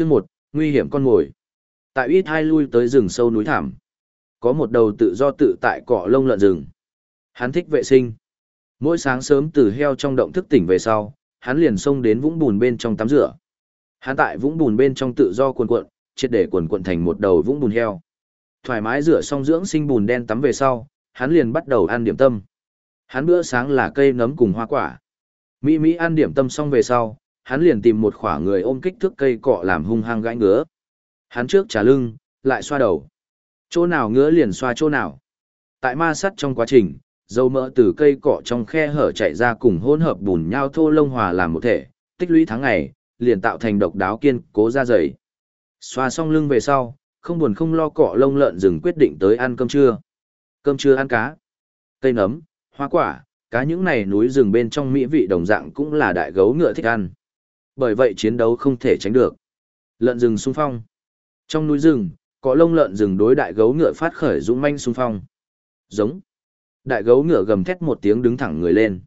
Chương một nguy hiểm con mồi. Tại ít hai lui tới rừng sâu núi thảm. Có một đầu tự do tự tại cọ lông lợn rừng. Hắn thích vệ sinh. Mỗi sáng sớm từ heo trong động thức tỉnh về sau, hắn liền xông đến vũng bùn bên trong tắm rửa. Hắn tại vũng bùn bên trong tự do cuồn cuộn, triệt để cuồn cuộn thành một đầu vũng bùn heo. Thoải mái rửa xong dưỡng sinh bùn đen tắm về sau, hắn liền bắt đầu ăn điểm tâm. Hắn bữa sáng là cây nấm cùng hoa quả. Mỹ Mỹ ăn điểm tâm xong về sau, hắn liền tìm một khỏa người ôm kích thước cây cọ làm hung hăng gãi ngứa. Hắn trước trả lưng, lại xoa đầu. Chỗ nào ngứa liền xoa chỗ nào. Tại ma sắt trong quá trình, dầu mỡ từ cây cọ trong khe hở chạy ra cùng hỗn hợp bùn nhau thô lông hòa làm một thể, tích lũy tháng ngày, liền tạo thành độc đáo kiên cố da dày. Xoa xong lưng về sau, không buồn không lo cọ lông lợn rừng quyết định tới ăn cơm trưa. Cơm trưa ăn cá, cây nấm, hoa quả, cá những này núi rừng bên trong mỹ vị đồng dạng cũng là đại gấu ngựa thích ăn. Bởi vậy chiến đấu không thể tránh được. Lợn rừng xung phong. Trong núi rừng, có lông lợn rừng đối đại gấu ngựa phát khởi dũng manh xung phong. Giống. Đại gấu ngựa gầm thét một tiếng đứng thẳng người lên.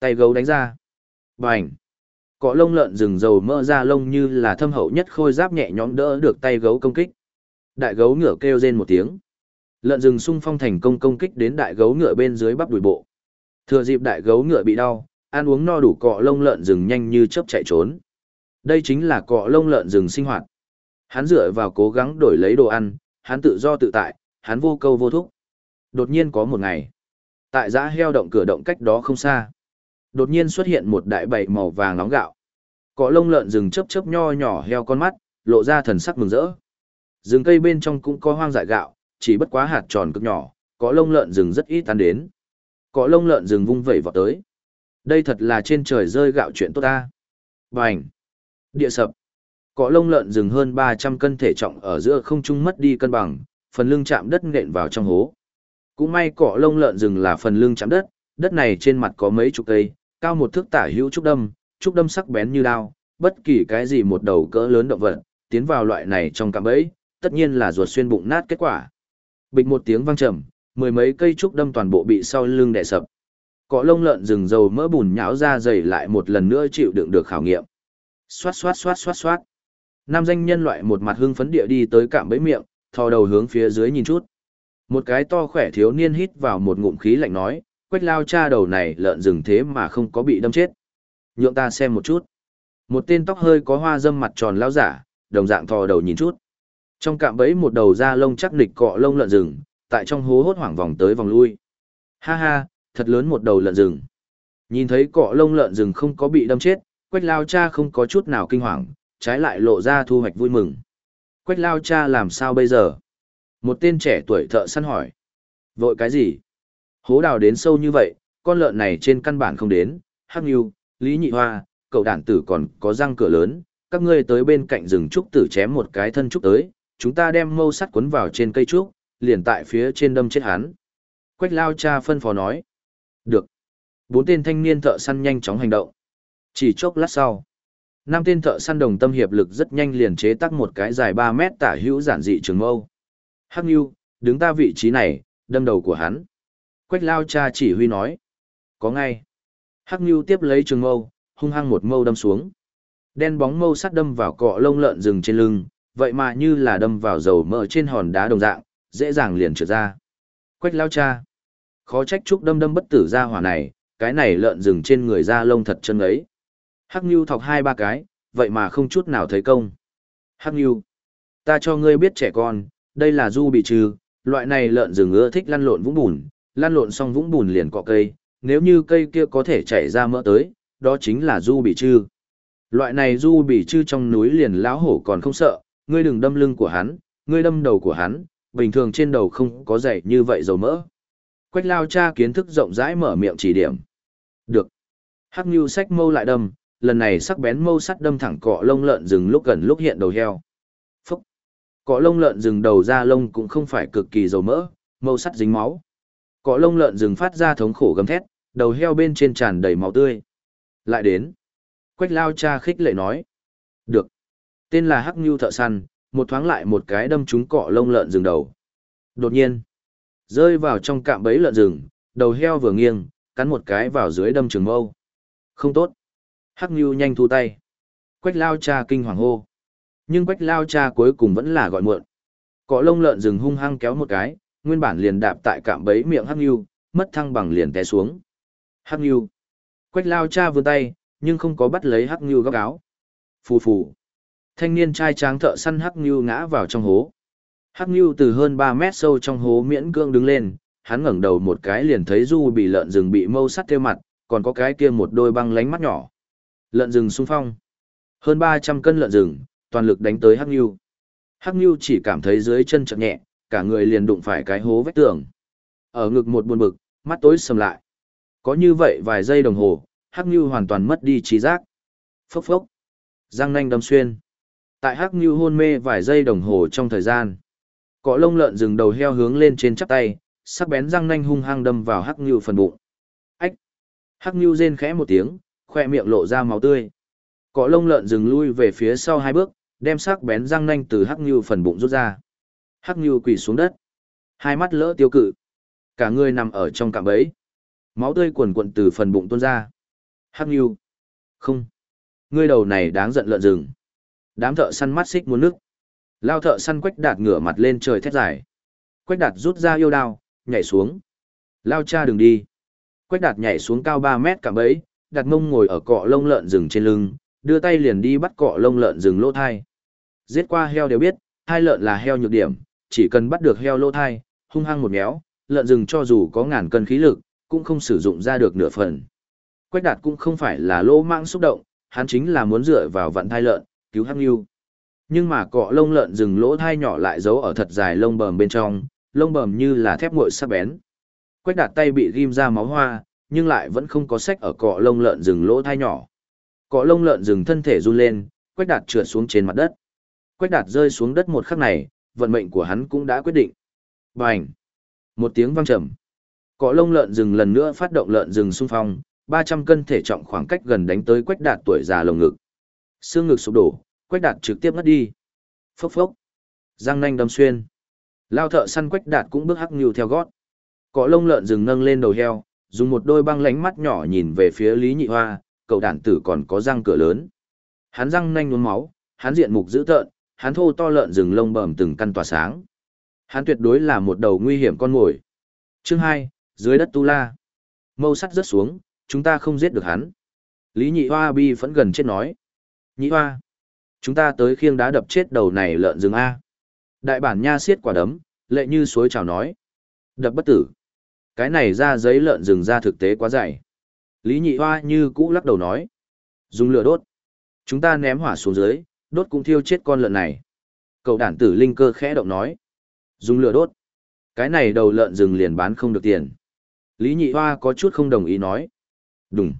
Tay gấu đánh ra. Bành. Cọ lông lợn rừng dầu mỡ ra lông như là thâm hậu nhất khôi giáp nhẹ nhõm đỡ được tay gấu công kích. Đại gấu ngựa kêu rên một tiếng. Lợn rừng xung phong thành công công kích đến đại gấu ngựa bên dưới bắp đùi bộ. Thừa dịp đại gấu ngựa bị đau, ăn uống no đủ cọ lông lợn rừng nhanh như chớp chạy trốn. Đây chính là cọ lông lợn rừng sinh hoạt. Hắn dựa vào cố gắng đổi lấy đồ ăn, hắn tự do tự tại, hắn vô câu vô thúc. Đột nhiên có một ngày, tại giã heo động cửa động cách đó không xa, đột nhiên xuất hiện một đại bầy màu vàng nóng gạo. Cọ lông lợn rừng chớp chớp nho nhỏ heo con mắt, lộ ra thần sắc mừng rỡ. Rừng cây bên trong cũng có hoang dại gạo, chỉ bất quá hạt tròn cực nhỏ, có lông lợn rừng rất ít tan đến. Có lông lợn rừng vung vẩy vọt tới. Đây thật là trên trời rơi gạo chuyện tốt ta. Bành! Địa sập! cọ lông lợn rừng hơn 300 cân thể trọng ở giữa không trung mất đi cân bằng, phần lưng chạm đất nện vào trong hố. Cũng may cỏ lông lợn rừng là phần lưng chạm đất, đất này trên mặt có mấy chục cây, cao một thước tả hữu trúc đâm, trúc đâm sắc bén như đao, bất kỳ cái gì một đầu cỡ lớn động vật, tiến vào loại này trong cạm bẫy, tất nhiên là ruột xuyên bụng nát kết quả. Bịch một tiếng vang trầm, mười mấy cây trúc đâm toàn bộ bị sau lưng đè sập. Cọ lông lợn rừng dầu mỡ bùn nhão ra dày lại một lần nữa chịu đựng được khảo nghiệm. Xoát xoát xoát xoát xoát. Nam danh nhân loại một mặt hưng phấn địa đi tới cạm bẫy miệng, thò đầu hướng phía dưới nhìn chút. Một cái to khỏe thiếu niên hít vào một ngụm khí lạnh nói, quách lao cha đầu này lợn rừng thế mà không có bị đâm chết. Nhượng ta xem một chút. Một tên tóc hơi có hoa dâm mặt tròn lao giả, đồng dạng thò đầu nhìn chút. Trong cạm bẫy một đầu da lông chắc nịch cọ lông lợn rừng, tại trong hố hốt hoảng vòng tới vòng lui. Ha ha, thật lớn một đầu lợn rừng. Nhìn thấy cọ lông lợn rừng không có bị đâm chết, Quách Lao Cha không có chút nào kinh hoàng, trái lại lộ ra thu hoạch vui mừng. Quách Lao Cha làm sao bây giờ? Một tên trẻ tuổi thợ săn hỏi. Vội cái gì? Hố đào đến sâu như vậy, con lợn này trên căn bản không đến, Hắc Nhu, Lý Nhị Hoa, cậu đản tử còn có răng cửa lớn, các ngươi tới bên cạnh rừng trúc tử chém một cái thân trúc tới, chúng ta đem mâu sắt cuốn vào trên cây trúc, liền tại phía trên đâm chết hắn. Quách lao cha phân phó nói. Được. Bốn tên thanh niên thợ săn nhanh chóng hành động. Chỉ chốc lát sau. Năm tên thợ săn đồng tâm hiệp lực rất nhanh liền chế tác một cái dài 3 mét tả hữu giản dị trường mâu. Hắc Nhu, đứng ta vị trí này, đâm đầu của hắn. Quách lao cha chỉ huy nói. Có ngay. Hắc Nhu tiếp lấy trường mâu, hung hăng một mâu đâm xuống. Đen bóng mâu sắt đâm vào cọ lông lợn rừng trên lưng, vậy mà như là đâm vào dầu mỡ trên hòn đá đồng dạng, dễ dàng liền trượt ra. Quách lao cha. Khó trách trúc đâm đâm bất tử ra hỏa này, cái này lợn rừng trên người da lông thật chân ấy. Hắc Nhu thọc hai ba cái, vậy mà không chút nào thấy công. Hắc Nhu. Ta cho ngươi biết trẻ con, đây là du bị trừ, loại này lợn rừng ưa thích lăn lộn vũng bùn, lăn lộn xong vũng bùn liền cọ cây, nếu như cây kia có thể chảy ra mỡ tới, đó chính là du bị trừ. Loại này du bị trừ trong núi liền lão hổ còn không sợ, ngươi đừng đâm lưng của hắn, ngươi đâm đầu của hắn, bình thường trên đầu không có dày như vậy dầu mỡ. Quách lao cha kiến thức rộng rãi mở miệng chỉ điểm. Được. Hắc Nhu sách mâu lại đâm, lần này sắc bén mâu sắt đâm thẳng cọ lông lợn rừng lúc gần lúc hiện đầu heo. Phúc. Cọ lông lợn rừng đầu ra lông cũng không phải cực kỳ dầu mỡ, mâu sắt dính máu. Cọ lông lợn rừng phát ra thống khổ gầm thét, đầu heo bên trên tràn đầy máu tươi. Lại đến. Quách lao cha khích lệ nói. Được. Tên là Hắc Nhu thợ săn, một thoáng lại một cái đâm trúng cọ lông lợn rừng đầu. Đột nhiên, rơi vào trong cạm bẫy lợn rừng, đầu heo vừa nghiêng, cắn một cái vào dưới đâm trường mâu. Không tốt. Hắc Nhu nhanh thu tay. Quách lao cha kinh hoàng hô. Nhưng quách lao cha cuối cùng vẫn là gọi muộn. Cọ lông lợn rừng hung hăng kéo một cái, nguyên bản liền đạp tại cạm bẫy miệng hắc nhu, mất thăng bằng liền té xuống. Hắc nhu. Quách lao cha vươn tay, nhưng không có bắt lấy hắc nhu góc áo. Phù phù. Thanh niên trai tráng thợ săn hắc nhu ngã vào trong hố. Hắc nhu từ hơn 3 mét sâu trong hố miễn cương đứng lên, hắn ngẩng đầu một cái liền thấy du bị lợn rừng bị mâu sắt theo mặt, còn có cái kia một đôi băng lánh mắt nhỏ. Lợn rừng xung phong. Hơn 300 cân lợn rừng, toàn lực đánh tới Hắc Nhu. Hắc Nhu chỉ cảm thấy dưới chân chậm nhẹ, cả người liền đụng phải cái hố vách tường. Ở ngực một buồn bực, mắt tối sầm lại. Có như vậy vài giây đồng hồ, Hắc Nhu hoàn toàn mất đi trí giác. Phốc phốc. Răng nanh đâm xuyên. Tại Hắc Nhu hôn mê vài giây đồng hồ trong thời gian. Cọ lông lợn rừng đầu heo hướng lên trên chắp tay, sắc bén răng nanh hung hăng đâm vào Hắc Nhu phần bụng. Ách. Hắc Nhu rên khẽ một tiếng, khoe miệng lộ ra máu tươi. Cỏ lông lợn dừng lui về phía sau hai bước, đem sắc bén răng nanh từ Hắc Nhu phần bụng rút ra. Hắc Nhu quỳ xuống đất, hai mắt lỡ tiêu cự. Cả người nằm ở trong cạm bẫy. Máu tươi cuồn cuộn từ phần bụng tuôn ra. Hắc Nhu. Không. Ngươi đầu này đáng giận lợn rừng. Đám thợ săn mắt xích muốn nước. Lao thợ săn quách đạt ngửa mặt lên trời thét dài. Quách đạt rút ra yêu đao, nhảy xuống. Lao cha đừng đi. Quách đạt nhảy xuống cao 3 mét cả bẫy, đặt mông ngồi ở cọ lông lợn rừng trên lưng, đưa tay liền đi bắt cọ lông lợn rừng lỗ thai. Giết qua heo đều biết, hai lợn là heo nhược điểm, chỉ cần bắt được heo lỗ thai, hung hăng một méo, lợn rừng cho dù có ngàn cân khí lực, cũng không sử dụng ra được nửa phần. Quách đạt cũng không phải là lỗ mạng xúc động, hắn chính là muốn dựa vào vận thai lợn, cứu hắc nhu. Nhưng mà cọ lông lợn rừng lỗ thai nhỏ lại giấu ở thật dài lông bờm bên trong, lông bờm như là thép nguội sắc bén. Quách đạt tay bị ghim ra máu hoa, nhưng lại vẫn không có sách ở cọ lông lợn rừng lỗ thai nhỏ. Cọ lông lợn rừng thân thể run lên, Quách đạt trượt xuống trên mặt đất. Quách đạt rơi xuống đất một khắc này, vận mệnh của hắn cũng đã quyết định. Bành! Một tiếng vang trầm. Cọ lông lợn rừng lần nữa phát động lợn rừng xung phong, 300 cân thể trọng khoảng cách gần đánh tới Quách đạt tuổi già lồng ngực. Xương ngực sụp đổ, Quách đạt trực tiếp ngất đi. Phốc phốc! Răng nanh đâm xuyên. Lao thợ săn Quách đạt cũng bước hắc nhiều theo gót. Cọ lông lợn rừng nâng lên đầu heo, dùng một đôi băng lánh mắt nhỏ nhìn về phía Lý Nhị Hoa, cậu đản tử còn có răng cửa lớn. Hắn răng nanh nhuốm máu, hắn diện mục dữ tợn, hắn thô to lợn rừng lông bẩm từng căn tỏa sáng. Hắn tuyệt đối là một đầu nguy hiểm con mồi. Chương 2, dưới đất tu la. Mâu sắt rớt xuống, chúng ta không giết được hắn. Lý Nhị Hoa bi vẫn gần chết nói. Nhị Hoa, chúng ta tới khiêng đá đập chết đầu này lợn rừng A. Đại bản nha xiết quả đấm, lệ như suối chào nói. Đập bất tử. Cái này ra giấy lợn rừng ra thực tế quá dày. Lý nhị hoa như cũ lắc đầu nói. Dùng lửa đốt. Chúng ta ném hỏa xuống dưới, đốt cũng thiêu chết con lợn này. Cậu đản tử linh cơ khẽ động nói. Dùng lửa đốt. Cái này đầu lợn rừng liền bán không được tiền. Lý nhị hoa có chút không đồng ý nói. Đúng.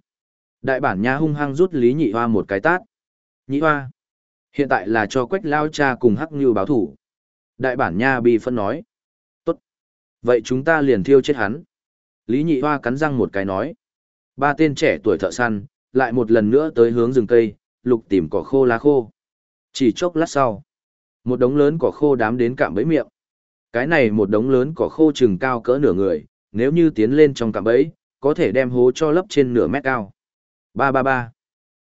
Đại bản nha hung hăng rút Lý nhị hoa một cái tát. Nhị hoa. Hiện tại là cho quách lao cha cùng hắc như báo thủ. Đại bản nha bị phân nói. Vậy chúng ta liền thiêu chết hắn. Lý nhị hoa cắn răng một cái nói. Ba tên trẻ tuổi thợ săn, lại một lần nữa tới hướng rừng cây, lục tìm cỏ khô lá khô. Chỉ chốc lát sau, một đống lớn cỏ khô đám đến cạm bẫy miệng. Cái này một đống lớn cỏ khô chừng cao cỡ nửa người, nếu như tiến lên trong cạm bẫy, có thể đem hố cho lấp trên nửa mét cao. Ba ba ba.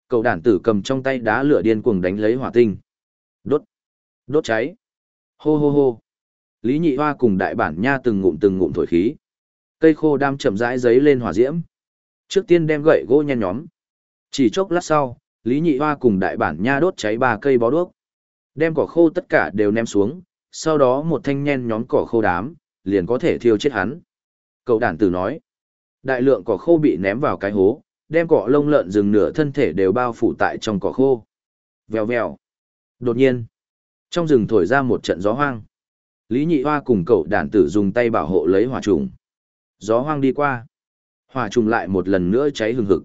Cậu đản tử cầm trong tay đá lửa điên cuồng đánh lấy hỏa tinh. Đốt. Đốt cháy. Hô hô hô. Lý Nhị Hoa cùng đại bản nha từng ngụm từng ngụm thổi khí. Cây khô đam chậm rãi giấy lên hỏa diễm. Trước tiên đem gậy gỗ nhen nhóm. Chỉ chốc lát sau, Lý Nhị Hoa cùng đại bản nha đốt cháy ba cây bó đuốc. Đem cỏ khô tất cả đều ném xuống, sau đó một thanh nhen nhóm cỏ khô đám, liền có thể thiêu chết hắn. Cậu đản tử nói, đại lượng cỏ khô bị ném vào cái hố, đem cỏ lông lợn rừng nửa thân thể đều bao phủ tại trong cỏ khô. Vèo vèo. Đột nhiên, trong rừng thổi ra một trận gió hoang. Lý Nhị Hoa cùng cậu đàn tử dùng tay bảo hộ lấy hỏa trùng. Gió hoang đi qua. Hỏa trùng lại một lần nữa cháy hừng hực.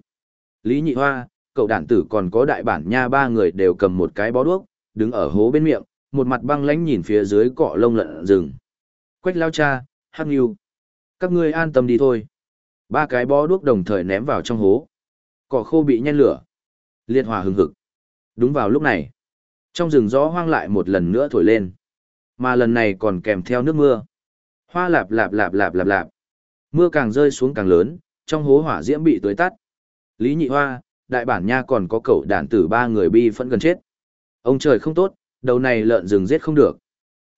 Lý Nhị Hoa, cậu đàn tử còn có đại bản nha ba người đều cầm một cái bó đuốc, đứng ở hố bên miệng, một mặt băng lãnh nhìn phía dưới cọ lông lợn rừng. Quách lao cha, hắc nghiêu. Các ngươi an tâm đi thôi. Ba cái bó đuốc đồng thời ném vào trong hố. Cỏ khô bị nhen lửa. Liệt hỏa hừng hực. Đúng vào lúc này. Trong rừng gió hoang lại một lần nữa thổi lên. Mà lần này còn kèm theo nước mưa. Hoa lạp lạp lạp lạp lạp lạp. Mưa càng rơi xuống càng lớn, trong hố hỏa diễm bị tưới tắt. Lý Nhị Hoa, đại bản nha còn có cậu đàn tử ba người bi phẫn gần chết. Ông trời không tốt, Đầu này lợn rừng giết không được.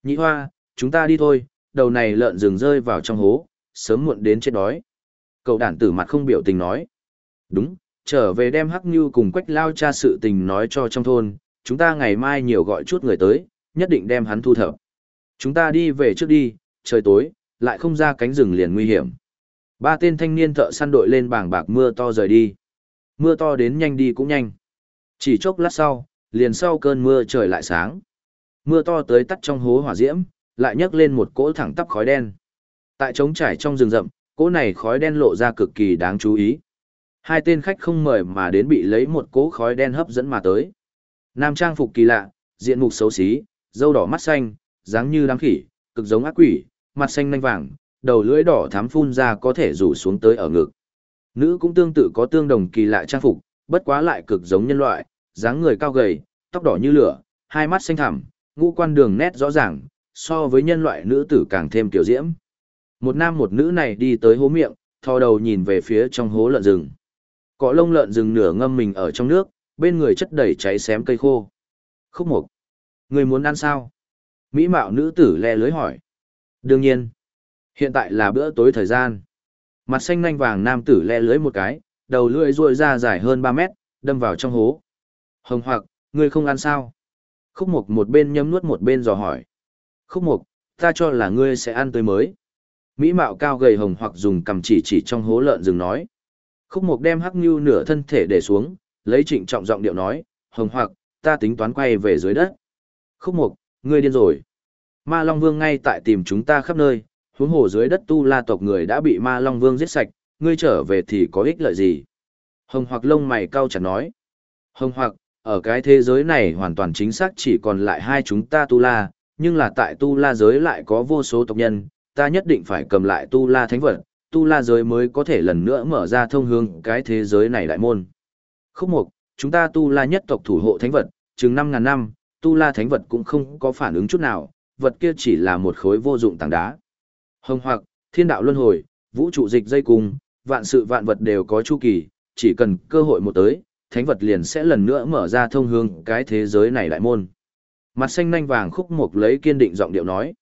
Nhị hoa, chúng ta đi thôi, đầu này lợn rừng rơi vào trong hố, sớm muộn đến chết đói. Cậu đản tử mặt không biểu tình nói. Đúng, trở về đem Hắc Như cùng Quách Lao cha sự tình nói cho trong thôn, chúng ta ngày mai nhiều gọi chút người tới, nhất định đem hắn thu thập. Chúng ta đi về trước đi, trời tối, lại không ra cánh rừng liền nguy hiểm. Ba tên thanh niên thợ săn đội lên bảng bạc mưa to rời đi. Mưa to đến nhanh đi cũng nhanh. Chỉ chốc lát sau, liền sau cơn mưa trời lại sáng. Mưa to tới tắt trong hố hỏa diễm, lại nhấc lên một cỗ thẳng tắp khói đen. Tại trống trải trong rừng rậm, cỗ này khói đen lộ ra cực kỳ đáng chú ý. Hai tên khách không mời mà đến bị lấy một cỗ khói đen hấp dẫn mà tới. Nam trang phục kỳ lạ, diện mục xấu xí, dâu đỏ mắt xanh, dáng như đám khỉ, cực giống ác quỷ, mặt xanh nanh vàng, đầu lưỡi đỏ thắm phun ra có thể rủ xuống tới ở ngực. Nữ cũng tương tự có tương đồng kỳ lạ trang phục, bất quá lại cực giống nhân loại, dáng người cao gầy, tóc đỏ như lửa, hai mắt xanh thẳm, ngũ quan đường nét rõ ràng, so với nhân loại nữ tử càng thêm tiểu diễm. Một nam một nữ này đi tới hố miệng, thò đầu nhìn về phía trong hố lợn rừng. Cọ lông lợn rừng nửa ngâm mình ở trong nước, bên người chất đầy cháy xém cây khô. Khúc mục. Người muốn ăn sao? Mỹ mạo nữ tử le lưới hỏi. Đương nhiên. Hiện tại là bữa tối thời gian. Mặt xanh nanh vàng nam tử le lưới một cái, đầu lưỡi ruồi ra dài hơn 3 mét, đâm vào trong hố. Hồng hoặc, ngươi không ăn sao? Khúc mục một bên nhấm nuốt một bên dò hỏi. Khúc mục, ta cho là ngươi sẽ ăn tới mới. Mỹ mạo cao gầy hồng hoặc dùng cầm chỉ chỉ trong hố lợn rừng nói. Khúc mục đem hắc như nửa thân thể để xuống, lấy trịnh trọng giọng điệu nói, hồng hoặc, ta tính toán quay về dưới đất. Khúc mục, ngươi điên rồi. Ma Long Vương ngay tại tìm chúng ta khắp nơi, huống hồ dưới đất tu la tộc người đã bị Ma Long Vương giết sạch, ngươi trở về thì có ích lợi gì? Hồng hoặc lông mày cau chặt nói. Hồng hoặc, ở cái thế giới này hoàn toàn chính xác chỉ còn lại hai chúng ta tu la, nhưng là tại tu la giới lại có vô số tộc nhân, ta nhất định phải cầm lại tu la thánh vật, tu la giới mới có thể lần nữa mở ra thông hướng cái thế giới này đại môn. Khúc mục, chúng ta tu la nhất tộc thủ hộ thánh vật, chừng 5.000 năm, tu la thánh vật cũng không có phản ứng chút nào, vật kia chỉ là một khối vô dụng tảng đá. Hồng hoặc, thiên đạo luân hồi, vũ trụ dịch dây cung, vạn sự vạn vật đều có chu kỳ, chỉ cần cơ hội một tới, thánh vật liền sẽ lần nữa mở ra thông hướng cái thế giới này lại môn. Mặt xanh nanh vàng khúc mục lấy kiên định giọng điệu nói.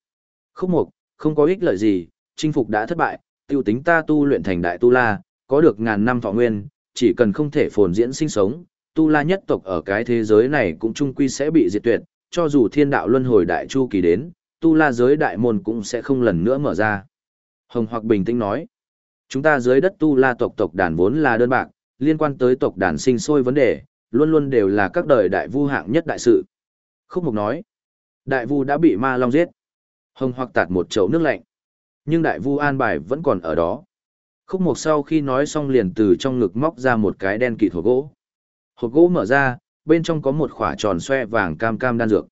Khúc mục, không có ích lợi gì, chinh phục đã thất bại, tiêu tính ta tu luyện thành đại tu la, có được ngàn năm thọ nguyên, chỉ cần không thể phồn diễn sinh sống, tu la nhất tộc ở cái thế giới này cũng chung quy sẽ bị diệt tuyệt, cho dù thiên đạo luân hồi đại chu kỳ đến, tu la giới đại môn cũng sẽ không lần nữa mở ra. Hồng hoặc bình tĩnh nói, chúng ta dưới đất tu la tộc tộc đàn vốn là đơn bạc, liên quan tới tộc đàn sinh sôi vấn đề, luôn luôn đều là các đời đại vu hạng nhất đại sự. Khúc Mục nói, đại vu đã bị ma long giết. Hồng hoặc tạt một chậu nước lạnh. Nhưng đại vu an bài vẫn còn ở đó. Khúc Mục sau khi nói xong liền từ trong ngực móc ra một cái đen kịt hộp gỗ. Hộp gỗ mở ra, bên trong có một khỏa tròn xoe vàng cam cam đan dược.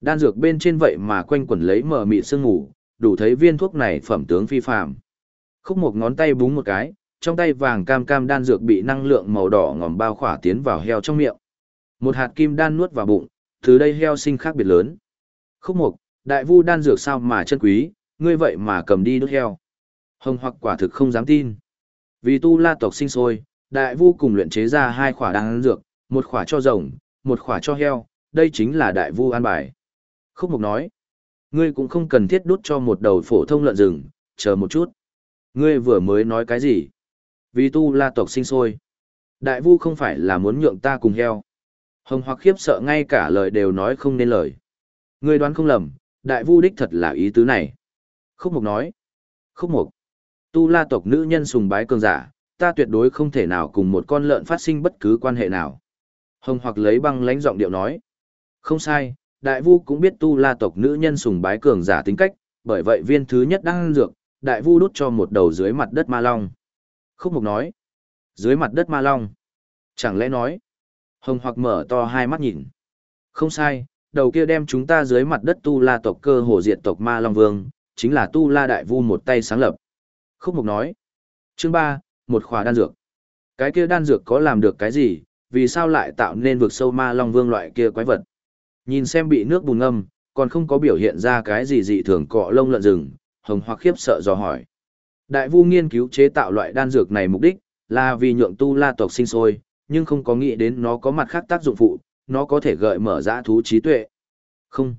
Đan dược bên trên vậy mà quanh quẩn lấy mờ mịt sương ngủ, đủ thấy viên thuốc này phẩm tướng phi phàm. Khúc một ngón tay búng một cái, trong tay vàng cam cam đan dược bị năng lượng màu đỏ ngòm bao khỏa tiến vào heo trong miệng. Một hạt kim đan nuốt vào bụng, từ đây heo sinh khác biệt lớn. Khúc mục, đại vu đan dược sao mà chân quý, ngươi vậy mà cầm đi đốt heo. Hồng hoặc quả thực không dám tin. Vì tu la tộc sinh sôi, đại vu cùng luyện chế ra hai khỏa đan dược, một khỏa cho rồng, một khỏa cho heo, đây chính là đại vu an bài. Khúc mục nói, ngươi cũng không cần thiết đút cho một đầu phổ thông lợn rừng, chờ một chút. Ngươi vừa mới nói cái gì? Vì tu la tộc sinh sôi. Đại vu không phải là muốn nhượng ta cùng heo. Hồng hoặc khiếp sợ ngay cả lời đều nói không nên lời. Ngươi đoán không lầm, đại vu đích thật là ý tứ này. Khúc mục nói. Khúc mục. Tu la tộc nữ nhân sùng bái cường giả, ta tuyệt đối không thể nào cùng một con lợn phát sinh bất cứ quan hệ nào. Hồng hoặc lấy băng lãnh giọng điệu nói. Không sai, đại vu cũng biết tu la tộc nữ nhân sùng bái cường giả tính cách, bởi vậy viên thứ nhất đang ăn dược, đại vu đút cho một đầu dưới mặt đất ma long. Khúc mục nói. Dưới mặt đất ma long. Chẳng lẽ nói. Hồng hoặc mở to hai mắt nhìn. Không sai, đầu kia đem chúng ta dưới mặt đất tu la tộc cơ hồ diệt tộc ma long vương, chính là tu la đại vu một tay sáng lập. Khúc mục nói. Chương ba, một khóa đan dược. Cái kia đan dược có làm được cái gì, vì sao lại tạo nên vực sâu ma long vương loại kia quái vật. Nhìn xem bị nước bùn ngâm, còn không có biểu hiện ra cái gì dị thường cọ lông lợn rừng, hồng hoặc khiếp sợ dò hỏi. Đại vu nghiên cứu chế tạo loại đan dược này mục đích là vì nhượng tu la tộc sinh sôi, nhưng không có nghĩ đến nó có mặt khác tác dụng phụ, nó có thể gợi mở dã thú trí tuệ. Không.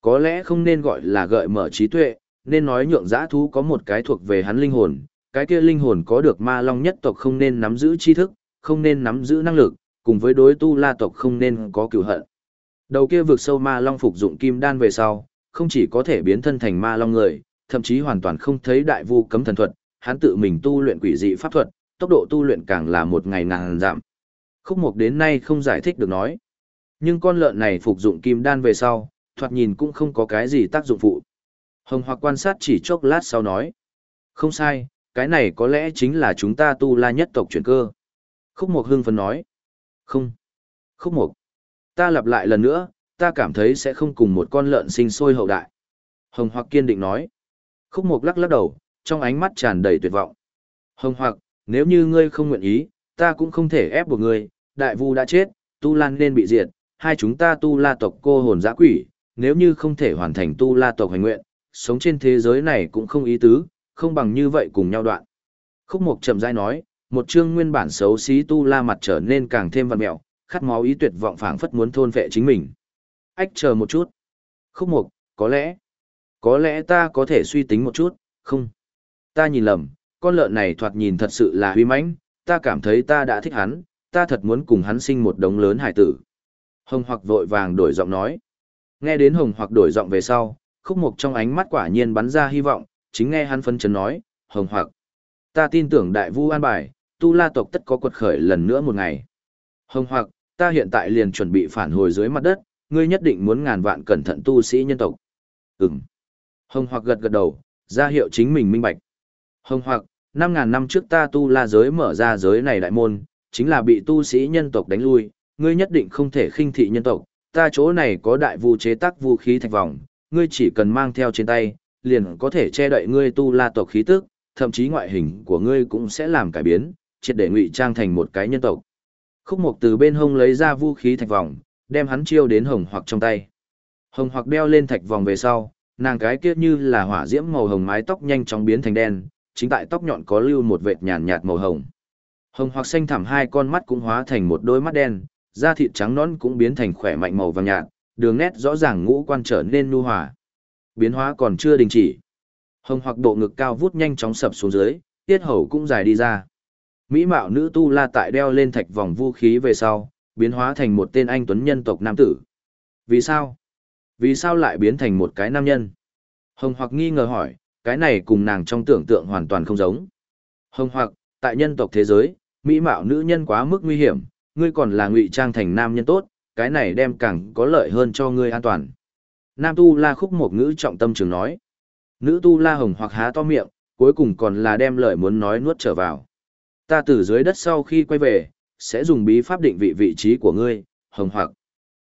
Có lẽ không nên gọi là gợi mở trí tuệ, nên nói nhượng dã thú có một cái thuộc về hắn linh hồn, cái kia linh hồn có được ma long nhất tộc không nên nắm giữ tri thức, không nên nắm giữ năng lực, cùng với đối tu la tộc không nên có cựu hận. Đầu kia vượt sâu ma long phục dụng kim đan về sau, không chỉ có thể biến thân thành ma long người, thậm chí hoàn toàn không thấy đại vu cấm thần thuật, hắn tự mình tu luyện quỷ dị pháp thuật, tốc độ tu luyện càng là một ngày ngàn giảm. Khúc mục đến nay không giải thích được nói. Nhưng con lợn này phục dụng kim đan về sau, thoạt nhìn cũng không có cái gì tác dụng phụ. Hồng Hoặc quan sát chỉ chốc lát sau nói. Không sai, cái này có lẽ chính là chúng ta tu la nhất tộc chuyển cơ. Khúc Mộc hưng phấn nói. Không. Khúc mục Ta lặp lại lần nữa, ta cảm thấy sẽ không cùng một con lợn sinh sôi hậu đại. Hồng Hoặc kiên định nói. Khúc mục lắc lắc đầu, trong ánh mắt tràn đầy tuyệt vọng. Hồng Hoặc, nếu như ngươi không nguyện ý, ta cũng không thể ép buộc ngươi, đại vu đã chết, tu lan nên bị diệt, hai chúng ta tu la tộc cô hồn giã quỷ, nếu như không thể hoàn thành tu la tộc hành nguyện, sống trên thế giới này cũng không ý tứ, không bằng như vậy cùng nhau đoạn. Khúc Mộc chậm rãi nói, một chương nguyên bản xấu xí tu la mặt trở nên càng thêm vặn mẹo, khát máu ý tuyệt vọng phảng phất muốn thôn vệ chính mình. Ách chờ một chút. Khúc mục có lẽ, có lẽ ta có thể suy tính một chút, không. Ta nhìn lầm, con lợn này thoạt nhìn thật sự là huy mãnh, ta cảm thấy ta đã thích hắn, ta thật muốn cùng hắn sinh một đống lớn hải tử. Hồng hoặc vội vàng đổi giọng nói. Nghe đến hồng hoặc đổi giọng về sau, khúc mục trong ánh mắt quả nhiên bắn ra hy vọng, chính nghe hắn phân chấn nói, hồng hoặc. Ta tin tưởng đại vu an bài, tu la tộc tất có quật khởi lần nữa một ngày. Hồng hoặc, ta hiện tại liền chuẩn bị phản hồi dưới mặt đất, ngươi nhất định muốn ngàn vạn cẩn thận tu sĩ nhân tộc. Ừm. Hồng hoặc gật gật đầu, ra hiệu chính mình minh bạch. Hồng hoặc, năm ngàn năm trước ta tu la giới mở ra giới này đại môn, chính là bị tu sĩ nhân tộc đánh lui, ngươi nhất định không thể khinh thị nhân tộc, ta chỗ này có đại vu chế tác vũ khí thạch vòng, ngươi chỉ cần mang theo trên tay, liền có thể che đậy ngươi tu la tộc khí tức, thậm chí ngoại hình của ngươi cũng sẽ làm cải biến, triệt để ngụy trang thành một cái nhân tộc. Khúc Mộc từ bên hông lấy ra vũ khí thạch vòng, đem hắn chiêu đến hồng hoặc trong tay. Hồng hoặc đeo lên thạch vòng về sau, nàng cái kia như là hỏa diễm màu hồng mái tóc nhanh chóng biến thành đen, chính tại tóc nhọn có lưu một vệt nhàn nhạt màu hồng. Hồng hoặc xanh thẳm hai con mắt cũng hóa thành một đôi mắt đen, da thịt trắng nõn cũng biến thành khỏe mạnh màu vàng nhạt, đường nét rõ ràng ngũ quan trở nên nhu hòa. Biến hóa còn chưa đình chỉ. Hồng hoặc độ ngực cao vút nhanh chóng sập xuống dưới, tiết hầu cũng dài đi ra. Mỹ mạo nữ tu la tại đeo lên thạch vòng vũ khí về sau, biến hóa thành một tên anh tuấn nhân tộc nam tử. Vì sao? Vì sao lại biến thành một cái nam nhân? Hồng hoặc nghi ngờ hỏi, cái này cùng nàng trong tưởng tượng hoàn toàn không giống. Hồng hoặc, tại nhân tộc thế giới, mỹ mạo nữ nhân quá mức nguy hiểm, ngươi còn là ngụy trang thành nam nhân tốt, cái này đem càng có lợi hơn cho ngươi an toàn. Nam tu la khúc một ngữ trọng tâm trường nói. Nữ tu la hồng hoặc há to miệng, cuối cùng còn là đem lời muốn nói nuốt trở vào. Ta từ dưới đất sau khi quay về, sẽ dùng bí pháp định vị vị trí của ngươi, hồng hoặc.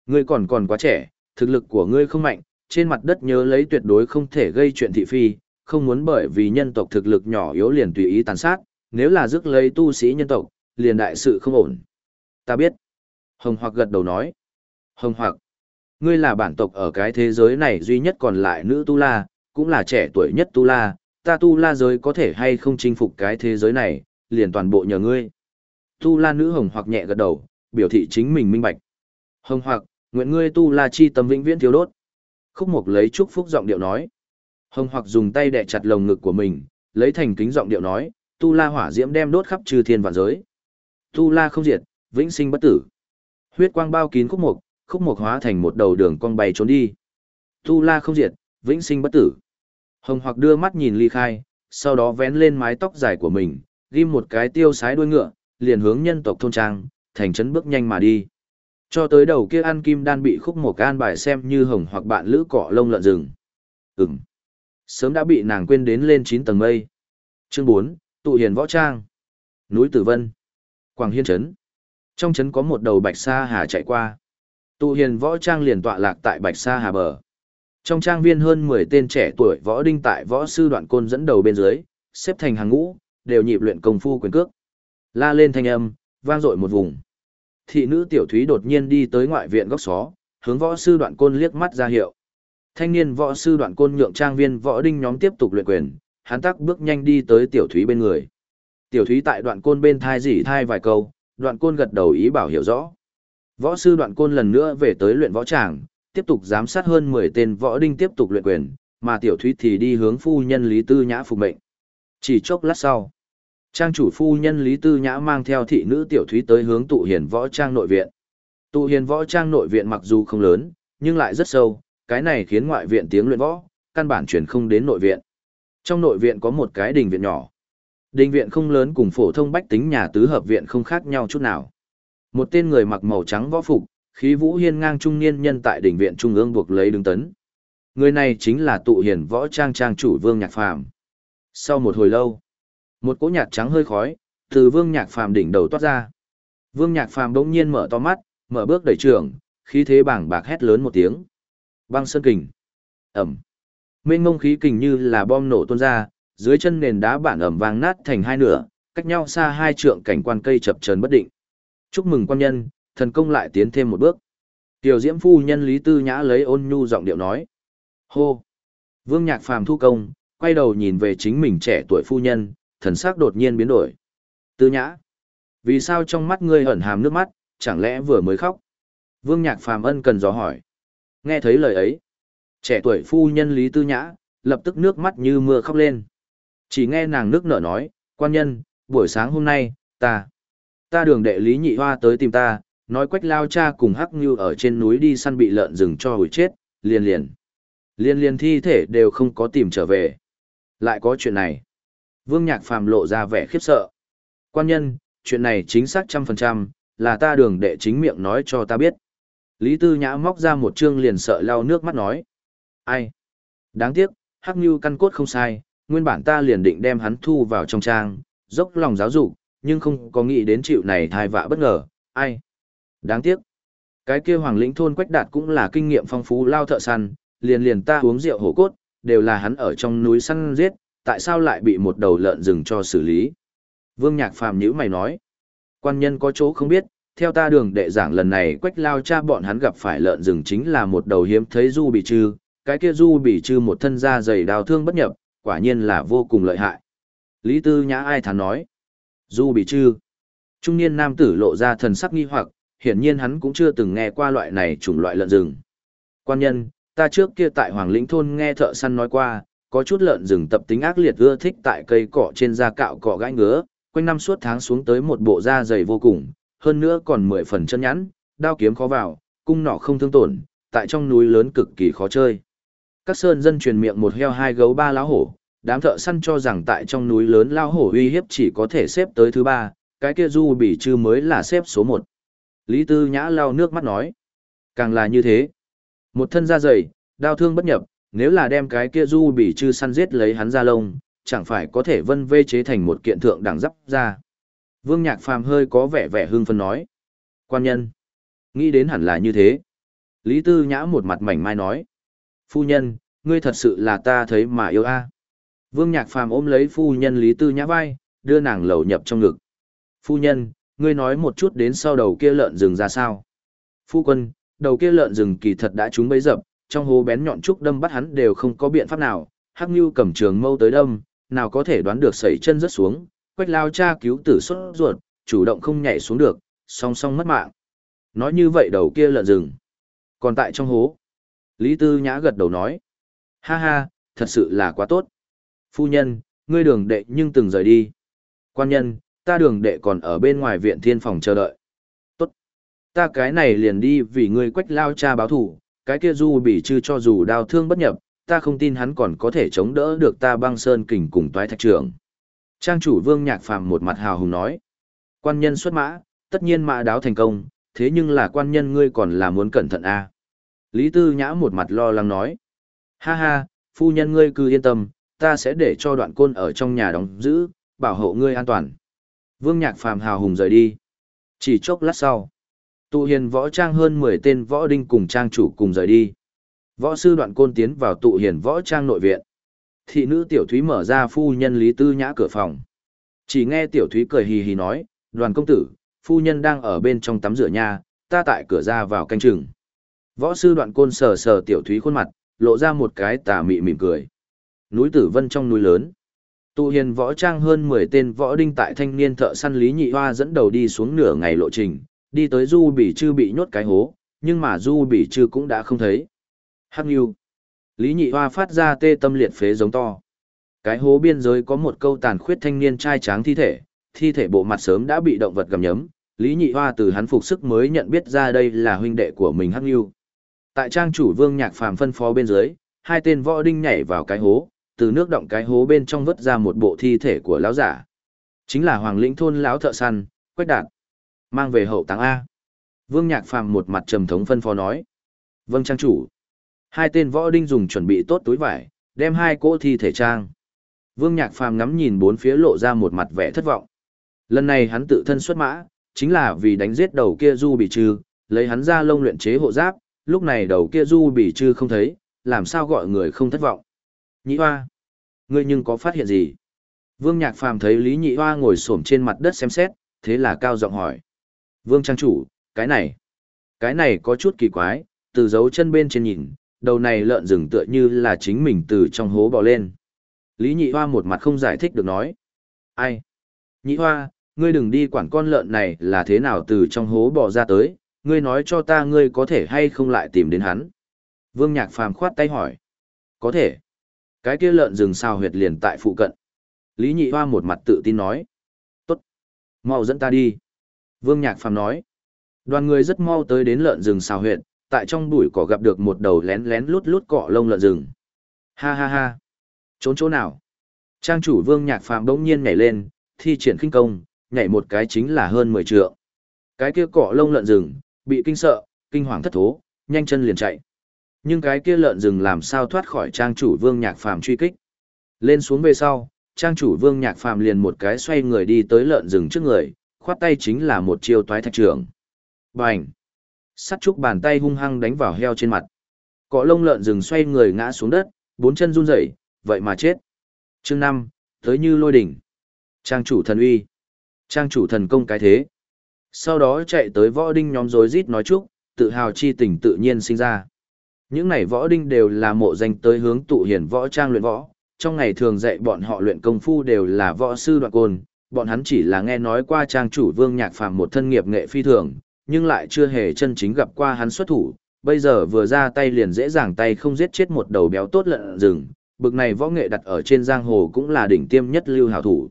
Ngươi còn còn quá trẻ, thực lực của ngươi không mạnh, trên mặt đất nhớ lấy tuyệt đối không thể gây chuyện thị phi, không muốn bởi vì nhân tộc thực lực nhỏ yếu liền tùy ý tàn sát, nếu là rước lấy tu sĩ nhân tộc, liền đại sự không ổn. Ta biết. Hồng Hoặc gật đầu nói. Hồng Hoặc, ngươi là bản tộc ở cái thế giới này duy nhất còn lại nữ Tu La, cũng là trẻ tuổi nhất Tu La, ta Tu La giới có thể hay không chinh phục cái thế giới này, liền toàn bộ nhờ ngươi. Tu La nữ Hồng Hoặc nhẹ gật đầu, biểu thị chính mình minh bạch. Hồng Hoặc, nguyện ngươi Tu La chi tâm vĩnh viễn thiếu đốt. Khúc Mộc lấy chúc phúc giọng điệu nói. Hồng Hoặc dùng tay đè chặt lồng ngực của mình, lấy thành kính giọng điệu nói, Tu La hỏa diễm đem đốt khắp trừ thiên vạn giới. Tu La không diệt, vĩnh sinh bất tử. Huyết quang bao kín khúc mộc khúc mộc hóa thành một đầu đường cong bay trốn đi. Tu La không diệt, vĩnh sinh bất tử. Hồng Hoặc đưa mắt nhìn ly khai, sau đó vén lên mái tóc dài của mình, ghim một cái tiêu sái đuôi ngựa, liền hướng nhân tộc thôn trang, thành trấn bước nhanh mà đi. Cho tới đầu kia ăn kim đan bị khúc một can bài xem như hồng hoặc bạn lữ cọ lông lợn rừng. Ừm. Sớm đã bị nàng quên đến lên 9 tầng mây. Chương 4, tụ hiền võ trang. Núi Tử Vân. Quảng Hiên Trấn. Trong trấn có một đầu bạch sa hà chạy qua. Tụ hiền võ trang liền tọa lạc tại bạch sa hà bờ. Trong trang viên hơn 10 tên trẻ tuổi võ đinh tại võ sư đoạn côn dẫn đầu bên dưới, xếp thành hàng ngũ, đều nhịp luyện công phu quyền cước. La lên thanh âm, vang dội một vùng. Thị nữ tiểu thúy đột nhiên đi tới ngoại viện góc xó, hướng võ sư đoạn côn liếc mắt ra hiệu. Thanh niên võ sư đoạn côn nhượng trang viên võ đinh nhóm tiếp tục luyện quyền, hắn tắc bước nhanh đi tới tiểu thúy bên người. Tiểu thúy tại đoạn côn bên thai dỉ thai vài câu, đoạn côn gật đầu ý bảo hiểu rõ. Võ sư đoạn côn lần nữa về tới luyện võ tràng, tiếp tục giám sát hơn 10 tên võ đinh tiếp tục luyện quyền, mà tiểu thúy thì đi hướng phu nhân Lý Tư Nhã phục mệnh. Chỉ chốc lát sau, trang chủ phu nhân Lý Tư Nhã mang theo thị nữ tiểu thúy tới hướng tụ hiền võ trang nội viện. Tụ hiền võ trang nội viện mặc dù không lớn, nhưng lại rất sâu, cái này khiến ngoại viện tiếng luyện võ, căn bản chuyển không đến nội viện. Trong nội viện có một cái đình viện nhỏ. Đình viện không lớn cùng phổ thông bách tính nhà tứ hợp viện không khác nhau chút nào. Một tên người mặc màu trắng võ phục, khí vũ hiên ngang trung niên nhân tại đỉnh viện trung ương buộc lấy đứng tấn. Người này chính là tụ hiền võ trang trang chủ Vương Nhạc Phàm. Sau một hồi lâu, một cỗ nhạt trắng hơi khói từ Vương Nhạc Phàm đỉnh đầu toát ra. Vương Nhạc Phàm bỗng nhiên mở to mắt, mở bước đẩy trường, khí thế bảng bạc hét lớn một tiếng. Băng sơn kình. Ẩm. Mênh ngông khí kình như là bom nổ tuôn ra, dưới chân nền đá bản ẩm vang nát thành hai nửa, cách nhau xa hai trượng cảnh quan cây chập chờn bất định. Chúc mừng quan nhân, thần công lại tiến thêm một bước. Tiểu Diễm phu nhân Lý Tư Nhã lấy ôn nhu giọng điệu nói. Hô! Vương Nhạc Phàm thu công, quay đầu nhìn về chính mình trẻ tuổi phu nhân, thần sắc đột nhiên biến đổi. Tư Nhã! Vì sao trong mắt ngươi ẩn hàm nước mắt, chẳng lẽ vừa mới khóc? Vương Nhạc Phàm ân cần dò hỏi. Nghe thấy lời ấy, trẻ tuổi phu nhân Lý Tư Nhã, lập tức nước mắt như mưa khóc lên. Chỉ nghe nàng nước nở nói, quan nhân, buổi sáng hôm nay, ta, ta đường đệ Lý Nhị Hoa tới tìm ta, nói quách lao cha cùng hắc như ở trên núi đi săn bị lợn rừng cho hủy chết, liền liền. Liên liên thi thể đều không có tìm trở về. Lại có chuyện này. Vương Nhạc Phàm lộ ra vẻ khiếp sợ. Quan nhân, chuyện này chính xác trăm phần trăm, là ta đường đệ chính miệng nói cho ta biết. Lý Tư Nhã móc ra một chương liền sợ lau nước mắt nói. Ai? Đáng tiếc, Hắc như căn cốt không sai, nguyên bản ta liền định đem hắn thu vào trong trang, dốc lòng giáo dục, nhưng không có nghĩ đến chịu này thai vạ bất ngờ, ai? Đáng tiếc. Cái kia Hoàng lĩnh thôn Quách Đạt cũng là kinh nghiệm phong phú lao thợ săn, liền liền ta uống rượu hổ cốt, đều là hắn ở trong núi săn giết, tại sao lại bị một đầu lợn rừng cho xử lý? Vương Nhạc Phàm nhữ mày nói. Quan nhân có chỗ không biết, theo ta đường đệ giảng lần này quách lao cha bọn hắn gặp phải lợn rừng chính là một đầu hiếm thấy du bị trư, cái kia du bị trư một thân da dày đào thương bất nhập, quả nhiên là vô cùng lợi hại. Lý Tư Nhã ai thán nói. Du bị trư. Trung niên nam tử lộ ra thần sắc nghi hoặc, hiển nhiên hắn cũng chưa từng nghe qua loại này chủng loại lợn rừng. Quan nhân, ta trước kia tại Hoàng Lĩnh Thôn nghe thợ săn nói qua, có chút lợn rừng tập tính ác liệt ưa thích tại cây cỏ trên da cạo cỏ gãi ngứa, quanh năm suốt tháng xuống tới một bộ da dày vô cùng, hơn nữa còn mười phần chân nhẵn, đao kiếm khó vào, cung nỏ không thương tổn, tại trong núi lớn cực kỳ khó chơi. Các sơn dân truyền miệng một heo hai gấu ba lão hổ, đám thợ săn cho rằng tại trong núi lớn lão hổ uy hiếp chỉ có thể xếp tới thứ ba, cái kia du bỉ chư mới là xếp số một. Lý Tư Nhã lau nước mắt nói, càng là như thế. Một thân da dày, đao thương bất nhập, nếu là đem cái kia du bị chư săn giết lấy hắn ra lông, chẳng phải có thể vân vê chế thành một kiện thượng đẳng giáp ra. Vương Nhạc Phàm hơi có vẻ vẻ hưng phấn nói. Quan nhân. Nghĩ đến hẳn là như thế. Lý Tư Nhã một mặt mảnh mai nói. Phu nhân, ngươi thật sự là ta thấy mà yêu a. Vương Nhạc Phàm ôm lấy phu nhân Lý Tư Nhã vai, đưa nàng lầu nhập trong ngực. Phu nhân, ngươi nói một chút đến sau đầu kia lợn rừng ra sao. Phu quân, đầu kia lợn rừng kỳ thật đã trúng bấy dập, trong hố bén nhọn trúc đâm bắt hắn đều không có biện pháp nào. Hắc như cầm trường mâu tới đâm, nào có thể đoán được sẩy chân rất xuống, quách lao cha cứu tử xuất ruột, chủ động không nhảy xuống được, song song mất mạng. Nói như vậy đầu kia lợn rừng. Còn tại trong hố. Lý Tư Nhã gật đầu nói. Ha ha, thật sự là quá tốt. Phu nhân, ngươi đường đệ nhưng từng rời đi. Quan nhân, ta đường đệ còn ở bên ngoài viện thiên phòng chờ đợi. Tốt. Ta cái này liền đi vì ngươi quách lao cha báo thủ, cái kia du bị chư cho dù đau thương bất nhập, ta không tin hắn còn có thể chống đỡ được ta băng sơn kình cùng toái thạch trưởng. Trang chủ Vương Nhạc Phàm một mặt hào hùng nói. Quan nhân xuất mã, tất nhiên mã đáo thành công, thế nhưng là quan nhân ngươi còn là muốn cẩn thận a à? Lý Tư Nhã một mặt lo lắng nói. Ha ha, phu nhân ngươi cứ yên tâm, ta sẽ để cho đoạn côn ở trong nhà đóng giữ, bảo hộ ngươi an toàn. Vương Nhạc Phàm hào hùng rời đi. Chỉ chốc lát sau, tụ hiền võ trang hơn 10 tên võ đinh cùng trang chủ cùng rời đi. Võ sư đoạn côn tiến vào tụ hiền võ trang nội viện. Thị nữ tiểu thúy mở ra phu nhân lý tư nhã cửa phòng. Chỉ nghe tiểu thúy cười hì hì nói đoàn công tử phu nhân đang ở bên trong tắm rửa nha ta tại cửa ra vào canh chừng. Võ sư đoạn côn sờ sờ tiểu thúy khuôn mặt lộ ra một cái tà mị mỉm cười. Núi tử vân trong núi lớn tụ hiền võ trang hơn mười tên võ đinh tại thanh niên thợ săn lý nhị hoa dẫn đầu đi xuống nửa ngày lộ trình đi tới du bỉ chư bị nhốt cái hố nhưng mà du bỉ trư cũng đã không thấy. Hắc Nhu. Lý Nhị Hoa phát ra tê tâm liệt phế giống to. Cái hố biên giới có một câu tàn khuyết thanh niên trai tráng thi thể, thi thể bộ mặt sớm đã bị động vật gầm nhấm, Lý Nhị Hoa từ hắn phục sức mới nhận biết ra đây là huynh đệ của mình Hắc Nhu. Tại trang chủ Vương Nhạc Phàm phân phó bên dưới, hai tên võ đinh nhảy vào cái hố, từ nước động cái hố bên trong vớt ra một bộ thi thể của lão giả. Chính là Hoàng Lĩnh thôn lão thợ săn, Quách Đạt. Mang về hậu táng a. Vương Nhạc Phàm một mặt trầm thống phân phó nói: "Vâng trang chủ." Hai tên võ đinh dùng chuẩn bị tốt túi vải, đem hai cỗ thi thể trang. Vương Nhạc Phàm ngắm nhìn bốn phía lộ ra một mặt vẻ thất vọng. Lần này hắn tự thân xuất mã, chính là vì đánh giết đầu kia Du bị trừ, lấy hắn ra lông luyện chế hộ giáp, lúc này đầu kia Du bị trừ không thấy, làm sao gọi người không thất vọng. Nhị Hoa, ngươi nhưng có phát hiện gì? Vương Nhạc Phàm thấy Lý Nhị Hoa ngồi xổm trên mặt đất xem xét, thế là cao giọng hỏi. Vương Trang Chủ, cái này, cái này có chút kỳ quái, từ dấu chân bên trên nhìn, đầu này lợn rừng tựa như là chính mình từ trong hố bò lên. Lý Nhị Hoa một mặt không giải thích được nói. Ai? Nhị Hoa, ngươi đừng đi quản con lợn này là thế nào từ trong hố bò ra tới, ngươi nói cho ta ngươi có thể hay không lại tìm đến hắn. Vương Nhạc Phàm khoát tay hỏi. Có thể. Cái kia lợn rừng sao huyệt liền tại phụ cận. Lý Nhị Hoa một mặt tự tin nói. Tốt. Mau dẫn ta đi. Vương Nhạc Phàm nói. Đoàn người rất mau tới đến lợn rừng sao huyệt, tại trong bụi cỏ gặp được một đầu lén lén lút lút cọ lông lợn rừng. Ha ha ha. Trốn chỗ nào? Trang chủ Vương Nhạc Phàm đống nhiên nhảy lên, thi triển khinh công, nhảy một cái chính là hơn 10 trượng. Cái kia cọ lông lợn rừng, bị kinh sợ, kinh hoàng thất thố, nhanh chân liền chạy. Nhưng cái kia lợn rừng làm sao thoát khỏi trang chủ Vương Nhạc Phàm truy kích. Lên xuống về sau, trang chủ Vương Nhạc Phàm liền một cái xoay người đi tới lợn rừng trước người, khoát tay chính là một chiêu toái thạch trưởng. Bành! Sắt trúc bàn tay hung hăng đánh vào heo trên mặt. Cọ lông lợn rừng xoay người ngã xuống đất, bốn chân run rẩy, vậy mà chết. Chương năm tới như lôi đỉnh. Trang chủ thần uy. Trang chủ thần công cái thế. Sau đó chạy tới võ đinh nhóm rối rít nói chúc, tự hào chi tình tự nhiên sinh ra. Những này võ đinh đều là mộ danh tới hướng tụ hiển võ trang luyện võ, trong ngày thường dạy bọn họ luyện công phu đều là võ sư đoạn côn, bọn hắn chỉ là nghe nói qua trang chủ vương nhạc phàm một thân nghiệp nghệ phi thường, nhưng lại chưa hề chân chính gặp qua hắn xuất thủ, bây giờ vừa ra tay liền dễ dàng tay không giết chết một đầu béo tốt lợn rừng, bực này võ nghệ đặt ở trên giang hồ cũng là đỉnh tiêm nhất lưu hảo thủ.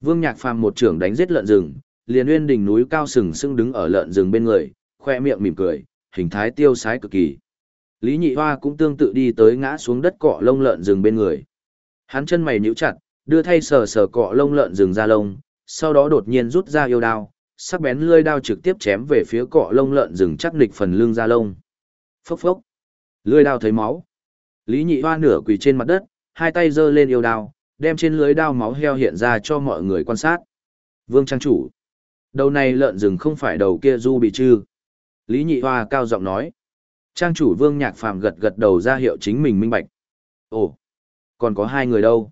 Vương Nhạc Phàm một trưởng đánh giết lợn rừng, liền uyên đỉnh núi cao sừng sững đứng ở lợn rừng bên người, khoe miệng mỉm cười, hình thái tiêu sái cực kỳ. Lý Nhị Hoa cũng tương tự đi tới ngã xuống đất cọ lông lợn rừng bên người. Hắn chân mày nhíu chặt, đưa thay sờ sờ cọ lông lợn rừng ra lông, sau đó đột nhiên rút ra yêu đao, sắc bén lưỡi đao trực tiếp chém về phía cọ lông lợn rừng chắc nịch phần lưng ra lông. Phốc phốc. Lưỡi đao thấy máu. Lý Nhị Hoa nửa quỳ trên mặt đất, hai tay giơ lên yêu đao, đem trên lưới đao máu heo hiện ra cho mọi người quan sát. Vương Trang Chủ. Đầu này lợn rừng không phải đầu kia du bị chư. Lý Nhị Hoa cao giọng nói. Trang chủ Vương Nhạc Phàm gật gật đầu ra hiệu chính mình minh bạch. Ồ, còn có hai người đâu?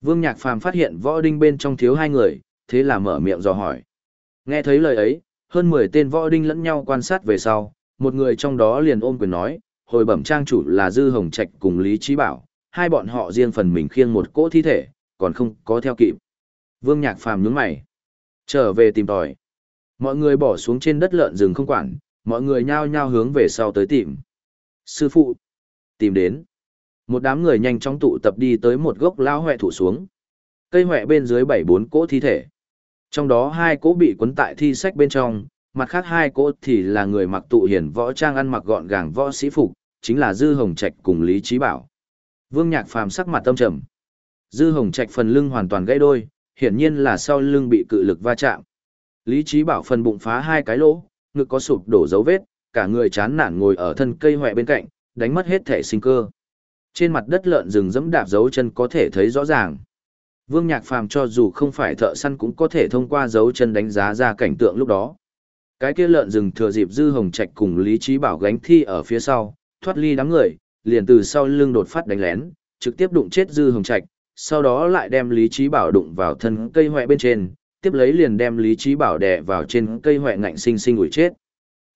Vương Nhạc Phàm phát hiện võ đinh bên trong thiếu hai người, thế là mở miệng dò hỏi. Nghe thấy lời ấy, hơn 10 tên võ đinh lẫn nhau quan sát về sau, một người trong đó liền ôm quyền nói, hồi bẩm trang chủ là Dư Hồng Trạch cùng Lý Trí Bảo, hai bọn họ riêng phần mình khiêng một cỗ thi thể, còn không có theo kịp. Vương Nhạc Phàm nhướng mày, trở về tìm tòi. Mọi người bỏ xuống trên đất lợn rừng không quản, mọi người nhao nhao hướng về sau tới tìm. Sư phụ, tìm đến. Một đám người nhanh chóng tụ tập đi tới một gốc lao hoẹ thủ xuống. Cây hoẹ bên dưới bảy bốn cỗ thi thể. Trong đó hai cỗ bị cuốn tại thi sách bên trong, mặt khác hai cỗ thì là người mặc tụ hiển võ trang ăn mặc gọn gàng võ sĩ phục, chính là Dư Hồng Trạch cùng Lý Trí Bảo. Vương Nhạc Phàm sắc mặt tâm trầm. Dư Hồng Trạch phần lưng hoàn toàn gãy đôi, hiển nhiên là sau lưng bị cự lực va chạm. Lý Trí Bảo phần bụng phá hai cái lỗ, ngực có sụp đổ dấu vết, cả người chán nản ngồi ở thân cây hoẹ bên cạnh, đánh mất hết thể sinh cơ. Trên mặt đất lợn rừng dẫm đạp dấu chân có thể thấy rõ ràng. Vương Nhạc Phàm cho dù không phải thợ săn cũng có thể thông qua dấu chân đánh giá ra cảnh tượng lúc đó. Cái kia lợn rừng thừa dịp Dư Hồng Trạch cùng Lý Trí Bảo gánh thi ở phía sau, thoát ly đám người, liền từ sau lưng đột phát đánh lén, trực tiếp đụng chết Dư Hồng Trạch, sau đó lại đem Lý Trí Bảo đụng vào thân cây hoẹ bên trên, tiếp lấy liền đem Lý Trí Bảo đè vào trên cây hoẹ ngạnh sinh sinh ủi chết.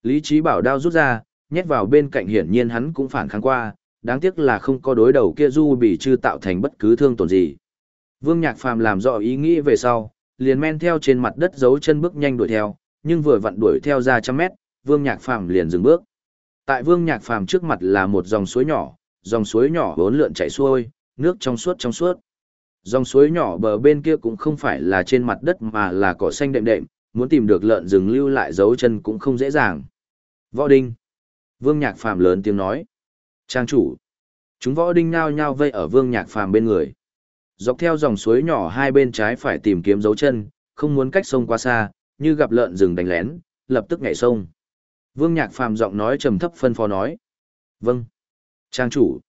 Lý Trí Bảo đao rút ra, nhét vào bên cạnh hiển nhiên hắn cũng phản kháng qua, đáng tiếc là không có đối đầu kia du bị chư tạo thành bất cứ thương tổn gì. Vương Nhạc Phàm làm rõ ý nghĩ về sau, liền men theo trên mặt đất giấu chân bước nhanh đuổi theo, nhưng vừa vặn đuổi theo ra trăm mét, Vương Nhạc Phàm liền dừng bước. Tại Vương Nhạc Phàm trước mặt là một dòng suối nhỏ, dòng suối nhỏ bốn lượn chảy xuôi, nước trong suốt trong suốt. Dòng suối nhỏ bờ bên kia cũng không phải là trên mặt đất mà là cỏ xanh đệm đệm, muốn tìm được lợn rừng lưu lại dấu chân cũng không dễ dàng. Võ Đinh. Vương Nhạc Phàm lớn tiếng nói. Trang chủ. Chúng võ đinh nhao nhao vây ở Vương Nhạc Phàm bên người. Dọc theo dòng suối nhỏ hai bên trái phải tìm kiếm dấu chân, không muốn cách sông quá xa, như gặp lợn rừng đánh lén, lập tức nhảy sông. Vương Nhạc Phàm giọng nói trầm thấp phân phó nói. Vâng. Trang chủ.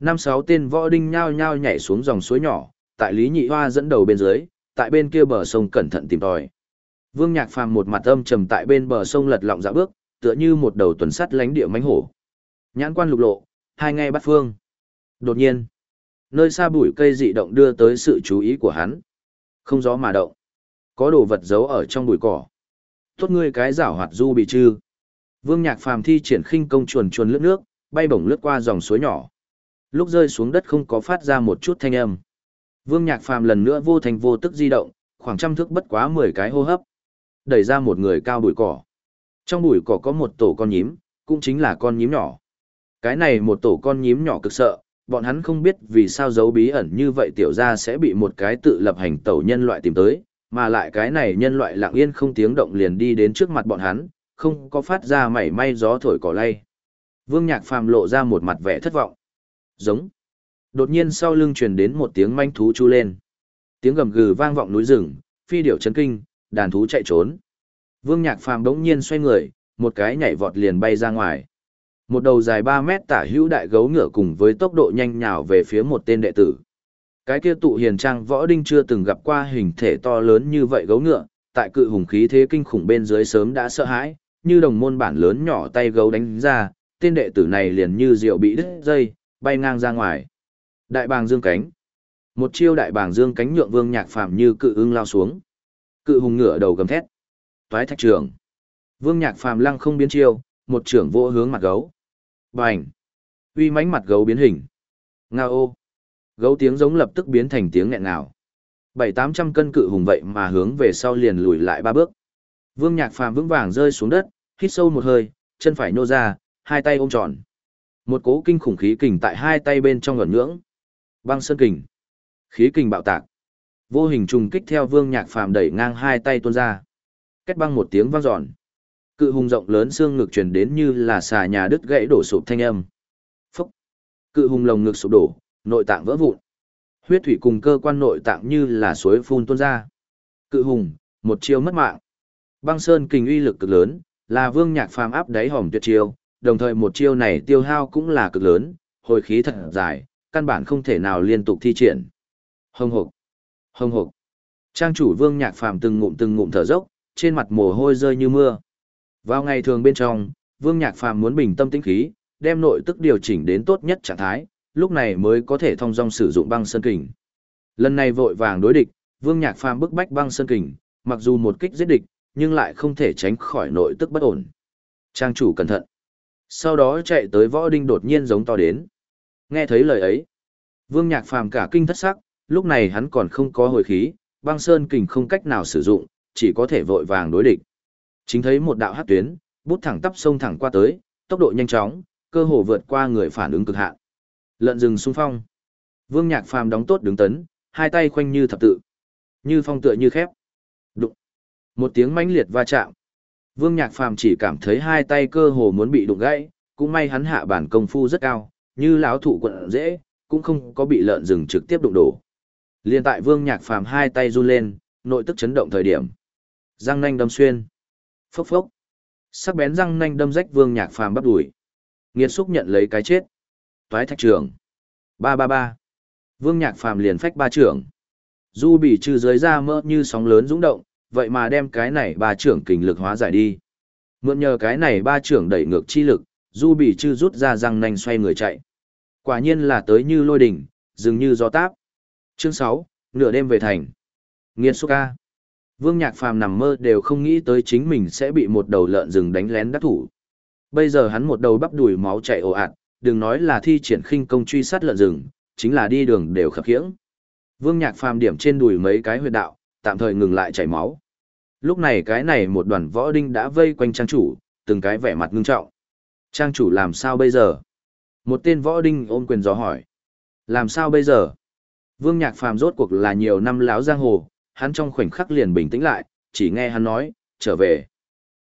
Năm sáu tên võ đinh nhao nhao nhảy xuống dòng suối nhỏ, tại Lý Nhị Hoa dẫn đầu bên dưới, tại bên kia bờ sông cẩn thận tìm tòi. Vương Nhạc Phàm một mặt âm trầm tại bên bờ sông lật lọng dạo bước, tựa như một đầu tuần sắt lánh địa mánh hổ. Nhãn quan lục lộ, hai ngay bắt phương. Đột nhiên, nơi xa bụi cây dị động đưa tới sự chú ý của hắn. Không gió mà động. Có đồ vật giấu ở trong bụi cỏ. Tốt ngươi cái rảo hoạt du bị trư. Vương Nhạc Phàm thi triển khinh công chuồn chuồn lướt nước, bay bổng lướt qua dòng suối nhỏ. Lúc rơi xuống đất không có phát ra một chút thanh âm. Vương Nhạc Phàm lần nữa vô thành vô tức di động, khoảng trăm thước bất quá 10 cái hô hấp. Đẩy ra một người cao bụi cỏ. Trong bụi cỏ có một tổ con nhím, cũng chính là con nhím nhỏ. Cái này một tổ con nhím nhỏ cực sợ, bọn hắn không biết vì sao giấu bí ẩn như vậy tiểu ra sẽ bị một cái tự lập hành tẩu nhân loại tìm tới, mà lại cái này nhân loại lặng yên không tiếng động liền đi đến trước mặt bọn hắn, không có phát ra mảy may gió thổi cỏ lay. Vương Nhạc Phàm lộ ra một mặt vẻ thất vọng. Giống. Đột nhiên sau lưng truyền đến một tiếng manh thú chu lên. Tiếng gầm gừ vang vọng núi rừng, phi điểu chấn kinh, đàn thú chạy trốn. Vương Nhạc Phàm đống nhiên xoay người, một cái nhảy vọt liền bay ra ngoài. Một đầu dài 3 mét tả hữu đại gấu ngựa cùng với tốc độ nhanh nhào về phía một tên đệ tử. Cái kia tụ hiền trang võ đinh chưa từng gặp qua hình thể to lớn như vậy gấu ngựa, tại cự hùng khí thế kinh khủng bên dưới sớm đã sợ hãi, như đồng môn bản lớn nhỏ tay gấu đánh ra, tên đệ tử này liền như rượu bị đứt dây, bay ngang ra ngoài. Đại bàng dương cánh. Một chiêu đại bàng dương cánh nhượng vương nhạc phàm như cự ưng lao xuống. Cự hùng ngựa đầu gầm thét. Toái thạch trường. Vương nhạc phàm lăng không biến chiêu, một trưởng vô hướng mặt gấu. Bành! Uy mãnh mặt gấu biến hình. Nga ô! Gấu tiếng giống lập tức biến thành tiếng nghẹn ngào. Bảy tám trăm cân cự hùng vậy mà hướng về sau liền lùi lại ba bước. Vương Nhạc Phàm vững vàng rơi xuống đất, hít sâu một hơi, chân phải nô ra, hai tay ôm tròn. Một cố kinh khủng khí kình tại hai tay bên trong ngẩn ngưỡng. Băng sơn kình. Khí kình bạo tạc. Vô hình trùng kích theo Vương Nhạc Phàm đẩy ngang hai tay tuôn ra. Kết băng một tiếng vang dọn. Cự hùng rộng lớn xương ngực truyền đến như là xà nhà đứt gãy đổ sụp thanh âm. Phúc! Cự hùng lồng ngực sụp đổ, nội tạng vỡ vụn. Huyết thủy cùng cơ quan nội tạng như là suối phun tuôn ra. Cự hùng, một chiêu mất mạng. Băng sơn kình uy lực cực lớn, là vương nhạc phàm áp đáy hòm tuyệt chiêu, đồng thời một chiêu này tiêu hao cũng là cực lớn, hồi khí thật dài, căn bản không thể nào liên tục thi triển. Hồng hộc, hồng hộc. Trang chủ vương nhạc phàm từng ngụm từng ngụm thở dốc, trên mặt mồ hôi rơi như mưa. Vào ngày thường bên trong, Vương Nhạc Phàm muốn bình tâm tĩnh khí, đem nội tức điều chỉnh đến tốt nhất trạng thái, lúc này mới có thể thông dong sử dụng băng sơn kình. Lần này vội vàng đối địch, Vương Nhạc Phàm bức bách băng sơn kình, mặc dù một kích giết địch, nhưng lại không thể tránh khỏi nội tức bất ổn. Trang chủ cẩn thận. Sau đó chạy tới võ đinh đột nhiên giống to đến. Nghe thấy lời ấy, Vương Nhạc Phàm cả kinh thất sắc, lúc này hắn còn không có hồi khí, băng sơn kình không cách nào sử dụng, chỉ có thể vội vàng đối địch. Chính thấy một đạo hắc tuyến, bút thẳng tắp sông thẳng qua tới, tốc độ nhanh chóng, cơ hồ vượt qua người phản ứng cực hạn. Lợn rừng xung phong. Vương Nhạc Phàm đóng tốt đứng tấn, hai tay khoanh như thập tự, như phong tựa như khép. Đụng. Một tiếng mãnh liệt va chạm. Vương Nhạc Phàm chỉ cảm thấy hai tay cơ hồ muốn bị đụng gãy, cũng may hắn hạ bản công phu rất cao, như lão thủ quận dễ, cũng không có bị lợn rừng trực tiếp đụng đổ. Liên tại Vương Nhạc Phàm hai tay run lên, nội tức chấn động thời điểm. Răng nanh đâm xuyên. Phốc phốc. Sắc bén răng nanh đâm rách Vương Nhạc Phàm bắp đùi. Nghiệt xúc nhận lấy cái chết. Toái thạch trường. Ba ba ba. Vương Nhạc Phàm liền phách ba trưởng. Du bị trừ dưới ra mỡ như sóng lớn dũng động, vậy mà đem cái này ba trưởng kình lực hóa giải đi. Mượn nhờ cái này ba trưởng đẩy ngược chi lực, Du bị chư rút ra răng nanh xoay người chạy. Quả nhiên là tới như lôi đỉnh, dường như gió táp. Chương sáu, nửa đêm về thành. Nghiên xúc ca. Vương Nhạc Phàm nằm mơ đều không nghĩ tới chính mình sẽ bị một đầu lợn rừng đánh lén đắc thủ. Bây giờ hắn một đầu bắp đùi máu chảy ồ ạt, đừng nói là thi triển khinh công truy sát lợn rừng, chính là đi đường đều khập khiễng. Vương Nhạc Phàm điểm trên đùi mấy cái huyệt đạo, tạm thời ngừng lại chảy máu. Lúc này cái này một đoàn võ đinh đã vây quanh trang chủ, từng cái vẻ mặt ngưng trọng. Trang chủ làm sao bây giờ? Một tên võ đinh ôm quyền gió hỏi. Làm sao bây giờ? Vương Nhạc Phàm rốt cuộc là nhiều năm láo giang hồ, hắn trong khoảnh khắc liền bình tĩnh lại, chỉ nghe hắn nói, trở về.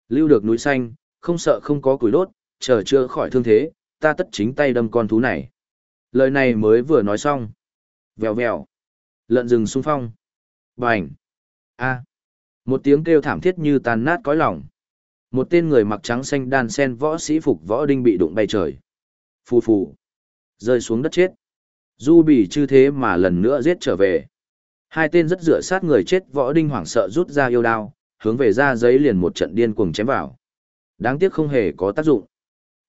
Lưu được núi xanh, không sợ không có củi đốt, chờ chưa khỏi thương thế, ta tất chính tay đâm con thú này. Lời này mới vừa nói xong. Vèo vèo. Lợn rừng xung phong. Bành. A. Một tiếng kêu thảm thiết như tàn nát cõi lòng. Một tên người mặc trắng xanh đan sen võ sĩ phục võ đinh bị đụng bay trời. Phù phù. Rơi xuống đất chết. Du bỉ chư thế mà lần nữa giết trở về. Hai tên rất dựa sát người chết võ đinh hoảng sợ rút ra yêu đao, hướng về ra giấy liền một trận điên cuồng chém vào. Đáng tiếc không hề có tác dụng.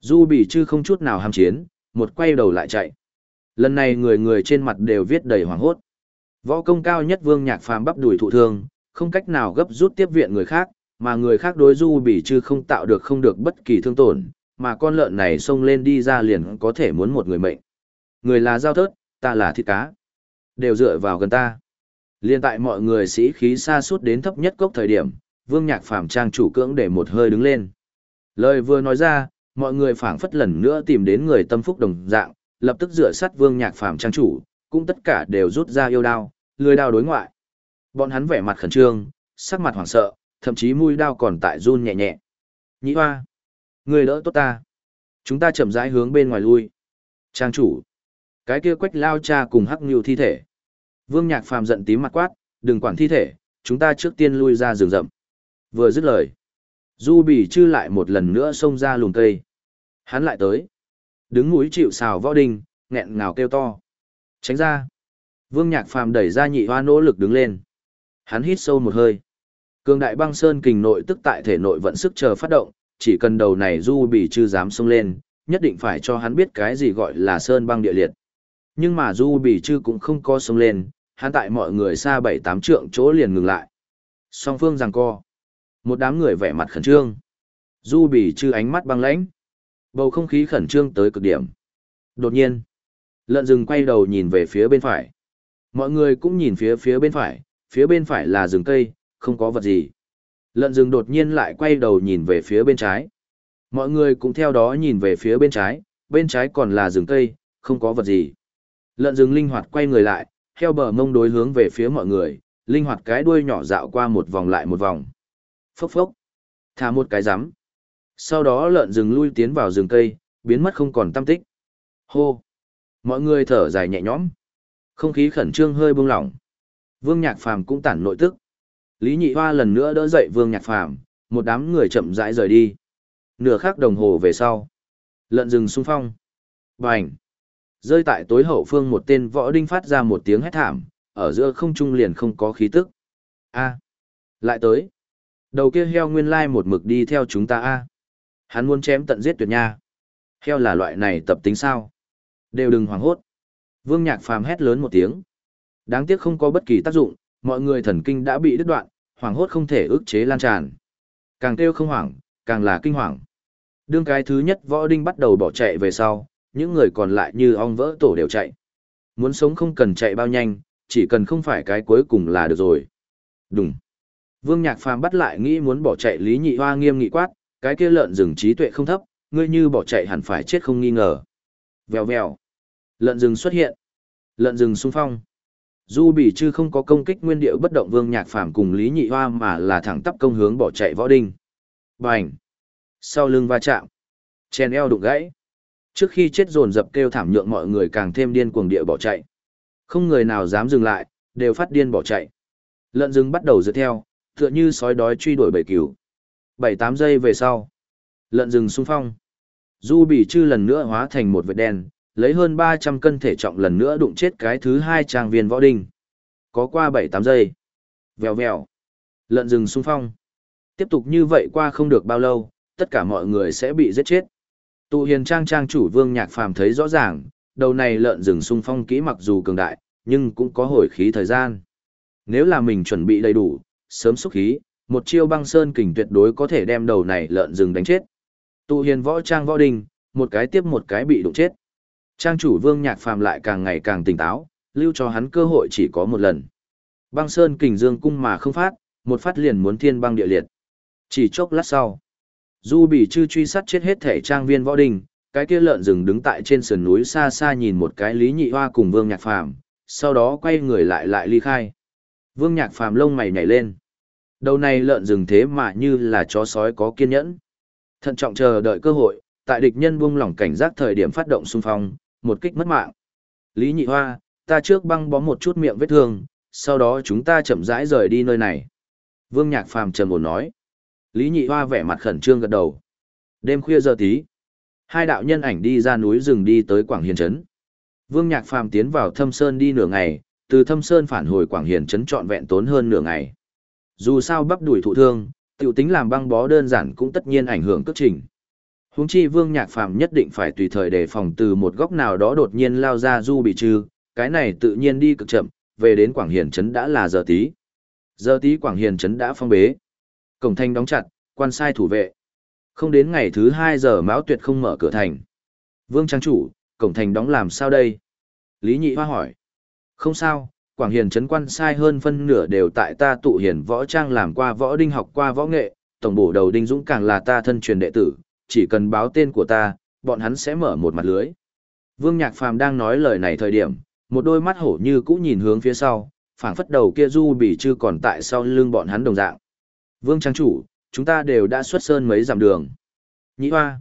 Du bỉ chư không chút nào ham chiến, một quay đầu lại chạy. Lần này người người trên mặt đều viết đầy hoảng hốt. Võ công cao nhất vương nhạc phàm bắp đuổi thụ thương, không cách nào gấp rút tiếp viện người khác, mà người khác đối du bị chư không tạo được không được bất kỳ thương tổn, mà con lợn này xông lên đi ra liền có thể muốn một người mệnh. Người là giao thớt, ta là thịt cá. Đều dựa vào gần ta. Liên tại mọi người sĩ khí xa suốt đến thấp nhất cốc thời điểm, vương nhạc phàm trang chủ cưỡng để một hơi đứng lên. Lời vừa nói ra, mọi người phảng phất lần nữa tìm đến người tâm phúc đồng dạng, lập tức dựa sát vương nhạc phàm trang chủ, cũng tất cả đều rút ra yêu đao, lười đao đối ngoại. Bọn hắn vẻ mặt khẩn trương, sắc mặt hoảng sợ, thậm chí mũi đao còn tại run nhẹ nhẹ. Nhĩ hoa, người đỡ tốt ta. Chúng ta chậm rãi hướng bên ngoài lui. Trang chủ, cái kia quách lao cha cùng hắc nhiều thi thể. Vương Nhạc Phàm giận tím mặt quát, đừng quản thi thể, chúng ta trước tiên lui ra rừng rậm. Vừa dứt lời, Du Bỉ Chư lại một lần nữa xông ra lùm cây. Hắn lại tới. Đứng núi chịu xào võ đình nghẹn ngào kêu to. Tránh ra. Vương Nhạc Phàm đẩy ra nhị hoa nỗ lực đứng lên. Hắn hít sâu một hơi. Cường đại băng sơn kình nội tức tại thể nội vận sức chờ phát động, chỉ cần đầu này Du Bị Chư dám xông lên, nhất định phải cho hắn biết cái gì gọi là sơn băng địa liệt. Nhưng mà Du Bị Chư cũng không có xông lên, hắn tại mọi người xa bảy tám trượng chỗ liền ngừng lại. Song phương giằng co. Một đám người vẻ mặt khẩn trương. Du Bị chư ánh mắt băng lãnh. Bầu không khí khẩn trương tới cực điểm. Đột nhiên, lợn rừng quay đầu nhìn về phía bên phải. Mọi người cũng nhìn phía phía bên phải, phía bên phải là rừng cây, không có vật gì. Lợn rừng đột nhiên lại quay đầu nhìn về phía bên trái. Mọi người cũng theo đó nhìn về phía bên trái, bên trái còn là rừng cây, không có vật gì. Lợn rừng linh hoạt quay người lại, theo bờ mông đối hướng về phía mọi người, linh hoạt cái đuôi nhỏ dạo qua một vòng lại một vòng. Phốc phốc. Thả một cái rắm. Sau đó lợn rừng lui tiến vào rừng cây, biến mất không còn tâm tích. Hô. Mọi người thở dài nhẹ nhõm. Không khí khẩn trương hơi buông lỏng. Vương Nhạc Phàm cũng tản nội tức. Lý Nhị Hoa lần nữa đỡ dậy Vương Nhạc Phàm, một đám người chậm rãi rời đi. Nửa khắc đồng hồ về sau, lợn rừng xung phong. Bành! Rơi tại tối hậu phương một tên võ đinh phát ra một tiếng hét thảm, ở giữa không trung liền không có khí tức. A, lại tới. Đầu kia heo nguyên lai một mực đi theo chúng ta a. Hắn muốn chém tận giết tuyệt nha. Heo là loại này tập tính sao? Đều đừng hoảng hốt. Vương Nhạc Phàm hét lớn một tiếng. Đáng tiếc không có bất kỳ tác dụng, mọi người thần kinh đã bị đứt đoạn, hoảng hốt không thể ức chế lan tràn. Càng kêu không hoảng, càng là kinh hoàng. Đương cái thứ nhất võ đinh bắt đầu bỏ chạy về sau, những người còn lại như ong vỡ tổ đều chạy. Muốn sống không cần chạy bao nhanh, chỉ cần không phải cái cuối cùng là được rồi. Đúng. Vương Nhạc Phàm bắt lại nghĩ muốn bỏ chạy Lý Nhị Hoa nghiêm nghị quát, cái kia lợn rừng trí tuệ không thấp, ngươi như bỏ chạy hẳn phải chết không nghi ngờ. Vèo vèo. Lợn rừng xuất hiện. Lợn rừng xung phong. Du Bỉ Trư không có công kích nguyên điệu bất động Vương Nhạc Phàm cùng Lý Nhị Hoa mà là thẳng tắp công hướng bỏ chạy võ đinh. Bành. Sau lưng va chạm. Chèn eo đụng gãy. Trước khi chết dồn dập kêu thảm nhượng mọi người càng thêm điên cuồng địa bỏ chạy. Không người nào dám dừng lại, đều phát điên bỏ chạy. Lợn rừng bắt đầu dựa theo, tựa như sói đói truy đuổi bầy cừu. Bảy tám giây về sau, lợn rừng xung phong. Du Bỉ chư lần nữa hóa thành một vệt đen, lấy hơn 300 cân thể trọng lần nữa đụng chết cái thứ hai trang viên võ đinh. Có qua bảy tám giây. Vèo vèo. Lợn rừng xung phong. Tiếp tục như vậy qua không được bao lâu, tất cả mọi người sẽ bị giết chết. Tụ hiền trang trang chủ vương nhạc phàm thấy rõ ràng, đầu này lợn rừng sung phong kỹ mặc dù cường đại, nhưng cũng có hồi khí thời gian. Nếu là mình chuẩn bị đầy đủ, sớm xúc khí, một chiêu băng sơn kình tuyệt đối có thể đem đầu này lợn rừng đánh chết. Tụ hiền võ trang võ đình, một cái tiếp một cái bị đụng chết. Trang chủ vương nhạc phàm lại càng ngày càng tỉnh táo, lưu cho hắn cơ hội chỉ có một lần. Băng sơn kình dương cung mà không phát, một phát liền muốn thiên băng địa liệt. Chỉ chốc lát sau, Du Bỉ chư truy sát chết hết thể trang viên võ đình, cái kia lợn rừng đứng tại trên sườn núi xa xa nhìn một cái Lý Nhị Hoa cùng Vương Nhạc Phàm, sau đó quay người lại lại ly khai. Vương Nhạc Phàm lông mày nhảy lên. Đầu này lợn rừng thế mà như là chó sói có kiên nhẫn. Thận trọng chờ đợi cơ hội, tại địch nhân buông lỏng cảnh giác thời điểm phát động xung phong, một kích mất mạng. Lý Nhị Hoa, ta trước băng bó một chút miệng vết thương, sau đó chúng ta chậm rãi rời đi nơi này. Vương Nhạc Phàm trầm ổn nói. Lý Nhị Hoa vẻ mặt khẩn trương gật đầu. Đêm khuya giờ tí, hai đạo nhân ảnh đi ra núi rừng đi tới Quảng Hiền Trấn. Vương Nhạc Phàm tiến vào Thâm Sơn đi nửa ngày, từ Thâm Sơn phản hồi Quảng Hiền Trấn trọn vẹn tốn hơn nửa ngày. Dù sao bắp đuổi thụ thương, tiểu tính làm băng bó đơn giản cũng tất nhiên ảnh hưởng cước trình. Huống chi Vương Nhạc Phàm nhất định phải tùy thời đề phòng từ một góc nào đó đột nhiên lao ra du bị trừ, cái này tự nhiên đi cực chậm, về đến Quảng Hiền trấn đã là giờ tí. Giờ tí Quảng Hiền trấn đã phong bế. Cổng thành đóng chặt, quan sai thủ vệ. Không đến ngày thứ hai giờ Mão Tuyệt không mở cửa thành. Vương trang chủ, cổng thành đóng làm sao đây? Lý Nhị Hoa hỏi. Không sao, Quảng Hiền trấn quan sai hơn phân nửa đều tại ta tụ hiền võ trang làm qua võ đinh học qua võ nghệ, tổng bổ đầu đinh dũng càng là ta thân truyền đệ tử, chỉ cần báo tên của ta, bọn hắn sẽ mở một mặt lưới. Vương Nhạc Phàm đang nói lời này thời điểm, một đôi mắt hổ như cũ nhìn hướng phía sau, phảng phất đầu kia du bỉ chưa còn tại sau lưng bọn hắn đồng dạng. Vương Trang Chủ, chúng ta đều đã xuất sơn mấy dặm đường. Nhĩ hoa,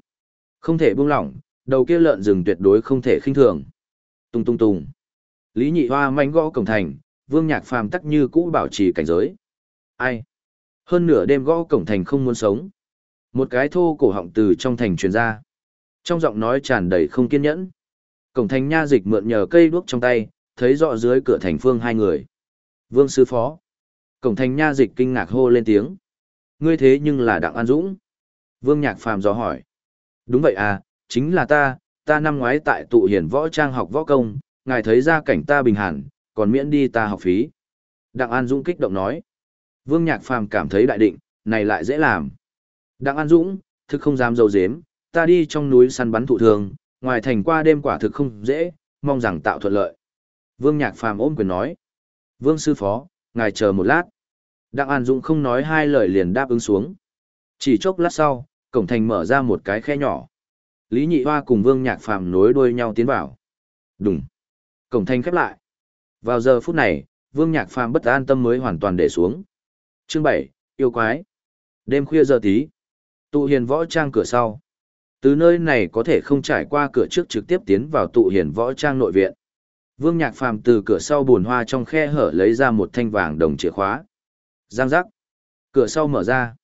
không thể buông lỏng, đầu kia lợn rừng tuyệt đối không thể khinh thường. Tung tung tung. Lý Nhị Hoa manh gõ cổng thành, Vương Nhạc Phàm tắc như cũ bảo trì cảnh giới. Ai? Hơn nửa đêm gõ cổng thành không muốn sống. Một cái thô cổ họng từ trong thành truyền ra. Trong giọng nói tràn đầy không kiên nhẫn. Cổng thành nha dịch mượn nhờ cây đuốc trong tay, thấy rõ dưới cửa thành phương hai người. Vương sư phó. Cổng thành nha dịch kinh ngạc hô lên tiếng. Ngươi thế nhưng là Đặng An Dũng. Vương Nhạc Phàm dò hỏi. Đúng vậy à, chính là ta, ta năm ngoái tại tụ hiển võ trang học võ công, ngài thấy ra cảnh ta bình hẳn, còn miễn đi ta học phí. Đặng An Dũng kích động nói. Vương Nhạc Phàm cảm thấy đại định, này lại dễ làm. Đặng An Dũng, thực không dám dầu dếm, ta đi trong núi săn bắn thụ thường, ngoài thành qua đêm quả thực không dễ, mong rằng tạo thuận lợi. Vương Nhạc Phàm ôm quyền nói. Vương sư phó, ngài chờ một lát. Đặng An Dũng không nói hai lời liền đáp ứng xuống. Chỉ chốc lát sau, cổng thành mở ra một cái khe nhỏ. Lý Nhị Hoa cùng Vương Nhạc Phàm nối đuôi nhau tiến vào. Đùng. Cổng thành khép lại. Vào giờ phút này, Vương Nhạc Phàm bất an tâm mới hoàn toàn để xuống. Chương 7, yêu quái. Đêm khuya giờ tí. Tụ hiền võ trang cửa sau. Từ nơi này có thể không trải qua cửa trước trực tiếp tiến vào tụ hiền võ trang nội viện. Vương Nhạc Phàm từ cửa sau buồn hoa trong khe hở lấy ra một thanh vàng đồng chìa khóa. Giang giác. Cửa sau mở ra.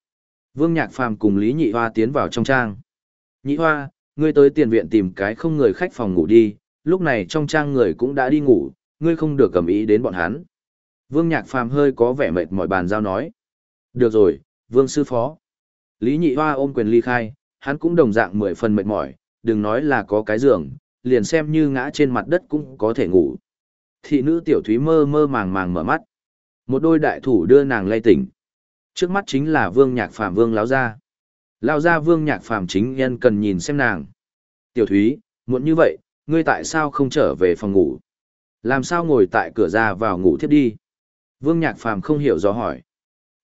Vương Nhạc Phàm cùng Lý Nhị Hoa tiến vào trong trang. Nhị Hoa, ngươi tới tiền viện tìm cái không người khách phòng ngủ đi, lúc này trong trang người cũng đã đi ngủ, ngươi không được cầm ý đến bọn hắn. Vương Nhạc Phàm hơi có vẻ mệt mỏi bàn giao nói. Được rồi, Vương Sư Phó. Lý Nhị Hoa ôm quyền ly khai, hắn cũng đồng dạng mười phần mệt mỏi, đừng nói là có cái giường, liền xem như ngã trên mặt đất cũng có thể ngủ. Thị nữ tiểu thúy mơ mơ màng màng mở mắt. Một đôi đại thủ đưa nàng lay tỉnh. Trước mắt chính là Vương Nhạc Phàm Vương lão gia. Lão gia Vương Nhạc Phàm chính nhân cần nhìn xem nàng. Tiểu thúy, muộn như vậy, ngươi tại sao không trở về phòng ngủ? Làm sao ngồi tại cửa ra vào ngủ thiếp đi? Vương Nhạc Phàm không hiểu do hỏi.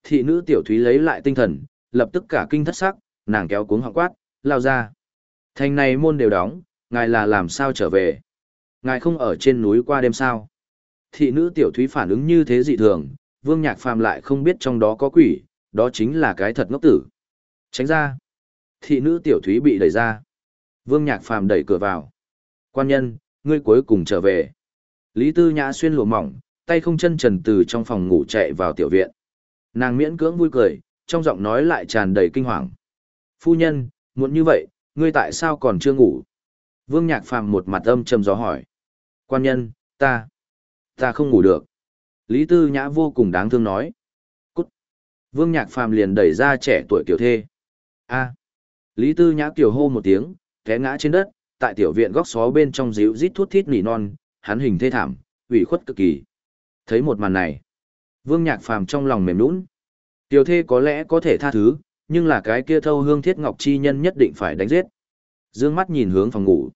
Thị nữ tiểu thúy lấy lại tinh thần, lập tức cả kinh thất sắc, nàng kéo cuống họng quát, lao ra. Thành này môn đều đóng, ngài là làm sao trở về? Ngài không ở trên núi qua đêm sao? Thị nữ tiểu thúy phản ứng như thế dị thường, vương nhạc phàm lại không biết trong đó có quỷ, đó chính là cái thật ngốc tử. Tránh ra. Thị nữ tiểu thúy bị đẩy ra. Vương nhạc phàm đẩy cửa vào. Quan nhân, ngươi cuối cùng trở về. Lý Tư Nhã xuyên lụa mỏng, tay không chân trần từ trong phòng ngủ chạy vào tiểu viện. Nàng miễn cưỡng vui cười, trong giọng nói lại tràn đầy kinh hoàng. Phu nhân, muốn như vậy, ngươi tại sao còn chưa ngủ? Vương Nhạc Phàm một mặt âm trầm gió hỏi. Quan nhân, ta, ta không ngủ được. Lý Tư Nhã vô cùng đáng thương nói. Cút. Vương Nhạc Phàm liền đẩy ra trẻ tuổi kiểu thê. A. Lý Tư Nhã kiểu hô một tiếng, té ngã trên đất, tại tiểu viện góc xó bên trong díu rít thuốc thít nỉ non, hắn hình thê thảm, ủy khuất cực kỳ. Thấy một màn này, Vương Nhạc Phàm trong lòng mềm nũng. Tiểu thê có lẽ có thể tha thứ, nhưng là cái kia thâu hương thiết ngọc chi nhân nhất định phải đánh giết. Dương mắt nhìn hướng phòng ngủ.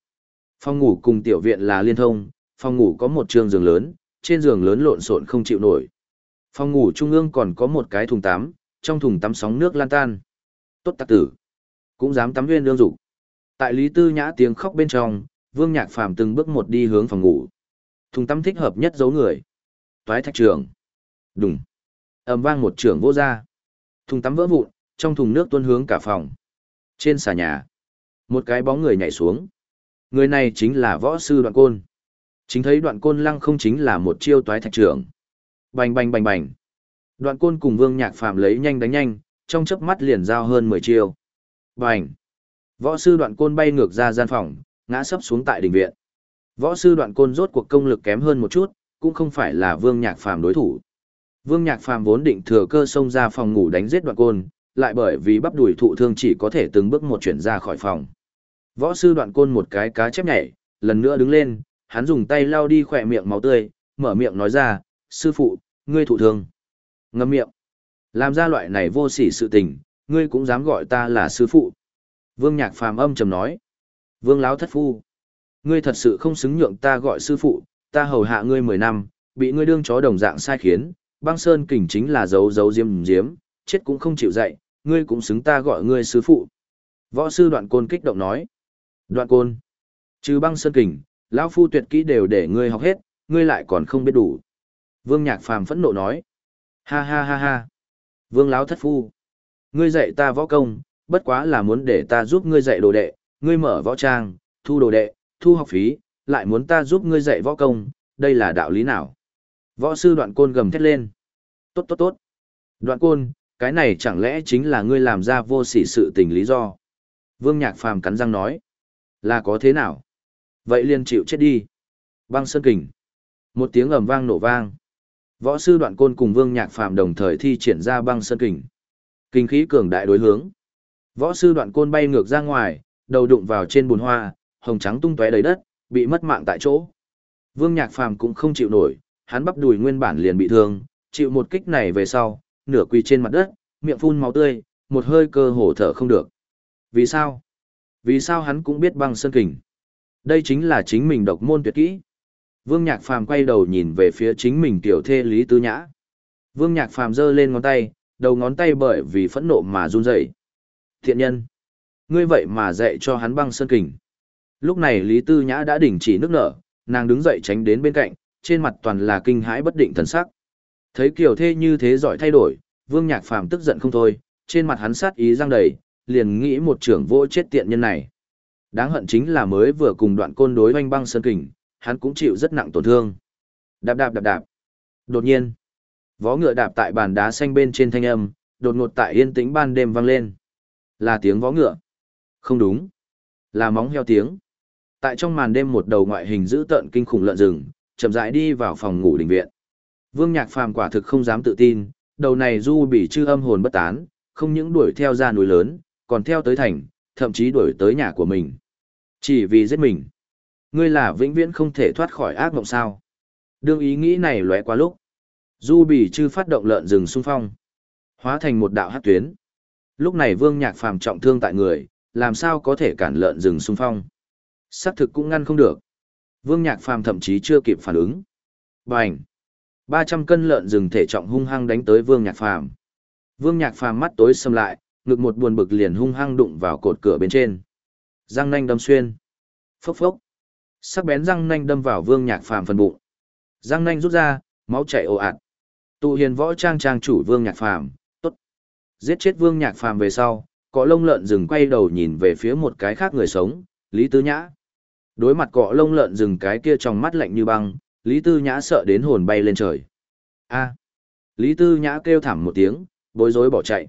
Phòng ngủ cùng tiểu viện là liên thông, phòng ngủ có một trường giường lớn, trên giường lớn lộn xộn không chịu nổi. Phòng ngủ trung ương còn có một cái thùng tắm, trong thùng tắm sóng nước lan tan. Tốt tạc tử. Cũng dám tắm viên lương dục. Tại Lý Tư Nhã tiếng khóc bên trong, Vương Nhạc Phàm từng bước một đi hướng phòng ngủ. Thùng tắm thích hợp nhất giấu người. Toái thạch trường. Đùng ầm vang một trưởng vô ra. Thùng tắm vỡ vụn, trong thùng nước tuôn hướng cả phòng. Trên xà nhà, một cái bóng người nhảy xuống. Người này chính là võ sư đoạn côn. Chính thấy đoạn côn lăng không chính là một chiêu toái thạch trưởng. Bành bành bành bành. Đoạn côn cùng vương nhạc phàm lấy nhanh đánh nhanh, trong chớp mắt liền giao hơn 10 chiêu. Bành. Võ sư đoạn côn bay ngược ra gian phòng, ngã sấp xuống tại đình viện. Võ sư đoạn côn rốt cuộc công lực kém hơn một chút, cũng không phải là vương nhạc phàm đối thủ. Vương nhạc phàm vốn định thừa cơ xông ra phòng ngủ đánh giết đoạn côn, lại bởi vì bắp đùi thụ thương chỉ có thể từng bước một chuyển ra khỏi phòng. Võ sư đoạn côn một cái cá chép nhảy, lần nữa đứng lên, hắn dùng tay lau đi khỏe miệng máu tươi, mở miệng nói ra, sư phụ, ngươi thụ thương. Ngâm miệng. Làm ra loại này vô sỉ sự tình, ngươi cũng dám gọi ta là sư phụ. Vương nhạc phàm âm trầm nói. Vương láo thất phu. Ngươi thật sự không xứng nhượng ta gọi sư phụ, ta hầu hạ ngươi 10 năm, bị ngươi đương chó đồng dạng sai khiến, băng sơn kình chính là dấu dấu diêm diếm, chết cũng không chịu dạy, ngươi cũng xứng ta gọi ngươi sư phụ. Võ sư đoạn côn kích động nói. Đoạn côn. Trừ băng sơn kình, lão phu tuyệt kỹ đều để ngươi học hết, ngươi lại còn không biết đủ. Vương Nhạc Phàm phẫn nộ nói. Ha ha ha ha. Vương lão thất phu. Ngươi dạy ta võ công, bất quá là muốn để ta giúp ngươi dạy đồ đệ, ngươi mở võ trang, thu đồ đệ, thu học phí, lại muốn ta giúp ngươi dạy võ công, đây là đạo lý nào? Võ sư đoạn côn gầm thét lên. Tốt tốt tốt. Đoạn côn, cái này chẳng lẽ chính là ngươi làm ra vô sỉ sự tình lý do? Vương Nhạc Phàm cắn răng nói. Là có thế nào? Vậy liền chịu chết đi. Băng sơn kình. Một tiếng ầm vang nổ vang. Võ sư đoạn côn cùng Vương Nhạc Phàm đồng thời thi triển ra băng sơn kình. Kinh khí cường đại đối hướng. Võ sư đoạn côn bay ngược ra ngoài, đầu đụng vào trên bùn hoa, hồng trắng tung tóe đầy đất, bị mất mạng tại chỗ. Vương Nhạc Phàm cũng không chịu nổi, hắn bắp đùi nguyên bản liền bị thương, chịu một kích này về sau, nửa quỳ trên mặt đất, miệng phun máu tươi, một hơi cơ hồ thở không được. Vì sao? Vì sao hắn cũng biết băng sơn kình? Đây chính là chính mình độc môn tuyệt kỹ. Vương Nhạc Phàm quay đầu nhìn về phía chính mình tiểu thê Lý Tư Nhã. Vương Nhạc Phàm giơ lên ngón tay, đầu ngón tay bởi vì phẫn nộ mà run rẩy. Thiện nhân, ngươi vậy mà dạy cho hắn băng sơn kình. Lúc này Lý Tư Nhã đã đình chỉ nước nở, nàng đứng dậy tránh đến bên cạnh, trên mặt toàn là kinh hãi bất định thần sắc. Thấy kiểu thê như thế giỏi thay đổi, Vương Nhạc Phàm tức giận không thôi, trên mặt hắn sát ý răng đầy, liền nghĩ một trưởng vô chết tiện nhân này. Đáng hận chính là mới vừa cùng đoạn côn đối oanh băng sơn kình, hắn cũng chịu rất nặng tổn thương. Đạp đạp đạp đạp. Đột nhiên, vó ngựa đạp tại bàn đá xanh bên trên thanh âm, đột ngột tại yên tĩnh ban đêm vang lên. Là tiếng vó ngựa. Không đúng. Là móng heo tiếng. Tại trong màn đêm một đầu ngoại hình dữ tợn kinh khủng lợn rừng, chậm rãi đi vào phòng ngủ đình viện. Vương Nhạc Phàm quả thực không dám tự tin, đầu này du bị chư âm hồn bất tán, không những đuổi theo ra núi lớn, còn theo tới thành, thậm chí đuổi tới nhà của mình. Chỉ vì giết mình. Ngươi là vĩnh viễn không thể thoát khỏi ác mộng sao. Đương ý nghĩ này lóe qua lúc. Du bị chư phát động lợn rừng xung phong. Hóa thành một đạo hát tuyến. Lúc này Vương Nhạc Phàm trọng thương tại người, làm sao có thể cản lợn rừng xung phong. Sắc thực cũng ngăn không được. Vương Nhạc Phàm thậm chí chưa kịp phản ứng. Bành! 300 cân lợn rừng thể trọng hung hăng đánh tới Vương Nhạc Phàm. Vương Nhạc Phàm mắt tối sầm lại, ngực một buồn bực liền hung hăng đụng vào cột cửa bên trên. Răng nanh đâm xuyên. Phốc phốc. Sắc bén răng nanh đâm vào Vương Nhạc Phàm phần bụng. Răng nanh rút ra, máu chảy ồ ạt. Tụ hiền võ trang trang chủ Vương Nhạc Phàm, tốt. Giết chết Vương Nhạc Phàm về sau, cọ lông lợn rừng quay đầu nhìn về phía một cái khác người sống, Lý Tứ Nhã. Đối mặt cọ lông lợn rừng cái kia trong mắt lạnh như băng, Lý Tư Nhã sợ đến hồn bay lên trời. A. Lý Tư Nhã kêu thảm một tiếng, bối rối bỏ chạy.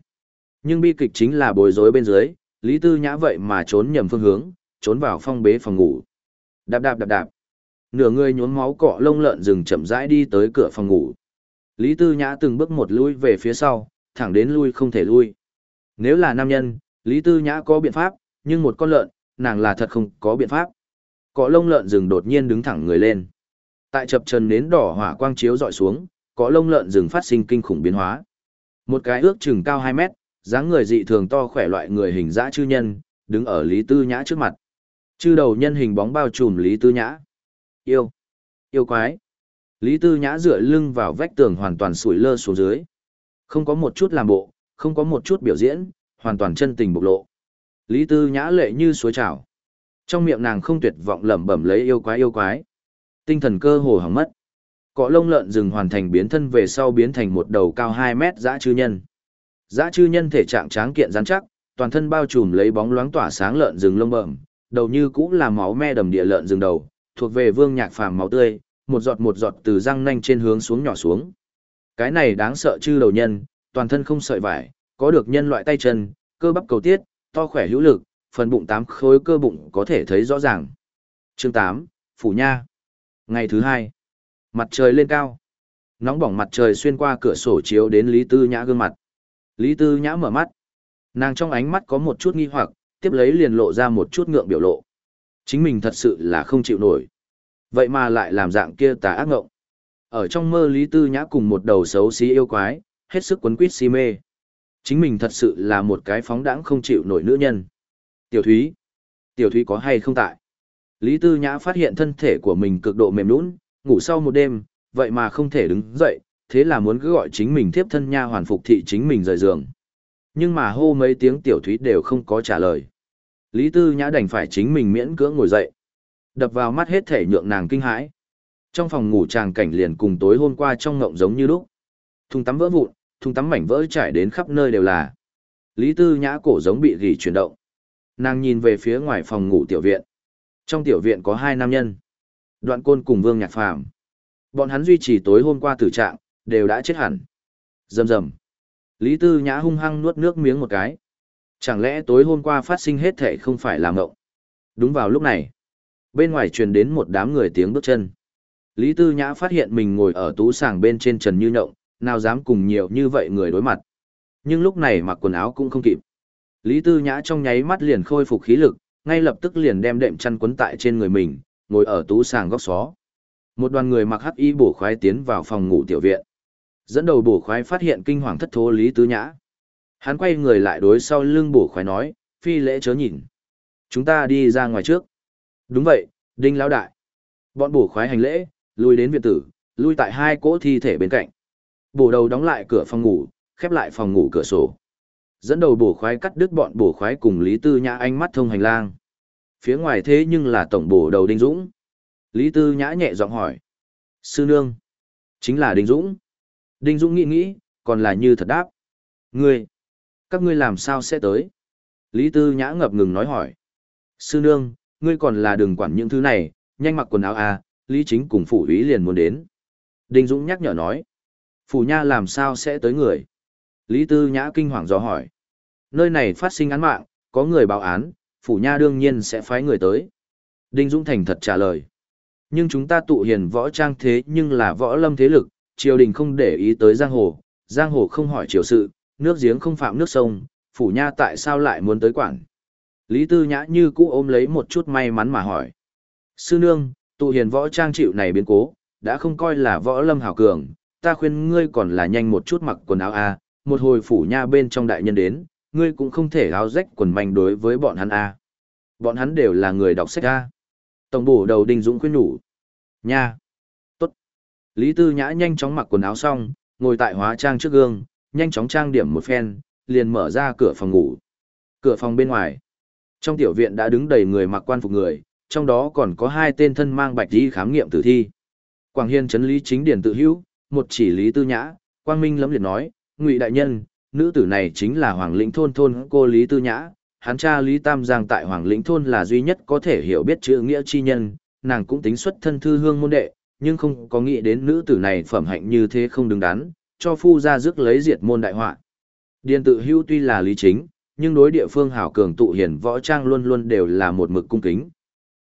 Nhưng bi kịch chính là bối rối bên dưới, Lý Tư Nhã vậy mà trốn nhầm phương hướng, trốn vào phong bế phòng ngủ. Đạp đạp đạp đạp. Nửa người nhốn máu cọ lông lợn rừng chậm rãi đi tới cửa phòng ngủ. Lý Tư Nhã từng bước một lui về phía sau, thẳng đến lui không thể lui. Nếu là nam nhân, Lý Tư Nhã có biện pháp, nhưng một con lợn, nàng là thật không có biện pháp. Cọ lông lợn rừng đột nhiên đứng thẳng người lên. Tại chập trần nến đỏ hỏa quang chiếu dọi xuống, có lông lợn rừng phát sinh kinh khủng biến hóa. Một cái ước chừng cao 2 mét, dáng người dị thường to khỏe loại người hình dã chư nhân, đứng ở Lý Tư Nhã trước mặt. Chư đầu nhân hình bóng bao trùm Lý Tư Nhã. Yêu. Yêu quái. Lý Tư Nhã dựa lưng vào vách tường hoàn toàn sủi lơ xuống dưới. Không có một chút làm bộ, không có một chút biểu diễn, hoàn toàn chân tình bộc lộ. Lý Tư Nhã lệ như suối trào. Trong miệng nàng không tuyệt vọng lẩm bẩm lấy yêu quái yêu quái. Tinh thần cơ hồ hỏng mất. Cọ lông lợn rừng hoàn thành biến thân về sau biến thành một đầu cao 2 mét dã chư nhân. Dã chư nhân thể trạng tráng kiện rắn chắc, toàn thân bao trùm lấy bóng loáng tỏa sáng lợn rừng lông bẩm, đầu như cũng là máu me đầm địa lợn rừng đầu, thuộc về vương nhạc phàm máu tươi, một giọt một giọt từ răng nanh trên hướng xuống nhỏ xuống. Cái này đáng sợ chư đầu nhân, toàn thân không sợi vải, có được nhân loại tay chân, cơ bắp cầu tiết, to khỏe hữu lực, phần bụng tám khối cơ bụng có thể thấy rõ ràng. Chương 8, Phủ Nha. Ngày thứ hai, mặt trời lên cao. Nóng bỏng mặt trời xuyên qua cửa sổ chiếu đến Lý Tư Nhã gương mặt. Lý Tư Nhã mở mắt. Nàng trong ánh mắt có một chút nghi hoặc, tiếp lấy liền lộ ra một chút ngượng biểu lộ. Chính mình thật sự là không chịu nổi. Vậy mà lại làm dạng kia tà ác ngộng. Ở trong mơ Lý Tư Nhã cùng một đầu xấu xí yêu quái, hết sức quấn quýt si mê. Chính mình thật sự là một cái phóng đãng không chịu nổi nữ nhân. Tiểu Thúy. Tiểu Thúy có hay không tại? Lý Tư Nhã phát hiện thân thể của mình cực độ mềm nhũn, ngủ sau một đêm, vậy mà không thể đứng dậy, thế là muốn cứ gọi chính mình tiếp thân nha hoàn phục thị chính mình rời giường. Nhưng mà hô mấy tiếng Tiểu Thúy đều không có trả lời. Lý Tư Nhã đành phải chính mình miễn cưỡng ngồi dậy. Đập vào mắt hết thể nhượng nàng kinh hãi. Trong phòng ngủ tràng cảnh liền cùng tối hôm qua trong ngộng giống như lúc. Thùng tắm vỡ vụn, thùng tắm mảnh vỡ trải đến khắp nơi đều là. Lý Tư Nhã cổ giống bị gỉ chuyển động. Nàng nhìn về phía ngoài phòng ngủ tiểu viện. Trong tiểu viện có hai nam nhân. Đoạn côn cùng Vương Nhạc Phàm. Bọn hắn duy trì tối hôm qua tử trạng, đều đã chết hẳn. Rầm rầm. Lý Tư Nhã hung hăng nuốt nước miếng một cái. Chẳng lẽ tối hôm qua phát sinh hết thể không phải là ngộng? Đúng vào lúc này, bên ngoài truyền đến một đám người tiếng bước chân. Lý Tư Nhã phát hiện mình ngồi ở tú sàng bên trên trần như nhộng, nào dám cùng nhiều như vậy người đối mặt. Nhưng lúc này mặc quần áo cũng không kịp. Lý Tư Nhã trong nháy mắt liền khôi phục khí lực, ngay lập tức liền đem đệm chăn quấn tại trên người mình, ngồi ở tú sàng góc xó. Một đoàn người mặc hắc y bổ khoái tiến vào phòng ngủ tiểu viện. Dẫn đầu bổ khoái phát hiện kinh hoàng thất thố Lý tứ Nhã. Hắn quay người lại đối sau lưng bổ khoái nói, phi lễ chớ nhìn. Chúng ta đi ra ngoài trước. Đúng vậy, đinh lão đại. Bọn bổ khoái hành lễ, lui đến viện tử, lui tại hai cỗ thi thể bên cạnh. Bổ đầu đóng lại cửa phòng ngủ, khép lại phòng ngủ cửa sổ. Dẫn đầu bổ khoái cắt đứt bọn bổ khoái cùng Lý Tư Nhã ánh mắt thông hành lang. Phía ngoài thế nhưng là tổng bổ đầu Đinh Dũng. Lý Tư Nhã nhẹ giọng hỏi. Sư nương. Chính là Đinh Dũng. Đinh Dũng nghĩ nghĩ, còn là như thật đáp. Ngươi. Các ngươi làm sao sẽ tới? Lý Tư Nhã ngập ngừng nói hỏi. Sư nương, ngươi còn là đừng quản những thứ này, nhanh mặc quần áo à, Lý Chính cùng phủ úy liền muốn đến. Đinh Dũng nhắc nhở nói. Phủ nha làm sao sẽ tới người? Lý Tư Nhã kinh hoàng do hỏi. Nơi này phát sinh án mạng, có người báo án, phủ nha đương nhiên sẽ phái người tới. Đinh Dũng thành thật trả lời. Nhưng chúng ta tụ hiền võ trang thế nhưng là võ lâm thế lực, triều đình không để ý tới giang hồ, giang hồ không hỏi triều sự, nước giếng không phạm nước sông, phủ nha tại sao lại muốn tới quản. Lý Tư Nhã như cũ ôm lấy một chút may mắn mà hỏi. Sư nương, tụ hiền võ trang chịu này biến cố, đã không coi là võ lâm hảo cường, ta khuyên ngươi còn là nhanh một chút mặc quần áo a, một hồi phủ nha bên trong đại nhân đến, ngươi cũng không thể áo rách quần manh đối với bọn hắn a. Bọn hắn đều là người đọc sách a. Tổng bổ đầu Đinh Dũng khuyên nhủ. Nha. Tốt. Lý Tư Nhã nhanh chóng mặc quần áo xong, ngồi tại hóa trang trước gương, nhanh chóng trang điểm một phen, liền mở ra cửa phòng ngủ. Cửa phòng bên ngoài. Trong tiểu viện đã đứng đầy người mặc quan phục người, trong đó còn có hai tên thân mang bạch đi khám nghiệm tử thi. Quảng Hiên chấn lý chính điển tự hữu, một chỉ lý tư nhã, Quang Minh lấm liệt nói, ngụy đại nhân, nữ tử này chính là Hoàng Lĩnh thôn thôn cô Lý Tư Nhã, hắn cha Lý Tam Giang tại Hoàng Lĩnh thôn là duy nhất có thể hiểu biết chữ nghĩa chi nhân, nàng cũng tính xuất thân thư hương môn đệ, nhưng không có nghĩ đến nữ tử này phẩm hạnh như thế không đứng đắn, cho phu ra rước lấy diệt môn đại họa. Điền tự hưu tuy là lý chính, nhưng đối địa phương hảo cường tụ hiển võ trang luôn luôn đều là một mực cung kính.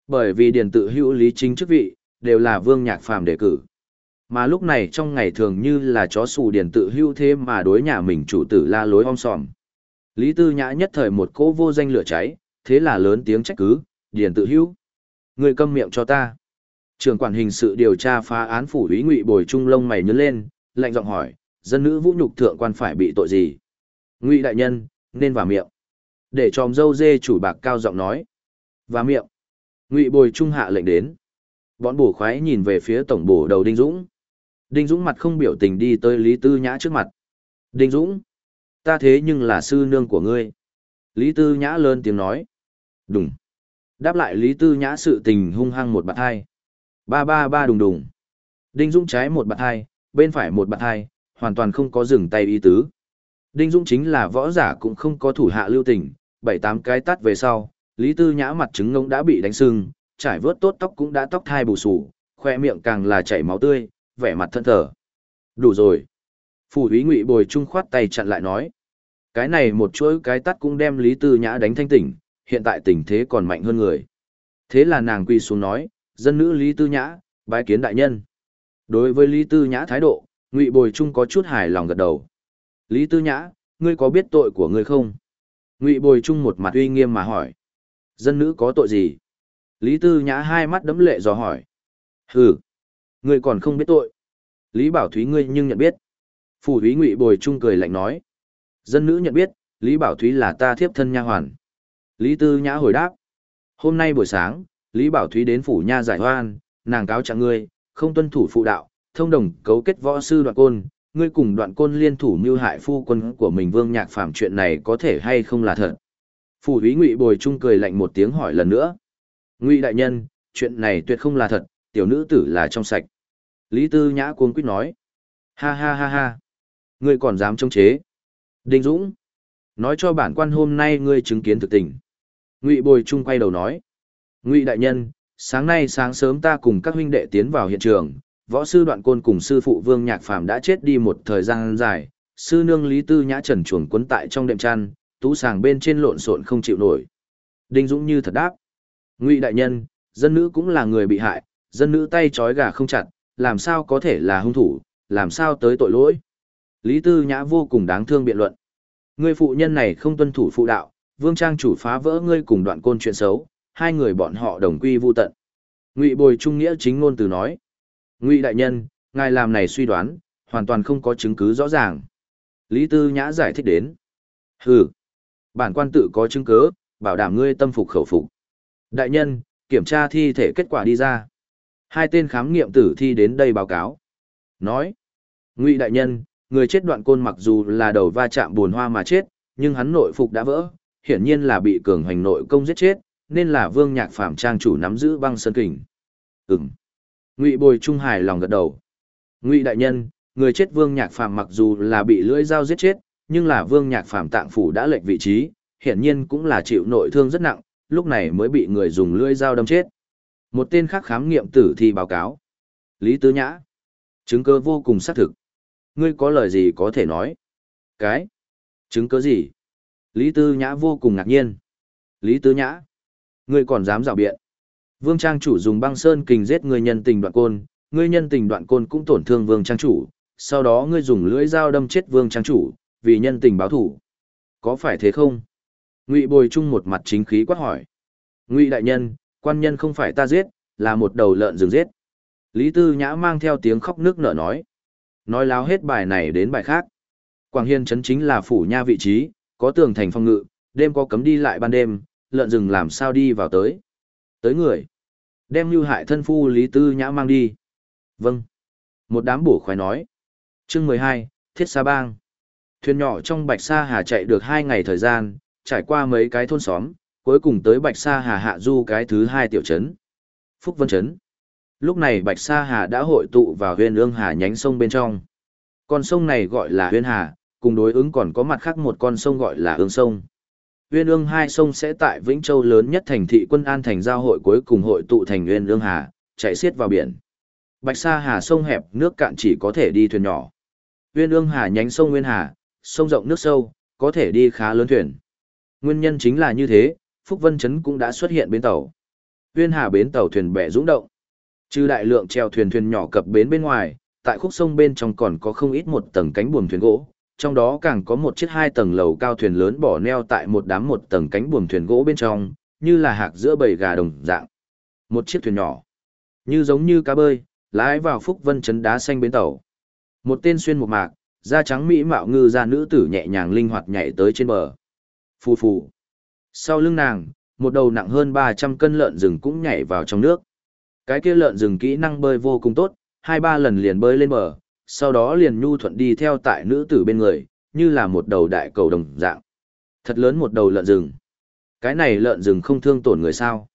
Bởi vì điền tự hưu lý chính chức vị, đều là vương nhạc phàm đề cử. Mà lúc này trong ngày thường như là chó xù điền tự hưu thế mà đối nhà mình chủ tử la lối om sòm. Lý Tư Nhã nhất thời một cỗ vô danh lửa cháy, thế là lớn tiếng trách cứ, điền tự hưu. Người câm miệng cho ta. trưởng quản hình sự điều tra phá án phủ úy ngụy bồi trung lông mày nhớ lên, lạnh giọng hỏi, dân nữ vũ nhục thượng quan phải bị tội gì? Ngụy đại nhân, nên vào miệng. Để tròm dâu dê chủ bạc cao giọng nói. Và miệng. Ngụy bồi trung hạ lệnh đến. Bọn bổ khoái nhìn về phía tổng bổ đầu Đinh Dũng. Đinh Dũng mặt không biểu tình đi tới Lý Tư Nhã trước mặt. Đinh Dũng, ta thế nhưng là sư nương của ngươi. Lý Tư Nhã lớn tiếng nói. Đùng. Đáp lại Lý Tư Nhã sự tình hung hăng một bạt hai. Ba ba ba đùng đùng. Đinh Dũng trái một bạt hai, bên phải một bạt hai, hoàn toàn không có dừng tay ý tứ. Đinh Dũng chính là võ giả cũng không có thủ hạ lưu tình, bảy tám cái tắt về sau, Lý Tư Nhã mặt trứng ngông đã bị đánh sưng, trải vớt tốt tóc cũng đã tóc thai bù sù, khoe miệng càng là chảy máu tươi, vẻ mặt thân thờ Đủ rồi. Phủ úy ngụy bồi trung khoát tay chặn lại nói. Cái này một chuỗi cái tắt cũng đem Lý Tư Nhã đánh thanh tỉnh, hiện tại tình thế còn mạnh hơn người. Thế là nàng quỳ xuống nói, dân nữ Lý Tư Nhã, bái kiến đại nhân. Đối với Lý Tư Nhã thái độ, ngụy bồi trung có chút hài lòng gật đầu. Lý Tư Nhã, ngươi có biết tội của ngươi không? Ngụy bồi trung một mặt uy nghiêm mà hỏi. Dân nữ có tội gì? Lý Tư Nhã hai mắt đấm lệ dò hỏi. Hừ, ngươi còn không biết tội. Lý Bảo Thúy ngươi nhưng nhận biết. Phủ Thúy Ngụy bồi trung cười lạnh nói. Dân nữ nhận biết, Lý Bảo Thúy là ta thiếp thân nha hoàn. Lý Tư Nhã hồi đáp. Hôm nay buổi sáng, Lý Bảo Thúy đến phủ nha giải hoan, nàng cáo trạng ngươi, không tuân thủ phụ đạo, thông đồng cấu kết võ sư đoạn côn, ngươi cùng đoạn côn liên thủ mưu hại phu quân của mình Vương Nhạc Phàm chuyện này có thể hay không là thật. Phủ Thúy Ngụy bồi trung cười lạnh một tiếng hỏi lần nữa. Ngụy đại nhân, chuyện này tuyệt không là thật, tiểu nữ tử là trong sạch. Lý Tư Nhã cuống quýt nói. Ha ha ha ha. Ngươi còn dám chống chế. Đinh Dũng. Nói cho bản quan hôm nay ngươi chứng kiến thực tình. Ngụy Bồi Trung quay đầu nói. Ngụy đại nhân, sáng nay sáng sớm ta cùng các huynh đệ tiến vào hiện trường, võ sư đoạn côn cùng sư phụ Vương Nhạc Phàm đã chết đi một thời gian dài, sư nương Lý Tư Nhã trần chuồng quấn tại trong đệm chăn, tú sàng bên trên lộn xộn không chịu nổi. Đinh Dũng như thật đáp. Ngụy đại nhân, dân nữ cũng là người bị hại, dân nữ tay trói gà không chặt, làm sao có thể là hung thủ, làm sao tới tội lỗi. Lý Tư Nhã vô cùng đáng thương biện luận. người phụ nhân này không tuân thủ phụ đạo, Vương Trang chủ phá vỡ ngươi cùng đoạn côn chuyện xấu, hai người bọn họ đồng quy vu tận. Ngụy Bồi Trung nghĩa chính ngôn từ nói. Ngụy đại nhân, ngài làm này suy đoán, hoàn toàn không có chứng cứ rõ ràng. Lý Tư Nhã giải thích đến. Hừ, bản quan tự có chứng cứ, bảo đảm ngươi tâm phục khẩu phục. Đại nhân, kiểm tra thi thể kết quả đi ra. Hai tên khám nghiệm tử thi đến đây báo cáo. Nói, Ngụy đại nhân, người chết đoạn côn mặc dù là đầu va chạm buồn hoa mà chết, nhưng hắn nội phục đã vỡ, hiển nhiên là bị cường hành nội công giết chết, nên là Vương Nhạc Phạm trang chủ nắm giữ băng sơn kình. Ừm. Ngụy Bồi Trung hài lòng gật đầu. Ngụy đại nhân, người chết Vương Nhạc Phạm mặc dù là bị lưỡi dao giết chết, nhưng là Vương Nhạc Phạm tạng phủ đã lệch vị trí, hiển nhiên cũng là chịu nội thương rất nặng, lúc này mới bị người dùng lưỡi dao đâm chết. Một tên khác khám nghiệm tử thi báo cáo. Lý Tứ Nhã. Chứng cứ vô cùng xác thực. Ngươi có lời gì có thể nói? Cái? Chứng cứ gì? Lý Tư Nhã vô cùng ngạc nhiên. Lý Tư Nhã. Ngươi còn dám rào biện. Vương Trang chủ dùng băng sơn kình giết người nhân tình đoạn côn, ngươi nhân tình đoạn côn cũng tổn thương Vương Trang chủ, sau đó ngươi dùng lưỡi dao đâm chết Vương Trang chủ, vì nhân tình báo thủ. Có phải thế không? Ngụy Bồi Trung một mặt chính khí quát hỏi. Ngụy đại nhân, quan nhân không phải ta giết, là một đầu lợn rừng giết. Lý Tư Nhã mang theo tiếng khóc nước nở nói. Nói láo hết bài này đến bài khác. Quảng Hiên chấn chính là phủ nha vị trí, có tường thành phong ngự, đêm có cấm đi lại ban đêm, lợn rừng làm sao đi vào tới. Tới người. Đem như hại thân phu Lý Tư Nhã mang đi. Vâng. Một đám bổ khoái nói. chương mười hai Thiết Sa Bang. Thuyền nhỏ trong Bạch Sa Hà chạy được hai ngày thời gian, trải qua mấy cái thôn xóm, cuối cùng tới Bạch Sa Hà hạ du cái thứ hai tiểu trấn. Phúc Vân Trấn. Lúc này Bạch Sa Hà đã hội tụ vào huyên ương hà nhánh sông bên trong. Con sông này gọi là huyên hà, cùng đối ứng còn có mặt khác một con sông gọi là ương sông. Huyên ương hai sông sẽ tại Vĩnh Châu lớn nhất thành thị quân an thành giao hội cuối cùng hội tụ thành huyên ương hà, chạy xiết vào biển. Bạch Sa Hà sông hẹp, nước cạn chỉ có thể đi thuyền nhỏ. Huyên ương hà nhánh sông Nguyên Hà, sông rộng nước sâu, có thể đi khá lớn thuyền. Nguyên nhân chính là như thế, Phúc Vân Trấn cũng đã xuất hiện bến tàu. Huyên Hà bến tàu thuyền bè dũng động. Trừ đại lượng treo thuyền thuyền nhỏ cập bến bên ngoài, tại khúc sông bên trong còn có không ít một tầng cánh buồm thuyền gỗ, trong đó càng có một chiếc hai tầng lầu cao thuyền lớn bỏ neo tại một đám một tầng cánh buồm thuyền gỗ bên trong, như là hạc giữa bầy gà đồng dạng. Một chiếc thuyền nhỏ, như giống như cá bơi, lái vào phúc vân chấn đá xanh bến tàu. Một tên xuyên một mạc, da trắng mỹ mạo ngư ra nữ tử nhẹ nhàng linh hoạt nhảy tới trên bờ. Phù phù. Sau lưng nàng, một đầu nặng hơn 300 cân lợn rừng cũng nhảy vào trong nước. Cái kia lợn rừng kỹ năng bơi vô cùng tốt, hai ba lần liền bơi lên bờ, sau đó liền nhu thuận đi theo tại nữ tử bên người, như là một đầu đại cầu đồng dạng. Thật lớn một đầu lợn rừng. Cái này lợn rừng không thương tổn người sao.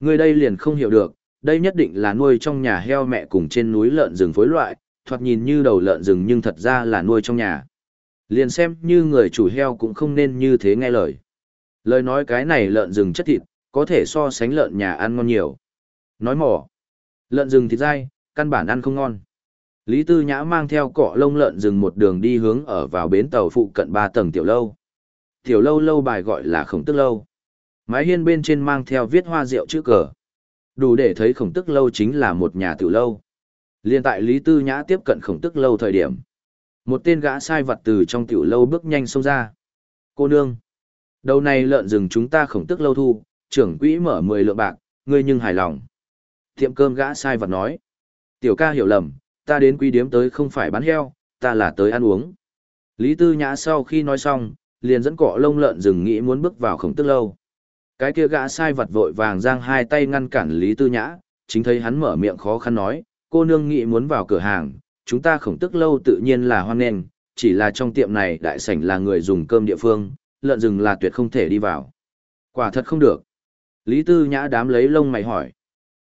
Người đây liền không hiểu được, đây nhất định là nuôi trong nhà heo mẹ cùng trên núi lợn rừng phối loại, thoạt nhìn như đầu lợn rừng nhưng thật ra là nuôi trong nhà. Liền xem như người chủ heo cũng không nên như thế nghe lời. Lời nói cái này lợn rừng chất thịt, có thể so sánh lợn nhà ăn ngon nhiều. Nói mỏ, lợn rừng thịt dai, căn bản ăn không ngon. Lý Tư Nhã mang theo cỏ lông lợn rừng một đường đi hướng ở vào bến tàu phụ cận ba tầng tiểu lâu. Tiểu lâu lâu bài gọi là khổng tức lâu. Mái hiên bên trên mang theo viết hoa rượu chữ cờ. Đủ để thấy khổng tức lâu chính là một nhà tiểu lâu. Liên tại Lý Tư Nhã tiếp cận khổng tức lâu thời điểm. Một tên gã sai vật từ trong tiểu lâu bước nhanh xông ra. Cô nương. Đầu này lợn rừng chúng ta khổng tức lâu thu, trưởng quỹ mở 10 lượng bạc, ngươi nhưng hài lòng. Tiệm cơm gã sai vật nói. Tiểu ca hiểu lầm, ta đến quý điếm tới không phải bán heo, ta là tới ăn uống. Lý Tư Nhã sau khi nói xong, liền dẫn cọ lông lợn rừng nghĩ muốn bước vào khổng tức lâu. Cái kia gã sai vật vội vàng giang hai tay ngăn cản Lý Tư Nhã, chính thấy hắn mở miệng khó khăn nói, cô nương nghĩ muốn vào cửa hàng, chúng ta khổng tức lâu tự nhiên là hoan nghênh, chỉ là trong tiệm này đại sảnh là người dùng cơm địa phương, lợn rừng là tuyệt không thể đi vào. Quả thật không được. Lý Tư Nhã đám lấy lông mày hỏi.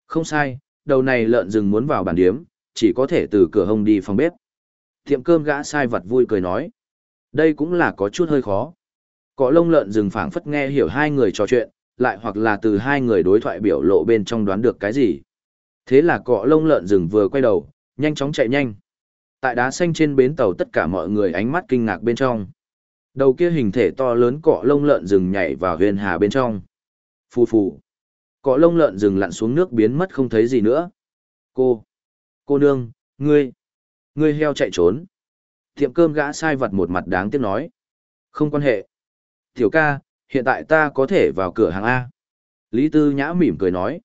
Không sai, đầu này lợn rừng muốn vào bàn điếm, chỉ có thể từ cửa hông đi phòng bếp. Tiệm cơm gã sai vật vui cười nói. Đây cũng là có chút hơi khó. Cọ lông lợn rừng phảng phất nghe hiểu hai người trò chuyện, lại hoặc là từ hai người đối thoại biểu lộ bên trong đoán được cái gì. Thế là cọ lông lợn rừng vừa quay đầu, nhanh chóng chạy nhanh. Tại đá xanh trên bến tàu tất cả mọi người ánh mắt kinh ngạc bên trong. Đầu kia hình thể to lớn cọ lông lợn rừng nhảy vào huyền hà bên trong. Phù phù. Cọ lông lợn rừng lặn xuống nước biến mất không thấy gì nữa. Cô. Cô nương, ngươi. Ngươi heo chạy trốn. Tiệm cơm gã sai vật một mặt đáng tiếc nói. Không quan hệ. Tiểu ca, hiện tại ta có thể vào cửa hàng A. Lý Tư Nhã mỉm cười nói.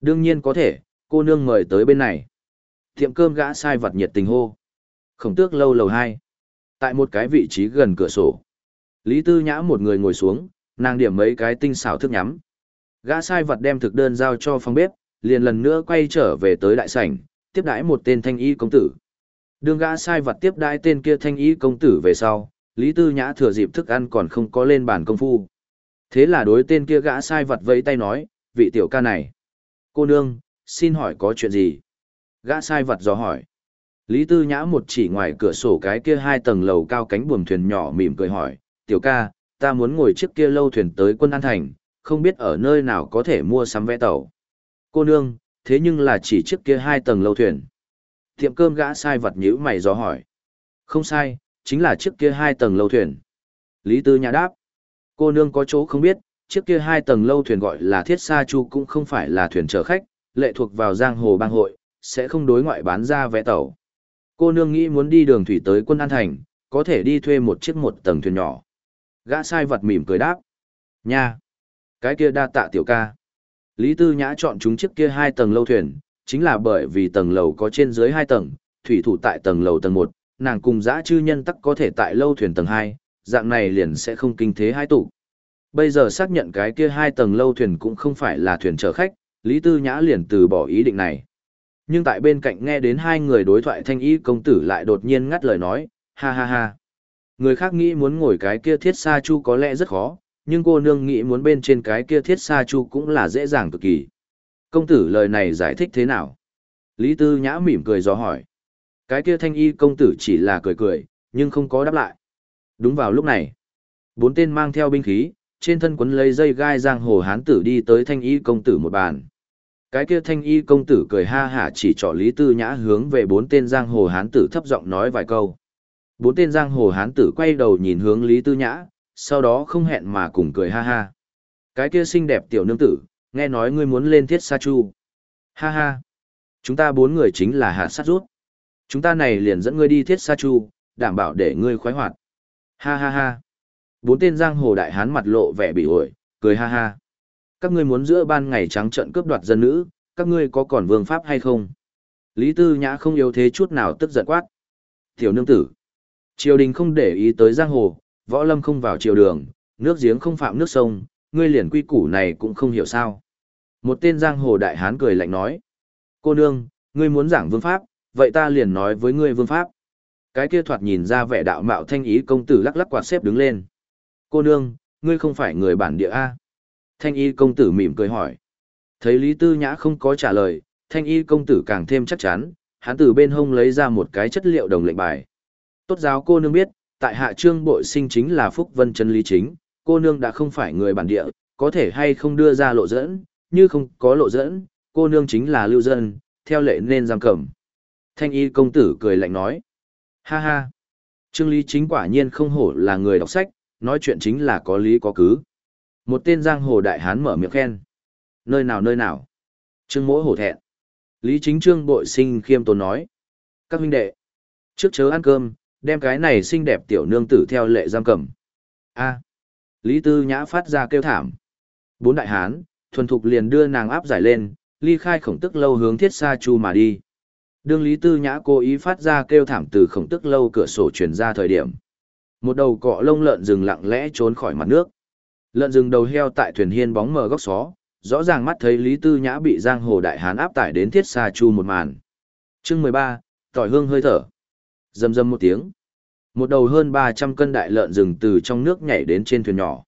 Đương nhiên có thể, cô nương mời tới bên này. Tiệm cơm gã sai vật nhiệt tình hô. Khổng tước lâu lầu hai. Tại một cái vị trí gần cửa sổ. Lý Tư Nhã một người ngồi xuống, nàng điểm mấy cái tinh xảo thức nhắm. Gã sai vật đem thực đơn giao cho phòng bếp, liền lần nữa quay trở về tới đại sảnh, tiếp đãi một tên thanh y công tử. Đường gã sai vật tiếp đãi tên kia thanh y công tử về sau, Lý Tư Nhã thừa dịp thức ăn còn không có lên bàn công phu. Thế là đối tên kia gã sai vật vẫy tay nói, vị tiểu ca này. Cô nương, xin hỏi có chuyện gì? Gã sai vật dò hỏi. Lý Tư Nhã một chỉ ngoài cửa sổ cái kia hai tầng lầu cao cánh buồm thuyền nhỏ mỉm cười hỏi, tiểu ca, ta muốn ngồi chiếc kia lâu thuyền tới quân an thành, không biết ở nơi nào có thể mua sắm vé tàu. Cô nương, thế nhưng là chỉ chiếc kia hai tầng lâu thuyền. Tiệm cơm gã sai vật nhữ mày dò hỏi. Không sai, chính là chiếc kia hai tầng lâu thuyền. Lý Tư Nhã đáp. Cô nương có chỗ không biết, chiếc kia hai tầng lâu thuyền gọi là thiết sa chu cũng không phải là thuyền chở khách, lệ thuộc vào giang hồ bang hội, sẽ không đối ngoại bán ra vé tàu. Cô nương nghĩ muốn đi đường thủy tới quân an thành, có thể đi thuê một chiếc một tầng thuyền nhỏ. Gã sai vật mỉm cười đáp. Nha! Cái kia đa tạ tiểu ca. Lý Tư Nhã chọn chúng chiếc kia hai tầng lâu thuyền, chính là bởi vì tầng lầu có trên dưới hai tầng, thủy thủ tại tầng lầu tầng một, nàng cùng dã chư nhân tắc có thể tại lâu thuyền tầng hai, dạng này liền sẽ không kinh thế hai tụ. Bây giờ xác nhận cái kia hai tầng lâu thuyền cũng không phải là thuyền chở khách, Lý Tư Nhã liền từ bỏ ý định này. Nhưng tại bên cạnh nghe đến hai người đối thoại thanh y công tử lại đột nhiên ngắt lời nói, ha ha ha. Người khác nghĩ muốn ngồi cái kia thiết sa chu có lẽ rất khó, nhưng cô nương nghĩ muốn bên trên cái kia thiết sa chu cũng là dễ dàng cực kỳ. Công tử lời này giải thích thế nào? Lý Tư Nhã mỉm cười do hỏi. Cái kia thanh y công tử chỉ là cười cười, nhưng không có đáp lại. Đúng vào lúc này, bốn tên mang theo binh khí, trên thân quấn lấy dây gai giang hồ hán tử đi tới thanh y công tử một bàn. Cái kia thanh y công tử cười ha hả chỉ trỏ Lý Tư Nhã hướng về bốn tên giang hồ hán tử thấp giọng nói vài câu. Bốn tên giang hồ hán tử quay đầu nhìn hướng Lý Tư Nhã, sau đó không hẹn mà cùng cười ha ha. Cái kia xinh đẹp tiểu nương tử, nghe nói ngươi muốn lên thiết sa chu. Ha ha. Chúng ta bốn người chính là hạ sát rút. Chúng ta này liền dẫn ngươi đi thiết sa chu, đảm bảo để ngươi khoái hoạt. Ha ha ha. Bốn tên giang hồ đại hán mặt lộ vẻ bị ổi, cười ha ha. Các ngươi muốn giữa ban ngày trắng trận cướp đoạt dân nữ, các ngươi có còn vương pháp hay không? Lý Tư Nhã không yếu thế chút nào tức giận quát. Tiểu nương tử. Triều đình không để ý tới giang hồ, võ lâm không vào triều đường, nước giếng không phạm nước sông, ngươi liền quy củ này cũng không hiểu sao. Một tên giang hồ đại hán cười lạnh nói. Cô nương, ngươi muốn giảng vương pháp, vậy ta liền nói với ngươi vương pháp. Cái kia thoạt nhìn ra vẻ đạo mạo thanh ý công tử lắc lắc quạt xếp đứng lên. Cô nương, ngươi không phải người bản địa A. Thanh y công tử mỉm cười hỏi. Thấy Lý Tư Nhã không có trả lời, thanh y công tử càng thêm chắc chắn, hắn từ bên hông lấy ra một cái chất liệu đồng lệnh bài. Tốt giáo cô nương biết, tại hạ trương bội sinh chính là Phúc Vân chân lý chính, cô nương đã không phải người bản địa, có thể hay không đưa ra lộ dẫn, như không có lộ dẫn, cô nương chính là lưu dân, theo lệ nên giam cầm. Thanh y công tử cười lạnh nói. Ha ha. Trương Lý chính quả nhiên không hổ là người đọc sách, nói chuyện chính là có lý có cứ. Một tên giang hồ đại hán mở miệng khen. Nơi nào nơi nào. Trương mỗ hổ thẹn. Lý chính trương bội sinh khiêm tốn nói. Các huynh đệ. Trước chớ ăn cơm, đem cái này xinh đẹp tiểu nương tử theo lệ giam cầm. A. Lý Tư Nhã phát ra kêu thảm. Bốn đại hán, thuần thục liền đưa nàng áp giải lên, ly khai khổng tức lâu hướng thiết xa chu mà đi. Đương Lý Tư Nhã cố ý phát ra kêu thảm từ khổng tức lâu cửa sổ truyền ra thời điểm. Một đầu cọ lông lợn rừng lặng lẽ trốn khỏi mặt nước. Lợn rừng đầu heo tại thuyền hiên bóng mờ góc xó, rõ ràng mắt thấy Lý Tư Nhã bị giang hồ đại hán áp tải đến thiết xa chu một màn. Chương mười ba, tỏi hương hơi thở. Rầm rầm một tiếng. Một đầu hơn ba trăm cân đại lợn rừng từ trong nước nhảy đến trên thuyền nhỏ.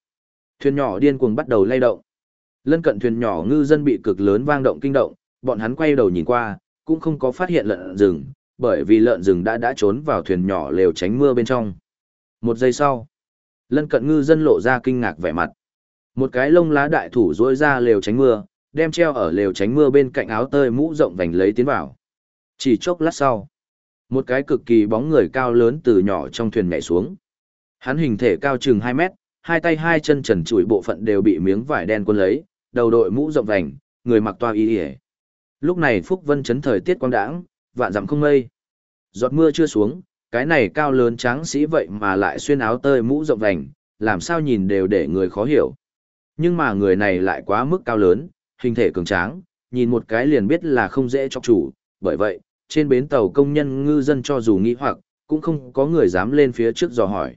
Thuyền nhỏ điên cuồng bắt đầu lay động. Lân cận thuyền nhỏ ngư dân bị cực lớn vang động kinh động, bọn hắn quay đầu nhìn qua, cũng không có phát hiện lợn rừng, bởi vì lợn rừng đã đã trốn vào thuyền nhỏ lều tránh mưa bên trong. Một giây sau, lân cận ngư dân lộ ra kinh ngạc vẻ mặt. Một cái lông lá đại thủ rỗi ra lều tránh mưa, đem treo ở lều tránh mưa bên cạnh áo tơi mũ rộng vành lấy tiến vào. Chỉ chốc lát sau, một cái cực kỳ bóng người cao lớn từ nhỏ trong thuyền nhảy xuống. Hắn hình thể cao chừng 2 mét, hai tay hai chân trần trụi bộ phận đều bị miếng vải đen quân lấy, đầu đội mũ rộng vành, người mặc toa y yể. Lúc này Phúc Vân chấn thời tiết quang đãng, vạn dặm không mây. Giọt mưa chưa xuống, cái này cao lớn tráng sĩ vậy mà lại xuyên áo tơi mũ rộng vành, làm sao nhìn đều để người khó hiểu. Nhưng mà người này lại quá mức cao lớn, hình thể cường tráng, nhìn một cái liền biết là không dễ cho chủ, bởi vậy, trên bến tàu công nhân ngư dân cho dù nghĩ hoặc, cũng không có người dám lên phía trước dò hỏi.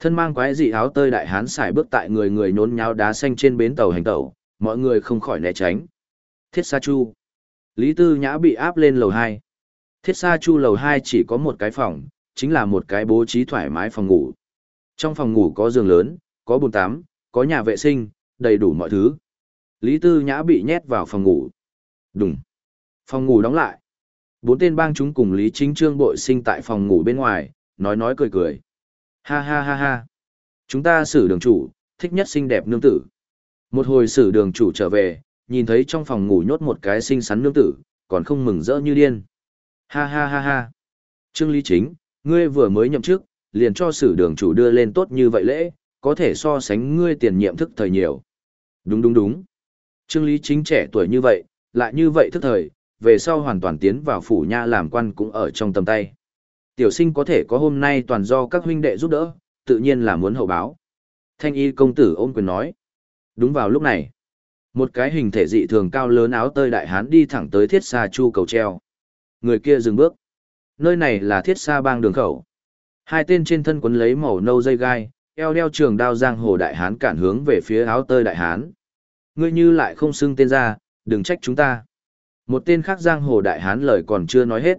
Thân mang quái dị áo tơi đại hán xài bước tại người người nhốn nháo đá xanh trên bến tàu hành tàu, mọi người không khỏi né tránh. Thiết Sa Chu. Lý Tư Nhã bị áp lên lầu 2. Thiết Sa Chu lầu 2 chỉ có một cái phòng, chính là một cái bố trí thoải mái phòng ngủ. Trong phòng ngủ có giường lớn, có bồn tắm, có nhà vệ sinh, đầy đủ mọi thứ. Lý Tư Nhã bị nhét vào phòng ngủ. Đùng. Phòng ngủ đóng lại. Bốn tên bang chúng cùng Lý Chính Trương bội sinh tại phòng ngủ bên ngoài, nói nói cười cười. Ha ha ha ha. Chúng ta xử đường chủ, thích nhất xinh đẹp nương tử. Một hồi xử đường chủ trở về, nhìn thấy trong phòng ngủ nhốt một cái xinh xắn nương tử, còn không mừng rỡ như điên. Ha ha ha ha. Trương Lý Chính, ngươi vừa mới nhậm chức, liền cho sử đường chủ đưa lên tốt như vậy lễ, có thể so sánh ngươi tiền nhiệm thức thời nhiều. Đúng đúng đúng. Trương Lý Chính trẻ tuổi như vậy, lại như vậy thức thời, về sau hoàn toàn tiến vào phủ nha làm quan cũng ở trong tầm tay. Tiểu sinh có thể có hôm nay toàn do các huynh đệ giúp đỡ, tự nhiên là muốn hậu báo. Thanh y công tử ôm quyền nói. Đúng vào lúc này, một cái hình thể dị thường cao lớn áo tơi đại hán đi thẳng tới thiết xa chu cầu treo. Người kia dừng bước. Nơi này là thiết xa bang đường khẩu. Hai tên trên thân quấn lấy màu nâu dây gai, eo đeo trường đao giang hồ đại hán cản hướng về phía áo tơi đại hán. Ngươi như lại không xưng tên ra, đừng trách chúng ta. Một tên khác giang hồ đại hán lời còn chưa nói hết.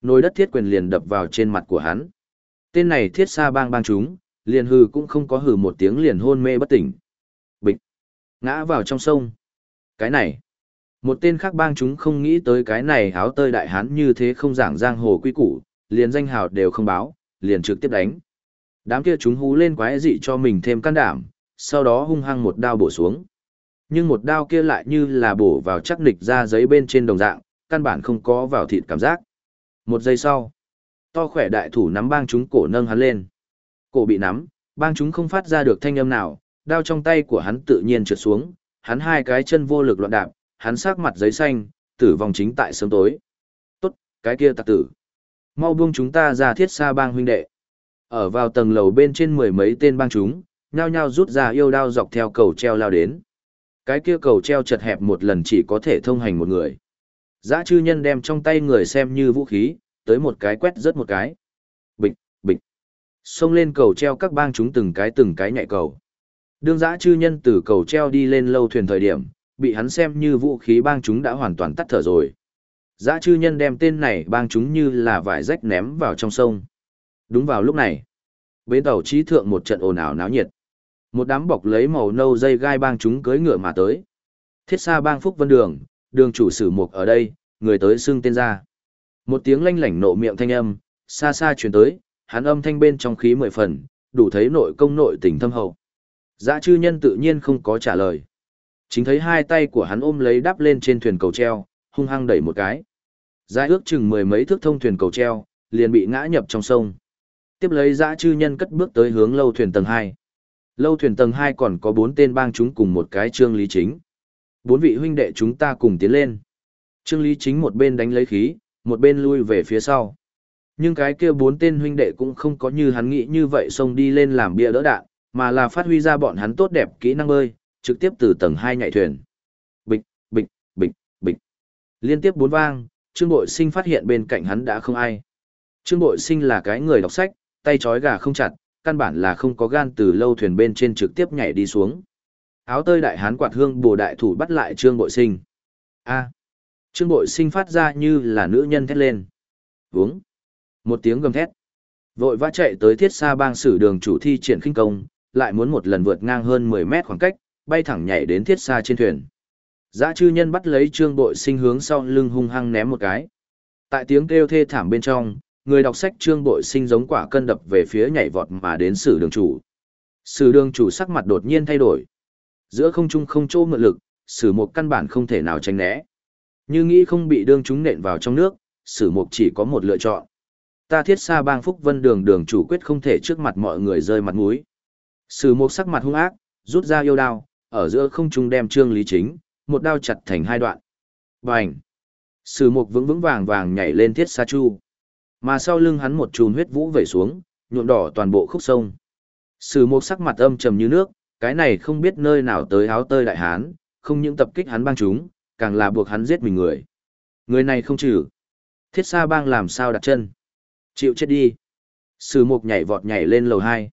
Nồi đất thiết quyền liền đập vào trên mặt của hắn. Tên này thiết xa bang bang chúng, liền hừ cũng không có hừ một tiếng liền hôn mê bất tỉnh. Bịch. Ngã vào trong sông. Cái này. Một tên khác bang chúng không nghĩ tới cái này áo tơi đại hán như thế không giảng giang hồ quy củ, liền danh hào đều không báo, liền trực tiếp đánh. Đám kia chúng hú lên quái dị cho mình thêm can đảm, sau đó hung hăng một đao bổ xuống. Nhưng một đao kia lại như là bổ vào chắc nịch ra giấy bên trên đồng dạng, căn bản không có vào thịt cảm giác. Một giây sau, to khỏe đại thủ nắm bang chúng cổ nâng hắn lên. Cổ bị nắm, bang chúng không phát ra được thanh âm nào, đao trong tay của hắn tự nhiên trượt xuống, hắn hai cái chân vô lực loạn đạp, hắn sắc mặt giấy xanh, tử vong chính tại sớm tối. Tốt, cái kia tặc tử. Mau buông chúng ta ra thiết xa bang huynh đệ. Ở vào tầng lầu bên trên mười mấy tên bang chúng, nhao nhao rút ra yêu đao dọc theo cầu treo lao đến. Cái kia cầu treo chật hẹp một lần chỉ có thể thông hành một người. Dã chư nhân đem trong tay người xem như vũ khí, tới một cái quét rất một cái. Bịch, bịch. Xông lên cầu treo các bang chúng từng cái từng cái nhạy cầu. Đương dã chư nhân từ cầu treo đi lên lâu thuyền thời điểm, bị hắn xem như vũ khí bang chúng đã hoàn toàn tắt thở rồi. Dã chư nhân đem tên này bang chúng như là vải rách ném vào trong sông. Đúng vào lúc này, bến tàu trí thượng một trận ồn ào náo nhiệt. Một đám bọc lấy màu nâu dây gai bang chúng cưới ngựa mà tới. Thiết xa bang Phúc Vân Đường, đường chủ sử mục ở đây, người tới xưng tên ra. Một tiếng lanh lảnh nộ miệng thanh âm, xa xa truyền tới, hắn âm thanh bên trong khí mười phần, đủ thấy nội công nội tình thâm hậu. Dã chư nhân tự nhiên không có trả lời. Chính thấy hai tay của hắn ôm lấy đắp lên trên thuyền cầu treo, hung hăng đẩy một cái. Dài ước chừng mười mấy thước thông thuyền cầu treo, liền bị ngã nhập trong sông. Tiếp lấy dã chư nhân cất bước tới hướng lâu thuyền tầng 2. Lâu thuyền tầng 2 còn có bốn tên bang chúng cùng một cái trương lý chính. Bốn vị huynh đệ chúng ta cùng tiến lên. Trương lý chính một bên đánh lấy khí, một bên lui về phía sau. Nhưng cái kia bốn tên huynh đệ cũng không có như hắn nghĩ như vậy xông đi lên làm bia đỡ đạn, mà là phát huy ra bọn hắn tốt đẹp kỹ năng bơi, trực tiếp từ tầng 2 nhảy thuyền. Bịch, bịch, bịch, bịch. Liên tiếp bốn vang, Trương Bội Sinh phát hiện bên cạnh hắn đã không ai. Trương Bội Sinh là cái người đọc sách, tay trói gà không chặt, căn bản là không có gan từ lâu thuyền bên trên trực tiếp nhảy đi xuống. Áo tơi đại hán quạt hương bùa đại thủ bắt lại Trương Bội Sinh. A. Trương Bội Sinh phát ra như là nữ nhân thét lên. Vúng. Một tiếng gầm thét. Vội vã chạy tới thiết xa bang sử đường chủ thi triển khinh công, lại muốn một lần vượt ngang hơn 10 mét khoảng cách, bay thẳng nhảy đến thiết xa trên thuyền. Dã chư nhân bắt lấy trương bội sinh hướng sau lưng hung hăng ném một cái. Tại tiếng kêu thê thảm bên trong, người đọc sách trương bội sinh giống quả cân đập về phía nhảy vọt mà đến sử đường chủ. Sử đường chủ sắc mặt đột nhiên thay đổi. Giữa không trung không chỗ mượn lực, sử một căn bản không thể nào tránh né. Như nghĩ không bị đương chúng nện vào trong nước, sử mục chỉ có một lựa chọn. Ta thiết xa bang phúc vân đường đường chủ quyết không thể trước mặt mọi người rơi mặt mũi. Sử mục sắc mặt hung ác, rút ra yêu đao, ở giữa không trung đem trương lý chính, một đao chặt thành hai đoạn. Bành! Sử mục vững vững vàng vàng nhảy lên thiết xa chu. Mà sau lưng hắn một chùm huyết vũ vẩy xuống, nhuộm đỏ toàn bộ khúc sông. Sử mục sắc mặt âm trầm như nước, cái này không biết nơi nào tới áo tơi đại hán, không những tập kích hắn bang chúng, càng là buộc hắn giết mình người. Người này không trừ. Thiết xa bang làm sao đặt chân. Chịu chết đi. Sử mục nhảy vọt nhảy lên lầu hai.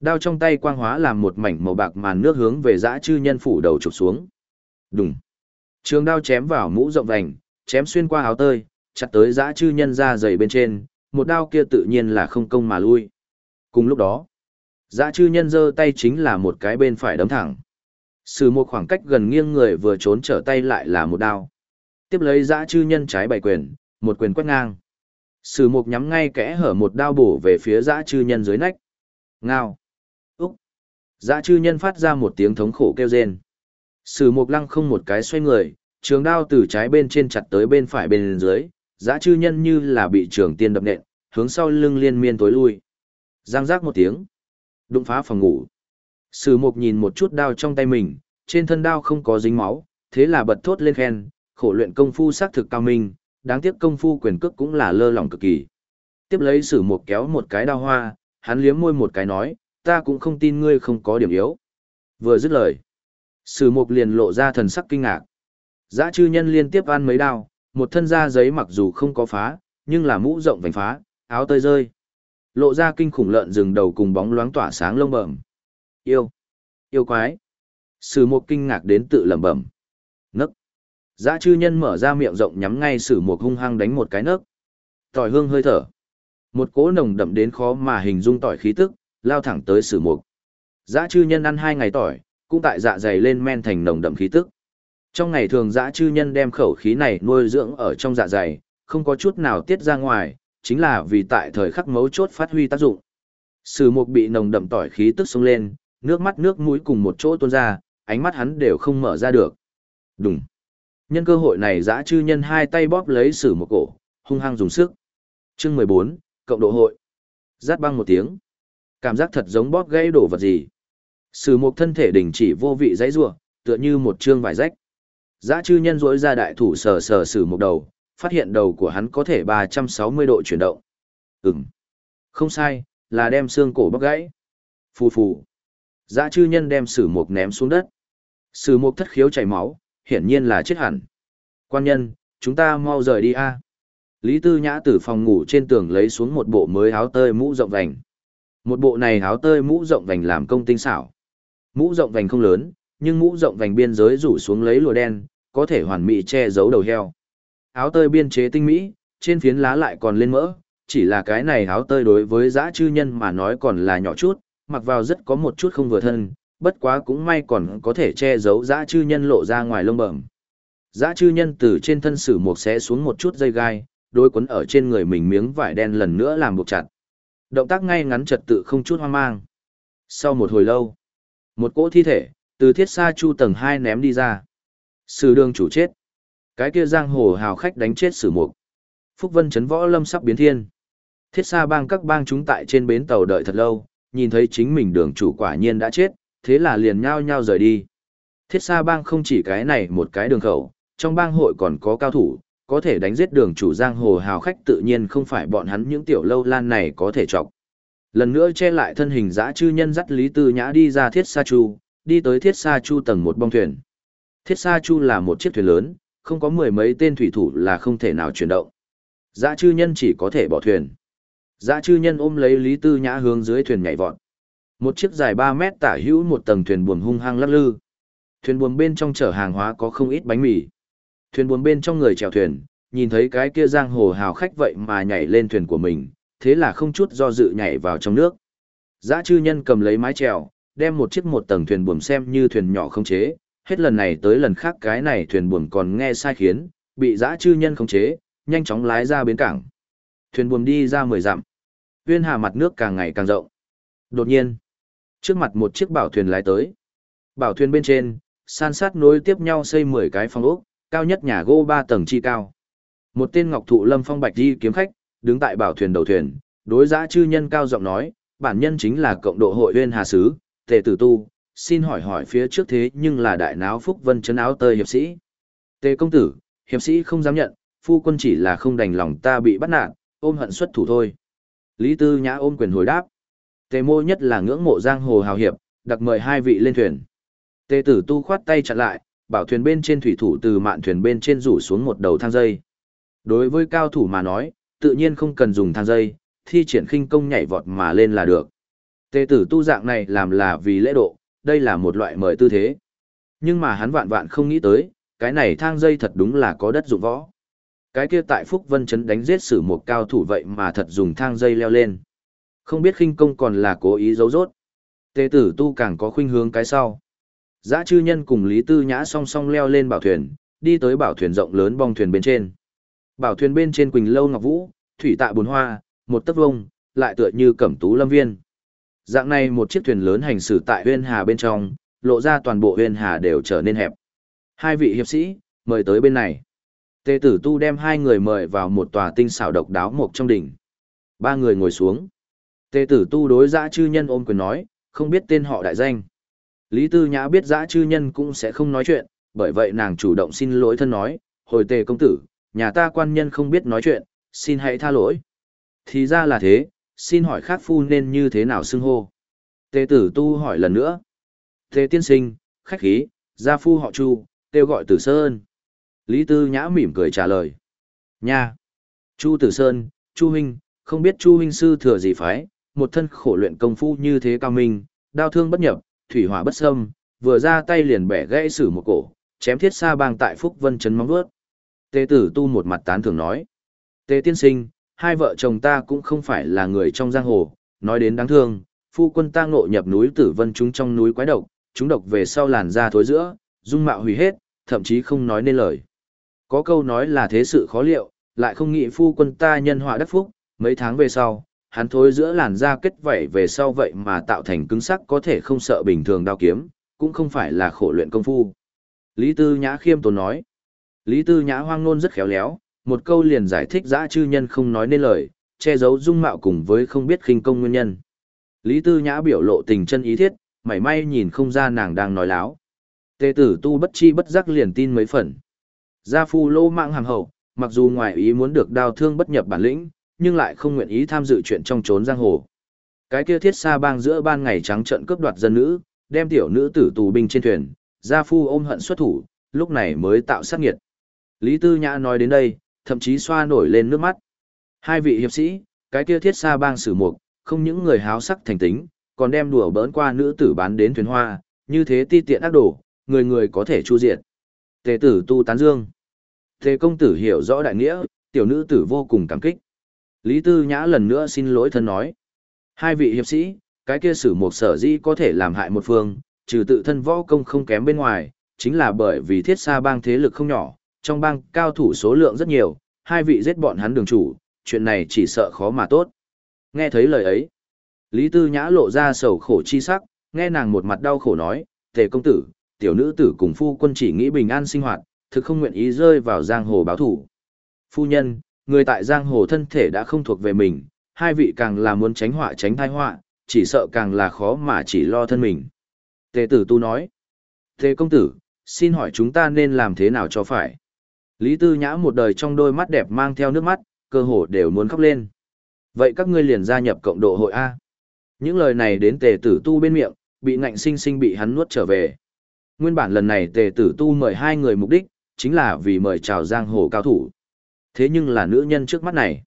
Đao trong tay quang hóa làm một mảnh màu bạc màn nước hướng về dã chư nhân phủ đầu chụp xuống. Đùng. Trường đao chém vào mũ rộng vành, chém xuyên qua áo tơi, chặt tới dã chư nhân ra dày bên trên, một đao kia tự nhiên là không công mà lui. Cùng lúc đó, dã chư nhân giơ tay chính là một cái bên phải đấm thẳng. Sử một khoảng cách gần nghiêng người vừa trốn trở tay lại là một đao. Tiếp lấy dã chư nhân trái bảy quyền, một quyền quét ngang. Sử mục nhắm ngay kẽ hở một đao bổ về phía dã chư nhân dưới nách. Ngao. Dã chư nhân phát ra một tiếng thống khổ kêu rên. Sử mục lăng không một cái xoay người, trường đao từ trái bên trên chặt tới bên phải bên dưới, dã chư nhân như là bị trường tiên đập nện, hướng sau lưng liên miên tối lui. Giang giác một tiếng. Đụng phá phòng ngủ. Sử mục nhìn một chút đao trong tay mình, trên thân đao không có dính máu, thế là bật thốt lên khen, khổ luyện công phu xác thực cao minh, đáng tiếc công phu quyền cước cũng là lơ lỏng cực kỳ. Tiếp lấy sử mục kéo một cái đao hoa, hắn liếm môi một cái nói, ta cũng không tin ngươi không có điểm yếu. Vừa dứt lời, sử mục liền lộ ra thần sắc kinh ngạc. Giã chư nhân liên tiếp ăn mấy đao, một thân da giấy mặc dù không có phá, nhưng là mũ rộng vành phá, áo tơi rơi. Lộ ra kinh khủng lợn rừng đầu cùng bóng loáng tỏa sáng lông bẩm. Yêu, yêu quái. Sử mục kinh ngạc đến tự lẩm bẩm. Nấc. giã chư nhân mở ra miệng rộng nhắm ngay sử mục hung hăng đánh một cái nấc. Tỏi hương hơi thở. Một cỗ nồng đậm đến khó mà hình dung tỏi khí tức, lao thẳng tới sử mục. Dã chư nhân ăn hai ngày tỏi, cũng tại dạ dày lên men thành nồng đậm khí tức. Trong ngày thường dã chư nhân đem khẩu khí này nuôi dưỡng ở trong dạ dày, không có chút nào tiết ra ngoài, chính là vì tại thời khắc mấu chốt phát huy tác dụng. Sử mục bị nồng đậm tỏi khí tức xông lên, nước mắt nước mũi cùng một chỗ tuôn ra, ánh mắt hắn đều không mở ra được. Đúng. Nhân cơ hội này dã chư nhân hai tay bóp lấy sử mục cổ, hung hăng dùng sức. Chương mười bốn cộng độ hội. Rát băng một tiếng. Cảm giác thật giống bóp gãy đổ vật gì. Sử mục thân thể đình chỉ vô vị dãy rủa, tựa như một chương vải rách. Giá chư nhân rỗi ra đại thủ sờ sờ sử mục đầu, phát hiện đầu của hắn có thể ba trăm sáu mươi độ chuyển động. Ừm. Không sai, là đem xương cổ bóp gãy. Phù phù. Giá chư nhân đem sử mục ném xuống đất. Sử mục thất khiếu chảy máu, hiển nhiên là chết hẳn. Quan nhân, chúng ta mau rời đi a. Lý Tư Nhã từ phòng ngủ trên tường lấy xuống một bộ mới áo tơi mũ rộng vành. Một bộ này áo tơi mũ rộng vành làm công tinh xảo. Mũ rộng vành không lớn, nhưng mũ rộng vành biên giới rủ xuống lấy lụa đen, có thể hoàn mỹ che giấu đầu heo. Áo tơi biên chế tinh mỹ, trên phiến lá lại còn lên mỡ, chỉ là cái này áo tơi đối với dã chư nhân mà nói còn là nhỏ chút, mặc vào rất có một chút không vừa thân, bất quá cũng may còn có thể che giấu dã chư nhân lộ ra ngoài lông bẩm. Dã chư nhân từ trên thân sử một xé xuống một chút dây gai, đôi quấn ở trên người mình miếng vải đen lần nữa làm buộc chặt. Động tác ngay ngắn trật tự không chút hoang mang. Sau một hồi lâu, một cỗ thi thể, từ thiết xa chu tầng 2 ném đi ra. Sử đường chủ chết. Cái kia giang hồ hào khách đánh chết sử mục. Phúc Vân chấn võ lâm sắp biến thiên. Thiết xa bang các bang chúng tại trên bến tàu đợi thật lâu, nhìn thấy chính mình đường chủ quả nhiên đã chết, thế là liền nhao nhao rời đi. Thiết xa bang không chỉ cái này một cái đường khẩu, trong bang hội còn có cao thủ, có thể đánh giết đường chủ giang hồ hào khách tự nhiên không phải bọn hắn những tiểu lâu lan này có thể chọc. Lần nữa che lại thân hình dã chư nhân dắt Lý Tư Nhã đi ra Thiết Sa Chu, đi tới Thiết Sa Chu tầng một bong thuyền. Thiết Sa Chu là một chiếc thuyền lớn, không có mười mấy tên thủy thủ là không thể nào chuyển động. Dã chư nhân chỉ có thể bỏ thuyền. Dã chư nhân ôm lấy Lý Tư Nhã hướng dưới thuyền nhảy vọt. Một chiếc dài 3 mét tả hữu một tầng thuyền buồm hung hăng lắc lư. Thuyền buồm bên trong chở hàng hóa có không ít bánh mì. Thuyền buồm bên trong người chèo thuyền, nhìn thấy cái kia giang hồ hào khách vậy mà nhảy lên thuyền của mình, thế là không chút do dự nhảy vào trong nước. Dã chư nhân cầm lấy mái chèo, đem một chiếc một tầng thuyền buồm xem như thuyền nhỏ không chế, hết lần này tới lần khác cái này thuyền buồm còn nghe sai khiến, bị dã chư nhân không chế, nhanh chóng lái ra bến cảng. Thuyền buồm đi ra 10 dặm. Uyên hà mặt nước càng ngày càng rộng. Đột nhiên, trước mặt một chiếc bảo thuyền lái tới. Bảo thuyền bên trên, san sát nối tiếp nhau xây 10 cái phòng ốc, cao nhất nhà gỗ ba tầng chi cao. Một tên ngọc thụ lâm phong bạch đi kiếm khách, đứng tại bảo thuyền đầu thuyền, đối giã chư nhân cao giọng nói, bản nhân chính là cộng độ hội huyên hà sứ, tề tử tu, xin hỏi hỏi phía trước thế nhưng là đại náo phúc vân chấn áo tơi hiệp sĩ. Tề công tử, hiệp sĩ không dám nhận, phu quân chỉ là không đành lòng ta bị bắt nạt, ôm hận xuất thủ thôi. Lý Tư Nhã ôm quyền hồi đáp. Tề mô nhất là ngưỡng mộ giang hồ hào hiệp, đặc mời hai vị lên thuyền. Tề tử tu khoát tay chặn lại, bảo thuyền bên trên thủy thủ từ mạn thuyền bên trên rủ xuống một đầu thang dây. Đối với cao thủ mà nói, tự nhiên không cần dùng thang dây, thi triển khinh công nhảy vọt mà lên là được. Tề tử tu dạng này làm là vì lễ độ, đây là một loại mời tư thế. Nhưng mà hắn vạn vạn không nghĩ tới, cái này thang dây thật đúng là có đất dụng võ. Cái kia tại Phúc Vân Trấn đánh giết sử một cao thủ vậy mà thật dùng thang dây leo lên. Không biết khinh công còn là cố ý giấu rốt. Tề tử tu càng có khuynh hướng cái sau. Dã chư nhân cùng Lý Tư Nhã song song leo lên bảo thuyền, đi tới bảo thuyền rộng lớn bong thuyền bên trên. Bảo thuyền bên trên Quỳnh Lâu Ngọc Vũ, thủy tạ bồn hoa, một tấc vông, lại tựa như cẩm tú lâm viên. Dạng này một chiếc thuyền lớn hành xử tại huyên hà bên trong, lộ ra toàn bộ huyên hà đều trở nên hẹp. Hai vị hiệp sĩ, mời tới bên này. Tề tử tu đem hai người mời vào một tòa tinh xảo độc đáo mộc trong đỉnh. Ba người ngồi xuống. Tề tử tu đối dã chư nhân ôm quyền nói, không biết tên họ đại danh. Lý Tư Nhã biết dã chư nhân cũng sẽ không nói chuyện, bởi vậy nàng chủ động xin lỗi thân nói, hồi tề công tử, nhà ta quan nhân không biết nói chuyện, xin hãy tha lỗi. Thì ra là thế, xin hỏi khác phu nên như thế nào xưng hô. Tề tử tu hỏi lần nữa. Tề tiên sinh, khách khí, gia phu họ Chu, kêu gọi Tử Sơn. Lý Tư Nhã mỉm cười trả lời. Nha! Chu Tử Sơn, Chu Huynh, không biết Chu Huynh sư thừa gì phái, một thân khổ luyện công phu như thế cao minh, đao thương bất nhập, thủy hỏa bất xâm, vừa ra tay liền bẻ gãy sử một cổ, chém thiết xa bang tại Phúc Vân Trấn móng vuốt. Tề tử tu một mặt tán thường nói. Tề tiên sinh, hai vợ chồng ta cũng không phải là người trong giang hồ, nói đến đáng thương, phu quân ta ngộ nhập núi tử vân chúng trong núi quái độc, chúng độc về sau làn da thối giữa, dung mạo hủy hết, thậm chí không nói nên lời. Có câu nói là thế sự khó liệu, lại không nghĩ phu quân ta nhân họa đắc phúc, mấy tháng về sau, hắn thối giữa làn da kết vảy về sau vậy mà tạo thành cứng sắc có thể không sợ bình thường đao kiếm, cũng không phải là khổ luyện công phu. Lý Tư Nhã khiêm tốn nói. Lý Tư Nhã hoang nôn rất khéo léo, một câu liền giải thích dã chư nhân không nói nên lời, che giấu dung mạo cùng với không biết khinh công nguyên nhân. Lý Tư Nhã biểu lộ tình chân ý thiết, mảy may nhìn không ra nàng đang nói láo. Tề tử tu bất chi bất giác liền tin mấy phần. Gia phu lô mạng hàng hậu, mặc dù ngoài ý muốn được đào thương bất nhập bản lĩnh, nhưng lại không nguyện ý tham dự chuyện trong trốn giang hồ. Cái kia thiết xa bang giữa ban ngày trắng trận cướp đoạt dân nữ, đem tiểu nữ tử tù binh trên thuyền, gia phu ôm hận xuất thủ, lúc này mới tạo sát nghiệt. Lý Tư Nhã nói đến đây, thậm chí xoa nổi lên nước mắt. Hai vị hiệp sĩ, cái kia thiết xa bang sử mục, không những người háo sắc thành tính, còn đem đùa bỡn qua nữ tử bán đến thuyền hoa, như thế ti tiện ác đổ, người người có thể chu diệt. Tề tử tu tán dương. Tề công tử hiểu rõ đại nghĩa, tiểu nữ tử vô cùng cảm kích. Lý Tư Nhã lần nữa xin lỗi thân nói. Hai vị hiệp sĩ, cái kia sử một sở di có thể làm hại một phương, trừ tự thân võ công không kém bên ngoài, chính là bởi vì thiết xa bang thế lực không nhỏ, trong bang cao thủ số lượng rất nhiều, hai vị giết bọn hắn đường chủ, chuyện này chỉ sợ khó mà tốt. Nghe thấy lời ấy, Lý Tư Nhã lộ ra sầu khổ chi sắc, nghe nàng một mặt đau khổ nói, tề công tử, tiểu nữ tử cùng phu quân chỉ nghĩ bình an sinh hoạt, thực không nguyện ý rơi vào giang hồ báo thủ. Phu nhân, người tại giang hồ thân thể đã không thuộc về mình, hai vị càng là muốn tránh họa tránh tai họa, chỉ sợ càng là khó mà chỉ lo thân mình. Tề tử tu nói, Tề công tử, xin hỏi chúng ta nên làm thế nào cho phải? Lý Tư Nhã một đời trong đôi mắt đẹp mang theo nước mắt, cơ hồ đều muốn khóc lên. Vậy các ngươi liền gia nhập cộng độ hội A. Những lời này đến tề tử tu bên miệng, bị ngạnh sinh sinh bị hắn nuốt trở về. Nguyên bản lần này tề tử tu mời hai người mục đích, chính là vì mời chào giang hồ cao thủ. Thế nhưng là nữ nhân trước mắt này.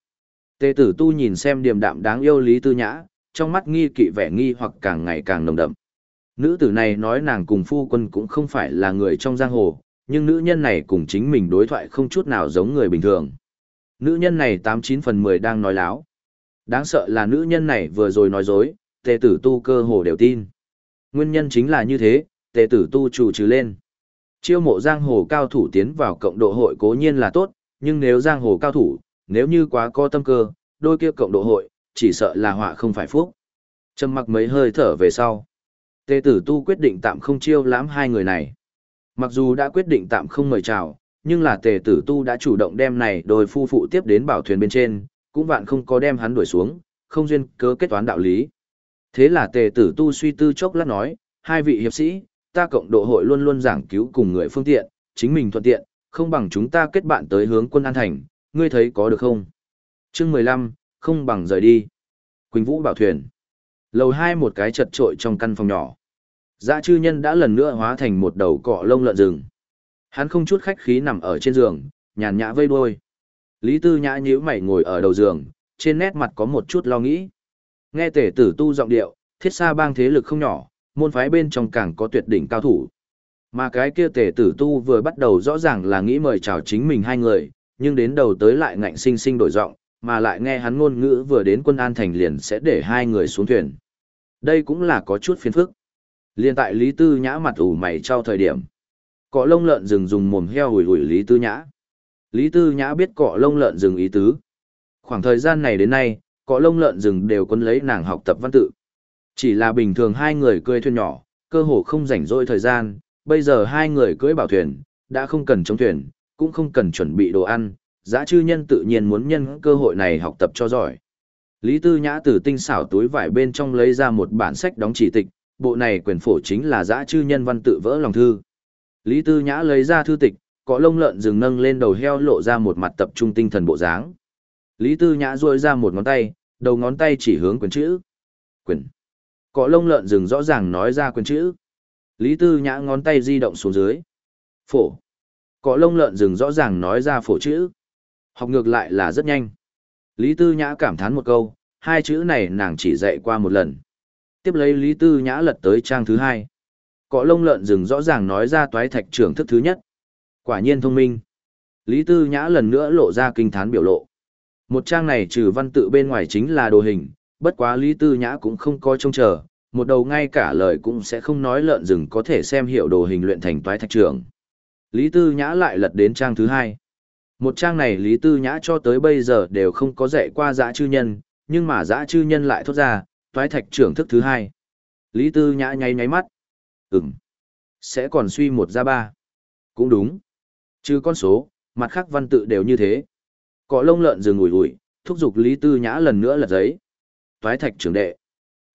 Tề tử tu nhìn xem điềm đạm đáng yêu Lý Tư Nhã, trong mắt nghi kỵ vẻ nghi hoặc càng ngày càng nồng đậm. Nữ tử này nói nàng cùng phu quân cũng không phải là người trong giang hồ, nhưng nữ nhân này cùng chính mình đối thoại không chút nào giống người bình thường. Nữ nhân này tám chín phần mười đang nói láo. Đáng sợ là nữ nhân này vừa rồi nói dối, tề tử tu cơ hồ đều tin. Nguyên nhân chính là như thế, tề tử tu chủ trừ lên. Chiêu mộ giang hồ cao thủ tiến vào cộng độ hội cố nhiên là tốt, nhưng nếu giang hồ cao thủ, nếu như quá có tâm cơ, đôi kia cộng độ hội, chỉ sợ là họa không phải phúc. Trầm mặc mấy hơi thở về sau. Tề tử tu quyết định tạm không chiêu lãm hai người này. Mặc dù đã quyết định tạm không mời chào, nhưng là tề tử tu đã chủ động đem này đôi phu phụ tiếp đến bảo thuyền bên trên, cũng vạn không có đem hắn đuổi xuống, không duyên cớ kết toán đạo lý. Thế là tề tử tu suy tư chốc lát nói, hai vị hiệp sĩ, ta cộng độ hội luôn luôn giảng cứu cùng người phương tiện, chính mình thuận tiện, không bằng chúng ta kết bạn tới hướng quân an thành, ngươi thấy có được không? chương 15, không bằng rời đi. Quỳnh Vũ bảo thuyền. Lầu hai một cái chật trội trong căn phòng nhỏ. Dã chư nhân đã lần nữa hóa thành một đầu cọ lông lợn rừng. Hắn không chút khách khí nằm ở trên giường, nhàn nhã vây đuôi. Lý Tư Nhã nhíu mày ngồi ở đầu giường, trên nét mặt có một chút lo nghĩ. Nghe tể tử tu giọng điệu, thiết xa bang thế lực không nhỏ, môn phái bên trong càng có tuyệt đỉnh cao thủ. Mà cái kia tể tử tu vừa bắt đầu rõ ràng là nghĩ mời chào chính mình hai người, nhưng đến đầu tới lại ngạnh sinh sinh đổi giọng, mà lại nghe hắn ngôn ngữ vừa đến quân an thành liền sẽ để hai người xuống thuyền. Đây cũng là có chút phiền phức. Liên tại Lý Tư Nhã mặt ủ mày trao thời điểm. Cọ lông lợn rừng dùng mồm heo hủi hủi Lý Tư Nhã. Lý Tư Nhã biết cọ lông lợn rừng ý tứ. Khoảng thời gian này đến nay, cọ lông lợn rừng đều quân lấy nàng học tập văn tự. Chỉ là bình thường hai người cười thuyền nhỏ, cơ hồ không rảnh rỗi thời gian, bây giờ hai người cưỡi bảo thuyền, đã không cần chống thuyền, cũng không cần chuẩn bị đồ ăn, giã chư nhân tự nhiên muốn nhân cơ hội này học tập cho giỏi. Lý Tư Nhã từ tinh xảo túi vải bên trong lấy ra một bản sách đóng chỉ tịch, bộ này quyền phổ chính là giã chư nhân văn tự vỡ lòng thư. Lý Tư Nhã lấy ra thư tịch, có lông lợn rừng nâng lên đầu heo lộ ra một mặt tập trung tinh thần bộ dáng. Lý Tư Nhã duỗi ra một ngón tay, đầu ngón tay chỉ hướng quyền chữ. Quyền. Có lông lợn rừng rõ ràng nói ra quyền chữ. Lý Tư Nhã ngón tay di động xuống dưới. Phổ. Cọ lông lợn rừng rõ ràng nói ra phổ chữ. Học ngược lại là rất nhanh. Lý Tư Nhã cảm thán một câu, hai chữ này nàng chỉ dạy qua một lần. Tiếp lấy Lý Tư Nhã lật tới trang thứ hai. Cọ lông lợn rừng rõ ràng nói ra toái thạch trưởng thức thứ nhất. Quả nhiên thông minh. Lý Tư Nhã lần nữa lộ ra kinh thán biểu lộ. Một trang này trừ văn tự bên ngoài chính là đồ hình, bất quá Lý Tư Nhã cũng không coi trông chờ, một đầu ngay cả lời cũng sẽ không nói lợn rừng có thể xem hiệu đồ hình luyện thành toái thạch trưởng. Lý Tư Nhã lại lật đến trang thứ hai. Một trang này Lý Tư Nhã cho tới bây giờ đều không có dạy qua dã chư nhân, nhưng mà dã chư nhân lại thốt ra, toái thạch trưởng thức thứ hai. Lý Tư Nhã nháy nháy mắt. Ừm. Sẽ còn suy một ra ba. Cũng đúng. Trừ con số, mặt khác văn tự đều như thế. Cọ lông lợn rừng ủi ủi, thúc giục Lý Tư Nhã lần nữa lật giấy. Toái thạch trưởng đệ.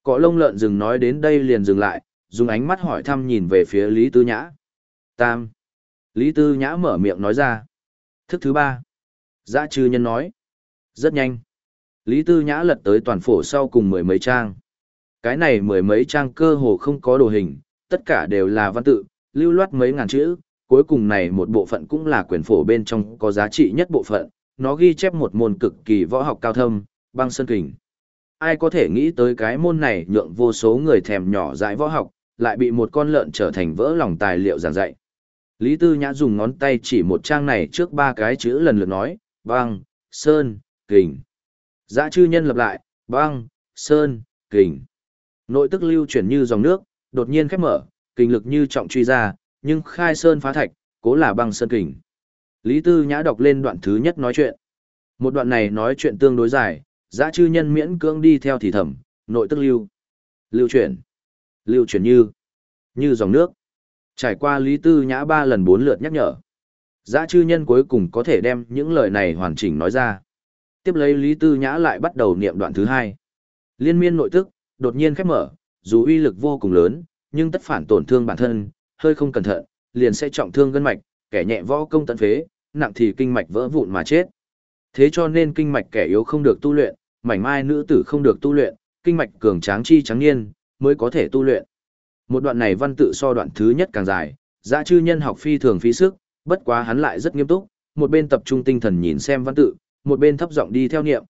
Cọ lông lợn dừng nói đến đây liền dừng lại, dùng ánh mắt hỏi thăm nhìn về phía Lý Tư Nhã. Tam. Lý Tư Nhã mở miệng nói ra. Thức thứ ba. Dã trừ nhân nói. Rất nhanh. Lý Tư Nhã lật tới toàn phổ sau cùng mười mấy trang. Cái này mười mấy trang cơ hồ không có đồ hình, tất cả đều là văn tự, lưu loát mấy ngàn chữ, cuối cùng này một bộ phận cũng là quyền phổ bên trong có giá trị nhất bộ phận, nó ghi chép một môn cực kỳ võ học cao thâm, băng sơn kình. Ai có thể nghĩ tới cái môn này nhượng vô số người thèm nhỏ dãi võ học, lại bị một con lợn trở thành vỡ lòng tài liệu giảng dạy. Lý Tư Nhã dùng ngón tay chỉ một trang này trước ba cái chữ lần lượt nói, băng, sơn, kình. Dã chư nhân lập lại, băng, sơn, kình. Nội tức lưu chuyển như dòng nước, đột nhiên khép mở, kinh lực như trọng truy ra, nhưng khai sơn phá thạch, cố là băng sơn kình. Lý Tư Nhã đọc lên đoạn thứ nhất nói chuyện. Một đoạn này nói chuyện tương đối dài, dã chư nhân miễn cưỡng đi theo thì thầm, nội tức lưu. Lưu chuyển. Lưu chuyển như. Như dòng nước. Trải qua Lý Tư Nhã ba lần bốn lượt nhắc nhở. Dã chư nhân cuối cùng có thể đem những lời này hoàn chỉnh nói ra. Tiếp lấy Lý Tư Nhã lại bắt đầu niệm đoạn thứ hai. Liên miên nội tức, đột nhiên khép mở, dù uy lực vô cùng lớn, nhưng tất phản tổn thương bản thân, hơi không cẩn thận, liền sẽ trọng thương gân mạch, kẻ nhẹ võ công tận phế, nặng thì kinh mạch vỡ vụn mà chết. Thế cho nên kinh mạch kẻ yếu không được tu luyện, mảnh mai nữ tử không được tu luyện, kinh mạch cường tráng chi trắng niên mới có thể tu luyện. Một đoạn này văn tự so đoạn thứ nhất càng dài, dã chư nhân học phi thường phí sức, bất quá hắn lại rất nghiêm túc, một bên tập trung tinh thần nhìn xem văn tự, một bên thấp giọng đi theo niệm.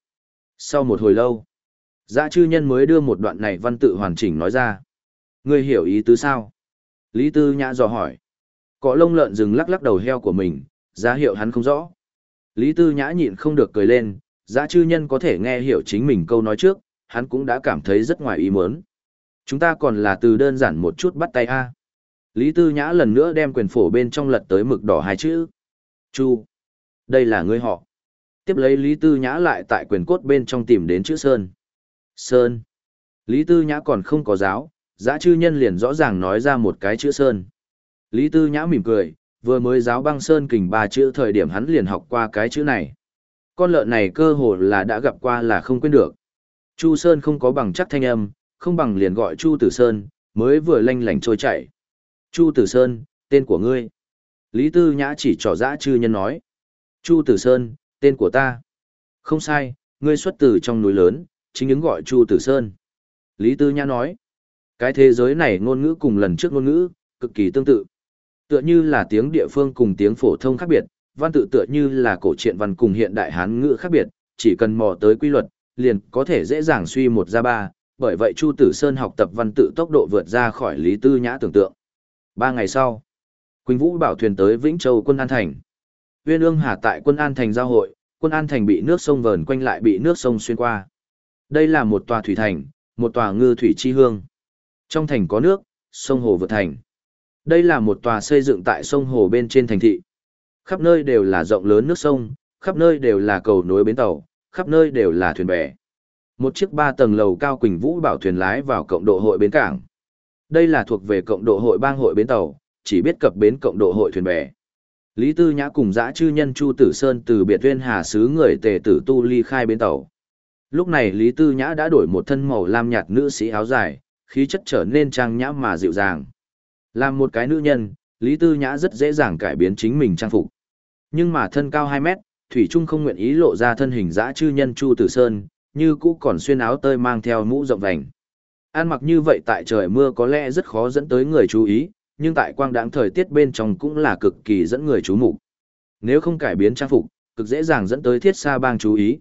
Sau một hồi lâu, dã chư nhân mới đưa một đoạn này văn tự hoàn chỉnh nói ra. Ngươi hiểu ý tứ sao? Lý Tư Nhã dò hỏi. Cọ lông lợn dừng lắc lắc đầu heo của mình, giá hiệu hắn không rõ. Lý Tư Nhã nhịn không được cười lên, Giá chư nhân có thể nghe hiểu chính mình câu nói trước, hắn cũng đã cảm thấy rất ngoài ý muốn. Chúng ta còn là từ đơn giản một chút bắt tay a. Lý Tư Nhã lần nữa đem quyền phổ bên trong lật tới mực đỏ hai chữ. Chu. Đây là ngươi họ. Tiếp lấy Lý Tư Nhã lại tại quyền cốt bên trong tìm đến chữ Sơn. Sơn. Lý Tư Nhã còn không có giáo, giã chư nhân liền rõ ràng nói ra một cái chữ Sơn. Lý Tư Nhã mỉm cười, vừa mới giáo băng Sơn kình ba chữ thời điểm hắn liền học qua cái chữ này. Con lợn này cơ hồ là đã gặp qua là không quên được. Chu Sơn không có bằng chắc thanh âm, không bằng liền gọi Chu Tử Sơn, mới vừa lanh lảnh trôi chảy. Chu Tử Sơn, tên của ngươi. Lý Tư Nhã chỉ trỏ dã chư nhân nói. Chu Tử Sơn, tên của ta. Không sai, ngươi xuất từ trong núi lớn, chính ứng gọi Chu Tử Sơn. Lý Tư Nhã nói. Cái thế giới này ngôn ngữ cùng lần trước ngôn ngữ, cực kỳ tương tự. Tựa như là tiếng địa phương cùng tiếng phổ thông khác biệt, văn tự tựa như là cổ truyện văn cùng hiện đại hán ngữ khác biệt, chỉ cần mò tới quy luật, liền có thể dễ dàng suy một ra ba, bởi vậy Chu Tử Sơn học tập văn tự tốc độ vượt ra khỏi Lý Tư Nhã tưởng tượng. Ba ngày sau, Quỳnh Vũ bảo thuyền tới Vĩnh Châu quân An Thành. Uyên ương hà tại quân An Thành giao hội, quân An Thành bị nước sông vờn quanh lại bị nước sông xuyên qua. Đây là một tòa thủy thành, một tòa ngư thủy chi hương. Trong thành có nước, sông hồ vượt thành. Đây là một tòa xây dựng tại sông hồ bên trên thành thị. Khắp nơi đều là rộng lớn nước sông, khắp nơi đều là cầu nối bến tàu, khắp nơi đều là thuyền bè. Một chiếc ba tầng lầu cao Quỳnh Vũ bảo thuyền lái vào cộng độ hội bến cảng. Đây là thuộc về cộng độ hội bang hội bến tàu, chỉ biết cập bến cộng độ hội thuyền bè. Lý Tư Nhã cùng dã chư nhân Chu Tử Sơn từ biệt viên hà sứ người tề tử tu ly khai bến tàu. Lúc này Lý Tư Nhã đã đổi một thân màu lam nhạt nữ sĩ áo dài, khí chất trở nên trang nhã mà dịu dàng. Làm một cái nữ nhân, Lý Tư Nhã rất dễ dàng cải biến chính mình trang phục. Nhưng mà thân cao 2 mét, Thủy Trung không nguyện ý lộ ra thân hình dã chư nhân Chu Tử Sơn, như cũ còn xuyên áo tơi mang theo mũ rộng vành. An mặc như vậy tại trời mưa có lẽ rất khó dẫn tới người chú ý, nhưng tại quang đáng thời tiết bên trong cũng là cực kỳ dẫn người chú mục. Nếu không cải biến trang phục, cực dễ dàng dẫn tới thiết xa bang chú ý.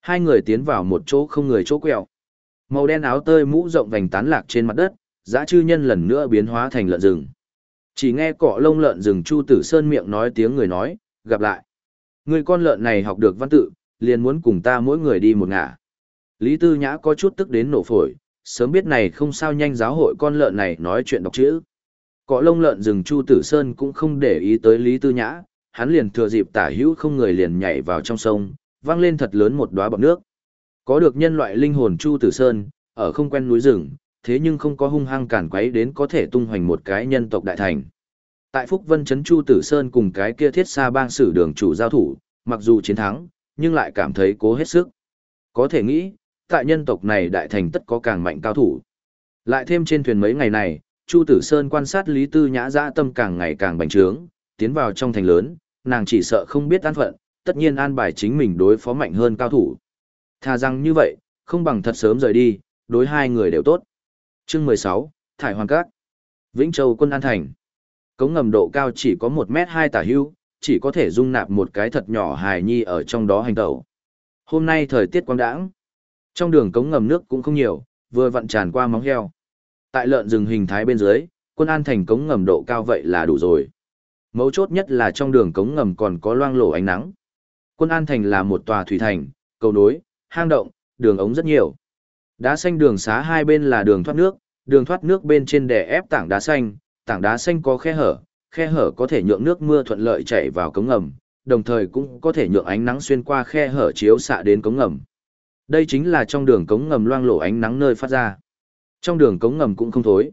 Hai người tiến vào một chỗ không người chỗ quẹo. Màu đen áo tơi mũ rộng vành tán lạc trên mặt đất, dã chư nhân lần nữa biến hóa thành lợn rừng. Chỉ nghe cọ lông lợn rừng Chu Tử Sơn miệng nói tiếng người nói, gặp lại. Người con lợn này học được văn tự, liền muốn cùng ta mỗi người đi một ngả. Lý Tư Nhã có chút tức đến nổ phổi, sớm biết này không sao nhanh giáo hội con lợn này nói chuyện đọc chữ. Cọ lông lợn rừng Chu Tử Sơn cũng không để ý tới Lý Tư Nhã, hắn liền thừa dịp tả hữu không người liền nhảy vào trong sông, vang lên thật lớn một đóa bọt nước. Có được nhân loại linh hồn Chu Tử Sơn, ở không quen núi rừng, thế nhưng không có hung hăng cản quấy đến có thể tung hoành một cái nhân tộc đại thành. Tại Phúc Vân Trấn Chu Tử Sơn cùng cái kia thiết xa bang sử đường chủ giao thủ, mặc dù chiến thắng, nhưng lại cảm thấy cố hết sức. Có thể nghĩ, tại nhân tộc này đại thành tất có càng mạnh cao thủ. Lại thêm trên thuyền mấy ngày này, Chu Tử Sơn quan sát Lý Tư Nhã dã tâm càng ngày càng bành trướng, tiến vào trong thành lớn, nàng chỉ sợ không biết an phận, tất nhiên an bài chính mình đối phó mạnh hơn cao thủ. Thà rằng như vậy, không bằng thật sớm rời đi, đối hai người đều tốt. Chương 16, Thải Hoàn Cát, Vĩnh Châu quân an thành Cống ngầm độ cao chỉ có một mét hai tả hưu, chỉ có thể dung nạp một cái thật nhỏ hài nhi ở trong đó hành tẩu. Hôm nay thời tiết quang đãng, trong đường cống ngầm nước cũng không nhiều, vừa vặn tràn qua móng heo. Tại lợn rừng hình thái bên dưới, quân an thành cống ngầm độ cao vậy là đủ rồi. Mấu chốt nhất là trong đường cống ngầm còn có loang lổ ánh nắng. Quân an thành là một tòa thủy thành, cầu nối, hang động, đường ống rất nhiều. Đá xanh đường xá hai bên là đường thoát nước, đường thoát nước bên trên đè ép tảng đá xanh, tảng đá xanh có khe hở, khe hở có thể nhượng nước mưa thuận lợi chảy vào cống ngầm, đồng thời cũng có thể nhượng ánh nắng xuyên qua khe hở chiếu xạ đến cống ngầm. Đây chính là trong đường cống ngầm loang lổ ánh nắng nơi phát ra. Trong đường cống ngầm cũng không thối.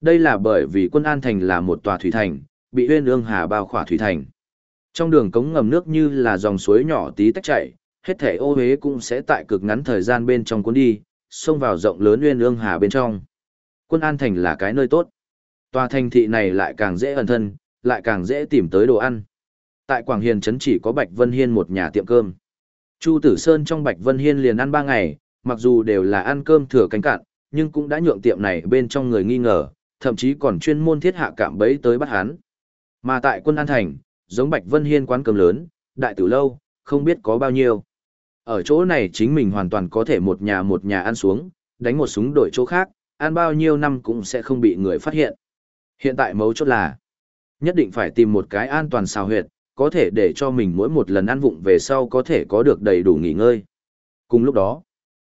Đây là bởi vì quân An Thành là một tòa thủy thành, bị huyên ương hà bao khỏa thủy thành. Trong đường cống ngầm nước như là dòng suối nhỏ tí tách chảy, hết thể ô hế cũng sẽ tại cực ngắn thời gian bên trong cuốn đi, xông vào rộng lớn uyên ương hà bên trong. Quân An Thành là cái nơi tốt. Tòa thành thị này lại càng dễ ẩn thân, lại càng dễ tìm tới đồ ăn. Tại Quảng Hiền Trấn chỉ có Bạch Vân Hiên một nhà tiệm cơm. Chu Tử Sơn trong Bạch Vân Hiên liền ăn ba ngày, mặc dù đều là ăn cơm thừa cánh cạn, nhưng cũng đã nhượng tiệm này bên trong người nghi ngờ, thậm chí còn chuyên môn thiết hạ cảm bấy tới bắt hắn. Mà tại quân An Thành, giống Bạch Vân Hiên quán cơm lớn, đại tử lâu, không biết có bao nhiêu. Ở chỗ này chính mình hoàn toàn có thể một nhà một nhà ăn xuống, đánh một súng đổi chỗ khác, ăn bao nhiêu năm cũng sẽ không bị người phát hiện. Hiện tại mấu chốt là, nhất định phải tìm một cái an toàn xào huyệt, có thể để cho mình mỗi một lần ăn vụng về sau có thể có được đầy đủ nghỉ ngơi. Cùng lúc đó,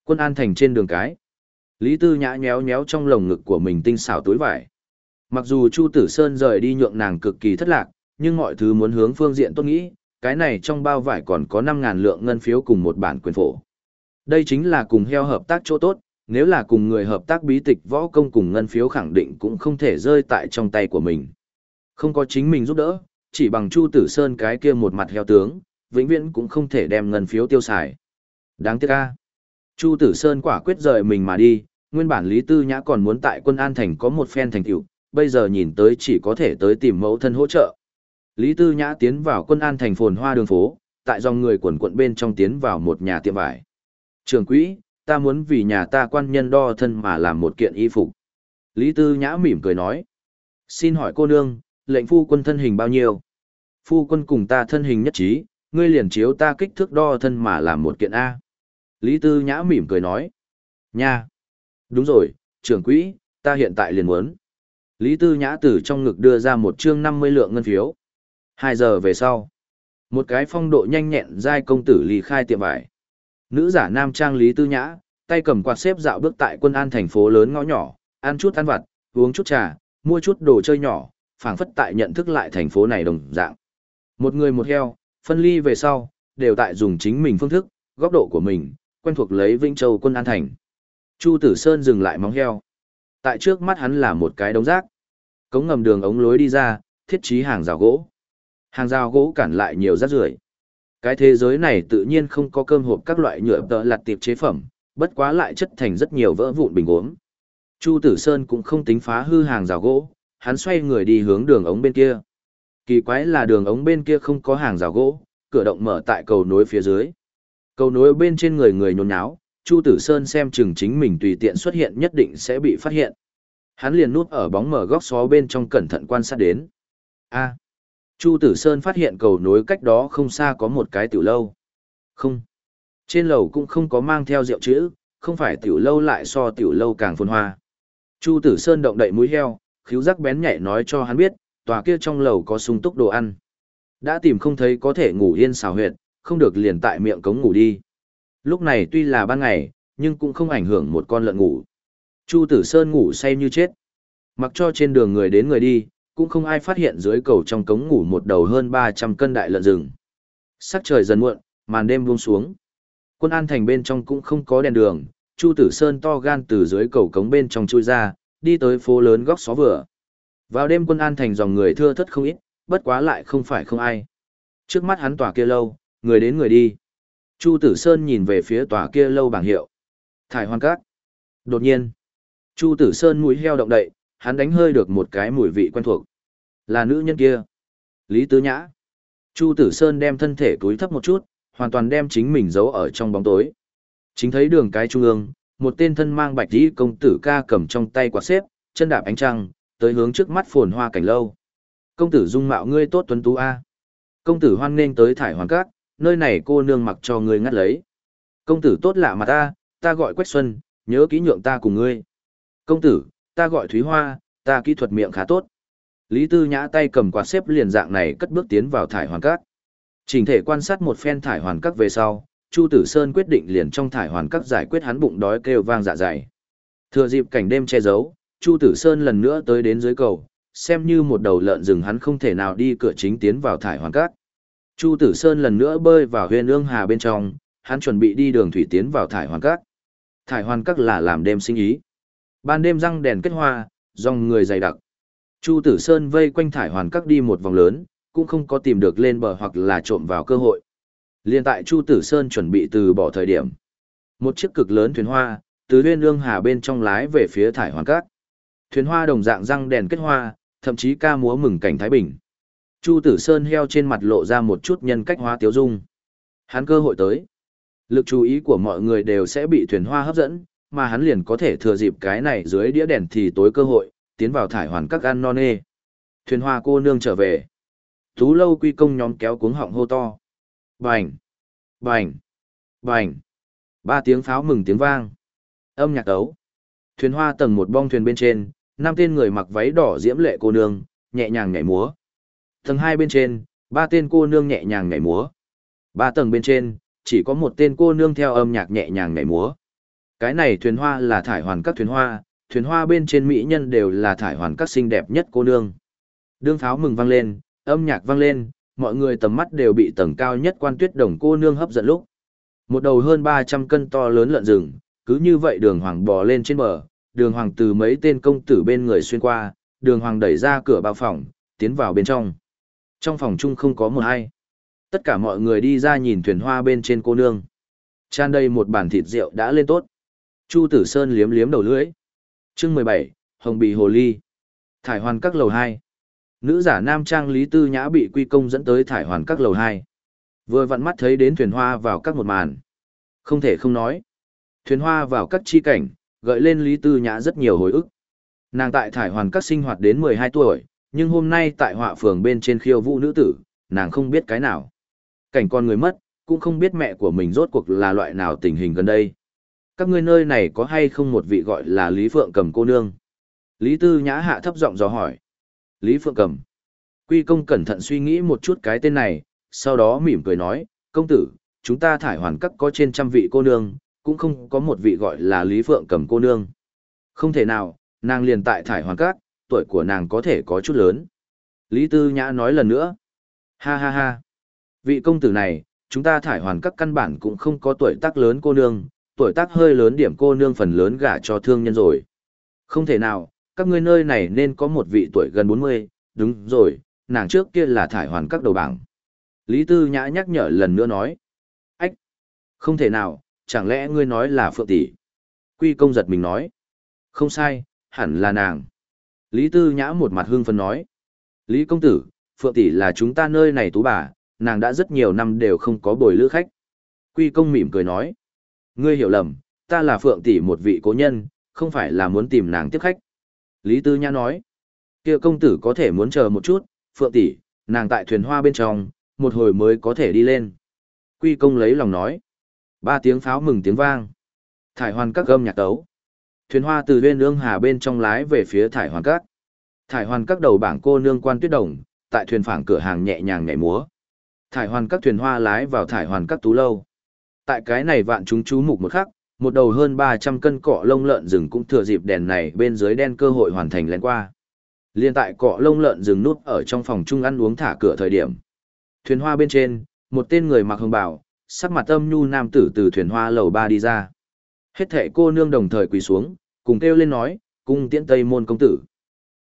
quân an thành trên đường cái, Lý Tư nhã nhéo nhéo trong lồng ngực của mình tinh xảo túi vải. Mặc dù Chu Tử Sơn rời đi nhượng nàng cực kỳ thất lạc, nhưng mọi thứ muốn hướng phương diện tốt nghĩ, cái này trong bao vải còn có 5.000 lượng ngân phiếu cùng một bản quyền phổ. Đây chính là cùng heo hợp tác chỗ tốt, nếu là cùng người hợp tác bí tịch võ công cùng ngân phiếu khẳng định cũng không thể rơi tại trong tay của mình. Không có chính mình giúp đỡ, chỉ bằng Chu Tử Sơn cái kia một mặt heo tướng, vĩnh viễn cũng không thể đem ngân phiếu tiêu xài. Đáng tiếc a. Chu Tử Sơn quả quyết rời mình mà đi, nguyên bản Lý Tư Nhã còn muốn tại quân An Thành có một phen thành tựu, bây giờ nhìn tới chỉ có thể tới tìm mẫu thân hỗ trợ. Lý Tư Nhã tiến vào quân An Thành phồn hoa đường phố, tại dòng người quần quận bên trong tiến vào một nhà tiệm vải. Trường quỹ, ta muốn vì nhà ta quan nhân đo thân mà làm một kiện y phục. Lý Tư Nhã mỉm cười nói. Xin hỏi cô nương, lệnh phu quân thân hình bao nhiêu? Phu quân cùng ta thân hình nhất trí, ngươi liền chiếu ta kích thước đo thân mà làm một kiện A. Lý Tư Nhã mỉm cười nói. Nha! Đúng rồi, trưởng quỹ, ta hiện tại liền muốn. Lý Tư Nhã từ trong ngực đưa ra một chương 50 lượng ngân phiếu. Hai giờ về sau, một cái phong độ nhanh nhẹn giai công tử lì khai tiệm vải. Nữ giả nam trang Lý Tư Nhã, tay cầm quạt xếp dạo bước tại quân an thành phố lớn ngõ nhỏ, ăn chút ăn vặt, uống chút trà, mua chút đồ chơi nhỏ, phảng phất tại nhận thức lại thành phố này đồng dạng. Một người một heo, phân ly về sau, đều tại dùng chính mình phương thức, góc độ của mình, quen thuộc lấy Vĩnh Châu quân an thành. Chu Tử Sơn dừng lại móng heo. Tại trước mắt hắn là một cái đống rác. Cống ngầm đường ống lối đi ra, thiết trí hàng rào gỗ. Hàng rào gỗ cản lại nhiều rác rưởi. Cái thế giới này tự nhiên không có cơm hộp các loại nhựa tợ lặt tiệp chế phẩm, bất quá lại chất thành rất nhiều vỡ vụn bình uống. Chu Tử Sơn cũng không tính phá hư hàng rào gỗ, hắn xoay người đi hướng đường ống bên kia. Kỳ quái là đường ống bên kia không có hàng rào gỗ, cửa động mở tại cầu nối phía dưới. Cầu nối bên trên người người nhốn nháo, Chu Tử Sơn xem chừng chính mình tùy tiện xuất hiện nhất định sẽ bị phát hiện. Hắn liền núp ở bóng mở góc xó bên trong cẩn thận quan sát đến. A. Chu Tử Sơn phát hiện cầu nối cách đó không xa có một cái tiểu lâu. Không. Trên lầu cũng không có mang theo rượu chữ, không phải tiểu lâu lại so tiểu lâu càng phồn hoa. Chu Tử Sơn động đậy mũi heo, khíu giác bén nhạy nói cho hắn biết, tòa kia trong lầu có sung túc đồ ăn. Đã tìm không thấy có thể ngủ yên xào huyệt, không được liền tại miệng cống ngủ đi. Lúc này tuy là ban ngày, nhưng cũng không ảnh hưởng một con lợn ngủ. Chu Tử Sơn ngủ say như chết. Mặc cho trên đường người đến người đi, cũng không ai phát hiện dưới cầu trong cống ngủ một đầu hơn 300 cân đại lợn rừng. Sắc trời dần muộn, màn đêm buông xuống. Quân an thành bên trong cũng không có đèn đường, Chu Tử Sơn to gan từ dưới cầu cống bên trong chui ra, đi tới phố lớn góc xó vừa. Vào đêm quân an thành dòng người thưa thất không ít, bất quá lại không phải không ai. Trước mắt hắn tòa kia lâu, người đến người đi. Chu Tử Sơn nhìn về phía tòa kia lâu bảng hiệu. Thải hoan cát. Đột nhiên, Chu Tử Sơn mũi heo động đậy, hắn đánh hơi được một cái mùi vị quen thuộc. Là nữ nhân kia. Lý Tứ Nhã. Chu Tử Sơn đem thân thể túi thấp một chút, hoàn toàn đem chính mình giấu ở trong bóng tối. Chính thấy đường cái trung ương, một tên thân mang bạch tí công tử ca cầm trong tay quạt xếp, chân đạp ánh trăng, tới hướng trước mắt phồn hoa cảnh lâu. Công tử dung mạo ngươi tốt tuấn tú A. Công tử hoan nghênh tới thải hoàng cát, nơi này cô nương mặc cho ngươi ngắt lấy. Công tử tốt lạ mà ta, ta gọi Quách Xuân, nhớ kỹ nhượng ta cùng ngươi. Công tử, ta gọi Thúy Hoa, ta kỹ thuật miệng khá tốt. Lý Tư Nhã tay cầm quạt xếp liền dạng này cất bước tiến vào thải hoàn cát. Trình thể quan sát một phen thải hoàn cát về sau, Chu Tử Sơn quyết định liền trong thải hoàn cát giải quyết hắn bụng đói kêu vang dạ dày. Thừa dịp cảnh đêm che giấu, Chu Tử Sơn lần nữa tới đến dưới cầu, xem như một đầu lợn rừng hắn không thể nào đi cửa chính tiến vào thải hoàn cát. Chu Tử Sơn lần nữa bơi vào huyền ương hà bên trong, hắn chuẩn bị đi đường thủy tiến vào thải hoàn cát. Thải hoàn cát là làm đêm sinh ý. Ban đêm răng đèn kết hoa, dòng người dày đặc. Chu Tử Sơn vây quanh thải hoàn cát đi một vòng lớn, cũng không có tìm được lên bờ hoặc là trộm vào cơ hội. Liên tại Chu Tử Sơn chuẩn bị từ bỏ thời điểm. Một chiếc cực lớn thuyền hoa, từ huyên ương hà bên trong lái về phía thải hoàn cát. Thuyền hoa đồng dạng răng đèn kết hoa, thậm chí ca múa mừng cảnh Thái Bình. Chu Tử Sơn heo trên mặt lộ ra một chút nhân cách hóa tiếu dung. Hắn cơ hội tới. Lực chú ý của mọi người đều sẽ bị thuyền hoa hấp dẫn, mà hắn liền có thể thừa dịp cái này dưới đĩa đèn thì tối cơ hội, tiến vào thải hoàn các ăn non nê. Thuyền hoa cô nương trở về. Tú lâu quy công nhóm kéo cuống họng hô to. Bành! Bành! Bành! Ba tiếng pháo mừng tiếng vang. Âm nhạc tấu. Thuyền hoa tầng một bong thuyền bên trên, năm tên người mặc váy đỏ diễm lệ cô nương, nhẹ nhàng nhảy múa. Tầng hai bên trên, ba tên cô nương nhẹ nhàng nhảy múa. Ba tầng bên trên, chỉ có một tên cô nương theo âm nhạc nhẹ nhàng nhảy múa. Cái này thuyền hoa là thải hoàn các thuyền hoa, thuyền hoa bên trên mỹ nhân đều là thải hoàn các xinh đẹp nhất cô nương. Đương pháo mừng vang lên, âm nhạc vang lên, mọi người tầm mắt đều bị tầng cao nhất quan tuyết đồng cô nương hấp dẫn lúc. Một đầu hơn 300 cân to lớn lợn rừng, cứ như vậy đường hoàng bò lên trên bờ, đường hoàng từ mấy tên công tử bên người xuyên qua, đường hoàng đẩy ra cửa bao phòng, tiến vào bên trong. Trong phòng chung không có một ai. Tất cả mọi người đi ra nhìn thuyền hoa bên trên cô nương. Tràn đây một bàn thịt rượu đã lên tốt. Chu Tử Sơn liếm liếm đầu lưỡi. Chương 17, Hồng Bì Hồ Ly. Thải hoàn các lầu 2. Nữ giả nam trang Lý Tư Nhã bị quy công dẫn tới thải hoàn các lầu 2. Vừa vặn mắt thấy đến thuyền hoa vào các một màn. Không thể không nói. Thuyền hoa vào các chi cảnh, gợi lên Lý Tư Nhã rất nhiều hồi ức. Nàng tại thải hoàn các sinh hoạt đến 12 tuổi, nhưng hôm nay tại họa phường bên trên khiêu vũ nữ tử, nàng không biết cái nào. Cảnh con người mất, cũng không biết mẹ của mình rốt cuộc là loại nào tình hình gần đây. Các ngươi nơi này có hay không một vị gọi là Lý Phượng cầm cô nương? Lý Tư Nhã hạ thấp giọng dò hỏi. Lý Phượng cầm. Quy công cẩn thận suy nghĩ một chút cái tên này, sau đó mỉm cười nói, công tử, chúng ta thải hoàn các có trên trăm vị cô nương, cũng không có một vị gọi là Lý Phượng cầm cô nương. Không thể nào, nàng liền tại thải hoàn các, tuổi của nàng có thể có chút lớn. Lý Tư Nhã nói lần nữa. Ha ha ha. Vị công tử này, chúng ta thải hoàn các căn bản cũng không có tuổi tác lớn cô nương, tuổi tác hơi lớn điểm cô nương phần lớn gả cho thương nhân rồi. Không thể nào, các ngươi nơi này nên có một vị tuổi gần 40, đúng rồi, nàng trước kia là thải hoàn các đầu bảng. Lý Tư Nhã nhắc nhở lần nữa nói. Ách! Không thể nào, chẳng lẽ ngươi nói là Phượng Tỷ? Quy công giật mình nói. Không sai, hẳn là nàng. Lý Tư Nhã một mặt hương phân nói. Lý công tử, Phượng Tỷ là chúng ta nơi này tú bà, nàng đã rất nhiều năm đều không có bồi lữ khách. Quy công mỉm cười nói. Ngươi hiểu lầm, ta là Phượng Tỷ một vị cố nhân, không phải là muốn tìm nàng tiếp khách. Lý Tư Nhã nói. kia công tử có thể muốn chờ một chút, Phượng Tỷ, nàng tại thuyền hoa bên trong, một hồi mới có thể đi lên. Quy công lấy lòng nói. Ba tiếng pháo mừng tiếng vang. Thải hoàn các gâm nhạc tấu. Thuyền hoa từ bên ương hà bên trong lái về phía thải hoàn các. Thải hoàn các đầu bảng cô nương quan tuyết đồng, tại thuyền phảng cửa hàng nhẹ nhàng nhảy múa. Thải hoàn các thuyền hoa lái vào thải hoàn các tú lâu. Tại cái này vạn chúng chú mục một khắc, một đầu hơn 300 cân cọ lông lợn rừng cũng thừa dịp đèn này bên dưới đen cơ hội hoàn thành lén qua. Liên tại cọ lông lợn rừng nút ở trong phòng chung ăn uống thả cửa thời điểm. Thuyền hoa bên trên, một tên người mặc hồng bào, sắc mặt âm nhu nam tử từ thuyền hoa lầu ba đi ra. Hết thệ cô nương đồng thời quỳ xuống, cùng kêu lên nói, cung tiễn tây môn công tử.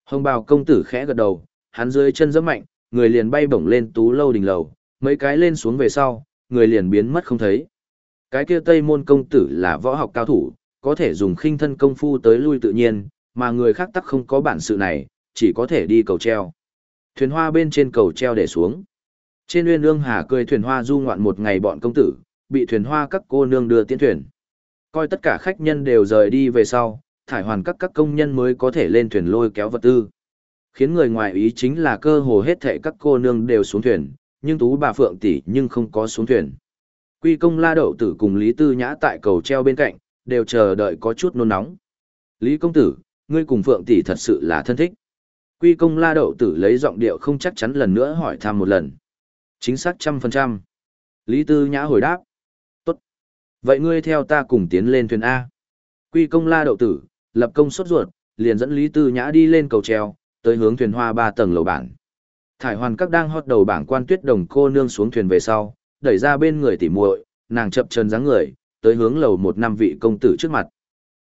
Hồng bào công tử khẽ gật đầu, hắn dưới chân rất mạnh, người liền bay bổng lên tú lâu đỉnh lầu, mấy cái lên xuống về sau, người liền biến mất không thấy. Cái kia tây môn công tử là võ học cao thủ, có thể dùng khinh thân công phu tới lui tự nhiên, mà người khác tắc không có bản sự này, chỉ có thể đi cầu treo. Thuyền hoa bên trên cầu treo để xuống. Trên uyên ương hà cười thuyền hoa du ngoạn một ngày bọn công tử, bị thuyền hoa các cô nương đưa tiến thuyền. Coi tất cả khách nhân đều rời đi về sau, thải hoàn các các công nhân mới có thể lên thuyền lôi kéo vật tư. Khiến người ngoài ý chính là cơ hồ hết thệ các cô nương đều xuống thuyền, nhưng tú bà Phượng tỷ nhưng không có xuống thuyền. Quy công la đậu tử cùng Lý Tư Nhã tại cầu treo bên cạnh, đều chờ đợi có chút nôn nóng. Lý công tử, ngươi cùng Phượng tỷ thật sự là thân thích. Quy công la đậu tử lấy giọng điệu không chắc chắn lần nữa hỏi thăm một lần. Chính xác trăm phần trăm. Lý Tư Nhã hồi đáp. Tốt. Vậy ngươi theo ta cùng tiến lên thuyền A. Quy công la đậu tử, lập công xuất ruột, liền dẫn Lý Tư Nhã đi lên cầu treo, tới hướng thuyền hoa ba tầng lầu bảng. Thải hoàn các đang hót đầu bảng quan tuyết đồng cô nương xuống thuyền về sau, đẩy ra bên người tỉ muội, nàng chập chân dáng người, tới hướng lầu một năm vị công tử trước mặt.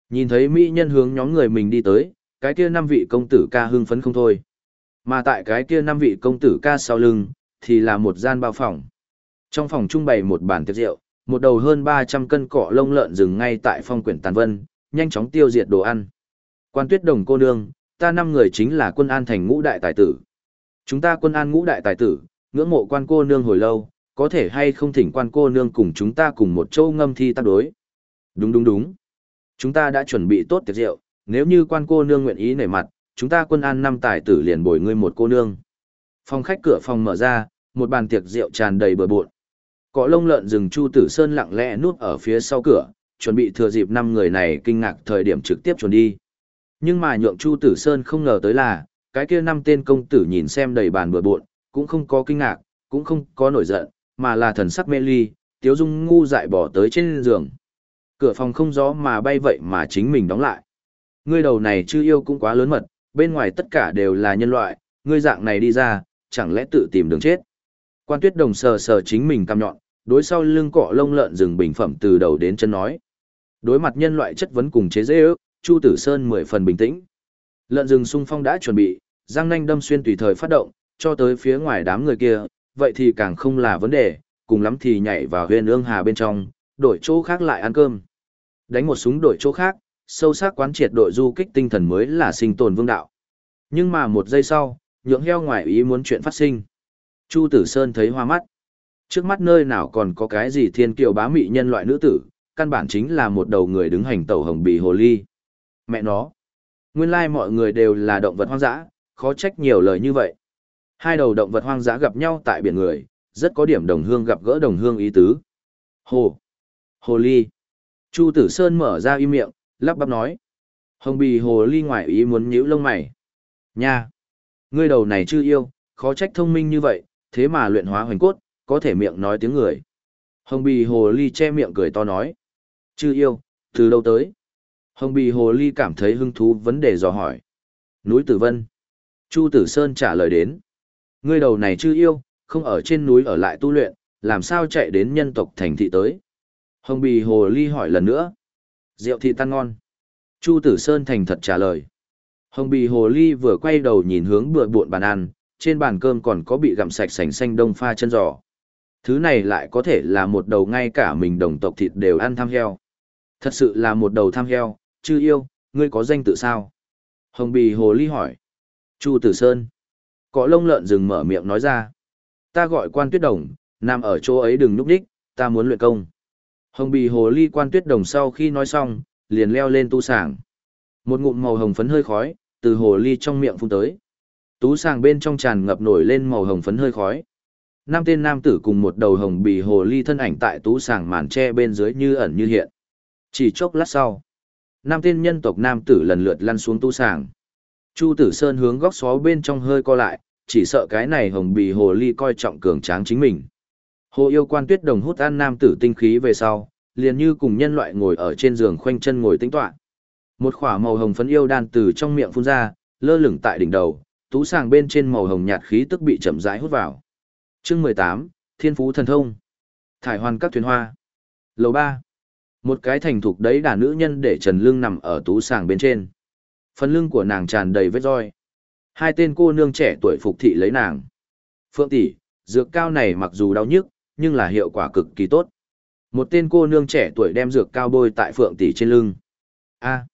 Nhìn thấy mỹ nhân hướng nhóm người mình đi tới, cái kia năm vị công tử ca hưng phấn không thôi. Mà tại cái kia năm vị công tử ca sau lưng, thì là một gian bao phòng. Trong phòng trung bày một bàn tiệc rượu, một đầu hơn 300 cân cọ lông lợn rừng ngay tại phong quyển tàn vân, nhanh chóng tiêu diệt đồ ăn. Quan tuyết đồng cô nương, ta năm người chính là quân an thành ngũ đại tài tử. Chúng ta quân an ngũ đại tài tử, ngưỡng mộ quan cô nương hồi lâu, có thể hay không thỉnh quan cô nương cùng chúng ta cùng một châu ngâm thi tác đối. Đúng đúng đúng. Chúng ta đã chuẩn bị tốt tiệc rượu, nếu như quan cô nương nguyện ý nể mặt, chúng ta quân an năm tài tử liền bồi ngươi một cô nương. Phòng khách cửa phòng mở ra, một bàn tiệc rượu tràn đầy bừa bộn. Cọ lông lợn rừng Chu Tử Sơn lặng lẽ núp ở phía sau cửa, chuẩn bị thừa dịp năm người này kinh ngạc thời điểm trực tiếp chuẩn đi. Nhưng mà nhượng Chu Tử Sơn không ngờ tới là, cái kia năm tên công tử nhìn xem đầy bàn bừa bộn, cũng không có kinh ngạc, cũng không có nổi giận, mà là thần sắc mê ly, tiếu dung ngu dại bỏ tới trên giường. Cửa phòng không gió mà bay vậy mà chính mình đóng lại. Ngươi đầu này chưa yêu cũng quá lớn mật, bên ngoài tất cả đều là nhân loại, ngươi dạng này đi ra, chẳng lẽ tự tìm đường chết. Quan tuyết đồng sờ sờ chính mình cam nhọn, đối sau lưng cọ lông lợn rừng bình phẩm từ đầu đến chân nói. Đối mặt nhân loại chất vấn cùng chế dễ ước, Chu Tử Sơn mười phần bình tĩnh. Lợn rừng sung phong đã chuẩn bị, giang nanh đâm xuyên tùy thời phát động, cho tới phía ngoài đám người kia, vậy thì càng không là vấn đề, cùng lắm thì nhảy vào huyền ương hà bên trong, đổi chỗ khác lại ăn cơm. Đánh một súng đổi chỗ khác, sâu sắc quán triệt đội du kích tinh thần mới là sinh tồn vương đạo. Nhưng mà một giây sau, nhượng heo ngoài ý muốn chuyện phát sinh. Chu Tử Sơn thấy hoa mắt. Trước mắt nơi nào còn có cái gì thiên kiều bá mị nhân loại nữ tử, căn bản chính là một đầu người đứng hành tẩu hồng bì hồ ly. Mẹ nó. Nguyên lai mọi người đều là động vật hoang dã, khó trách nhiều lời như vậy. Hai đầu động vật hoang dã gặp nhau tại biển người, rất có điểm đồng hương gặp gỡ đồng hương ý tứ. Hồ. Hồ ly. Chu Tử Sơn mở ra im miệng, lắp bắp nói. Hồng bì hồ ly ngoài ý muốn nhíu lông mày. Nha! Ngươi đầu này chưa yêu, khó trách thông minh như vậy, thế mà luyện hóa hoành cốt, có thể miệng nói tiếng người. Hồng bì hồ ly che miệng cười to nói. Chưa yêu, từ đâu tới? Hồng bì hồ ly cảm thấy hứng thú vấn đề dò hỏi. Núi Tử Vân. Chu Tử Sơn trả lời đến. Ngươi đầu này chưa yêu, không ở trên núi ở lại tu luyện, làm sao chạy đến nhân tộc thành thị tới? Hồng bì hồ ly hỏi lần nữa. Rượu thị tan ngon. Chu Tử Sơn thành thật trả lời. Hồng bì hồ ly vừa quay đầu nhìn hướng bừa buộn bàn ăn, trên bàn cơm còn có bị gặm sạch sành xanh đông pha chân giò. Thứ này lại có thể là một đầu ngay cả mình đồng tộc thịt đều ăn tham heo. Thật sự là một đầu tham heo, chư yêu, ngươi có danh tự sao? Hồng bì hồ ly hỏi. Chu Tử Sơn. Cọ lông lợn rừng mở miệng nói ra. Ta gọi quan tuyết đồng, nằm ở chỗ ấy đừng núp đích, ta muốn luyện công. Hồng bì hồ ly quan tuyết đồng sau khi nói xong, liền leo lên tu sàng. Một ngụm màu hồng phấn hơi khói, từ hồ ly trong miệng phun tới. Tú sàng bên trong tràn ngập nổi lên màu hồng phấn hơi khói. Năm tên nam tử cùng một đầu hồng bì hồ ly thân ảnh tại tú sàng màn tre bên dưới như ẩn như hiện. Chỉ chốc lát sau, năm tên nhân tộc nam tử lần lượt lăn xuống tu sàng. Chu Tử Sơn hướng góc xó bên trong hơi co lại, chỉ sợ cái này hồng bì hồ ly coi trọng cường tráng chính mình. Hồ yêu quan tuyết đồng hút ăn nam tử tinh khí về sau, liền như cùng nhân loại ngồi ở trên giường khoanh chân ngồi tĩnh toán. Một khỏa màu hồng phấn yêu đan từ trong miệng phun ra, lơ lửng tại đỉnh đầu, tú sàng bên trên màu hồng nhạt khí tức bị chậm rãi hút vào. Chương mười tám Thiên phú thần thông. Thải hoàn các thuyền hoa. Lầu ba Một cái thành thục đấy đà nữ nhân để trần lương nằm ở tú sàng bên trên. Phần lưng của nàng tràn đầy vết roi. Hai tên cô nương trẻ tuổi phục thị lấy nàng. Phượng tỷ, dược cao này mặc dù đau nhức, nhưng là hiệu quả cực kỳ tốt. Một tên cô nương trẻ tuổi đem dược cao bôi tại Phượng tỷ trên lưng. A.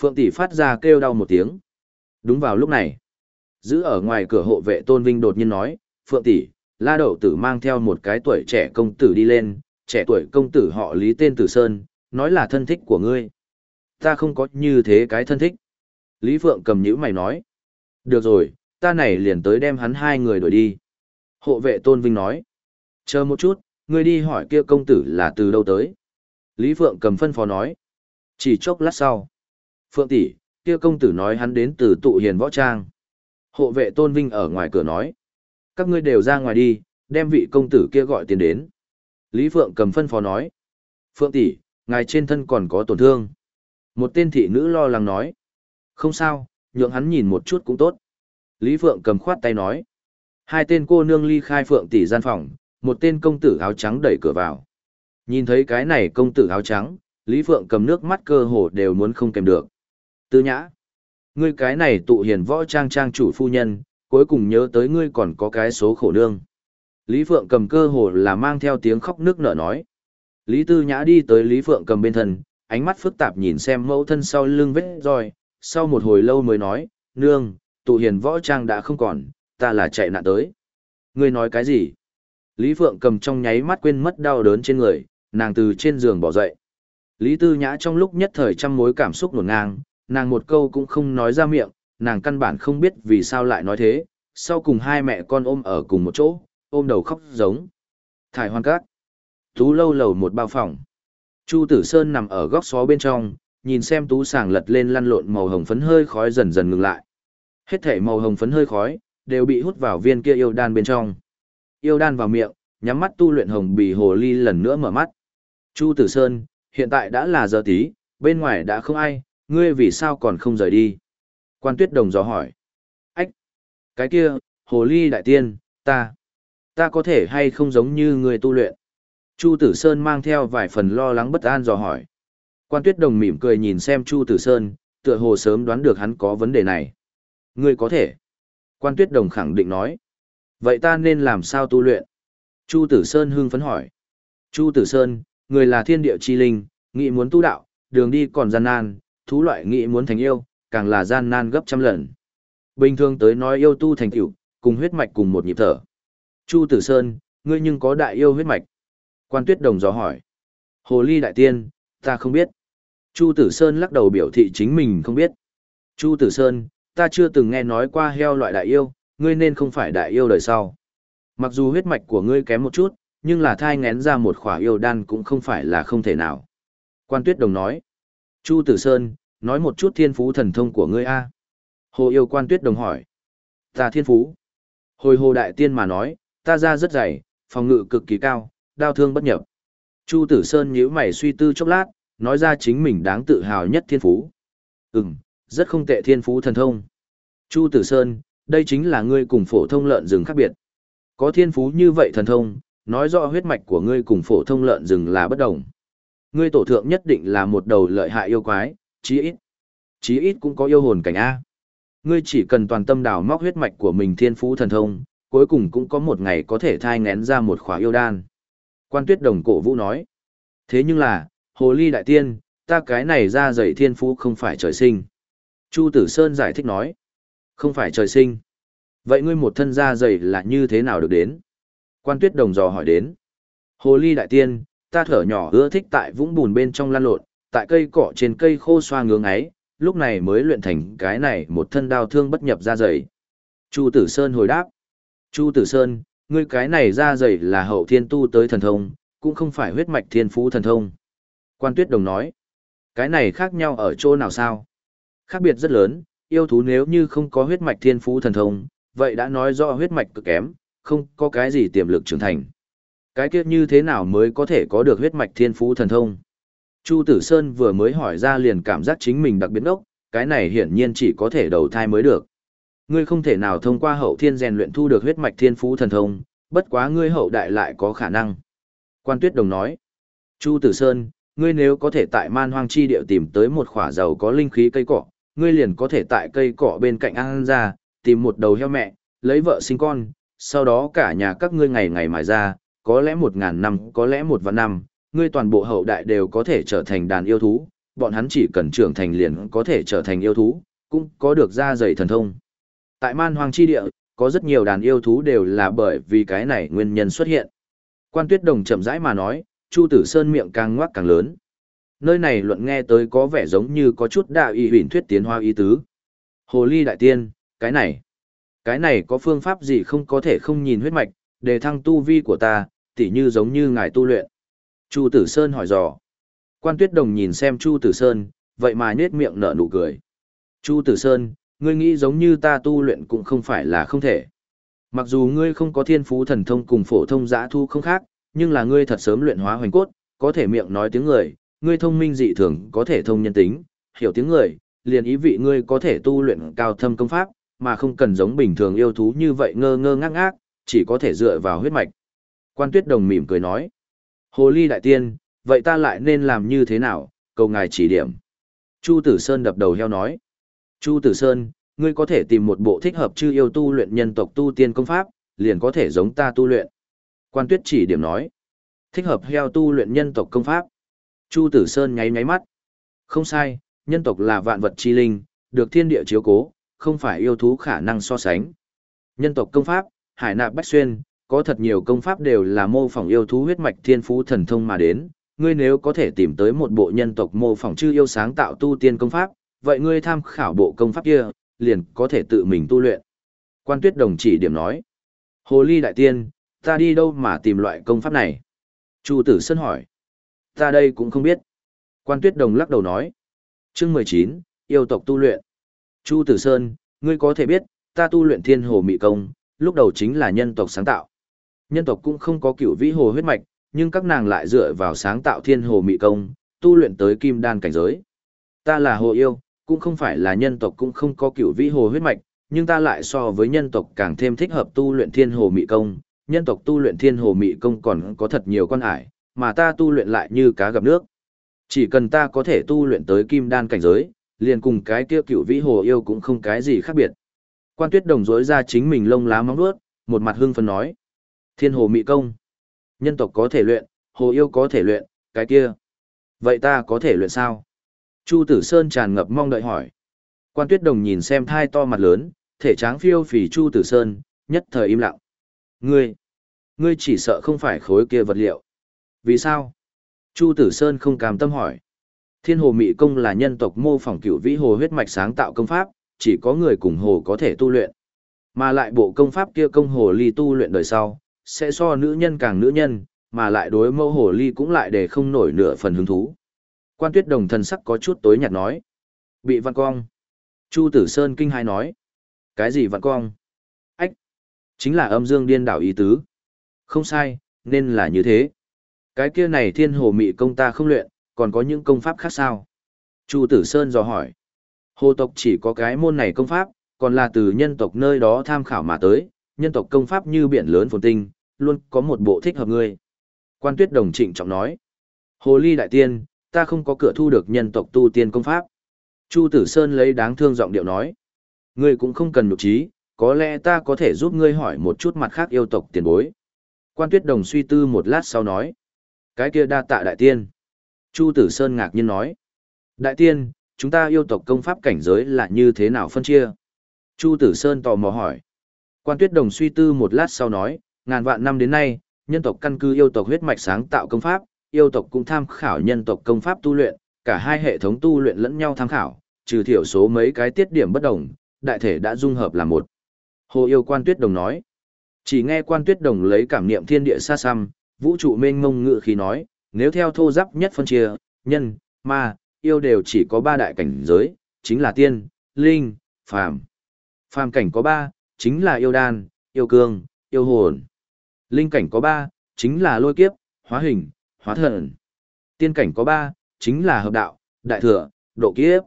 Phượng tỷ phát ra kêu đau một tiếng. Đúng vào lúc này, giữ ở ngoài cửa hộ vệ Tôn Vinh đột nhiên nói, "Phượng tỷ, La Đậu tử mang theo một cái tuổi trẻ công tử đi lên, trẻ tuổi công tử họ Lý tên Tử Sơn, nói là thân thích của ngươi." Ta không có như thế cái thân thích. Lý Phượng cầm nhữ mày nói. Được rồi, ta này liền tới đem hắn hai người đuổi đi. Hộ vệ Tôn Vinh nói. Chờ một chút, ngươi đi hỏi kia công tử là từ đâu tới. Lý Phượng cầm phân phó nói. Chỉ chốc lát sau. Phượng tỷ, kia công tử nói hắn đến từ tụ hiền võ trang. Hộ vệ Tôn Vinh ở ngoài cửa nói. Các ngươi đều ra ngoài đi, đem vị công tử kia gọi tiền đến. Lý Phượng cầm phân phó nói. Phượng tỷ, ngài trên thân còn có tổn thương. Một tên thị nữ lo lắng nói. Không sao, nhượng hắn nhìn một chút cũng tốt. Lý Phượng cầm khoát tay nói. Hai tên cô nương ly khai Phượng tỷ gian phòng, một tên công tử áo trắng đẩy cửa vào. Nhìn thấy cái này công tử áo trắng, Lý Phượng cầm nước mắt cơ hồ đều muốn không kèm được. Tư nhã. Ngươi cái này tụ hiền võ trang trang chủ phu nhân, cuối cùng nhớ tới ngươi còn có cái số khổ nương. Lý Phượng cầm cơ hồ là mang theo tiếng khóc nước nở nói. Lý Tư Nhã đi tới Lý Phượng cầm bên thân, ánh mắt phức tạp nhìn xem mẫu thân sau lưng vết roi, sau một hồi lâu mới nói, nương, tụ hiền võ trang đã không còn, ta là chạy nạn tới. Ngươi nói cái gì? Lý Phượng cầm trong nháy mắt quên mất đau đớn trên người, nàng từ trên giường bỏ dậy. Lý Tư Nhã trong lúc nhất thời trăm mối cảm xúc nổn ngang, nàng một câu cũng không nói ra miệng, nàng căn bản không biết vì sao lại nói thế, sau cùng hai mẹ con ôm ở cùng một chỗ, ôm đầu khóc giống. Thải hoan cát. Tú lâu lầu một bao phòng. Chu Tử Sơn nằm ở góc xó bên trong, nhìn xem tú sàng lật lên lăn lộn màu hồng phấn hơi khói dần dần ngừng lại. Hết thể màu hồng phấn hơi khói, đều bị hút vào viên kia yêu đan bên trong. Yêu đan vào miệng, nhắm mắt tu luyện hồng bì hồ ly lần nữa mở mắt. Chu Tử Sơn, hiện tại đã là giờ tí, bên ngoài đã không ai, ngươi vì sao còn không rời đi? Quan tuyết đồng gió hỏi. Ách! Cái kia, hồ ly đại tiên, ta, ta có thể hay không giống như người tu luyện? Chu Tử Sơn mang theo vài phần lo lắng bất an dò hỏi. Quan tuyết đồng mỉm cười nhìn xem Chu Tử Sơn, tựa hồ sớm đoán được hắn có vấn đề này. Ngươi có thể. Quan tuyết đồng khẳng định nói. Vậy ta nên làm sao tu luyện? Chu Tử Sơn hưng phấn hỏi. Chu Tử Sơn, người là thiên địa chi linh, nghĩ muốn tu đạo, đường đi còn gian nan, thú loại nghĩ muốn thành yêu, càng là gian nan gấp trăm lần. Bình thường tới nói yêu tu thành tiểu, cùng huyết mạch cùng một nhịp thở. Chu Tử Sơn, ngươi nhưng có đại yêu huyết mạch. Quan Tuyết Đồng dò hỏi. Hồ Ly Đại Tiên, ta không biết. Chu Tử Sơn lắc đầu biểu thị chính mình không biết. Chu Tử Sơn, ta chưa từng nghe nói qua heo loại đại yêu, ngươi nên không phải đại yêu đời sau. Mặc dù huyết mạch của ngươi kém một chút, nhưng là thai ngén ra một khỏa yêu đan cũng không phải là không thể nào. Quan Tuyết Đồng nói. Chu Tử Sơn, nói một chút thiên phú thần thông của ngươi a. Hồ yêu Quan Tuyết Đồng hỏi. Ta thiên phú. Hồi hồ đại tiên mà nói, ta ra rất dày, phòng ngự cực kỳ cao, đao thương bất nhập. Chu Tử Sơn nhíu mày suy tư chốc lát, nói ra chính mình đáng tự hào nhất thiên phú. Ừm, rất không tệ thiên phú thần thông. Chu Tử Sơn, đây chính là ngươi cùng phổ thông lợn rừng khác biệt. Có thiên phú như vậy thần thông, nói rõ huyết mạch của ngươi cùng phổ thông lợn rừng là bất đồng. Ngươi tổ thượng nhất định là một đầu lợi hại yêu quái, chí ít. Chí ít cũng có yêu hồn cảnh A. Ngươi chỉ cần toàn tâm đào móc huyết mạch của mình thiên phú thần thông, cuối cùng cũng có một ngày có thể thai ngén ra một khỏa yêu đan. Quan tuyết đồng cổ vũ nói. Thế nhưng là, hồ ly đại tiên, ta cái này ra dạy thiên phú không phải trời sinh. Chu Tử Sơn giải thích nói. Không phải trời sinh. Vậy ngươi một thân da dày là như thế nào được đến? Quan tuyết đồng dò hỏi đến. Hồ ly đại tiên, ta thở nhỏ ưa thích tại vũng bùn bên trong lan lộn, tại cây cỏ trên cây khô xoa ngưỡng ấy, lúc này mới luyện thành cái này một thân đao thương bất nhập da dày. Chu Tử Sơn hồi đáp. Chu Tử Sơn, ngươi cái này ra dày là hậu thiên tu tới thần thông, cũng không phải huyết mạch thiên phú thần thông. Quan Tuyết Đồng nói. Cái này khác nhau ở chỗ nào sao? Khác biệt rất lớn, yêu thú nếu như không có huyết mạch thiên phú thần thông, vậy đã nói rõ huyết mạch cực kém, không có cái gì tiềm lực trưởng thành. Cái kia như thế nào mới có thể có được huyết mạch thiên phú thần thông? Chu Tử Sơn vừa mới hỏi ra liền cảm giác chính mình đặc biệt ốc, cái này hiển nhiên chỉ có thể đầu thai mới được. Ngươi không thể nào thông qua hậu thiên rèn luyện thu được huyết mạch thiên phú thần thông, bất quá ngươi hậu đại lại có khả năng. Quan Tuyết Đồng nói, Chu Tử Sơn, ngươi nếu có thể tại man hoang chi địa tìm tới một khỏa dầu có linh khí cây cỏ, ngươi liền có thể tại cây cỏ bên cạnh ăn ra, tìm một đầu heo mẹ, lấy vợ sinh con, sau đó cả nhà các ngươi ngày ngày mài ra, có lẽ một ngàn năm, có lẽ một vạn năm, ngươi toàn bộ hậu đại đều có thể trở thành đàn yêu thú, bọn hắn chỉ cần trưởng thành liền có thể trở thành yêu thú, cũng có được da dày thần thông. Tại man hoang chi địa, có rất nhiều đàn yêu thú đều là bởi vì cái này nguyên nhân xuất hiện. Quan tuyết đồng chậm rãi mà nói, Chu Tử Sơn miệng càng ngoác càng lớn. Nơi này luận nghe tới có vẻ giống như có chút đạo y huyền thuyết tiến hoa ý tứ. Hồ ly đại tiên, cái này, cái này có phương pháp gì không có thể không nhìn huyết mạch, để thăng tu vi của ta, tỉ như giống như ngài tu luyện. Chu Tử Sơn hỏi dò. Quan Tuyết Đồng nhìn xem Chu Tử Sơn, vậy mà nết miệng nở nụ cười. Chu Tử Sơn, ngươi nghĩ giống như ta tu luyện cũng không phải là không thể. Mặc dù ngươi không có thiên phú thần thông cùng phổ thông giã thu không khác, nhưng là ngươi thật sớm luyện hóa hoành cốt, có thể miệng nói tiếng người, ngươi thông minh dị thường có thể thông nhân tính, hiểu tiếng người, liền ý vị ngươi có thể tu luyện cao thâm công pháp, mà không cần giống bình thường yêu thú như vậy ngơ ngơ ngác ngác, chỉ có thể dựa vào huyết mạch. Quan tuyết đồng mỉm cười nói. Hồ ly đại tiên, vậy ta lại nên làm như thế nào, cầu ngài chỉ điểm. Chu Tử Sơn đập đầu heo nói. Chu Tử Sơn, ngươi có thể tìm một bộ thích hợp chư yêu tu luyện nhân tộc tu tiên công pháp, liền có thể giống ta tu luyện. Quan tuyết chỉ điểm nói. Thích hợp heo tu luyện nhân tộc công pháp. Chu Tử Sơn nháy nháy mắt. Không sai, nhân tộc là vạn vật chi linh, được thiên địa chiếu cố, không phải yêu thú khả năng so sánh. Nhân tộc công pháp, hải nạp bách xuyên, có thật nhiều công pháp đều là mô phỏng yêu thú huyết mạch thiên phú thần thông mà đến. Ngươi nếu có thể tìm tới một bộ nhân tộc mô phỏng chư yêu sáng tạo tu tiên công pháp, vậy ngươi tham khảo bộ công pháp kia, liền có thể tự mình tu luyện. Quan tuyết đồng chỉ điểm nói. Hồ ly đại tiên, ta đi đâu mà tìm loại công pháp này? Chu tử sơn hỏi. Ta đây cũng không biết. Quan tuyết đồng lắc đầu nói. chương 19, yêu tộc tu luyện. Chu tử sơn, ngươi có thể biết, ta tu luyện thiên hồ mị công, lúc đầu chính là nhân tộc sáng tạo. Nhân tộc cũng không có cửu vĩ hồ huyết mạch, nhưng các nàng lại dựa vào sáng tạo thiên hồ mị công, tu luyện tới kim đan cảnh giới. Ta là hồ yêu, cũng không phải là nhân tộc cũng không có cựu vĩ hồ huyết mạch, nhưng ta lại so với nhân tộc càng thêm thích hợp tu luyện thiên hồ mị công. Nhân tộc tu luyện thiên hồ mị công còn có thật nhiều con ải, mà ta tu luyện lại như cá gặp nước. Chỉ cần ta có thể tu luyện tới kim đan cảnh giới, liền cùng cái kia cựu vĩ hồ yêu cũng không cái gì khác biệt. Quan tuyết đồng dối ra chính mình lông lá móng vuốt, một mặt hưng phấn nói. Thiên hồ mị công. Nhân tộc có thể luyện, hồ yêu có thể luyện, cái kia. Vậy ta có thể luyện sao? Chu Tử Sơn tràn ngập mong đợi hỏi. Quan Tuyết Đồng nhìn xem thai to mặt lớn, thể tráng phiêu phì Chu Tử Sơn, nhất thời im lặng. Ngươi, ngươi chỉ sợ không phải khối kia vật liệu. Vì sao? Chu Tử Sơn không cam tâm hỏi. Thiên hồ mị công là nhân tộc mô phỏng cửu vĩ hồ huyết mạch sáng tạo công pháp, chỉ có người cùng hồ có thể tu luyện. Mà lại bộ công pháp kia công hồ ly tu luyện đời sau, sẽ so nữ nhân càng nữ nhân, mà lại đối mẫu hồ ly cũng lại để không nổi nửa phần hứng thú. Quan tuyết đồng thần sắc có chút tối nhạt nói. Bị văn cong. Chu tử sơn kinh hai nói. Cái gì văn cong? Ách. Chính là âm dương điên đảo ý tứ. Không sai, nên là như thế. Cái kia này thiên hồ mị công ta không luyện, còn có những công pháp khác sao? Chu tử sơn dò hỏi. Hồ tộc chỉ có cái môn này công pháp, còn là từ nhân tộc nơi đó tham khảo mà tới, nhân tộc công pháp như biển lớn phồn tinh, luôn có một bộ thích hợp ngươi. Quan tuyết đồng trịnh trọng nói. Hồ ly đại tiên, ta không có cửa thu được nhân tộc tu tiên công pháp. Chu Tử Sơn lấy đáng thương giọng điệu nói. Ngươi cũng không cần nhục trí, có lẽ ta có thể giúp ngươi hỏi một chút mặt khác yêu tộc tiền bối. Quan tuyết đồng suy tư một lát sau nói. Cái kia đa tạ đại tiên. Chu Tử Sơn ngạc nhiên nói. Đại tiên, chúng ta yêu tộc công pháp cảnh giới là như thế nào phân chia? Chu Tử Sơn tò mò hỏi. Quan tuyết đồng suy tư một lát sau nói, ngàn vạn năm đến nay, nhân tộc căn cứ yêu tộc huyết mạch sáng tạo công pháp, yêu tộc cũng tham khảo nhân tộc công pháp tu luyện, cả hai hệ thống tu luyện lẫn nhau tham khảo, trừ thiểu số mấy cái tiết điểm bất đồng, đại thể đã dung hợp là một. Hồ yêu quan tuyết đồng nói. Chỉ nghe quan tuyết đồng lấy cảm niệm thiên địa xa xăm, vũ trụ mênh mông ngự khí nói, nếu theo thô giáp nhất phân chia, nhân, ma, yêu đều chỉ có ba đại cảnh giới, chính là tiên, linh, phàm. Phàm cảnh có ba, chính là yêu đan, yêu cương, yêu hồn. Linh cảnh có ba, chính là lôi kiếp, hóa hình, hóa thần. Tiên cảnh có ba, chính là hợp đạo, đại thừa, độ kiếp.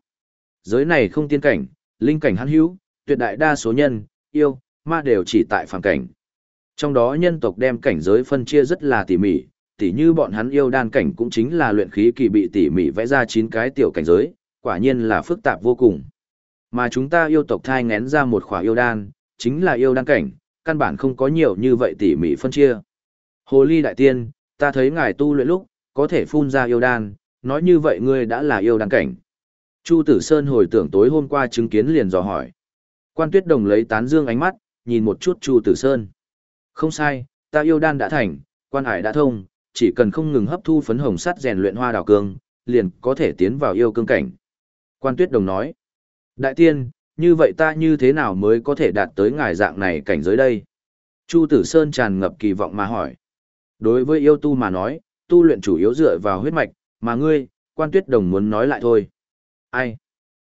Giới này không tiên cảnh, linh cảnh hắn hữu, tuyệt đại đa số nhân, yêu, ma đều chỉ tại phàm cảnh. Trong đó nhân tộc đem cảnh giới phân chia rất là tỉ mỉ, tỉ như bọn hắn yêu đan cảnh cũng chính là luyện khí kỳ bị tỉ mỉ vẽ ra chín cái tiểu cảnh giới, quả nhiên là phức tạp vô cùng. Mà chúng ta yêu tộc thai ngén ra một khỏa yêu đan, chính là yêu đan cảnh, căn bản không có nhiều như vậy tỉ mỉ phân chia. Hồ ly đại tiên, ta thấy ngài tu luyện lúc, có thể phun ra yêu đan, nói như vậy ngươi đã là yêu đan cảnh. Chu Tử Sơn hồi tưởng tối hôm qua chứng kiến liền dò hỏi. Quan Tuyết Đồng lấy tán dương ánh mắt, nhìn một chút Chu Tử Sơn. Không sai, ta yêu đan đã thành, quan hải đã thông, chỉ cần không ngừng hấp thu phấn hồng sắt rèn luyện hoa đào cương, liền có thể tiến vào yêu cương cảnh. Quan Tuyết Đồng nói. Đại tiên, như vậy ta như thế nào mới có thể đạt tới ngài dạng này cảnh giới đây? Chu Tử Sơn tràn ngập kỳ vọng mà hỏi. Đối với yêu tu mà nói, tu luyện chủ yếu dựa vào huyết mạch, mà ngươi, quan tuyết đồng muốn nói lại thôi. Ai?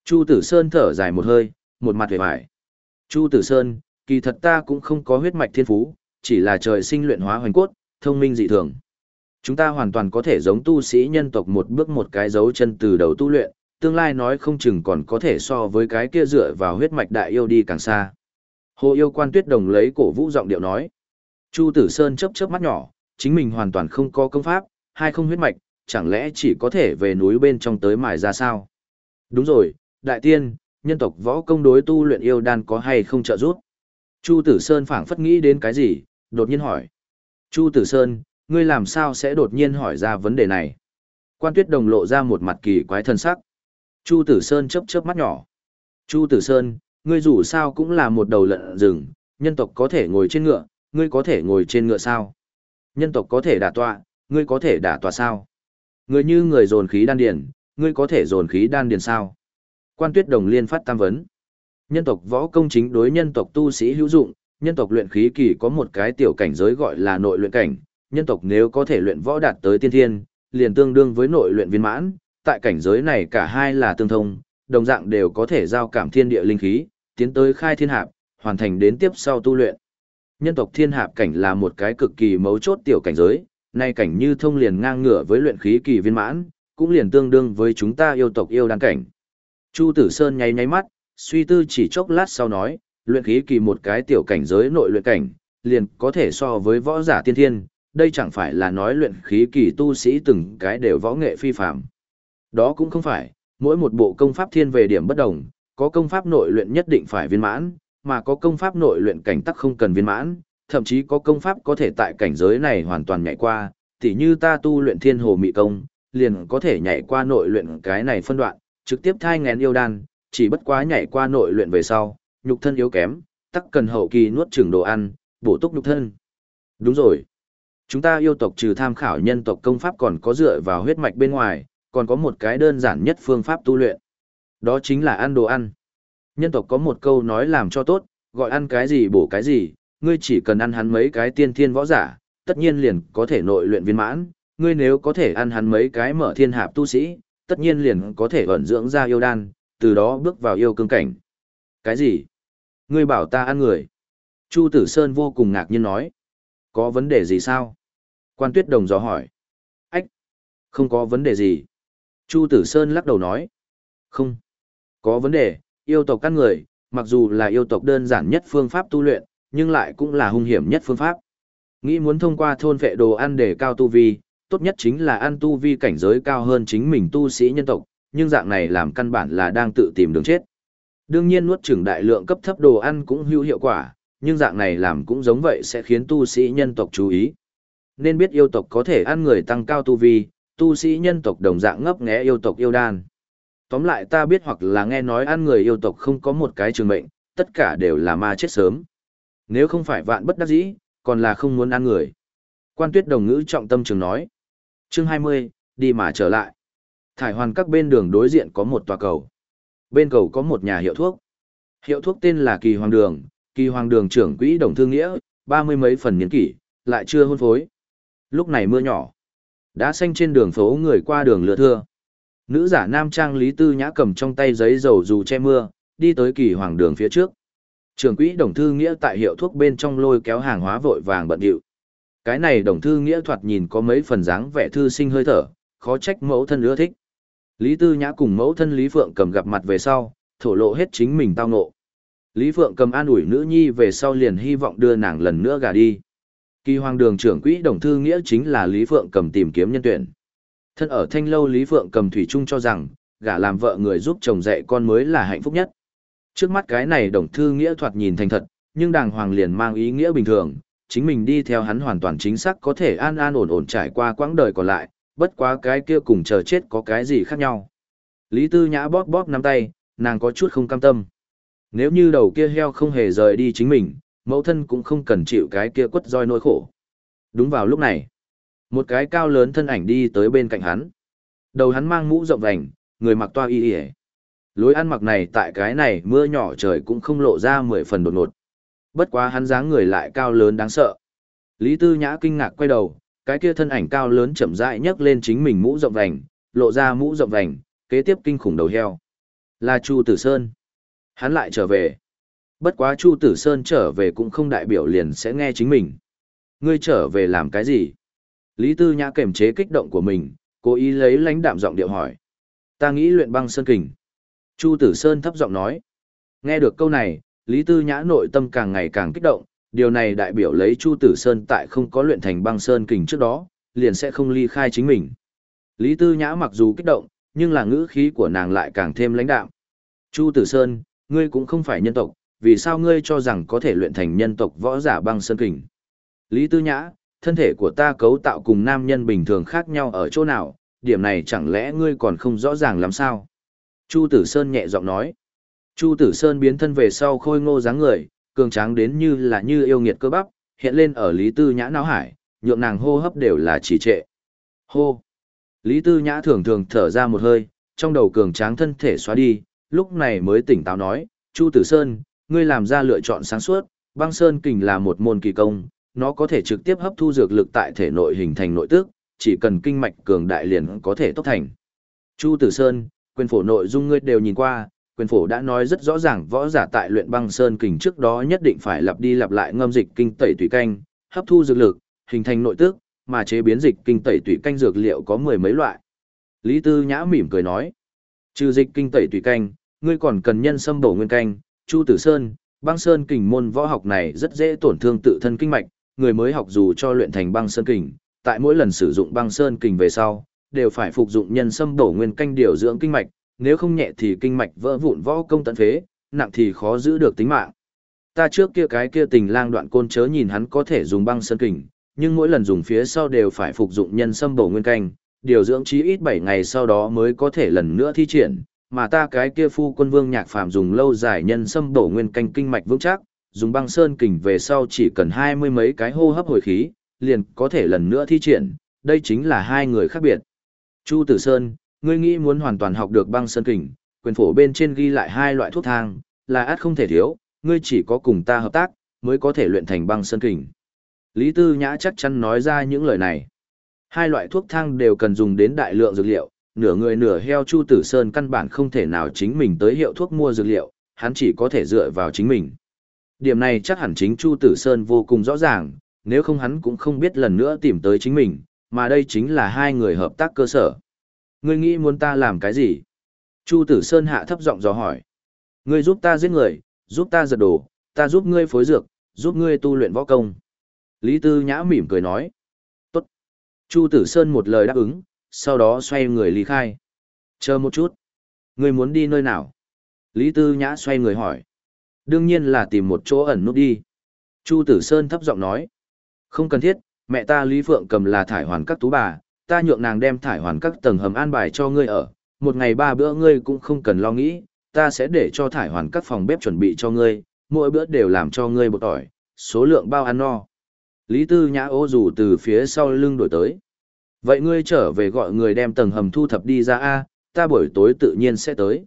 Chu Tử Sơn thở dài một hơi, một mặt vẻ vải. Chu Tử Sơn, kỳ thật ta cũng không có huyết mạch thiên phú, chỉ là trời sinh luyện hóa hoành cốt, thông minh dị thường. Chúng ta hoàn toàn có thể giống tu sĩ nhân tộc một bước một cái dấu chân từ đầu tu luyện, tương lai nói không chừng còn có thể so với cái kia dựa vào huyết mạch đại yêu đi càng xa. Hồ yêu quan tuyết đồng lấy cổ vũ giọng điệu nói. Chu Tử Sơn chớp chớp mắt nhỏ, chính mình hoàn toàn không có công pháp, hai không huyết mạch, chẳng lẽ chỉ có thể về núi bên trong tới mài ra sao? Đúng rồi, đại tiên, nhân tộc võ công đối tu luyện yêu đan có hay không trợ giúp? Chu Tử Sơn phảng phất nghĩ đến cái gì, đột nhiên hỏi. Chu Tử Sơn, ngươi làm sao sẽ đột nhiên hỏi ra vấn đề này? Quan Tuyết Đồng lộ ra một mặt kỳ quái thân sắc. Chu Tử Sơn chớp chớp mắt nhỏ. Chu Tử Sơn, ngươi dù sao cũng là một đầu lợn rừng, nhân tộc có thể ngồi trên ngựa, ngươi có thể ngồi trên ngựa sao? Nhân tộc có thể đả tọa, ngươi có thể đả tọa sao? Ngươi như người dồn khí đan điền, ngươi có thể dồn khí đan điền sao? Quan Tuyết Đồng liên phát tam vấn. Nhân tộc võ công chính đối nhân tộc tu sĩ hữu dụng, nhân tộc luyện khí kỳ có một cái tiểu cảnh giới gọi là nội luyện cảnh, nhân tộc nếu có thể luyện võ đạt tới tiên thiên, liền tương đương với nội luyện viên mãn, tại cảnh giới này cả hai là tương thông, đồng dạng đều có thể giao cảm thiên địa linh khí, tiến tới khai thiên hạp, hoàn thành đến tiếp sau tu luyện. Nhân tộc thiên hạp cảnh là một cái cực kỳ mấu chốt tiểu cảnh giới, nay cảnh như thông liền ngang ngửa với luyện khí kỳ viên mãn, cũng liền tương đương với chúng ta yêu tộc yêu đan cảnh. Chu Tử Sơn nháy nháy mắt, suy tư chỉ chốc lát sau nói, luyện khí kỳ một cái tiểu cảnh giới nội luyện cảnh, liền có thể so với võ giả tiên thiên, đây chẳng phải là nói luyện khí kỳ tu sĩ từng cái đều võ nghệ phi phạm. Đó cũng không phải, mỗi một bộ công pháp thiên về điểm bất đồng, có công pháp nội luyện nhất định phải viên mãn, mà có công pháp nội luyện cảnh tắc không cần viên mãn, thậm chí có công pháp có thể tại cảnh giới này hoàn toàn nhảy qua, tỉ như ta tu luyện thiên hồ mị công, liền có thể nhảy qua nội luyện cái này phân đoạn, trực tiếp thai ngén yêu đan, chỉ bất quá nhảy qua nội luyện về sau, nhục thân yếu kém, tắc cần hậu kỳ nuốt chửng đồ ăn, bổ túc nhục thân. Đúng rồi. Chúng ta yêu tộc trừ tham khảo nhân tộc công pháp còn có dựa vào huyết mạch bên ngoài, còn có một cái đơn giản nhất phương pháp tu luyện. Đó chính là ăn đồ ăn. Nhân tộc có một câu nói làm cho tốt, gọi ăn cái gì bổ cái gì, ngươi chỉ cần ăn hắn mấy cái tiên thiên võ giả, tất nhiên liền có thể nội luyện viên mãn, ngươi nếu có thể ăn hắn mấy cái mở thiên hạp tu sĩ, tất nhiên liền có thể ẩn dưỡng ra yêu đan, từ đó bước vào yêu cương cảnh. Cái gì? Ngươi bảo ta ăn người. Chu Tử Sơn vô cùng ngạc nhiên nói. Có vấn đề gì sao? Quan Tuyết Đồng dò hỏi. Ách! Không có vấn đề gì. Chu Tử Sơn lắc đầu nói. Không. Có vấn đề, yêu tộc căn người, mặc dù là yêu tộc đơn giản nhất phương pháp tu luyện, nhưng lại cũng là hung hiểm nhất phương pháp. Nghĩ muốn thông qua thôn vệ đồ ăn để cao tu vi, tốt nhất chính là ăn tu vi cảnh giới cao hơn chính mình tu sĩ nhân tộc, nhưng dạng này làm căn bản là đang tự tìm đường chết. Đương nhiên nuốt chửng đại lượng cấp thấp đồ ăn cũng hữu hiệu quả, nhưng dạng này làm cũng giống vậy sẽ khiến tu sĩ nhân tộc chú ý. Nên biết yêu tộc có thể ăn người tăng cao tu vi, tu sĩ nhân tộc đồng dạng ngấp nghé yêu tộc yêu đan. Tóm lại ta biết hoặc là nghe nói ăn người yêu tộc không có một cái trường mệnh, tất cả đều là ma chết sớm. Nếu không phải vạn bất đắc dĩ, còn là không muốn ăn người. Quan tuyết đồng ngữ trọng tâm trường nói. Chương 20, đi mà trở lại. Thải hoàn các bên đường đối diện có một tòa cầu. Bên cầu có một nhà hiệu thuốc. Hiệu thuốc tên là Kỳ Hoàng Đường, Kỳ Hoàng Đường trưởng quỹ đồng thương nghĩa, ba mươi mấy phần niên kỷ, lại chưa hôn phối. Lúc này mưa nhỏ. Đã xanh trên đường phố người qua đường lựa thưa. Nữ giả nam trang Lý Tư Nhã cầm trong tay giấy dầu dù che mưa, đi tới Kỳ Hoàng Đường phía trước. Trưởng quỹ đồng thư nghĩa tại hiệu thuốc bên trong lôi kéo hàng hóa vội vàng bận điệu. Cái này đồng thư nghĩa thoạt nhìn có mấy phần dáng vẻ thư sinh hơi thở, khó trách mẫu thân ưa thích. Lý Tư Nhã cùng mẫu thân Lý Phượng cầm gặp mặt về sau, thổ lộ hết chính mình tao ngộ. Lý Phượng cầm an ủi nữ nhi về sau liền hy vọng đưa nàng lần nữa gà đi. Kỳ hoàng đường trưởng quỹ đồng thư nghĩa chính là Lý Phượng cầm tìm kiếm nhân tuyển. Thân ở thanh lâu Lý Phượng cầm thủy chung cho rằng, gả làm vợ người giúp chồng dạy con mới là hạnh phúc nhất. Trước mắt cái này đồng thư nghĩa thoạt nhìn thành thật, nhưng đàng hoàng liền mang ý nghĩa bình thường, chính mình đi theo hắn hoàn toàn chính xác có thể an an ổn ổn trải qua quãng đời còn lại, bất quá cái kia cùng chờ chết có cái gì khác nhau. Lý Tư Nhã bóp bóp nắm tay, nàng có chút không cam tâm. Nếu như đầu kia heo không hề rời đi chính mình, mẫu thân cũng không cần chịu cái kia quất roi nỗi khổ. Đúng vào lúc này, một cái cao lớn thân ảnh đi tới bên cạnh hắn. Đầu hắn mang mũ rộng vành, người mặc toa y y Lối ăn mặc này tại cái này mưa nhỏ trời cũng không lộ ra mười phần đột ngột. Bất quá hắn dáng người lại cao lớn đáng sợ. Lý Tư Nhã kinh ngạc quay đầu, cái kia thân ảnh cao lớn chậm rãi nhấc lên chính mình mũ rộng vành, lộ ra mũ rộng vành, kế tiếp kinh khủng đầu heo. Là Chu Tử Sơn. Hắn lại trở về. Bất quá Chu Tử Sơn trở về cũng không đại biểu liền sẽ nghe chính mình. Ngươi trở về làm cái gì? Lý Tư Nhã kềm chế kích động của mình, cố ý lấy lãnh đạm giọng điệu hỏi. Ta nghĩ luyện băng sơn kình. Chu Tử Sơn thấp giọng nói. Nghe được câu này, Lý Tư Nhã nội tâm càng ngày càng kích động, điều này đại biểu lấy Chu Tử Sơn tại không có luyện thành băng sơn kình trước đó, liền sẽ không ly khai chính mình. Lý Tư Nhã mặc dù kích động, nhưng là ngữ khí của nàng lại càng thêm lãnh đạm. Chu Tử Sơn, ngươi cũng không phải nhân tộc, vì sao ngươi cho rằng có thể luyện thành nhân tộc võ giả băng sơn kình? Lý Tư Nhã, thân thể của ta cấu tạo cùng nam nhân bình thường khác nhau ở chỗ nào, điểm này chẳng lẽ ngươi còn không rõ ràng làm sao? Chu Tử Sơn nhẹ giọng nói. Chu Tử Sơn biến thân về sau khôi ngô dáng người, cường tráng đến như là như yêu nghiệt cơ bắp, hiện lên ở Lý Tư Nhã não hải, nhượng nàng hô hấp đều là trì trệ. Hô. Lý Tư Nhã thường thường thở ra một hơi, trong đầu cường tráng thân thể xóa đi, lúc này mới tỉnh táo nói, Chu Tử Sơn, ngươi làm ra lựa chọn sáng suốt, băng sơn kình là một môn kỳ công, nó có thể trực tiếp hấp thu dược lực tại thể nội hình thành nội tức, chỉ cần kinh mạch cường đại liền có thể tốc thành. Chu Tử Sơn, quyền phổ nội dung ngươi đều nhìn qua, quyền phổ đã nói rất rõ ràng võ giả tại luyện băng sơn kình trước đó nhất định phải lặp đi lặp lại ngâm dịch kinh tẩy tùy canh, hấp thu dược lực, hình thành nội tức, mà chế biến dịch kinh tẩy tùy canh dược liệu có mười mấy loại. Lý Tư Nhã mỉm cười nói, trừ dịch kinh tẩy tùy canh, ngươi còn cần nhân sâm bổ nguyên canh, Chu Tử Sơn, băng sơn kình môn võ học này rất dễ tổn thương tự thân kinh mạch, người mới học dù cho luyện thành băng sơn kình, tại mỗi lần sử dụng băng sơn kình về sau, đều phải phục dụng nhân sâm bổ nguyên canh điều dưỡng kinh mạch, nếu không nhẹ thì kinh mạch vỡ vụn võ công tận phế, nặng thì khó giữ được tính mạng. Ta trước kia cái kia tình lang đoạn côn chớ nhìn hắn có thể dùng băng sơn kình, nhưng mỗi lần dùng phía sau đều phải phục dụng nhân sâm bổ nguyên canh, điều dưỡng chí ít 7 ngày sau đó mới có thể lần nữa thi triển, mà ta cái kia phu quân vương nhạc phàm dùng lâu dài nhân sâm bổ nguyên canh kinh mạch vững chắc, dùng băng sơn kình về sau chỉ cần hai mươi mấy cái hô hấp hồi khí, liền có thể lần nữa thi triển, đây chính là hai người khác biệt. Chu Tử Sơn, ngươi nghĩ muốn hoàn toàn học được băng sơn kình, quyền phổ bên trên ghi lại hai loại thuốc thang, là át không thể thiếu, ngươi chỉ có cùng ta hợp tác, mới có thể luyện thành băng sơn kình. Lý Tư Nhã chắc chắn nói ra những lời này. Hai loại thuốc thang đều cần dùng đến đại lượng dược liệu, nửa người nửa heo Chu Tử Sơn căn bản không thể nào chính mình tới hiệu thuốc mua dược liệu, hắn chỉ có thể dựa vào chính mình. Điểm này chắc hẳn chính Chu Tử Sơn vô cùng rõ ràng, nếu không hắn cũng không biết lần nữa tìm tới chính mình, mà đây chính là hai người hợp tác cơ sở. Ngươi nghĩ muốn ta làm cái gì? Chu Tử Sơn hạ thấp giọng dò hỏi. Ngươi giúp ta giết người, giúp ta giật đồ, ta giúp ngươi phối dược, giúp ngươi tu luyện võ công. Lý Tư Nhã mỉm cười nói. Tốt. Chu Tử Sơn một lời đáp ứng, sau đó xoay người ly khai. Chờ một chút. Ngươi muốn đi nơi nào? Lý Tư Nhã xoay người hỏi. Đương nhiên là tìm một chỗ ẩn nút đi. Chu Tử Sơn thấp giọng nói. Không cần thiết, mẹ ta Lý Phượng cầm là thải hoàn các tú bà, ta nhượng nàng đem thải hoàn các tầng hầm an bài cho ngươi ở, một ngày ba bữa ngươi cũng không cần lo nghĩ, ta sẽ để cho thải hoàn các phòng bếp chuẩn bị cho ngươi, mỗi bữa đều làm cho ngươi bột tỏi, số lượng bao ăn no. Lý Tư Nhã ô rủ từ phía sau lưng đổi tới. Vậy ngươi trở về gọi người đem tầng hầm thu thập đi ra a, ta buổi tối tự nhiên sẽ tới.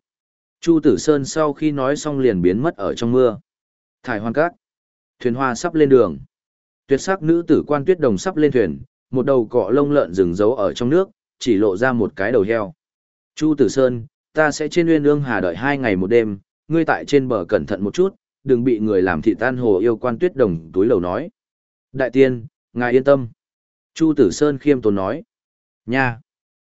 Chu Tử Sơn sau khi nói xong liền biến mất ở trong mưa. Thải hoàn Cát, Thuyền hoa sắp lên đường. Tuyệt sắc nữ tử quan tuyết đồng sắp lên thuyền, một đầu cọ lông lợn rừng giấu ở trong nước, chỉ lộ ra một cái đầu heo. Chu Tử Sơn, ta sẽ trên nguyên ương hà đợi hai ngày một đêm, ngươi tại trên bờ cẩn thận một chút, đừng bị người làm thị tan hồ yêu quan tuyết đồng túi lầu nói. Đại tiên, ngài yên tâm. Chu Tử Sơn khiêm tốn nói. Nha.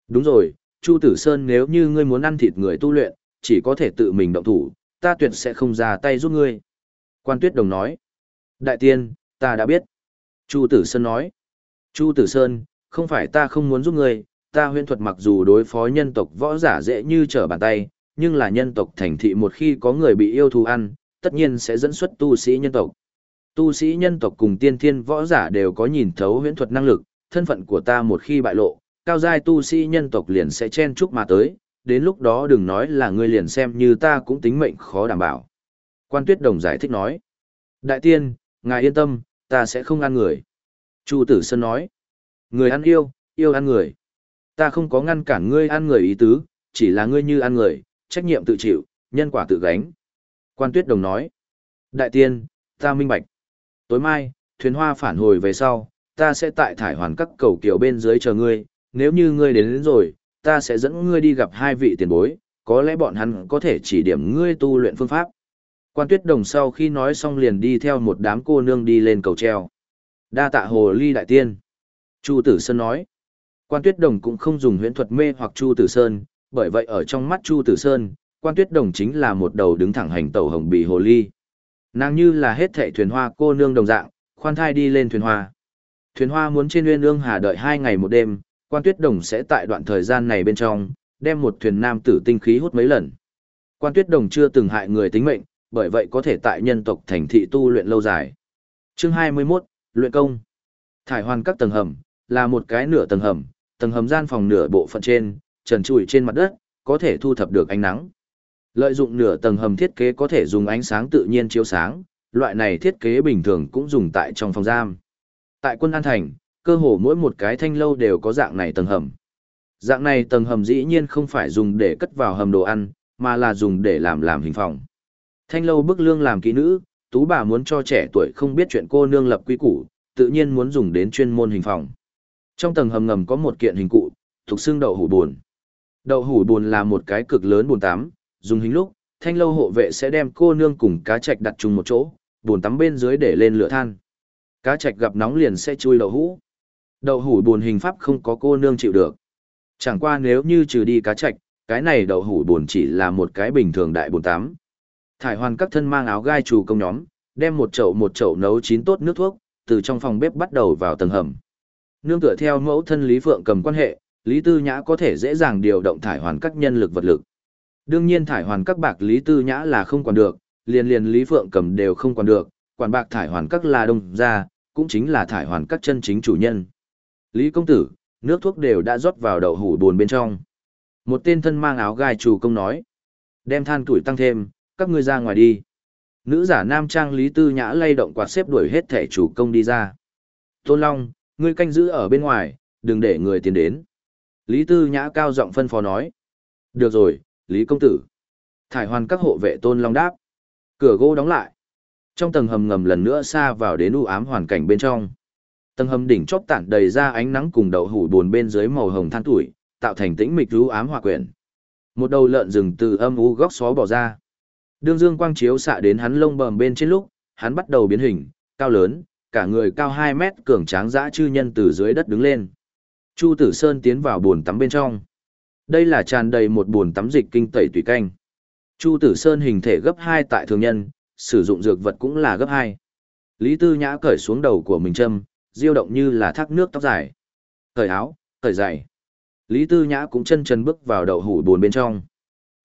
Đúng rồi, Chu Tử Sơn nếu như ngươi muốn ăn thịt người tu luyện, chỉ có thể tự mình động thủ, ta tuyệt sẽ không ra tay giúp ngươi. Quan Tuyết Đồng nói. Đại tiên, ta đã biết. Chu Tử Sơn nói. Chu Tử Sơn, không phải ta không muốn giúp ngươi, ta huyễn thuật mặc dù đối phó nhân tộc võ giả dễ như trở bàn tay, nhưng là nhân tộc thành thị một khi có người bị yêu thù ăn, tất nhiên sẽ dẫn xuất tu sĩ nhân tộc. Tu sĩ nhân tộc cùng tiên thiên võ giả đều có nhìn thấu huyễn thuật năng lực, thân phận của ta một khi bại lộ, cao giai tu sĩ nhân tộc liền sẽ chen chúc mà tới, đến lúc đó đừng nói là ngươi liền xem như ta cũng tính mệnh khó đảm bảo. Quan Tuyết Đồng giải thích nói. Đại tiên, ngài yên tâm, ta sẽ không ăn người. Chu Tử Sơn nói. Người ăn yêu, yêu ăn người. Ta không có ngăn cản ngươi ăn người ý tứ, chỉ là ngươi như ăn người, trách nhiệm tự chịu, nhân quả tự gánh. Quan Tuyết Đồng nói. Đại tiên, ta minh bạch. Tối mai, thuyền hoa phản hồi về sau, ta sẽ tại thải hoàn các cầu kiểu bên dưới chờ ngươi, nếu như ngươi đến, đến rồi, ta sẽ dẫn ngươi đi gặp hai vị tiền bối, có lẽ bọn hắn có thể chỉ điểm ngươi tu luyện phương pháp. Quan tuyết đồng sau khi nói xong liền đi theo một đám cô nương đi lên cầu treo. Đa tạ hồ ly đại tiên. Chu Tử Sơn nói. Quan tuyết đồng cũng không dùng huyễn thuật mê hoặc Chu Tử Sơn, bởi vậy ở trong mắt Chu Tử Sơn, quan tuyết đồng chính là một đầu đứng thẳng hành tẩu hồng bì hồ ly. Nàng như là hết thệ thuyền hoa cô nương đồng dạng, khoan thai đi lên thuyền hoa. Thuyền hoa muốn trên nguyên ương hà đợi hai ngày một đêm, quan tuyết đồng sẽ tại đoạn thời gian này bên trong, đem một thuyền nam tử tinh khí hút mấy lần. Quan tuyết đồng chưa từng hại người tính mệnh, bởi vậy có thể tại nhân tộc thành thị tu luyện lâu dài. Chương 21, Luyện công. Thải hoàn các tầng hầm, là một cái nửa tầng hầm, tầng hầm gian phòng nửa bộ phận trên, trần trụi trên mặt đất, có thể thu thập được ánh nắng. Lợi dụng nửa tầng hầm thiết kế có thể dùng ánh sáng tự nhiên chiếu sáng, loại này thiết kế bình thường cũng dùng tại trong phòng giam. Tại quân an thành, cơ hồ mỗi một cái thanh lâu đều có dạng này tầng hầm. Dạng này tầng hầm dĩ nhiên không phải dùng để cất vào hầm đồ ăn, mà là dùng để làm làm hình phòng. Thanh lâu bức lương làm kỹ nữ, tú bà muốn cho trẻ tuổi không biết chuyện cô nương lập quy củ, tự nhiên muốn dùng đến chuyên môn hình phòng. Trong tầng hầm ngầm có một kiện hình cụ, thuộc xương đậu hủ buồn. Đậu hủ buồn là một cái cực lớn buồn tắm, dùng hình lúc, thanh lâu hộ vệ sẽ đem cô nương cùng cá trạch đặt chung một chỗ, buồn tắm bên dưới để lên lửa than. Cá trạch gặp nóng liền sẽ chui đậu hũ. Đậu hủ buồn hình pháp không có cô nương chịu được. Chẳng qua nếu như trừ đi cá trạch, cái này đậu hủ buồn chỉ là một cái bình thường đại buồn tắm. Thải hoàn các thân mang áo gai trù công nhóm, đem một chậu một chậu nấu chín tốt nước thuốc, từ trong phòng bếp bắt đầu vào tầng hầm. Nương tựa theo mẫu thân Lý Phượng cầm quan hệ, Lý Tư Nhã có thể dễ dàng điều động thải hoàn các nhân lực vật lực. Đương nhiên thải hoàn các bạc Lý Tư Nhã là không quản được, liền liền Lý Phượng cầm đều không quản được, quản bạc thải hoàn các là đông ra, cũng chính là thải hoàn các chân chính chủ nhân. Lý công tử, nước thuốc đều đã rót vào đậu hủ buồn bên trong. Một tên thân mang áo gai chủ công nói, đem than tuổi tăng thêm, các ngươi ra ngoài đi. Nữ giả nam trang Lý Tư Nhã lay động quạt xếp đuổi hết thẻ chủ công đi ra. Tôn Long, ngươi canh giữ ở bên ngoài, đừng để người tiến đến. Lý Tư Nhã cao giọng phân phó nói. Được rồi, Lý Công Tử. Thải hoàn các hộ vệ Tôn Long đáp. Cửa gỗ đóng lại. Trong tầng hầm ngầm lần nữa xa vào đến u ám hoàn cảnh bên trong. Tầng hầm đỉnh chóp tản đầy ra ánh nắng cùng đậu hủ buồn bên dưới màu hồng than tuổi, tạo thành tĩnh mịch u ám hòa quyển. Một đầu lợn rừng từ âm u góc xó bỏ ra. Đương dương quang chiếu xạ đến hắn lông bầm bên trên lúc, hắn bắt đầu biến hình, cao lớn, cả người cao 2 mét cường tráng dã chư nhân từ dưới đất đứng lên. Chu Tử Sơn tiến vào buồn tắm bên trong. Đây là tràn đầy một buồn tắm dịch kinh tẩy tùy canh. Chu Tử Sơn hình thể gấp 2 tại thường nhân, sử dụng dược vật cũng là gấp 2. Lý Tư Nhã cởi xuống đầu của mình châm, diêu động như là thác nước tóc dài. Cởi áo, cởi giày. Lý Tư Nhã cũng chân chân bước vào đậu hủ buồn bên trong.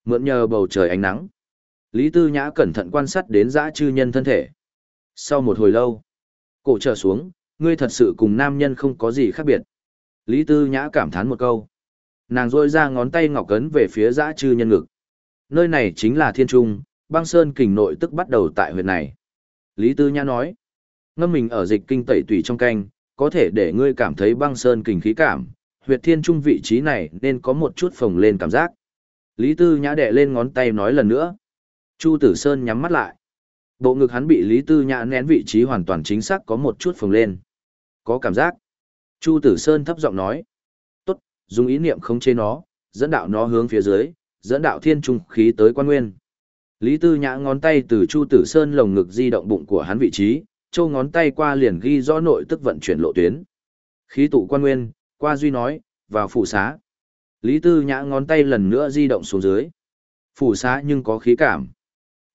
Mượn nhờ bầu trời ánh nắng. Lý Tư Nhã cẩn thận quan sát đến dã chư nhân thân thể. Sau một hồi lâu, cổ trở xuống, ngươi thật sự cùng nam nhân không có gì khác biệt. Lý Tư Nhã cảm thán một câu. Nàng rôi ra ngón tay ngọc cấn về phía dã chư nhân ngực. Nơi này chính là thiên trung, băng sơn kình nội tức bắt đầu tại huyện này. Lý Tư Nhã nói, ngâm mình ở dịch kinh tẩy tùy trong canh, có thể để ngươi cảm thấy băng sơn kình khí cảm, huyệt thiên trung vị trí này nên có một chút phồng lên cảm giác. Lý Tư Nhã đè lên ngón tay nói lần nữa. Chu Tử Sơn nhắm mắt lại. Bộ ngực hắn bị Lý Tư Nhã nén vị trí hoàn toàn chính xác có một chút phồng lên. Có cảm giác. Chu Tử Sơn thấp giọng nói. Tốt, dùng ý niệm khống chế nó, dẫn đạo nó hướng phía dưới, dẫn đạo thiên trung khí tới quan nguyên. Lý Tư Nhã ngón tay từ Chu Tử Sơn lồng ngực di động bụng của hắn vị trí, châu ngón tay qua liền ghi rõ nội tức vận chuyển lộ tuyến. Khí tụ quan nguyên, qua duy nói, vào phủ xá. Lý Tư Nhã ngón tay lần nữa di động xuống dưới. Phủ xá nhưng có khí cảm.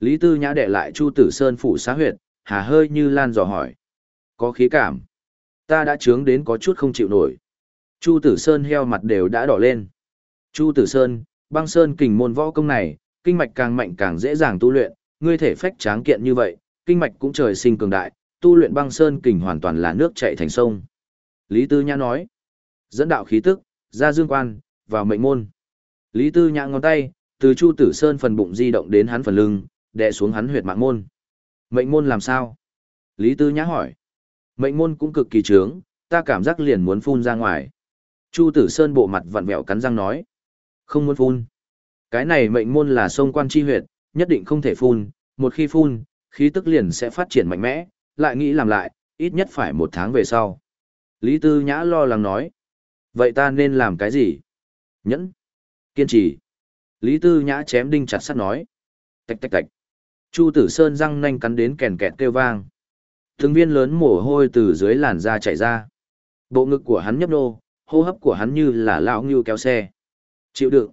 Lý Tư Nhã để lại Chu Tử Sơn phủ xá huyệt, hà hơi như lan dò hỏi. Có khí cảm. Ta đã trướng đến có chút không chịu nổi. Chu Tử Sơn heo mặt đều đã đỏ lên. Chu Tử Sơn, băng sơn kình môn võ công này, kinh mạch càng mạnh càng dễ dàng tu luyện, ngươi thể phách tráng kiện như vậy, kinh mạch cũng trời sinh cường đại, tu luyện băng sơn kình hoàn toàn là nước chảy thành sông. Lý Tư Nhã nói, dẫn đạo khí tức, ra dương quan, vào mệnh môn. Lý Tư Nhã ngón tay, từ Chu Tử Sơn phần bụng di động đến hắn phần lưng, đè xuống hắn huyệt mạng môn. Mệnh môn làm sao? Lý Tư Nhã hỏi. Mệnh môn cũng cực kỳ trướng, ta cảm giác liền muốn phun ra ngoài. Chu Tử Sơn bộ mặt vặn vẹo cắn răng nói. Không muốn phun. Cái này mệnh môn là sông quan chi huyệt, nhất định không thể phun, một khi phun, khí tức liền sẽ phát triển mạnh mẽ, lại nghĩ làm lại, ít nhất phải một tháng về sau. Lý Tư Nhã lo lắng nói. Vậy ta nên làm cái gì? Nhẫn. Kiên trì. Lý Tư Nhã chém đinh chặt sắt nói. Tạch tạch tạch. Chu Tử Sơn răng nanh cắn đến kèn kẹt kêu vang. Từng viên lớn mồ hôi từ dưới làn da chảy ra. Bộ ngực của hắn nhấp nô, hô hấp của hắn như là lão ngưu kéo xe. Chịu đựng.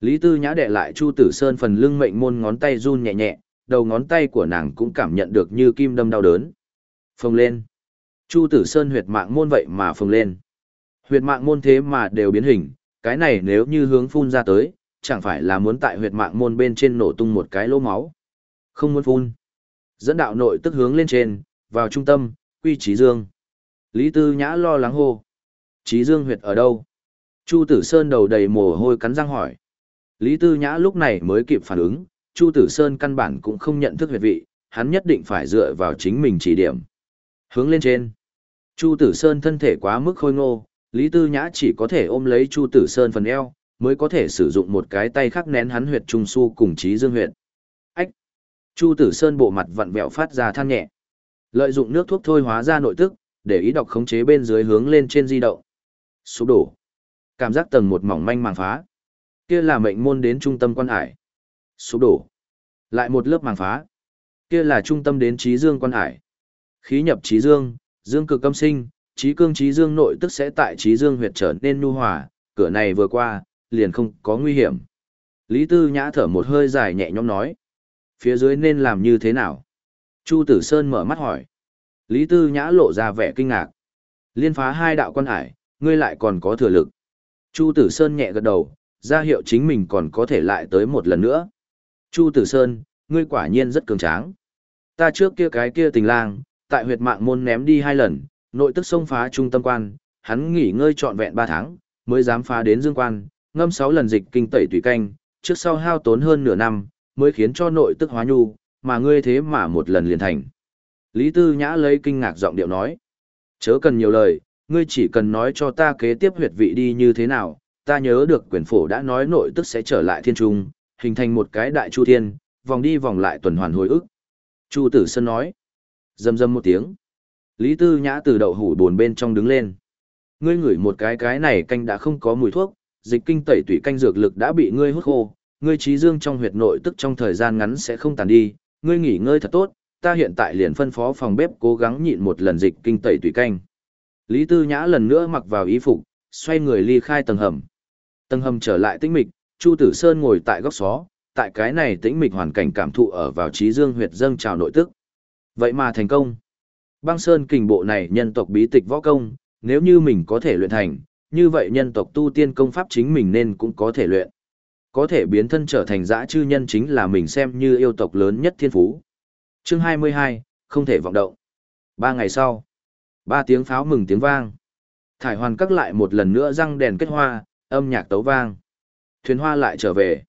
Lý Tư Nhã đệ lại Chu Tử Sơn phần lưng mệnh môn ngón tay run nhẹ nhẹ, đầu ngón tay của nàng cũng cảm nhận được như kim đâm đau đớn. Phồng lên. Chu Tử Sơn huyệt mạng môn vậy mà phồng lên. Huyệt mạng môn thế mà đều biến hình, cái này nếu như hướng phun ra tới, chẳng phải là muốn tại huyệt mạng môn bên trên nổ tung một cái lỗ máu. Không muốn phun. Dẫn đạo nội tức hướng lên trên, vào trung tâm, quy trí dương. Lý Tư Nhã lo lắng hô. Trí dương huyệt ở đâu? Chu Tử Sơn đầu đầy mồ hôi cắn răng hỏi. Lý Tư Nhã lúc này mới kịp phản ứng, Chu Tử Sơn căn bản cũng không nhận thức huyệt vị, hắn nhất định phải dựa vào chính mình chỉ điểm. Hướng lên trên. Chu Tử Sơn thân thể quá mức khôi ngô, Lý Tư Nhã chỉ có thể ôm lấy Chu Tử Sơn phần eo, mới có thể sử dụng một cái tay khác nén hắn huyệt trung su cùng trí dương huyệt. Ách! Chu Tử Sơn bộ mặt vặn vẹo phát ra than nhẹ. Lợi dụng nước thuốc thôi hóa ra nội tức, để ý đọc khống chế bên dưới hướng lên trên di động. Sụp đổ. Cảm giác tầng một mỏng manh màng phá. Kia là mệnh môn đến trung tâm quan hải. Sụp đổ. Lại một lớp màng phá. Kia là trung tâm đến trí dương quan hải. Khí nhập trí dương, dương cực âm sinh, trí cương trí dương nội tức sẽ tại trí dương huyệt trở nên nhu hòa, cửa này vừa qua, liền không có nguy hiểm. Lý Tư Nhã thở một hơi dài nhẹ nhõm nói. Phía dưới nên làm như thế nào? Chu Tử Sơn mở mắt hỏi. Lý Tư Nhã lộ ra vẻ kinh ngạc. Liên phá hai đạo quan hải, ngươi lại còn có thừa lực. Chu Tử Sơn nhẹ gật đầu, ra hiệu chính mình còn có thể lại tới một lần nữa. Chu Tử Sơn, ngươi quả nhiên rất cường tráng. Ta trước kia cái kia tình lang, tại huyệt mạng môn ném đi hai lần, nội tức xông phá trung tâm quan, hắn nghỉ ngơi trọn vẹn ba tháng, mới dám phá đến dương quan, ngâm sáu lần dịch kinh tẩy tùy canh, trước sau hao tốn hơn nửa năm, mới khiến cho nội tức hóa nhu, mà ngươi thế mà một lần liền thành. Lý Tư Nhã lấy kinh ngạc giọng điệu nói, chớ cần nhiều lời, ngươi chỉ cần nói cho ta kế tiếp huyệt vị đi như thế nào, ta nhớ được quyền phổ đã nói nội tức sẽ trở lại thiên trung, hình thành một cái đại chu thiên, vòng đi vòng lại tuần hoàn hồi ức. Chu Tử Sơn nói, dầm dầm một tiếng. Lý Tư Nhã từ đậu hủ buồn bên trong đứng lên. Ngươi ngửi một cái cái này canh đã không có mùi thuốc, dịch kinh tẩy tủy canh dược lực đã bị ngươi hút khô, ngươi trí dương trong huyệt nội tức trong thời gian ngắn sẽ không tàn đi, ngươi nghỉ ngơi thật tốt, ta hiện tại liền phân phó phòng bếp cố gắng nhịn một lần dịch kinh tẩy tủy canh. Lý Tư Nhã lần nữa mặc vào y phục, xoay người ly khai tầng hầm. Tầng hầm trở lại tĩnh mịch, Chu Tử Sơn ngồi tại góc xó, tại cái này tĩnh mịch hoàn cảnh cảm thụ ở vào trí dương huyệt dâng trào nội tức. Vậy mà thành công. Băng Sơn kình bộ này nhân tộc bí tịch võ công, nếu như mình có thể luyện thành, như vậy nhân tộc tu tiên công pháp chính mình nên cũng có thể luyện. Có thể biến thân trở thành dã chư nhân chính là mình xem như yêu tộc lớn nhất thiên phú. Chương 22, không thể vọng động. Ba ngày sau, ba tiếng pháo mừng tiếng vang. Thải hoàn các lại một lần nữa răng đèn kết hoa, âm nhạc tấu vang. Thuyền hoa lại trở về.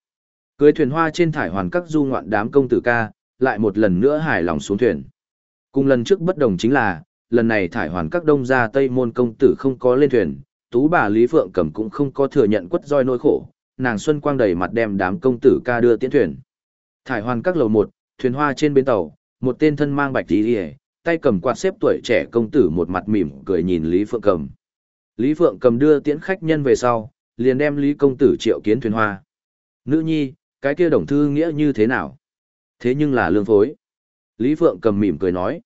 Cưới thuyền hoa trên thải hoàn các du ngoạn đám công tử ca, lại một lần nữa hài lòng xuống thuyền. Cùng lần trước bất đồng chính là, lần này thải hoàn các đông gia tây môn công tử không có lên thuyền, tú bà Lý Phượng Cẩm cũng không có thừa nhận quất roi nỗi khổ, nàng xuân quang đầy mặt đem đám công tử ca đưa tiến thuyền. Thải hoàn các lầu một, thuyền hoa trên bến tàu, một tên thân mang bạch tí đi tay cầm quạt xếp tuổi trẻ công tử một mặt mỉm cười nhìn Lý Phượng Cầm. Lý Phượng Cầm đưa tiễn khách nhân về sau, liền đem Lý công tử triệu kiến thuyền hoa. Nữ nhi, cái kia đồng thư nghĩa như thế nào? Thế nhưng là lương phối. Lý Phượng Cầm mỉm cười nói.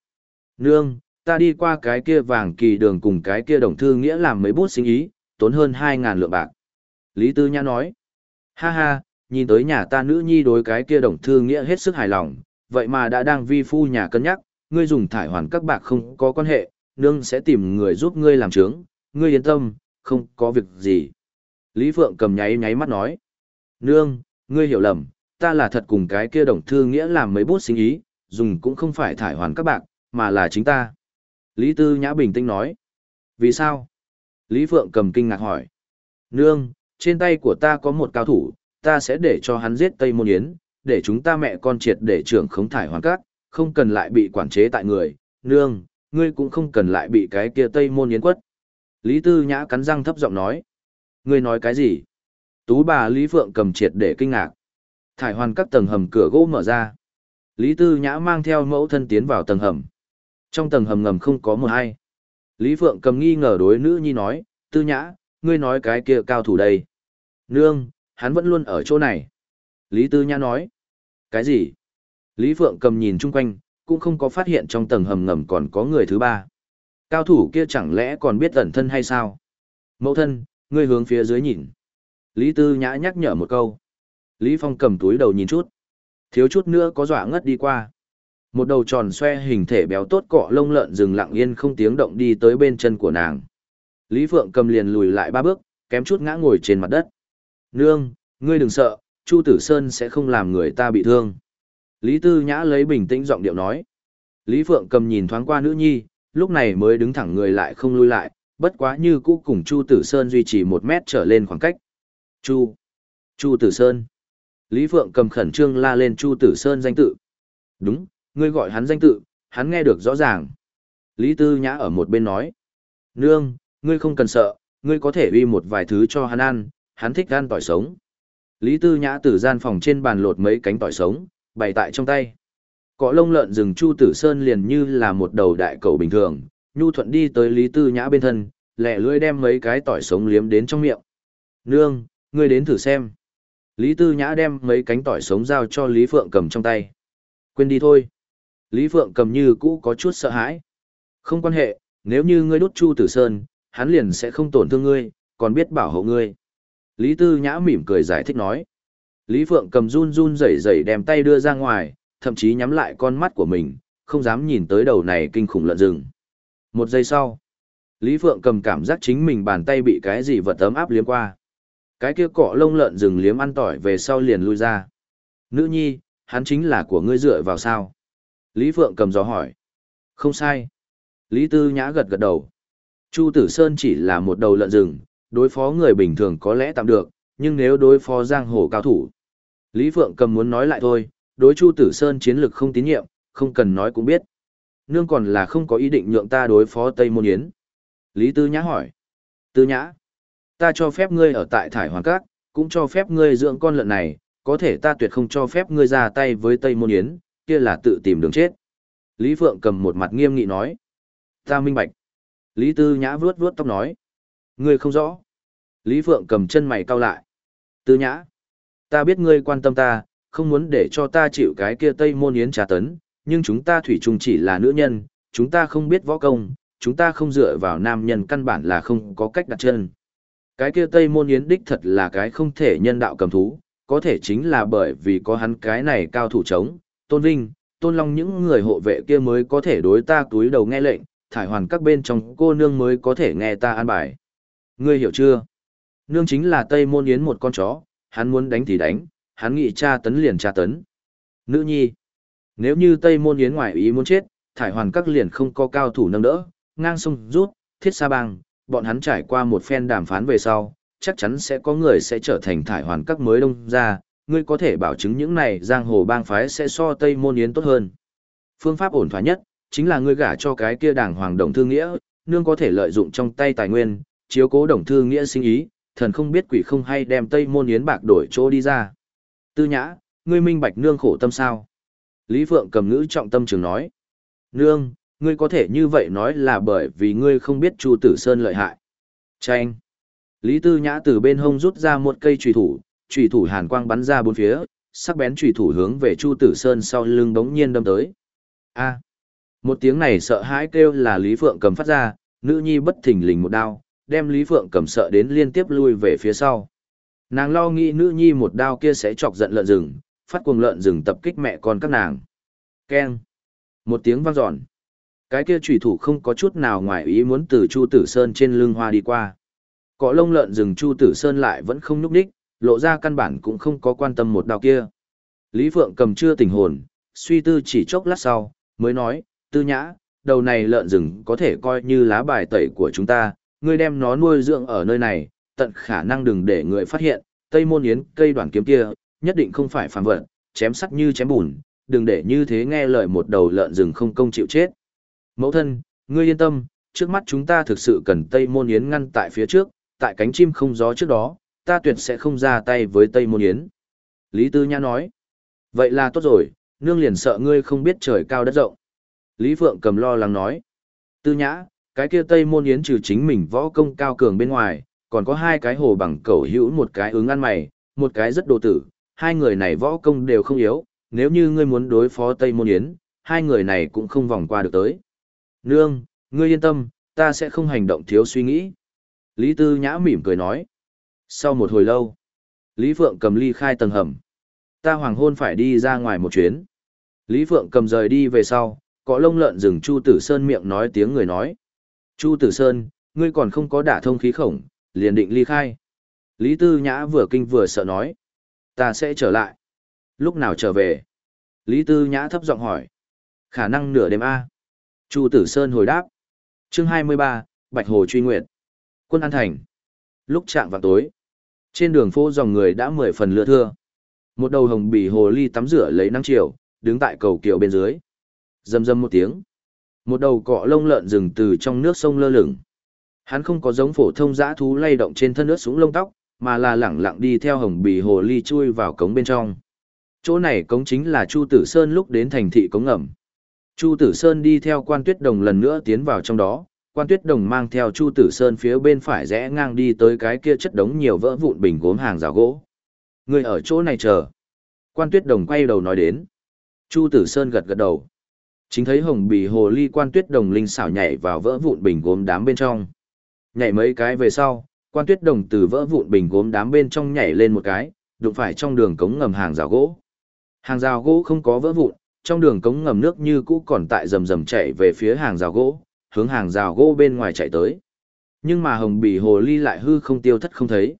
Nương, ta đi qua cái kia vàng kỳ đường cùng cái kia đồng thư nghĩa làm mấy bút sinh ý, tốn hơn 2.000 lượng bạc. Lý Tư Nhã nói. Ha ha, nhìn tới nhà ta nữ nhi đối cái kia đồng thư nghĩa hết sức hài lòng, vậy mà đã đang vi phu nhà cân nhắc, ngươi dùng thải hoàn các bạc không có quan hệ, nương sẽ tìm người giúp ngươi làm trướng, ngươi yên tâm, không có việc gì. Lý Phượng cầm nháy nháy mắt nói. Nương, ngươi hiểu lầm, ta là thật cùng cái kia đồng thư nghĩa làm mấy bút sinh ý, dùng cũng không phải thải hoàn các bạc, mà là chính ta. Lý Tư Nhã bình tĩnh nói. Vì sao? Lý Phượng cầm kinh ngạc hỏi. Nương, trên tay của ta có một cao thủ, ta sẽ để cho hắn giết Tây Môn Yến, để chúng ta mẹ con triệt để trưởng khống thải hoàn các, không cần lại bị quản chế tại người. Nương, ngươi cũng không cần lại bị cái kia Tây Môn Yến quất. Lý Tư Nhã cắn răng thấp giọng nói. Ngươi nói cái gì? Tú bà Lý Phượng cầm triệt để kinh ngạc. Thải hoàn các tầng hầm cửa gỗ mở ra. Lý Tư Nhã mang theo mẫu thân tiến vào tầng hầm. Trong tầng hầm ngầm không có một ai. Lý Phượng cầm nghi ngờ đối nữ nhi nói, Tư Nhã, ngươi nói cái kia cao thủ đây. Nương, hắn vẫn luôn ở chỗ này. Lý Tư Nhã nói. Cái gì? Lý Phượng cầm nhìn chung quanh, cũng không có phát hiện trong tầng hầm ngầm còn có người thứ ba. Cao thủ kia chẳng lẽ còn biết ẩn thân hay sao? Mẫu thân, ngươi hướng phía dưới nhìn. Lý Tư Nhã nhắc nhở một câu. Lý Phong cầm túi đầu nhìn chút. Thiếu chút nữa có dọa ngất đi qua. Một đầu tròn xoe hình thể béo tốt cọ lông lợn rừng lặng yên không tiếng động đi tới bên chân của nàng. Lý Phượng cầm liền lùi lại ba bước, kém chút ngã ngồi trên mặt đất. Nương, ngươi đừng sợ, Chu Tử Sơn sẽ không làm người ta bị thương. Lý Tư Nhã lấy bình tĩnh giọng điệu nói. Lý Phượng cầm nhìn thoáng qua nữ nhi, lúc này mới đứng thẳng người lại không lui lại, bất quá như cũ cùng Chu Tử Sơn duy trì một mét trở lên khoảng cách. Chu. Chu Tử Sơn. Lý Phượng cầm khẩn trương la lên Chu Tử Sơn danh tự. Đúng, ngươi gọi hắn danh tự, hắn nghe được rõ ràng. Lý Tư Nhã ở một bên nói. Nương, ngươi không cần sợ, ngươi có thể uy một vài thứ cho hắn ăn, hắn thích ăn tỏi sống. Lý Tư Nhã từ gian phòng trên bàn lột mấy cánh tỏi sống, bày tại trong tay. Cọ lông lợn rừng Chu Tử Sơn liền như là một đầu đại cầu bình thường, nhu thuận đi tới Lý Tư Nhã bên thân, lẹ lưỡi đem mấy cái tỏi sống liếm đến trong miệng. Nương, ngươi đến thử xem. Lý Tư Nhã đem mấy cánh tỏi sống giao cho Lý Phượng cầm trong tay. Quên đi thôi. Lý Phượng cầm như cũ có chút sợ hãi. Không quan hệ, nếu như ngươi đốt Chu Tử Sơn, hắn liền sẽ không tổn thương ngươi, còn biết bảo hộ ngươi. Lý Tư Nhã mỉm cười giải thích nói. Lý Phượng cầm run run rẩy rẩy đem tay đưa ra ngoài, thậm chí nhắm lại con mắt của mình, không dám nhìn tới đầu này kinh khủng lợn rừng. Một giây sau, Lý Phượng cầm cảm giác chính mình bàn tay bị cái gì vật ấm áp liếm qua. Cái kia cọ lông lợn rừng liếm ăn tỏi về sau liền lui ra. Nữ nhi, hắn chính là của ngươi dựa vào sao? Lý Phượng cầm gió hỏi. Không sai. Lý Tư Nhã gật gật đầu. Chu Tử Sơn chỉ là một đầu lợn rừng, đối phó người bình thường có lẽ tạm được, nhưng nếu đối phó giang hồ cao thủ. Lý Phượng cầm muốn nói lại thôi, đối Chu Tử Sơn chiến lực không tín nhiệm, không cần nói cũng biết. Nương còn là không có ý định nhượng ta đối phó Tây Môn Yến. Lý Tư Nhã hỏi. Tư Nhã, ta cho phép ngươi ở tại Thải Hoàng Các, cũng cho phép ngươi dưỡng con lợn này, có thể ta tuyệt không cho phép ngươi ra tay với Tây Môn Yến, kia là tự tìm đường chết. Lý Phượng cầm một mặt nghiêm nghị nói. Ta minh bạch. Lý Tư Nhã vuốt vuốt tóc nói. Ngươi không rõ. Lý Phượng cầm chân mày cau lại. Tư Nhã. Ta biết ngươi quan tâm ta, không muốn để cho ta chịu cái kia Tây Môn Yến trà tấn, nhưng chúng ta thủy chung chỉ là nữ nhân, chúng ta không biết võ công, chúng ta không dựa vào nam nhân căn bản là không có cách đặt chân. Cái kia Tây Môn Yến đích thật là cái không thể nhân đạo cầm thú, có thể chính là bởi vì có hắn cái này cao thủ chống, tôn vinh, tôn long những người hộ vệ kia mới có thể đối ta túi đầu nghe lệnh, thải hoàn các bên trong cô nương mới có thể nghe ta an bài. Ngươi hiểu chưa? Nương chính là Tây Môn Yến một con chó, hắn muốn đánh thì đánh, hắn nghĩ tra tấn liền tra tấn. Nữ nhi, nếu như Tây Môn Yến ngoại ý muốn chết, thải hoàn các liền không có cao thủ nâng đỡ, ngang sông rút, thiết xa bang, bọn hắn trải qua một phen đàm phán về sau, chắc chắn sẽ có người sẽ trở thành thải hoàn các mới đông ra, ngươi có thể bảo chứng những này giang hồ bang phái sẽ so Tây Môn Yến tốt hơn. Phương pháp ổn thỏa nhất, chính là ngươi gả cho cái kia đảng hoàng đồng thương nghĩa, nương có thể lợi dụng trong tay tài nguyên, chiếu cố đồng thương nghĩa sinh ý, thần không biết quỷ không hay đem Tây Môn Yến bạc đổi chỗ đi ra. Tư nhã, ngươi minh bạch nương khổ tâm sao? Lý Phượng cầm ngữ trọng tâm trường nói. Nương, ngươi có thể như vậy nói là bởi vì ngươi không biết Chu Tử Sơn lợi hại. Chanh. Lý Tư Nhã từ bên hông rút ra một cây trùy thủ, trùy thủ hàn quang bắn ra bốn phía, sắc bén trùy thủ hướng về Chu Tử Sơn sau lưng bỗng nhiên đâm tới. A. Một tiếng này sợ hãi kêu là Lý Phượng cầm phát ra, nữ nhi bất thình lình một đao, đem Lý Phượng cầm sợ đến liên tiếp lui về phía sau. Nàng lo nghĩ nữ nhi một đao kia sẽ chọc giận lợn rừng, phát cuồng lợn rừng tập kích mẹ con các nàng. Keng. Một tiếng vang dọn. Cái kia chủy thủ không có chút nào ngoài ý muốn từ Chu Tử Sơn trên lưng hoa đi qua. Cọ lông lợn rừng Chu Tử Sơn lại vẫn không nhúc đích, lộ ra căn bản cũng không có quan tâm một đao kia. Lý Phượng cầm chưa tỉnh hồn, suy tư chỉ chốc lát sau, mới nói, tư nhã, đầu này lợn rừng có thể coi như lá bài tẩy của chúng ta, ngươi đem nó nuôi dưỡng ở nơi này, tận khả năng đừng để người phát hiện, tây môn yến cây đoàn kiếm kia, nhất định không phải phàm vật, chém sắc như chém bùn, đừng để như thế nghe lời một đầu lợn rừng không công chịu chết. Mẫu thân, ngươi yên tâm, trước mắt chúng ta thực sự cần tây môn yến ngăn tại phía trước, tại cánh chim không gió trước đó, ta tuyệt sẽ không ra tay với tây môn yến. Lý Tư Nhã nói, vậy là tốt rồi, nương liền sợ ngươi không biết trời cao đất rộng. Lý Phượng cầm lo lắng nói, Tư Nhã, cái kia tây môn yến trừ chính mình võ công cao cường bên ngoài, còn có hai cái hồ bằng cẩu hữu một cái ứng ăn mày, một cái rất đồ tử, hai người này võ công đều không yếu, nếu như ngươi muốn đối phó Tây Môn Yến, hai người này cũng không vòng qua được tới. Nương, ngươi yên tâm, ta sẽ không hành động thiếu suy nghĩ. Lý Tư Nhã mỉm cười nói. Sau một hồi lâu, Lý Phượng cầm ly khai tầng hầm, Ta hoàng hôn phải đi ra ngoài một chuyến. Lý Phượng cầm rời đi về sau, có lông lợn rừng Chu Tử Sơn miệng nói tiếng người nói. Chu Tử Sơn, ngươi còn không có đả thông khí khổng, liền định ly khai. Lý Tư Nhã vừa kinh vừa sợ nói. Ta sẽ trở lại. Lúc nào trở về? Lý Tư Nhã thấp giọng hỏi. Khả năng nửa đêm A. Chu Tử Sơn hồi đáp. chương 23, Bạch Hồ truy nguyện Quân An Thành. Lúc chạm vào tối. Trên đường phố dòng người đã mười phần lưa thưa. Một đầu hồng bỉ hồ ly tắm rửa lấy nắng chiều, đứng tại cầu kiệu bên dưới. Dầm dầm một tiếng. Một đầu cọ lông lợn rừng từ trong nước sông lơ lửng. Hắn không có giống phổ thông dã thú lay động trên thân nước súng lông tóc, mà là lẳng lặng đi theo hồng bì hồ ly chui vào cống bên trong. Chỗ này cống chính là Chu Tử Sơn lúc đến thành thị cống ngầm. Chu Tử Sơn đi theo quan tuyết đồng lần nữa tiến vào trong đó, quan tuyết đồng mang theo Chu Tử Sơn phía bên phải rẽ ngang đi tới cái kia chất đống nhiều vỡ vụn bình gốm hàng rào gỗ. Người ở chỗ này chờ. Quan tuyết đồng quay đầu nói đến. Chu Tử Sơn gật gật đầu. Chính thấy hồng bì hồ ly quan tuyết đồng linh xảo nhảy vào vỡ vụn bình gốm đám bên trong. Nhảy mấy cái về sau, quan tuyết đồng từ vỡ vụn bình gốm đám bên trong nhảy lên một cái, đụng phải trong đường cống ngầm hàng rào gỗ. Hàng rào gỗ không có vỡ vụn, trong đường cống ngầm nước như cũ còn tại rầm rầm chạy về phía hàng rào gỗ, hướng hàng rào gỗ bên ngoài chạy tới. Nhưng mà hồng bì hồ ly lại hư không tiêu thất không thấy.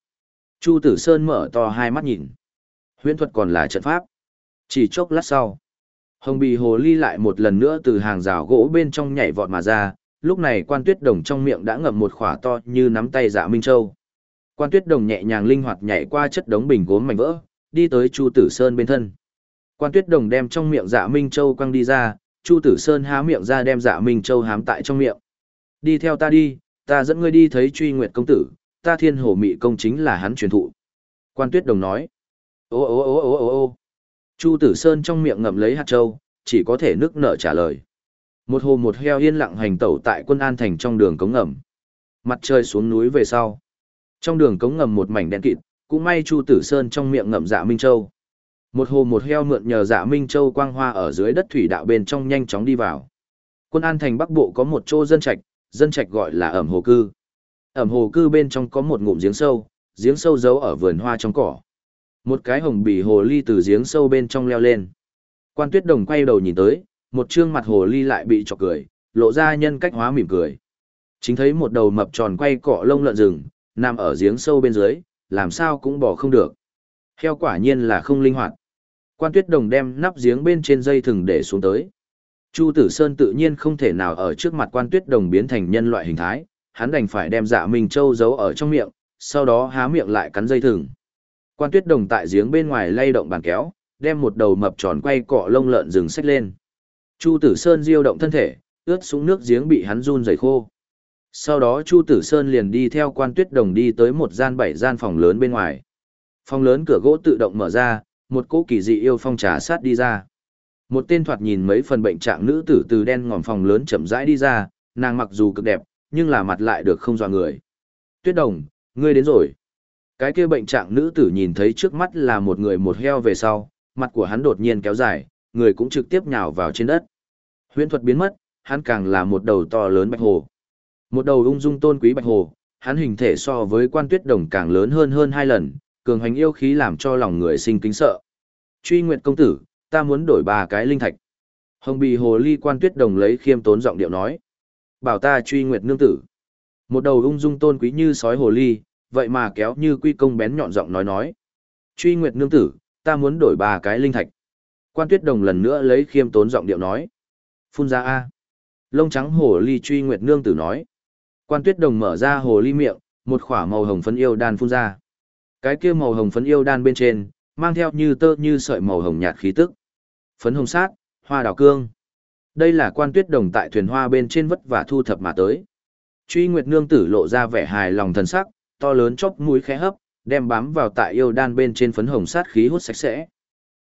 Chu Tử Sơn mở to hai mắt nhìn. Huyễn thuật còn là trận pháp. Chỉ chốc lát sau, hồng bì hồ ly lại một lần nữa từ hàng rào gỗ bên trong nhảy vọt mà ra, lúc này quan tuyết đồng trong miệng đã ngậm một khỏa to như nắm tay dạ Minh Châu. Quan tuyết đồng nhẹ nhàng linh hoạt nhảy qua chất đống bình gốm mảnh vỡ, đi tới Chu Tử Sơn bên thân. Quan tuyết đồng đem trong miệng dạ Minh Châu quăng đi ra, Chu Tử Sơn há miệng ra đem dạ Minh Châu hám tại trong miệng. Đi theo ta đi, ta dẫn ngươi đi thấy truy nguyệt công tử, ta thiên hổ mị công chính là hắn truyền thụ. Quan tuyết đồng nói. Ô ô ô ô ô ô Chu Tử Sơn trong miệng ngậm lấy hạt châu, chỉ có thể nước nở trả lời. Một hồ một heo yên lặng hành tẩu tại quân an thành trong đường cống ngầm. Mặt trời xuống núi về sau. Trong đường cống ngầm một mảnh đen kịt, cũng may Chu Tử Sơn trong miệng ngậm dạ Minh Châu. Một hồ một heo mượn nhờ dạ Minh Châu quang hoa ở dưới đất thủy đạo bên trong nhanh chóng đi vào. Quân an thành bắc bộ có một chỗ dân trạch, dân trạch gọi là ẩm hồ cư. Ẩm hồ cư bên trong có một ngụm giếng sâu, giếng sâu giấu ở vườn hoa trong cỏ. Một cái hồng bì hồ ly từ giếng sâu bên trong leo lên. Quan tuyết đồng quay đầu nhìn tới, một trương mặt hồ ly lại bị chọc cười, lộ ra nhân cách hóa mỉm cười. Chính thấy một đầu mập tròn quay cọ lông lợn rừng, nằm ở giếng sâu bên dưới, làm sao cũng bỏ không được. Heo quả nhiên là không linh hoạt. Quan tuyết đồng đem nắp giếng bên trên dây thừng để xuống tới. Chu Tử Sơn tự nhiên không thể nào ở trước mặt quan tuyết đồng biến thành nhân loại hình thái, hắn đành phải đem dạ Minh Châu giấu ở trong miệng, sau đó há miệng lại cắn dây thừng. Quan tuyết đồng tại giếng bên ngoài lay động bàn kéo, đem một đầu mập tròn quay cọ lông lợn rừng xách lên. Chu Tử Sơn diêu động thân thể, ướt xuống nước giếng bị hắn run rẩy khô. Sau đó Chu Tử Sơn liền đi theo quan tuyết đồng đi tới một gian bảy gian phòng lớn bên ngoài. Phòng lớn cửa gỗ tự động mở ra, một cỗ kỳ dị yêu phong trà sát đi ra. Một tên thoạt nhìn mấy phần bệnh trạng nữ tử từ đen ngòm phòng lớn chậm rãi đi ra, nàng mặc dù cực đẹp, nhưng là mặt lại được không dọa người. Tuyết đồng, ngươi đến rồi. Cái kia bệnh trạng nữ tử nhìn thấy trước mắt là một người một heo về sau, mặt của hắn đột nhiên kéo dài, người cũng trực tiếp nhào vào trên đất. Huyễn thuật biến mất, hắn càng là một đầu to lớn bạch hồ. Một đầu ung dung tôn quý bạch hồ, hắn hình thể so với quan tuyết đồng càng lớn hơn hơn hai lần, cường hành yêu khí làm cho lòng người sinh kính sợ. Truy Nguyệt công tử, ta muốn đổi ba cái linh thạch. Hồng bì hồ ly quan tuyết đồng lấy khiêm tốn giọng điệu nói. Bảo ta truy Nguyệt nương tử. Một đầu ung dung tôn quý như sói hồ ly, vậy mà kéo như quy công bén nhọn giọng nói nói. Truy Nguyệt nương tử, ta muốn đổi ba cái linh thạch. Quan tuyết đồng lần nữa lấy khiêm tốn giọng điệu nói. Phun ra A. Lông trắng hồ ly truy nguyệt nương tử nói. Quan tuyết đồng mở ra hồ ly miệng, một khỏa màu hồng phấn yêu đan phun ra. Cái kia màu hồng phấn yêu đan bên trên, mang theo như tơ như sợi màu hồng nhạt khí tức. Phấn hồng sát, hoa đào cương. Đây là quan tuyết đồng tại thuyền hoa bên trên vất và thu thập mà tới. Truy Nguyệt Nương tử lộ ra vẻ hài lòng thần sắc, to lớn chóp mũi khẽ hấp, đem bám vào tại yêu đan bên trên phấn hồng sát khí hút sạch sẽ.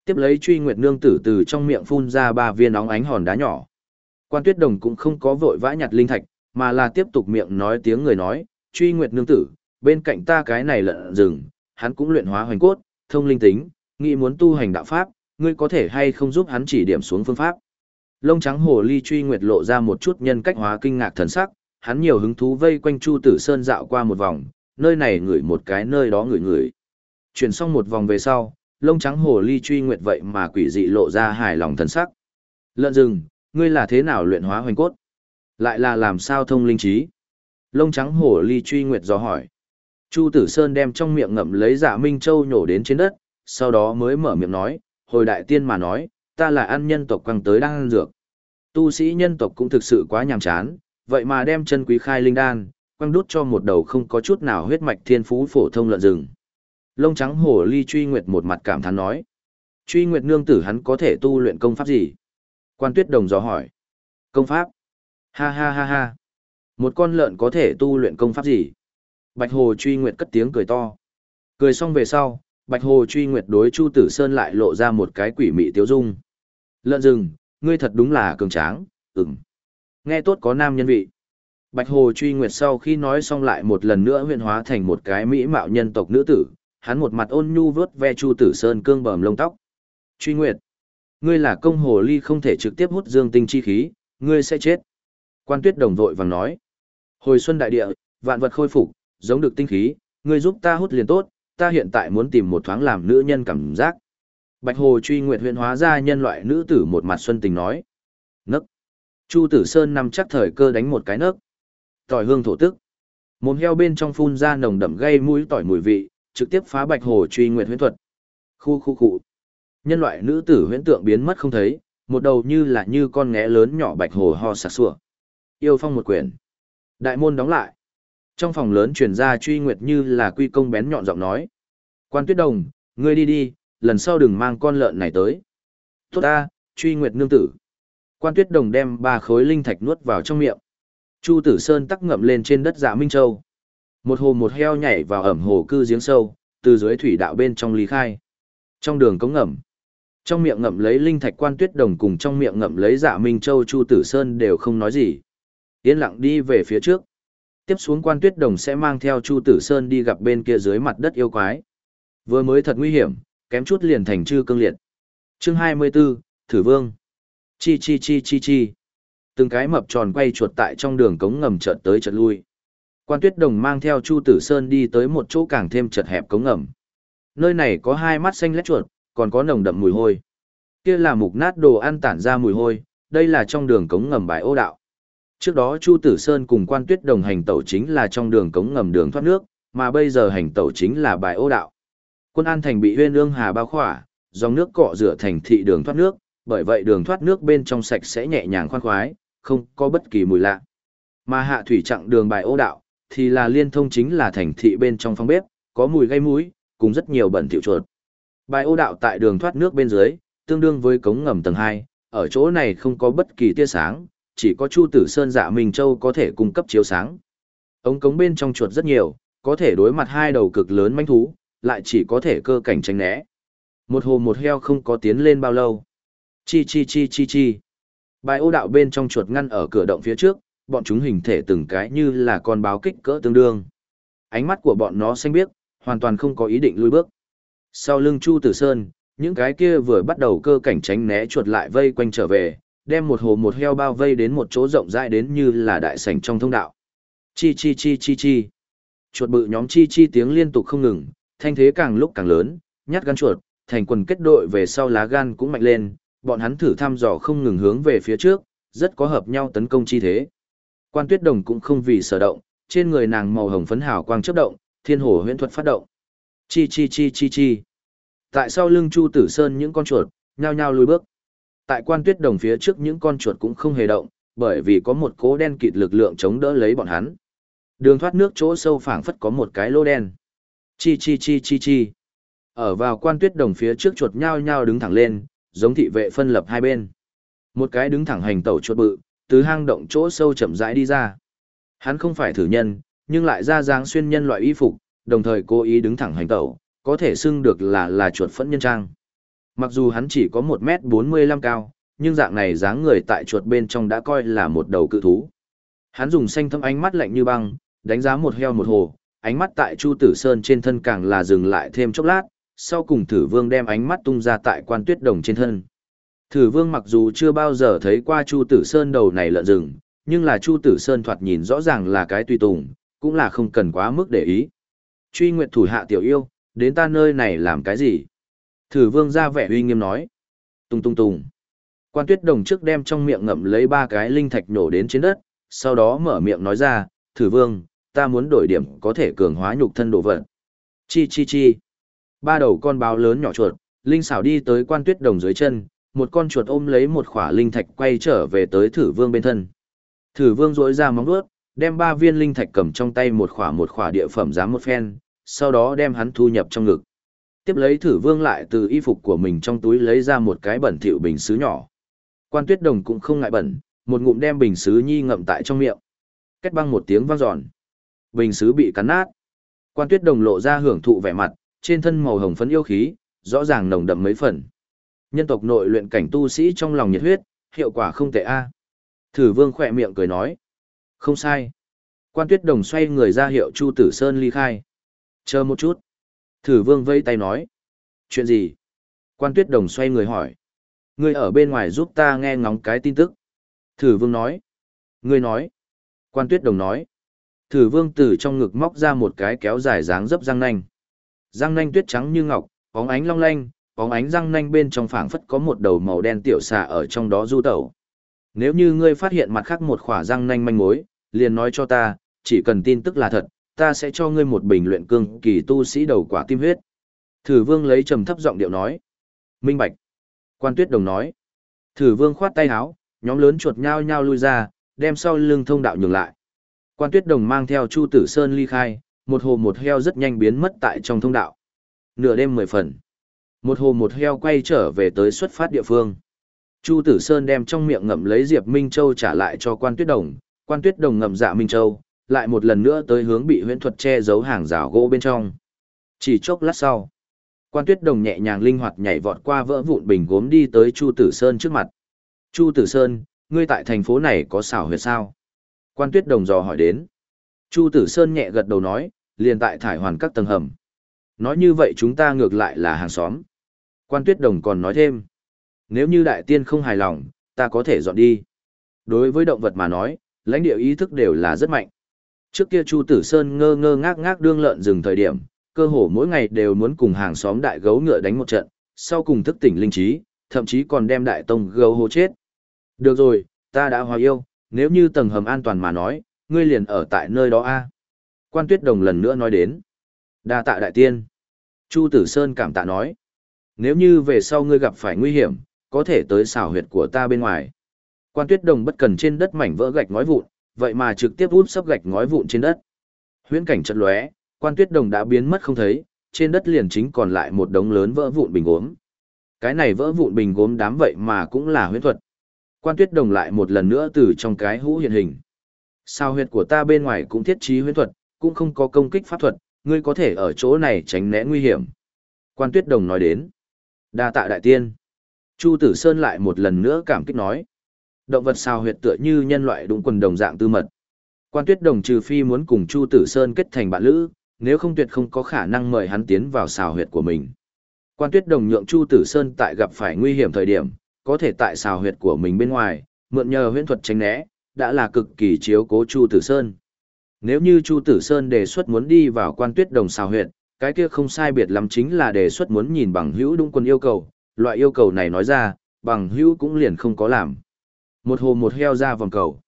Tiếp lấy Truy Nguyệt Nương tử từ trong miệng phun ra ba viên óng ánh hòn đá nhỏ. Quan Tuyết Đồng cũng không có vội vã nhặt linh thạch, mà là tiếp tục miệng nói tiếng người nói, "Truy Nguyệt Nương tử, bên cạnh ta cái này lợn rừng, hắn cũng luyện hóa hoành cốt, thông linh tính, nghĩ muốn tu hành đạo pháp, ngươi có thể hay không giúp hắn chỉ điểm xuống phương pháp?" Lông trắng hồ ly Truy Nguyệt lộ ra một chút nhân cách hóa kinh ngạc thần sắc, hắn nhiều hứng thú vây quanh Chu Tử Sơn dạo qua một vòng, nơi này ngửi một cái nơi đó ngửi ngửi. Chuyển xong một vòng về sau, lông trắng hồ ly truy nguyệt vậy mà quỷ dị lộ ra hài lòng thần sắc. Lợn rừng, ngươi là thế nào luyện hóa hoành cốt? Lại là làm sao thông linh trí? Lông trắng hồ ly truy nguyệt dò hỏi. Chu Tử Sơn đem trong miệng ngậm lấy dạ Minh Châu nhổ đến trên đất, sau đó mới mở miệng nói, hồi đại tiên mà nói, ta là ăn nhân tộc quăng tới đang ăn dược. Tu sĩ nhân tộc cũng thực sự quá nhàm chán, vậy mà đem chân quý khai linh đan, quăng đút cho một đầu không có chút nào huyết mạch thiên phú phổ thông lợn rừng. Lông trắng hổ ly truy nguyệt một mặt cảm thán nói. Truy nguyệt nương tử hắn có thể tu luyện công pháp gì? Quan tuyết đồng dò hỏi. Công pháp? Ha ha ha ha. Một con lợn có thể tu luyện công pháp gì? Bạch hồ truy nguyệt cất tiếng cười to. Cười xong về sau, bạch hồ truy nguyệt đối Chu Tử Sơn lại lộ ra một cái quỷ mị tiếu dung. Lợn rừng, ngươi thật đúng là cường tráng, ừm. Nghe tốt có nam nhân vị. Bạch Hồ truy nguyệt sau khi nói xong lại một lần nữa huyện hóa thành một cái mỹ mạo nhân tộc nữ tử, hắn một mặt ôn nhu vớt ve Chu Tử Sơn cương bờm lông tóc. Truy nguyệt, ngươi là công hồ ly không thể trực tiếp hút dương tinh chi khí, ngươi sẽ chết. Quan tuyết đồng vội vàng nói. Hồi xuân đại địa, vạn vật khôi phục, giống được tinh khí, ngươi giúp ta hút liền tốt, ta hiện tại muốn tìm một thoáng làm nữ nhân cảm giác. Bạch Hồ truy nguyệt huyện hóa ra nhân loại nữ tử một mặt xuân tình nói. Nấc. Chu Tử Sơn nằm chắc thời cơ đánh một cái nấc. Tỏi hương thổ tức. Mồm heo bên trong phun ra nồng đậm gây mũi tỏi mùi vị, trực tiếp phá Bạch Hồ truy nguyệt huyễn thuật. Khu khu khu. Nhân loại nữ tử huyễn tượng biến mất không thấy, một đầu như là như con ngẽ lớn nhỏ Bạch Hồ ho sạc sủa. Yêu phong một quyển. Đại môn đóng lại. Trong phòng lớn truyền ra truy nguyệt như là quy công bén nhọn giọng nói. Quan tuyết đồng, ngươi đi đi, lần sau đừng mang con lợn này tới. Tốt ta, truy nguyệt nương tử. Quan tuyết đồng đem ba khối linh thạch nuốt vào trong miệng. Chu tử sơn tắc ngậm lên trên đất dạ Minh Châu. Một hồ một heo nhảy vào ẩm hồ cư giếng sâu, từ dưới thủy đạo bên trong lý khai. Trong đường cống ngầm. Trong miệng ngậm lấy linh thạch quan tuyết đồng cùng trong miệng ngậm lấy dạ Minh Châu Chu tử sơn đều không nói gì. Yên lặng đi về phía trước. Tiếp xuống quan tuyết đồng sẽ mang theo Chu tử sơn đi gặp bên kia dưới mặt đất yêu quái. Vừa mới thật nguy hiểm, kém chút liền thành chư cương liệt. Chương 24, Thử Vương. Chi chi chi chi chi. Từng cái mập tròn quay chuột tại trong đường cống ngầm chợt tới chợt lui. Quan Tuyết Đồng mang theo Chu Tử Sơn đi tới một chỗ càng thêm chật hẹp cống ngầm. Nơi này có hai mắt xanh lét chuột, còn có nồng đậm mùi hôi. Kia là mục nát đồ ăn tản ra mùi hôi, đây là trong đường cống ngầm bãi ô đạo. Trước đó Chu Tử Sơn cùng Quan Tuyết Đồng hành tẩu chính là trong đường cống ngầm đường thoát nước, mà bây giờ hành tẩu chính là bãi ô đạo. Quân An Thành bị huyên ương hà bao khỏa, dòng nước cọ rửa thành thị đường thoát nước, bởi vậy đường thoát nước bên trong sạch sẽ nhẹ nhàng khoan khoái, không có bất kỳ mùi lạ. Mà hạ thủy chặng đường bài ô đạo, thì là liên thông chính là thành thị bên trong phòng bếp, có mùi gây mũi, cùng rất nhiều bẩn tiểu chuột. Bài ô đạo tại đường thoát nước bên dưới, tương đương với cống ngầm tầng 2, ở chỗ này không có bất kỳ tia sáng, chỉ có Chu Tử Sơn Dạ Minh Châu có thể cung cấp chiếu sáng. Ống cống bên trong chuột rất nhiều, có thể đối mặt hai đầu cực lớn manh thú, lại chỉ có thể cơ cảnh tránh né. Một hồ một heo không có tiến lên bao lâu. Chi chi chi chi chi. Bài ô đạo bên trong chuột ngăn ở cửa động phía trước, bọn chúng hình thể từng cái như là con báo kích cỡ tương đương. Ánh mắt của bọn nó xanh biếc, hoàn toàn không có ý định lùi bước. Sau lưng Chu Tử Sơn, những cái kia vừa bắt đầu cơ cảnh tránh né chuột lại vây quanh trở về, đem một hồ một heo bao vây đến một chỗ rộng rãi đến như là đại sảnh trong thông đạo. Chi chi chi chi chi. Chuột bự nhóm chi chi tiếng liên tục không ngừng, thanh thế càng lúc càng lớn, nhát gan chuột, thành quần kết đội về sau lá gan cũng mạnh lên, bọn hắn thử thăm dò không ngừng hướng về phía trước, rất có hợp nhau tấn công chi thế. Quan Tuyết Đồng cũng không vì sở động, trên người nàng màu hồng phấn hào quang chớp động, thiên hồ huyễn thuật phát động. Chi chi chi chi chi. Tại sau lưng Chu Tử Sơn những con chuột, nhao nhao lùi bước. Tại Quan Tuyết Đồng phía trước những con chuột cũng không hề động, bởi vì có một cố đen kịt lực lượng chống đỡ lấy bọn hắn. Đường thoát nước chỗ sâu phảng phất có một cái lô đen. Chi chi chi chi chi. Ở vào quan tuyết đồng phía trước chuột nhao nhao đứng thẳng lên, giống thị vệ phân lập hai bên. Một cái đứng thẳng hành tẩu chuột bự, từ hang động chỗ sâu chậm rãi đi ra. Hắn không phải thử nhân, nhưng lại ra dáng xuyên nhân loại y phục, đồng thời cố ý đứng thẳng hành tẩu, có thể xưng được là là chuột phẫn nhân trang. Mặc dù hắn chỉ có 1m45 cao, nhưng dạng này dáng người tại chuột bên trong đã coi là một đầu cự thú. Hắn dùng xanh thâm ánh mắt lạnh như băng, đánh giá một heo một hồ, ánh mắt tại Chu Tử Sơn trên thân càng là dừng lại thêm chốc lát, sau cùng Thử Vương đem ánh mắt tung ra tại Quan Tuyết Đồng trên thân. Thử Vương mặc dù chưa bao giờ thấy qua Chu Tử Sơn đầu này lợn rừng, nhưng là Chu Tử Sơn thoạt nhìn rõ ràng là cái tùy tùng, cũng là không cần quá mức để ý. Truy Nguyệt thủ hạ tiểu yêu, đến ta nơi này làm cái gì? Thử vương ra vẻ uy nghiêm nói. Tung tung tung. Quan tuyết đồng trước đem trong miệng ngậm lấy ba cái linh thạch nổ đến trên đất, sau đó mở miệng nói ra, thử vương, ta muốn đổi điểm có thể cường hóa nhục thân đồ vật. Chi chi chi. Ba đầu con báo lớn nhỏ chuột, linh xảo đi tới quan tuyết đồng dưới chân, một con chuột ôm lấy một khỏa linh thạch quay trở về tới thử vương bên thân. Thử vương rỗi ra móng vuốt, đem ba viên linh thạch cầm trong tay một khỏa một khỏa địa phẩm giá một phen, sau đó đem hắn thu nhập trong ngực. Tiếp lấy thử vương lại từ y phục của mình trong túi lấy ra một cái bẩn thỉu bình sứ nhỏ. Quan tuyết đồng cũng không ngại bẩn, một ngụm đem bình sứ nhi ngậm tại trong miệng. Kết băng một tiếng vang giòn. Bình sứ bị cắn nát. Quan tuyết đồng lộ ra hưởng thụ vẻ mặt, trên thân màu hồng phấn yêu khí, rõ ràng nồng đậm mấy phần. Nhân tộc nội luyện cảnh tu sĩ trong lòng nhiệt huyết, hiệu quả không tệ a. Thử vương khỏe miệng cười nói. Không sai. Quan tuyết đồng xoay người ra hiệu Chu Tử Sơn ly khai. Chờ một chút. Thử vương vây tay nói. Chuyện gì? Quan tuyết đồng xoay người hỏi. Ngươi ở bên ngoài giúp ta nghe ngóng cái tin tức. Thử vương nói. Ngươi nói. Quan tuyết đồng nói. Thử vương từ trong ngực móc ra một cái kéo dài dáng dấp răng nanh. Răng nanh tuyết trắng như ngọc, bóng ánh long lanh, bóng ánh răng nanh bên trong phảng phất có một đầu màu đen tiểu xà ở trong đó du tẩu. Nếu như ngươi phát hiện mặt khác một khỏa răng nanh manh mối, liền nói cho ta, chỉ cần tin tức là thật, ta sẽ cho ngươi một bình luyện cương kỳ tu sĩ đầu quả tim huyết. Thử vương lấy trầm thấp giọng điệu nói. Minh bạch. Quan tuyết đồng nói. Thử vương khoát tay háo, nhóm lớn chuột nhao nhao lui ra, đem sau lưng thông đạo nhường lại. Quan tuyết đồng mang theo Chu Tử Sơn ly khai, một hồ một heo rất nhanh biến mất tại trong thông đạo. Nửa đêm mười phần. Một hồ một heo quay trở về tới xuất phát địa phương. Chu Tử Sơn đem trong miệng ngậm lấy Diệp Minh Châu trả lại cho quan tuyết đồng, quan tuyết đồng ngậm dạ Minh Châu, lại một lần nữa tới hướng bị huyễn thuật che giấu hàng rào gỗ bên trong. Chỉ chốc lát sau, quan tuyết đồng nhẹ nhàng linh hoạt nhảy vọt qua vỡ vụn bình gốm đi tới Chu Tử Sơn trước mặt. Chu Tử Sơn, ngươi tại thành phố này có xảo huyệt sao? Quan tuyết đồng dò hỏi đến. Chu Tử Sơn nhẹ gật đầu nói, liền tại thải hoàn các tầng hầm. Nói như vậy chúng ta ngược lại là hàng xóm. Quan tuyết đồng còn nói thêm. Nếu như đại tiên không hài lòng, ta có thể dọn đi. Đối với động vật mà nói, lãnh địa ý thức đều là rất mạnh. Trước kia Chu Tử Sơn ngơ ngơ ngác ngác đương lợn rừng thời điểm, cơ hồ mỗi ngày đều muốn cùng hàng xóm đại gấu ngựa đánh một trận, sau cùng thức tỉnh linh trí, thậm chí còn đem đại tông gấu hô chết. Được rồi, ta đã hòa yêu, nếu như tầng hầm an toàn mà nói, ngươi liền ở tại nơi đó a. Quan Tuyết Đồng lần nữa nói đến. Đa tạ đại tiên. Chu Tử Sơn cảm tạ nói. Nếu như về sau ngươi gặp phải nguy hiểm, có thể tới xảo huyệt của ta bên ngoài. Quan Tuyết Đồng bất cần trên đất mảnh vỡ gạch ngói vụn, vậy mà trực tiếp út sấp gạch ngói vụn trên đất. Huyễn cảnh chật lóe, Quan Tuyết Đồng đã biến mất không thấy, trên đất liền chính còn lại một đống lớn vỡ vụn bình gốm. Cái này vỡ vụn bình gốm đám vậy mà cũng là huyễn thuật. Quan Tuyết Đồng lại một lần nữa từ trong cái hũ hiện hình. Sao huyệt của ta bên ngoài cũng thiết trí huyễn thuật, cũng không có công kích pháp thuật, ngươi có thể ở chỗ này tránh né nguy hiểm. Quan Tuyết Đồng nói đến. Đa tạ đại tiên. Chu Tử Sơn lại một lần nữa cảm kích nói. Động vật xào huyệt tựa như nhân loại đúng quần đồng dạng tư mật. Quan Tuyết Đồng trừ phi muốn cùng Chu Tử Sơn kết thành bạn lữ, nếu không tuyệt không có khả năng mời hắn tiến vào xào huyệt của mình. Quan Tuyết Đồng nhượng Chu Tử Sơn tại gặp phải nguy hiểm thời điểm, có thể tại xào huyệt của mình bên ngoài, mượn nhờ huyễn thuật tránh né, đã là cực kỳ chiếu cố Chu Tử Sơn. Nếu như Chu Tử Sơn đề xuất muốn đi vào Quan Tuyết Đồng xào huyệt, cái kia không sai biệt lắm chính là đề xuất muốn nhìn bằng hữu đúng quân yêu cầu, loại yêu cầu này nói ra, bằng hữu cũng liền không có làm. Một hồ một heo ra vòng cầu.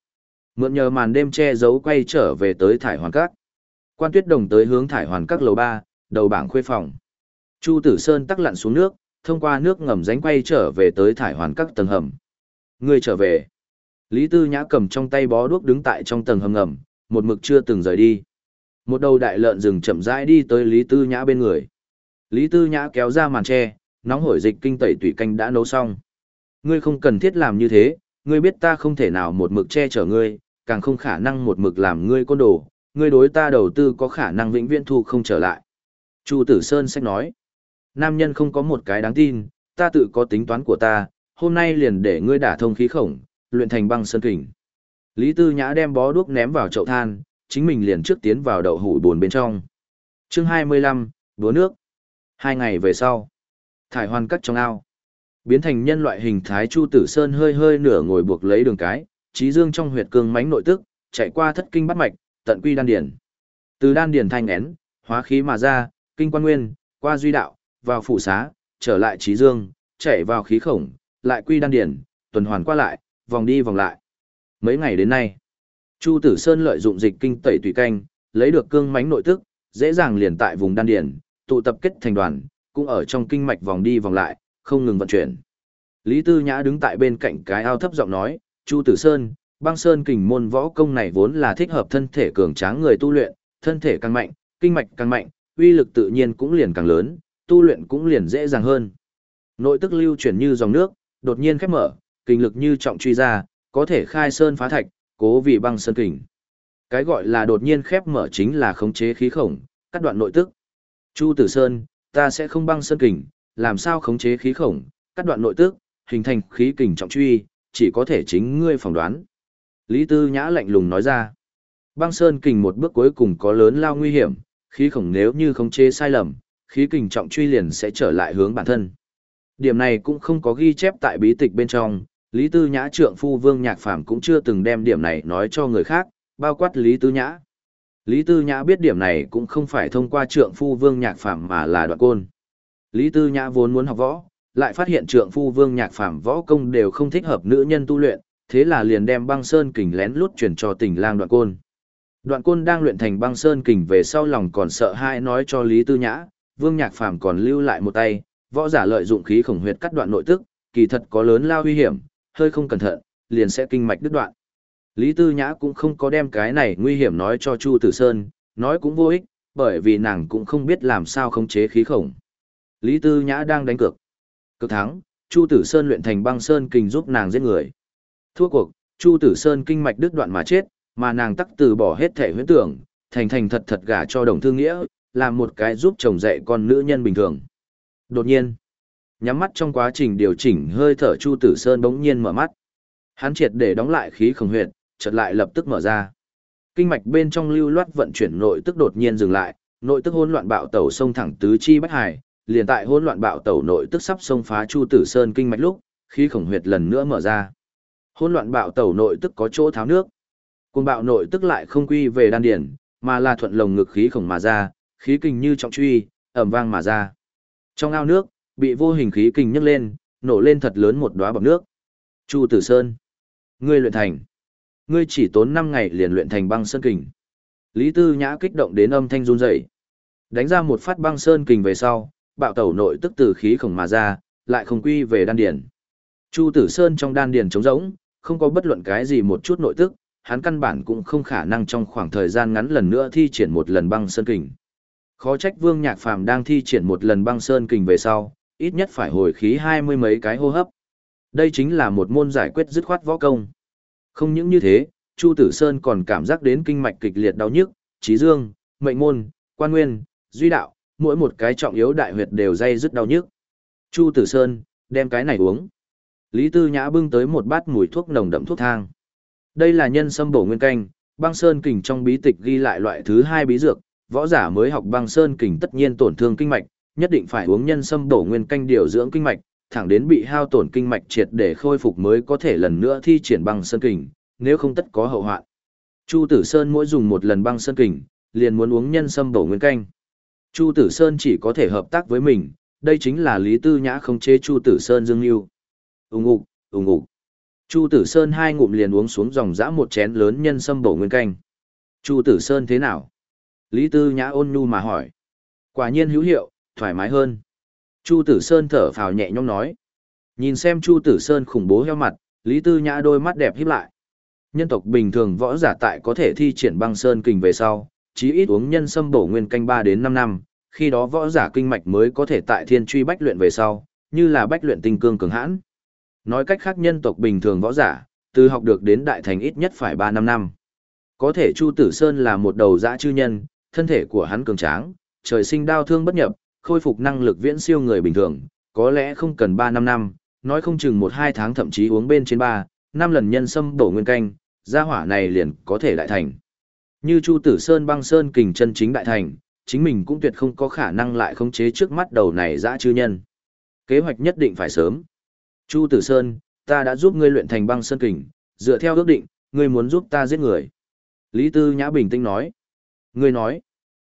Mượn nhờ màn đêm che giấu quay trở về tới thải hoàn các. Quan tuyết đồng tới hướng thải hoàn các lầu ba, đầu bảng khuê phòng. Chu Tử Sơn tắc lặn xuống nước, thông qua nước ngầm ránh quay trở về tới thải hoàn các tầng hầm. Người trở về. Lý Tư Nhã cầm trong tay bó đuốc đứng tại trong tầng hầm ngầm, một mực chưa từng rời đi. Một đầu đại lợn rừng chậm rãi đi tới Lý Tư Nhã bên người. Lý Tư Nhã kéo ra màn tre, nóng hổi dịch kinh tẩy tủy canh đã nấu xong. Ngươi không cần thiết làm như thế, ngươi biết ta không thể nào một mực che chở ngươi, càng không khả năng một mực làm ngươi côn đồ, ngươi đối ta đầu tư có khả năng vĩnh viễn thu không trở lại. Chu Tử Sơn sách nói, nam nhân không có một cái đáng tin, ta tự có tính toán của ta, hôm nay liền để ngươi đả thông khí khổng, luyện thành băng sơn kình. Lý Tư Nhã đem bó đuốc ném vào chậu than, chính mình liền trước tiến vào đậu hủ buồn bên trong. Chương 25, đúa nước. Hai ngày về sau, thải hoàn cắt trong ao. Biến thành nhân loại hình thái Chu Tử Sơn hơi hơi nửa ngồi buộc lấy đường cái, trí dương trong huyệt cương mãnh nội tức, chạy qua thất kinh bắt mạch, tận quy đan điển. Từ đan điển thanh én, hóa khí mà ra, kinh quan nguyên, qua duy đạo, vào phủ xá, trở lại trí dương, chạy vào khí khổng, lại quy đan điển, tuần hoàn qua lại, vòng đi vòng lại. Mấy ngày đến nay, Chu Tử Sơn lợi dụng dịch kinh tẩy tùy canh, lấy được cương mánh nội tức, dễ dàng liền tại vùng đan Điền tụ tập kết thành đoàn, cũng ở trong kinh mạch vòng đi vòng lại, không ngừng vận chuyển. Lý Tư Nhã đứng tại bên cạnh cái ao thấp giọng nói, Chu Tử Sơn, băng sơn kình môn võ công này vốn là thích hợp thân thể cường tráng người tu luyện, thân thể càng mạnh, kinh mạch càng mạnh, uy lực tự nhiên cũng liền càng lớn, tu luyện cũng liền dễ dàng hơn. Nội tức lưu chuyển như dòng nước, đột nhiên khép mở, kinh lực như trọng truy ra, có thể khai sơn phá thạch, cố vì băng sơn kình. Cái gọi là đột nhiên khép mở chính là khống chế khí khổng, cắt đoạn nội tức. Chu Tử Sơn, ta sẽ không băng sơn kình, làm sao khống chế khí khổng, cắt đoạn nội tức, hình thành khí kình trọng truy, chỉ có thể chính ngươi phỏng đoán. Lý Tư Nhã lạnh lùng nói ra. Băng sơn kình một bước cuối cùng có lớn lao nguy hiểm, khí khổng nếu như khống chế sai lầm, khí kình trọng truy liền sẽ trở lại hướng bản thân. Điểm này cũng không có ghi chép tại bí tịch bên trong, Lý Tư Nhã trượng phu Vương Nhạc Phàm cũng chưa từng đem điểm này nói cho người khác, bao quát Lý Tư Nhã. Lý Tư Nhã biết điểm này cũng không phải thông qua trượng phu Vương Nhạc Phàm mà là đoạn côn. Lý Tư Nhã vốn muốn học võ, lại phát hiện trượng phu Vương Nhạc Phàm võ công đều không thích hợp nữ nhân tu luyện, thế là liền đem băng sơn kình lén lút chuyển cho tình lang đoạn côn. Đoạn côn đang luyện thành băng sơn kình về sau lòng còn sợ hãi nói cho Lý Tư Nhã, Vương Nhạc Phàm còn lưu lại một tay, võ giả lợi dụng khí khổng huyệt cắt đoạn nội tức, kỳ thật có lớn lao nguy hiểm, hơi không cẩn thận, liền sẽ kinh mạch đứt đoạn. Lý Tư Nhã cũng không có đem cái này nguy hiểm nói cho Chu Tử Sơn, nói cũng vô ích, bởi vì nàng cũng không biết làm sao khống chế khí khổng. Lý Tư Nhã đang đánh cược. Cực thắng, Chu Tử Sơn luyện thành băng sơn kình giúp nàng giết người. Thua cuộc, Chu Tử Sơn kinh mạch đứt đoạn mà chết, mà nàng tắc từ bỏ hết thể huyễn tưởng, thành thành thật thật gả cho đồng thương nghĩa, làm một cái giúp chồng dạy con nữ nhân bình thường. Đột nhiên, nhắm mắt trong quá trình điều chỉnh hơi thở Chu Tử Sơn bỗng nhiên mở mắt. Hắn triệt để đóng lại khí khổng huyệt, chợt lại lập tức mở ra. Kinh mạch bên trong lưu loát vận chuyển nội tức đột nhiên dừng lại, nội tức hỗn loạn bạo tẩu sông thẳng tứ chi bách hải, liền tại hỗn loạn bạo tẩu nội tức sắp xông phá Chu Tử Sơn kinh mạch lúc, khí khổng huyệt lần nữa mở ra. Hỗn loạn bạo tẩu nội tức có chỗ tháo nước. Cuồng bạo nội tức lại không quy về đan điển, mà là thuận lồng ngực khí khổng mà ra, khí kình như trọng truy, ầm vang mà ra. Trong ao nước, bị vô hình khí kình nhấc lên, nổ lên thật lớn một đóa bọt nước. Chu Tử Sơn, ngươi luyện thành. Ngươi chỉ tốn 5 ngày liền luyện thành băng sơn kình. Lý Tư Nhã kích động đến âm thanh run rẩy. Đánh ra một phát băng sơn kình về sau, bạo tẩu nội tức từ khí khổng mà ra, lại không quy về đan điển. Chu Tử Sơn trong đan điển trống rỗng, không có bất luận cái gì một chút nội tức, hắn căn bản cũng không khả năng trong khoảng thời gian ngắn lần nữa thi triển một lần băng sơn kình. Khó trách Vương Nhạc Phàm đang thi triển một lần băng sơn kình về sau, ít nhất phải hồi khí hai mươi mấy cái hô hấp. Đây chính là một môn giải quyết dứt khoát võ công. Không những như thế, Chu Tử Sơn còn cảm giác đến kinh mạch kịch liệt đau nhức, trí dương, mệnh môn, quan nguyên, duy đạo, mỗi một cái trọng yếu đại huyệt đều dây dứt đau nhức. Chu Tử Sơn, đem cái này uống. Lý Tư Nhã bưng tới một bát mùi thuốc nồng đậm thuốc thang. Đây là nhân sâm bổ nguyên canh, băng sơn kình trong bí tịch ghi lại loại thứ hai bí dược, võ giả mới học băng sơn kình tất nhiên tổn thương kinh mạch, nhất định phải uống nhân sâm bổ nguyên canh điều dưỡng kinh mạch, thẳng đến bị hao tổn kinh mạch triệt để khôi phục mới có thể lần nữa thi triển băng sơn kình, nếu không tất có hậu hoạn. Chu Tử Sơn mỗi dùng một lần băng sơn kình, liền muốn uống nhân sâm bổ nguyên canh. Chu Tử Sơn chỉ có thể hợp tác với mình, đây chính là Lý Tư Nhã không chế Chu Tử Sơn dương yêu. Ùng ục, ùng ục. Chu Tử Sơn hai ngụm liền uống xuống dòng dã một chén lớn nhân sâm bổ nguyên canh. Chu Tử Sơn thế nào? Lý Tư Nhã ôn nhu mà hỏi. Quả nhiên hữu hiệu, thoải mái hơn. Chu Tử Sơn thở phào nhẹ nhõm nói. Nhìn xem Chu Tử Sơn khủng bố heo mặt, Lý Tư Nhã đôi mắt đẹp híp lại. Nhân tộc bình thường võ giả tại có thể thi triển băng sơn kình về sau, chí ít uống nhân sâm bổ nguyên canh 3 đến 5 năm, khi đó võ giả kinh mạch mới có thể tại thiên truy bách luyện về sau, như là bách luyện tinh cương cường hãn. Nói cách khác nhân tộc bình thường võ giả, từ học được đến đại thành ít nhất phải 3 năm năm. Có thể Chu Tử Sơn là một đầu dã chư nhân, thân thể của hắn cường tráng, trời sinh đau thương bất nhập, khôi phục năng lực viễn siêu người bình thường, có lẽ không cần 3 năm năm, nói không chừng 1-2 tháng thậm chí uống bên trên 3, 5 lần nhân sâm bổ nguyên canh, gia hỏa này liền có thể đại thành. Như Chu Tử Sơn băng sơn kình chân chính đại thành, chính mình cũng tuyệt không có khả năng lại khống chế trước mắt đầu này dã chư nhân. Kế hoạch nhất định phải sớm. Chu Tử Sơn, ta đã giúp ngươi luyện thành băng sơn kình, dựa theo ước định, ngươi muốn giúp ta giết người. Lý Tư Nhã bình tĩnh nói. Ngươi nói.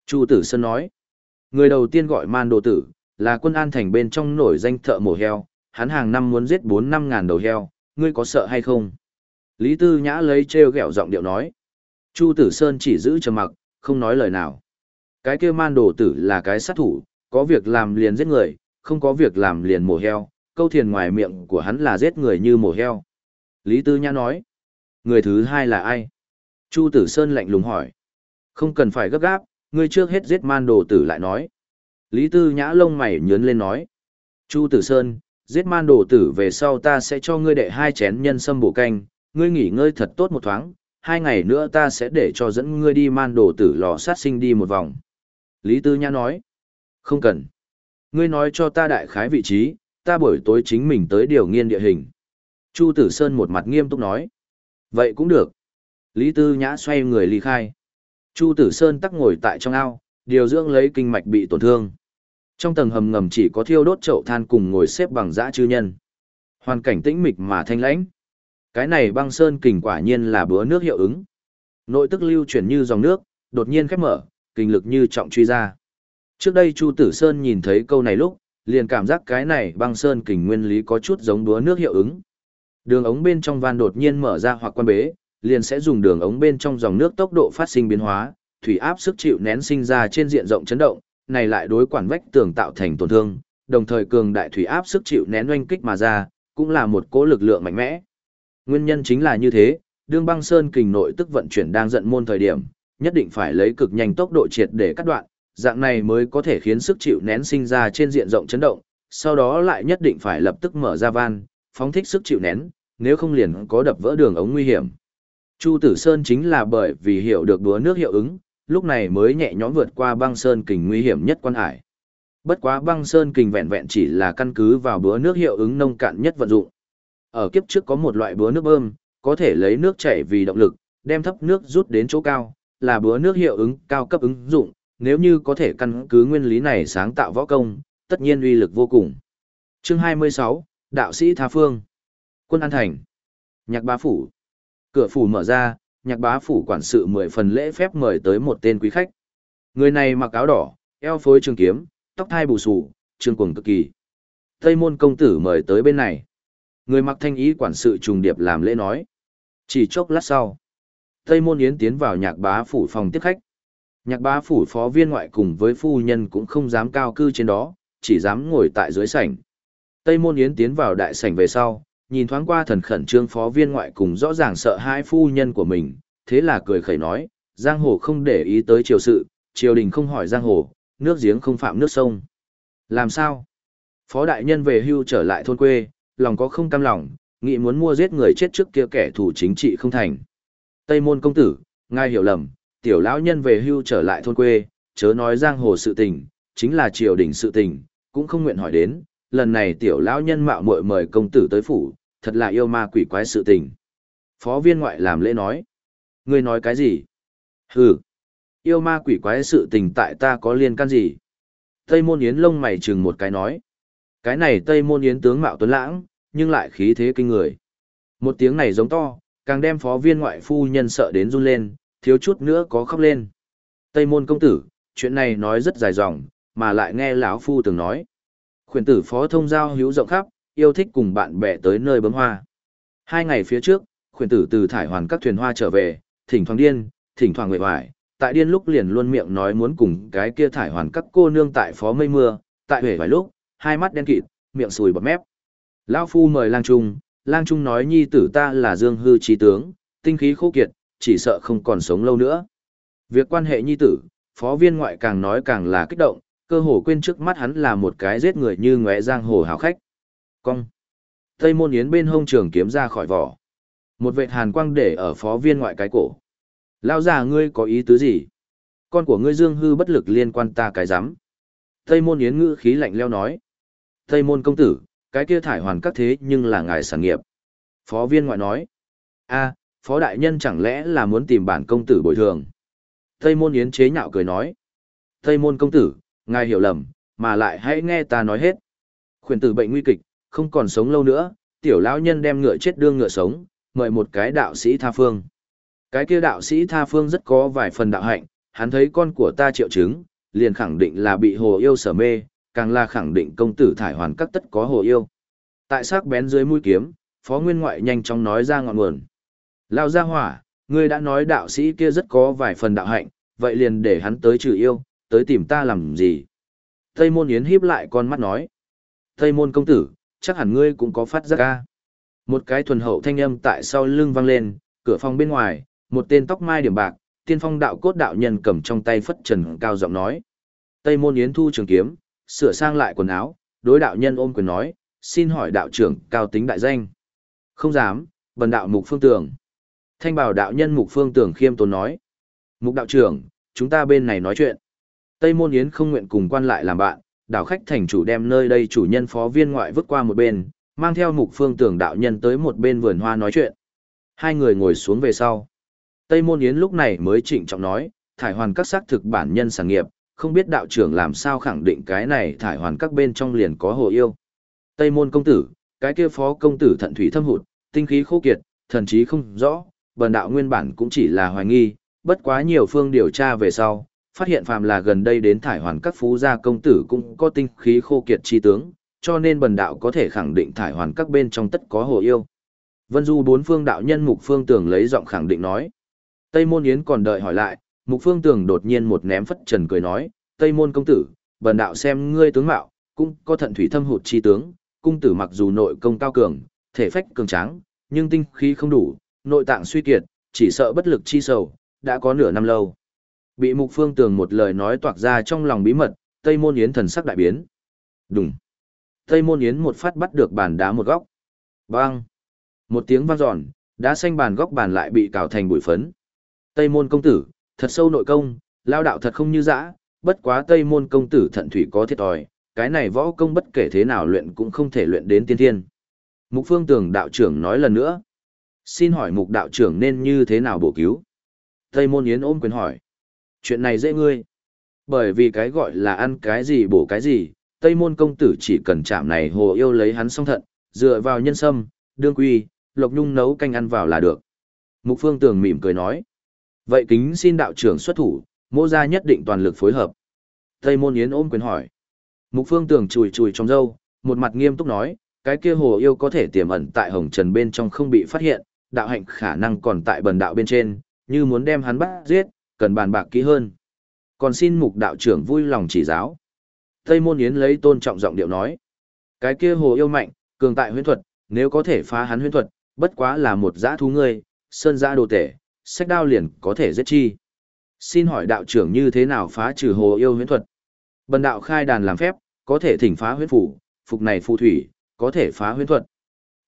Chu Tử Sơn nói. Người đầu tiên gọi man đồ tử, là quân an thành bên trong nổi danh thợ mổ heo, hắn hàng năm muốn giết 4-5 ngàn đầu heo, ngươi có sợ hay không? Lý Tư Nhã lấy treo gẹo giọng điệu nói. Chu Tử Sơn chỉ giữ trầm mặc, không nói lời nào. Cái kia man đồ tử là cái sát thủ, có việc làm liền giết người, không có việc làm liền mổ heo, câu thiền ngoài miệng của hắn là giết người như mổ heo. Lý Tư Nhã nói. Người thứ hai là ai? Chu Tử Sơn lạnh lùng hỏi. Không cần phải gấp gáp, ngươi trước hết giết man đồ tử lại nói. Lý Tư Nhã lông mày nhớn lên nói. Chu Tử Sơn, giết man đồ tử về sau ta sẽ cho ngươi đệ hai chén nhân sâm bổ canh, ngươi nghỉ ngơi thật tốt một thoáng, hai ngày nữa ta sẽ để cho dẫn ngươi đi man đồ tử lò sát sinh đi một vòng. Lý Tư Nhã nói. Không cần. Ngươi nói cho ta đại khái vị trí, ta buổi tối chính mình tới điều nghiên địa hình. Chu Tử Sơn một mặt nghiêm túc nói. Vậy cũng được. Lý Tư Nhã xoay người ly khai. Chu Tử Sơn tắc ngồi tại trong ao, điều dưỡng lấy kinh mạch bị tổn thương. Trong tầng hầm ngầm chỉ có thiêu đốt chậu than cùng ngồi xếp bằng dã chư nhân. Hoàn cảnh tĩnh mịch mà thanh lãnh. Cái này băng sơn kình quả nhiên là bữa nước hiệu ứng. Nội tức lưu chuyển như dòng nước, đột nhiên khép mở, kinh lực như trọng truy ra. Trước đây Chu Tử Sơn nhìn thấy câu này lúc, liền cảm giác cái này băng sơn kình nguyên lý có chút giống búa nước hiệu ứng. Đường ống bên trong van đột nhiên mở ra hoặc quan bế, liền sẽ dùng đường ống bên trong dòng nước tốc độ phát sinh biến hóa, thủy áp sức chịu nén sinh ra trên diện rộng chấn động, này lại đối quản vách tường tạo thành tổn thương, đồng thời cường đại thủy áp sức chịu nén oanh kích mà ra, cũng là một cỗ lực lượng mạnh mẽ. Nguyên nhân chính là như thế, đương băng sơn kình nội tức vận chuyển đang giận môn thời điểm, nhất định phải lấy cực nhanh tốc độ triệt để cắt đoạn, dạng này mới có thể khiến sức chịu nén sinh ra trên diện rộng chấn động, sau đó lại nhất định phải lập tức mở ra van, phóng thích sức chịu nén, nếu không liền có đập vỡ đường ống nguy hiểm. Chu Tử Sơn chính là bởi vì hiểu được đúa nước hiệu ứng, lúc này mới nhẹ nhõm vượt qua băng sơn kình nguy hiểm nhất quan hải. Bất quá băng sơn kình vẹn vẹn chỉ là căn cứ vào búa nước hiệu ứng nông cạn nhất vận dụng. Ở kiếp trước có một loại búa nước bơm, có thể lấy nước chảy vì động lực, đem thấp nước rút đến chỗ cao, là búa nước hiệu ứng cao cấp ứng dụng, nếu như có thể căn cứ nguyên lý này sáng tạo võ công, tất nhiên uy lực vô cùng. Chương 26, Đạo sĩ Tha Phương Quân An Thành Nhạc bá phủ Cửa phủ mở ra, nhạc bá phủ quản sự mười phần lễ phép mời tới một tên quý khách. Người này mặc áo đỏ, eo phối trường kiếm, tóc thai bù xù, trương cuồng cực kỳ. Tây môn công tử mời tới bên này. Người mặc thanh ý quản sự trùng điệp làm lễ nói. Chỉ chốc lát sau. Tây môn yến tiến vào nhạc bá phủ phòng tiếp khách. Nhạc bá phủ phó viên ngoại cùng với phu nhân cũng không dám cao cư trên đó, chỉ dám ngồi tại dưới sảnh. Tây môn yến tiến vào đại sảnh về sau, nhìn thoáng qua thần khẩn trương phó viên ngoại cùng rõ ràng sợ hai phu nhân của mình, thế là cười khẩy nói, giang hồ không để ý tới triều sự, triều đình không hỏi giang hồ, nước giếng không phạm nước sông. Làm sao? Phó đại nhân về hưu trở lại thôn quê, lòng có không cam lòng, nghĩ muốn mua giết người chết trước kia kẻ thù chính trị không thành. Tây môn công tử, ngài hiểu lầm, tiểu lão nhân về hưu trở lại thôn quê, chớ nói giang hồ sự tình, chính là triều đình sự tình, cũng không nguyện hỏi đến, lần này tiểu lão nhân mạo muội mời công tử tới phủ, thật là yêu ma quỷ quái sự tình. Phó viên ngoại làm lễ nói. Ngươi nói cái gì? Hừ. Yêu ma quỷ quái sự tình tại ta có liên can gì? Tây môn yến lông mày chừng một cái nói. Cái này Tây môn yến tướng mạo tuấn lãng, nhưng lại khí thế kinh người. Một tiếng này giống to, càng đem phó viên ngoại phu nhân sợ đến run lên, thiếu chút nữa có khóc lên. Tây môn công tử, chuyện này nói rất dài dòng, mà lại nghe lão phu từng nói. Khuyển tử phó thông giao hữu rộng khắp, yêu thích cùng bạn bè tới nơi bấm hoa. Hai ngày phía trước, khuyển tử từ thải hoàn các thuyền hoa trở về, thỉnh thoảng điên, thỉnh thoảng nguyện hoài, tại điên lúc liền luôn miệng nói muốn cùng cái kia thải hoàn các cô nương tại phó mây mưa, tại huệ vài lúc, hai mắt đen kịt, miệng sùi bọt mép. Lão phu mời lang trung, lang trung nói nhi tử ta là dương hư trí tướng, tinh khí khô kiệt, chỉ sợ không còn sống lâu nữa. Việc quan hệ nhi tử, phó viên ngoại càng nói càng là kích động, cơ hồ quên trước mắt hắn là một cái giết người như ngóe giang hồ hào khách. Cong. Tây môn yến bên hông trường kiếm ra khỏi vỏ. Một vệt hàn quang để ở phó viên ngoại cái cổ. Lao già ngươi có ý tứ gì? Con của ngươi dương hư bất lực liên quan ta cái rắm Tây môn yến ngữ khí lạnh leo nói. Tây môn công tử, cái kia thải hoàn các thế nhưng là ngài sản nghiệp. Phó viên ngoại nói. a phó đại nhân chẳng lẽ là muốn tìm bản công tử bồi thường. Tây môn yến chế nhạo cười nói. Tây môn công tử, ngài hiểu lầm, mà lại hãy nghe ta nói hết. Khuyển tử bệnh nguy kịch, không còn sống lâu nữa, tiểu lão nhân đem ngựa chết đương ngựa sống, mời một cái đạo sĩ tha phương. Cái kia đạo sĩ tha phương rất có vài phần đạo hạnh, hắn thấy con của ta triệu chứng, liền khẳng định là bị hồ yêu sở mê, càng là khẳng định công tử thải hoàn các tất có hồ yêu. Tại sắc bén dưới mũi kiếm, Phó Nguyên Ngoại nhanh chóng nói ra ngọn nguồn. Lao ra hỏa, ngươi đã nói đạo sĩ kia rất có vài phần đạo hạnh, vậy liền để hắn tới trừ yêu, tới tìm ta làm gì? Tây môn yến híp lại con mắt nói. Tây môn công tử, chắc hẳn ngươi cũng có phát giác ca. Một cái thuần hậu thanh âm tại sau lưng vang lên, cửa phòng bên ngoài, một tên tóc mai điểm bạc, tiên phong đạo cốt đạo nhân cầm trong tay phất trần cao giọng nói. Tây môn yến thu trường kiếm, sửa sang lại quần áo, đối đạo nhân ôm quyền nói, xin hỏi đạo trưởng cao tính đại danh. Không dám, bần đạo mục phương tường. Thanh bảo đạo nhân mục phương tường khiêm tốn nói. Mục đạo trưởng, chúng ta bên này nói chuyện. Tây môn yến không nguyện cùng quan lại làm bạn, đảo khách thành chủ đem nơi đây chủ nhân phó viên ngoại vứt qua một bên, mang theo mục phương tưởng đạo nhân tới một bên vườn hoa nói chuyện. Hai người ngồi xuống về sau. Tây môn yến lúc này mới trịnh trọng nói, thải hoàn các xác thực bản nhân sản nghiệp, không biết đạo trưởng làm sao khẳng định cái này thải hoàn các bên trong liền có hồ yêu. Tây môn công tử, cái kia phó công tử thận thủy thâm hụt, tinh khí khô kiệt, thần trí không rõ, bần đạo nguyên bản cũng chỉ là hoài nghi, bất quá nhiều phương điều tra về sau, phát hiện phàm là gần đây đến thải hoàn các phú gia công tử cũng có tinh khí khô kiệt chi tướng, cho nên bần đạo có thể khẳng định thải hoàn các bên trong tất có hồ yêu. Vân Du bốn phương đạo nhân Mục Phương Tường lấy giọng khẳng định nói. Tây Môn Yến còn đợi hỏi lại, Mục Phương Tường đột nhiên một ném phất trần cười nói, Tây Môn công tử, bần đạo xem ngươi tướng mạo, cũng có thận thủy thâm hụt chi tướng, cung tử mặc dù nội công cao cường, thể phách cường tráng, nhưng tinh khí không đủ, nội tạng suy kiệt, chỉ sợ bất lực chi sầu, đã có nửa năm lâu. Bị Mục Phương Tường một lời nói toạc ra trong lòng bí mật, Tây Môn Yến thần sắc đại biến. Đùng. Tây Môn Yến một phát bắt được bàn đá một góc. Bang. Một tiếng vang dọn, đá xanh bàn góc bàn lại bị cào thành bụi phấn. Tây Môn công tử, thật sâu nội công, lao đạo thật không như dã, bất quá Tây Môn công tử thận thủy có thiệt tòi, cái này võ công bất kể thế nào luyện cũng không thể luyện đến tiên thiên. Mục Phương Tường đạo trưởng nói lần nữa. Xin hỏi mục đạo trưởng nên như thế nào bổ cứu? Tây Môn Yến ôm quyền hỏi. Chuyện này dễ ngươi. Bởi vì cái gọi là ăn cái gì bổ cái gì, Tây Môn công tử chỉ cần chạm này hồ yêu lấy hắn song thận, dựa vào nhân sâm, đương quy, lộc nhung nấu canh ăn vào là được. Mục Phương Tường mỉm cười nói. Vậy kính xin đạo trưởng xuất thủ, mô gia nhất định toàn lực phối hợp. Tây Môn Yến ôm quyền hỏi. Mục Phương Tường chùi chùi trong râu, một mặt nghiêm túc nói, cái kia hồ yêu có thể tiềm ẩn tại hồng trần bên trong không bị phát hiện, đạo hạnh khả năng còn tại bần đạo bên trên, như muốn đem hắn bắt giết, cần bàn bạc kỹ hơn. Còn xin mục đạo trưởng vui lòng chỉ giáo. Tây Môn Yến lấy tôn trọng giọng điệu nói, cái kia hồ yêu mạnh, cường tại huyễn thuật, nếu có thể phá hắn huyễn thuật, bất quá là một dã thú ngươi, sơn dã đồ tể, sách đao liền có thể giết chi. Xin hỏi đạo trưởng như thế nào phá trừ hồ yêu huyễn thuật? Bần đạo khai đàn làm phép, có thể thỉnh phá huyễn phủ, phục này phù thủy, có thể phá huyễn thuật.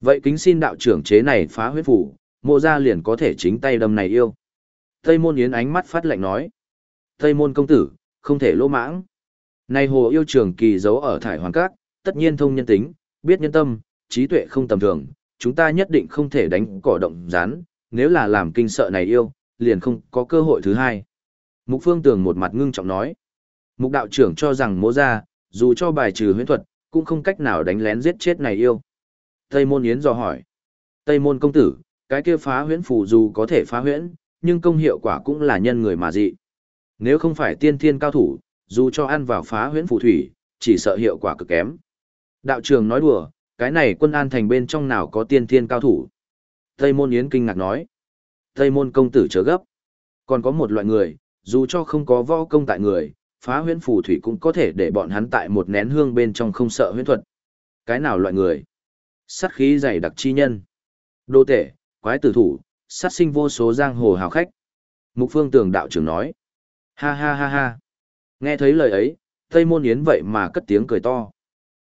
Vậy kính xin đạo trưởng chế này phá huyễn phủ, mộ ra liền có thể chính tay đâm này yêu. Tây môn yến ánh mắt phát lạnh nói. Tây môn công tử, không thể lỗ mãng. Này hồ yêu trường kỳ giấu ở thải hoàng cát, tất nhiên thông nhân tính, biết nhân tâm, trí tuệ không tầm thường, chúng ta nhất định không thể đánh cỏ động rán, nếu là làm kinh sợ này yêu, liền không có cơ hội thứ hai. Mục phương tường một mặt ngưng trọng nói. Mục đạo trưởng cho rằng mô ra, dù cho bài trừ huyễn thuật, cũng không cách nào đánh lén giết chết này yêu. Tây môn yến dò hỏi. Tây môn công tử, cái kia phá huyễn phù dù có thể phá huyễn, nhưng công hiệu quả cũng là nhân người mà dị. Nếu không phải tiên thiên cao thủ, dù cho ăn vào phá huyễn phù thủy, chỉ sợ hiệu quả cực kém. Đạo trường nói đùa, cái này quân an thành bên trong nào có tiên thiên cao thủ. Tây môn yến kinh ngạc nói. Tây môn công tử chớ gấp. Còn có một loại người, dù cho không có võ công tại người, phá huyễn phù thủy cũng có thể để bọn hắn tại một nén hương bên trong không sợ huyễn thuật. Cái nào loại người? Sát khí dày đặc chi nhân. Đô tể, quái tử thủ, sát sinh vô số giang hồ hào khách. Mục phương tường đạo trưởng nói. Ha ha ha ha. Nghe thấy lời ấy, Tây Môn Yến vậy mà cất tiếng cười to.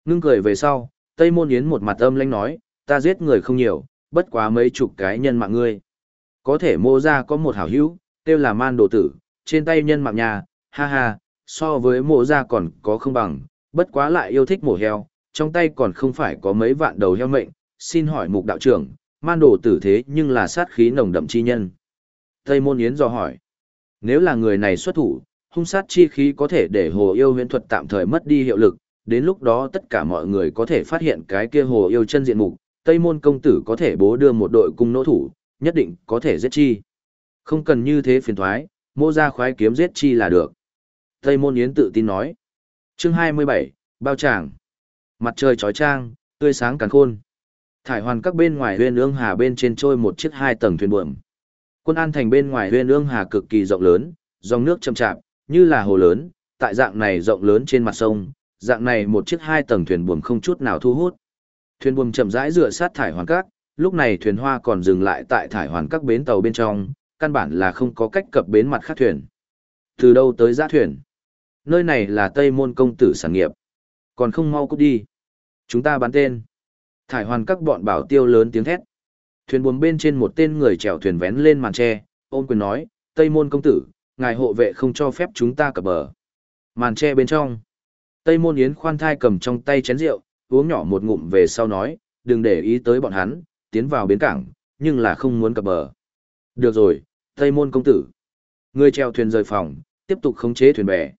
Ngưng cười về sau, Tây Môn Yến một mặt âm lãnh nói, ta giết người không nhiều, bất quá mấy chục cái nhân mạng ngươi. Có thể mô ra có một hảo hữu, kêu là man đồ tử, trên tay nhân mạng nhà, ha ha, so với mộ ra còn có không bằng, bất quá lại yêu thích mổ heo, trong tay còn không phải có mấy vạn đầu heo mệnh, xin hỏi mục đạo trưởng, man đồ tử thế nhưng là sát khí nồng đậm chi nhân. Tây Môn Yến do hỏi, nếu là người này xuất thủ, hung sát chi khí có thể để hồ yêu huyễn thuật tạm thời mất đi hiệu lực, đến lúc đó tất cả mọi người có thể phát hiện cái kia hồ yêu chân diện mục, Tây Môn công tử có thể bố đưa một đội cung nỗ thủ, nhất định có thể giết chi. Không cần như thế phiền thoái, mô ra khoái kiếm giết chi là được. Tây Môn Yến tự tin nói. Chương 27, bao tràng. Mặt trời trói trang, tươi sáng càn khôn. Thải hoàn các bên ngoài huyên ương hà bên trên trôi một chiếc hai tầng thuyền buồm. Quân an thành bên ngoài huyên ương hà cực kỳ rộng lớn, dòng nước chậm chạp, như là hồ lớn, tại dạng này rộng lớn trên mặt sông, dạng này một chiếc hai tầng thuyền buồm không chút nào thu hút. Thuyền buồm chậm rãi dựa sát thải hoàn các, lúc này thuyền hoa còn dừng lại tại thải hoàn các bến tàu bên trong, căn bản là không có cách cập bến mặt khác thuyền. Từ đâu tới giã thuyền? Nơi này là Tây Môn công tử sản nghiệp. Còn không mau cút đi. Chúng ta bán tên. Thải hoàn các bọn bảo tiêu lớn tiếng thét. Thuyền buồm bên trên một tên người chèo thuyền vén lên màn tre, ôm quyền nói, Tây Môn công tử, ngài hộ vệ không cho phép chúng ta cập bờ. Màn tre bên trong. Tây Môn Yến khoan thai cầm trong tay chén rượu, uống nhỏ một ngụm về sau nói, đừng để ý tới bọn hắn, tiến vào bến cảng, nhưng là không muốn cập bờ. Được rồi, Tây Môn công tử. Người chèo thuyền rời phòng, tiếp tục khống chế thuyền bè.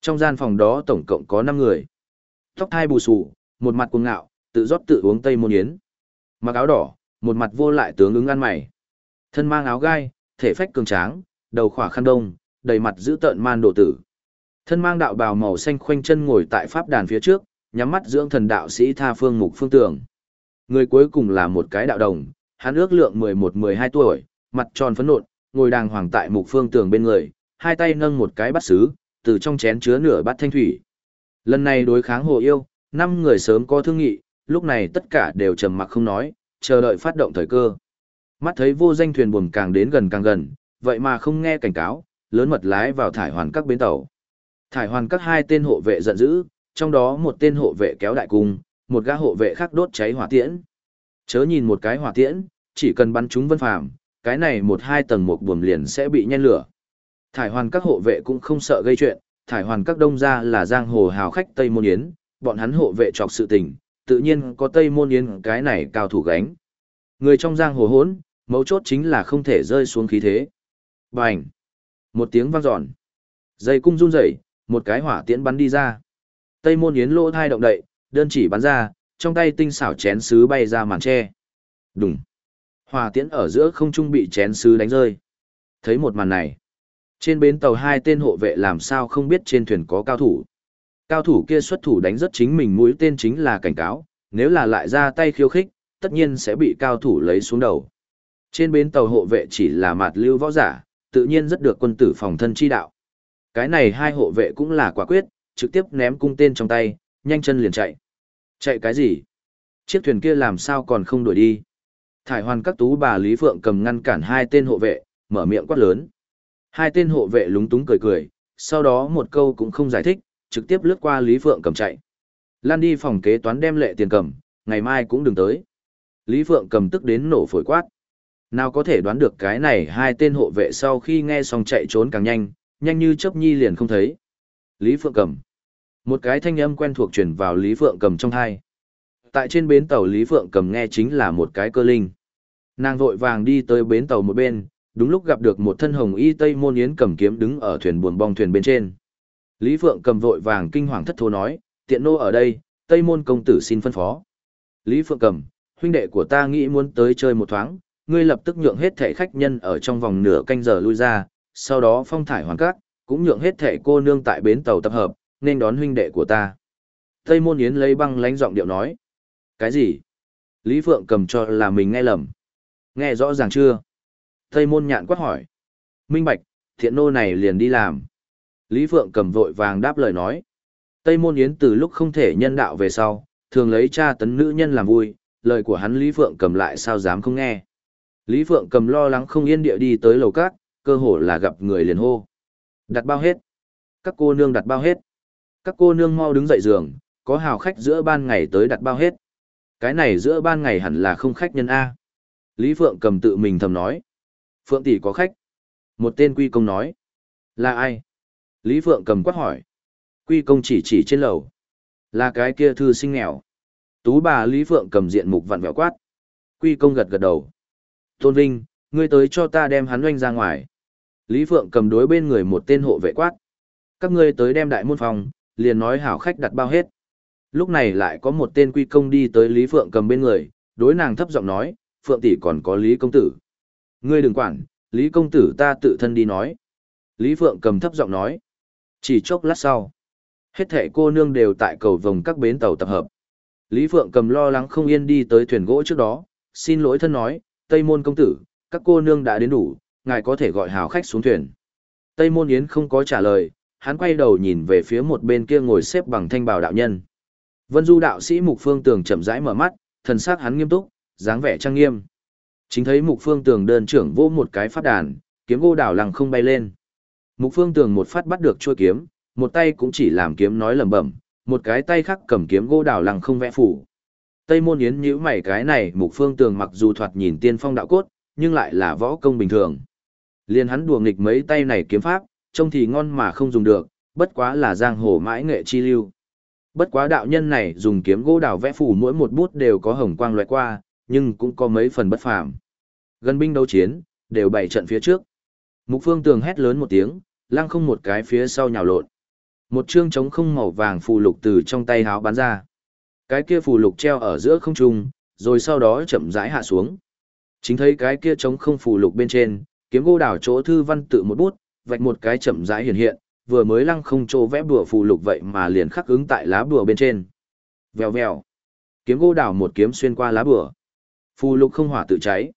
Trong gian phòng đó tổng cộng có 5 người. Tóc thai bù sù, một mặt cuồng ngạo, tự rót tự uống Tây Môn Yến. Mặc áo đỏ, một mặt vô lại tướng ứng ăn mày. Thân mang áo gai, thể phách cường tráng, đầu khỏa khăn đông, đầy mặt giữ tợn man đồ tử. Thân mang đạo bào màu xanh khoanh chân ngồi tại pháp đàn phía trước, nhắm mắt dưỡng thần đạo sĩ tha phương mục phương tường. Người cuối cùng là một cái đạo đồng, hắn ước lượng 11-12 tuổi, mặt tròn phấn nộn, ngồi đàng hoàng tại mục phương tường bên người, hai tay nâng một cái bát sứ, từ trong chén chứa nửa bát thanh thủy. Lần này đối kháng hồ yêu, năm người sớm có thương nghị, lúc này tất cả đều trầm mặc không nói, chờ đợi phát động thời cơ. Mắt thấy vô danh thuyền buồm càng đến gần càng gần, vậy mà không nghe cảnh cáo, lớn mật lái vào thải hoàn các bến tàu. Thải hoàn các hai tên hộ vệ giận dữ, trong đó một tên hộ vệ kéo đại cung, một gã hộ vệ khác đốt cháy hỏa tiễn. Chớ nhìn một cái hỏa tiễn, chỉ cần bắn chúng vân phàm, cái này một hai tầng một buồm liền sẽ bị nhen lửa. Thải hoàn các hộ vệ cũng không sợ gây chuyện, thải hoàn các đông gia là giang hồ hào khách Tây Môn Yến, bọn hắn hộ vệ trọc sự tình, tự nhiên có Tây Môn Yến cái này cao thủ gánh. Người trong giang hồ hỗn, mấu chốt chính là không thể rơi xuống khí thế. Bành! Một tiếng vang dọn. Dây cung run rẩy, một cái hỏa tiễn bắn đi ra. Tây Môn Yến lỗ thai động đậy, đơn chỉ bắn ra, trong tay tinh xảo chén sứ bay ra màn tre. Đùng! Hỏa tiễn ở giữa không trung bị chén sứ đánh rơi. Thấy một màn này, trên bến tàu hai tên hộ vệ làm sao không biết trên thuyền có cao thủ. Cao thủ kia xuất thủ đánh rất chính mình mũi tên chính là cảnh cáo, nếu là lại ra tay khiêu khích, tất nhiên sẽ bị cao thủ lấy xuống đầu. Trên bến tàu hộ vệ chỉ là mạt lưu võ giả, tự nhiên rất được quân tử phòng thân chi đạo. Cái này hai hộ vệ cũng là quả quyết, trực tiếp ném cung tên trong tay, nhanh chân liền chạy. Chạy cái gì? Chiếc thuyền kia làm sao còn không đuổi đi? Thải hoàn các tú bà Lý Phượng cầm ngăn cản hai tên hộ vệ, mở miệng quát lớn. Hai tên hộ vệ lúng túng cười cười, sau đó một câu cũng không giải thích, trực tiếp lướt qua Lý Phượng cầm chạy. Lan đi phòng kế toán đem lệ tiền cầm, ngày mai cũng đừng tới. Lý Phượng cầm tức đến nổ phổi quát. Nào có thể đoán được cái này hai tên hộ vệ sau khi nghe xong chạy trốn càng nhanh, nhanh như chớp nhi liền không thấy. Lý Phượng cầm. Một cái thanh âm quen thuộc truyền vào Lý Phượng cầm trong hai. Tại trên bến tàu Lý Phượng cầm nghe chính là một cái cơ linh. Nàng vội vàng đi tới bến tàu một bên, đúng lúc gặp được một thân hồng y tây môn yến cầm kiếm đứng ở thuyền buồn bong thuyền bên trên. Lý Phượng cầm vội vàng kinh hoàng thất thố nói, tiện nô ở đây, tây môn công tử xin phân phó. Lý Phượng cầm, huynh đệ của ta nghĩ muốn tới chơi một thoáng, ngươi lập tức nhượng hết thẻ khách nhân ở trong vòng nửa canh giờ lui ra, sau đó phong thải hoàn cát, cũng nhượng hết thẻ cô nương tại bến tàu tập hợp, nên đón huynh đệ của ta. Tây môn yến lấy băng lánh giọng điệu nói. Cái gì? Lý Phượng cầm cho là mình nghe lầm. Nghe rõ ràng chưa? Tây môn nhạn quát hỏi. Minh bạch, thiện nô này liền đi làm. Lý Phượng cầm vội vàng đáp lời nói. Tây môn yến từ lúc không thể nhân đạo về sau, thường lấy cha tấn nữ nhân làm vui, lời của hắn Lý Phượng cầm lại sao dám không nghe. Lý Phượng cầm lo lắng không yên địa đi tới lầu cát, cơ hồ là gặp người liền hô. Đặt bao hết. Các cô nương đặt bao hết. Các cô nương mau đứng dậy giường, có hào khách giữa ban ngày tới đặt bao hết. Cái này giữa ban ngày hẳn là không khách nhân A. Lý Phượng cầm tự mình thầm nói. Phượng tỷ có khách. Một tên quy công nói. Là ai? Lý Phượng cầm quát hỏi. Quy công chỉ chỉ trên lầu. Là cái kia thư sinh nghèo. Tú bà Lý Phượng cầm diện mục vặn vẹo quát. Quy công gật gật đầu. Tôn Vinh, ngươi tới cho ta đem hắn oanh ra ngoài. Lý Phượng cầm đối bên người một tên hộ vệ quát. Các ngươi tới đem đại môn phòng, liền nói hảo khách đặt bao hết. Lúc này lại có một tên quy công đi tới Lý Phượng cầm bên người, đối nàng thấp giọng nói, Phượng tỷ còn có Lý công tử. Ngươi đừng quản, Lý công tử ta tự thân đi nói. Lý Phượng cầm thấp giọng nói. Chỉ chốc lát sau. Hết thệ cô nương đều tại cầu vòng các bến tàu tập hợp. Lý Phượng cầm lo lắng không yên đi tới thuyền gỗ trước đó, xin lỗi thân nói, Tây Môn công tử, các cô nương đã đến đủ, ngài có thể gọi hào khách xuống thuyền. Tây Môn Yến không có trả lời, hắn quay đầu nhìn về phía một bên kia ngồi xếp bằng thanh bào đạo nhân. Vân Du đạo sĩ Mục Phương Tường chậm rãi mở mắt, thần sắc hắn nghiêm túc, dáng vẻ trang nghiêm. Chính thấy Mục Phương Tường đơn trưởng vô một cái phát đàn, kiếm ô đảo lằng không bay lên. Mục Phương Tường một phát bắt được chuôi kiếm, một tay cũng chỉ làm kiếm nói lẩm bẩm, một cái tay khác cầm kiếm gỗ đào lằng không vẽ phủ. Tây Môn Yến nhíu mày cái này, Mục Phương Tường mặc dù thoạt nhìn tiên phong đạo cốt, nhưng lại là võ công bình thường. Liên hắn đùa nghịch mấy tay này kiếm pháp, trông thì ngon mà không dùng được, bất quá là giang hồ mãi nghệ chi lưu. Bất quá đạo nhân này dùng kiếm gỗ đào vẽ phủ mỗi một bút đều có hồng quang loại qua, nhưng cũng có mấy phần bất phàm. Gần binh đấu chiến, đều bày trận phía trước. Mục phương tường hét lớn một tiếng, lăng không một cái phía sau nhào lộn. Một chương trống không màu vàng phù lục từ trong tay háo bắn ra. Cái kia phù lục treo ở giữa không trung, rồi sau đó chậm rãi hạ xuống. Chính thấy cái kia trống không phù lục bên trên, kiếm gỗ đảo chỗ thư văn tự một bút, vạch một cái chậm rãi hiện hiện, vừa mới lăng không chỗ vẽ bùa phù lục vậy mà liền khắc ứng tại lá bùa bên trên. Vèo vèo. Kiếm gỗ đảo một kiếm xuyên qua lá bùa. Phù lục không hỏa tự cháy.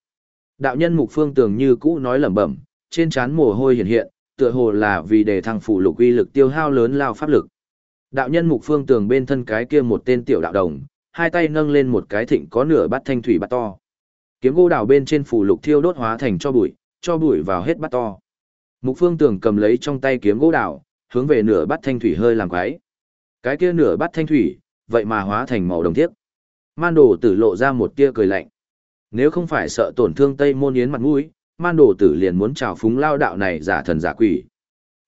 Đạo nhân mục phương tường như cũ nói lẩm bẩm, trên trán mồ hôi hiện hiện, tựa hồ là vì để thăng phủ lục uy lực tiêu hao lớn lao pháp lực. Đạo nhân mục phương tường bên thân cái kia một tên tiểu đạo đồng, hai tay nâng lên một cái thịnh có nửa bát thanh thủy bát to. Kiếm gỗ đào bên trên phủ lục thiêu đốt hóa thành cho bụi, cho bụi vào hết bát to. Mục phương tường cầm lấy trong tay kiếm gỗ đào hướng về nửa bát thanh thủy hơi làm quái. Cái kia nửa bát thanh thủy, vậy mà hóa thành màu đồng thiếc. Man đồ tử lộ ra một tia cười lạnh. Nếu không phải sợ tổn thương Tây Môn Yến mặt mũi, man đồ tử liền muốn chào phúng lao đạo này giả thần giả quỷ.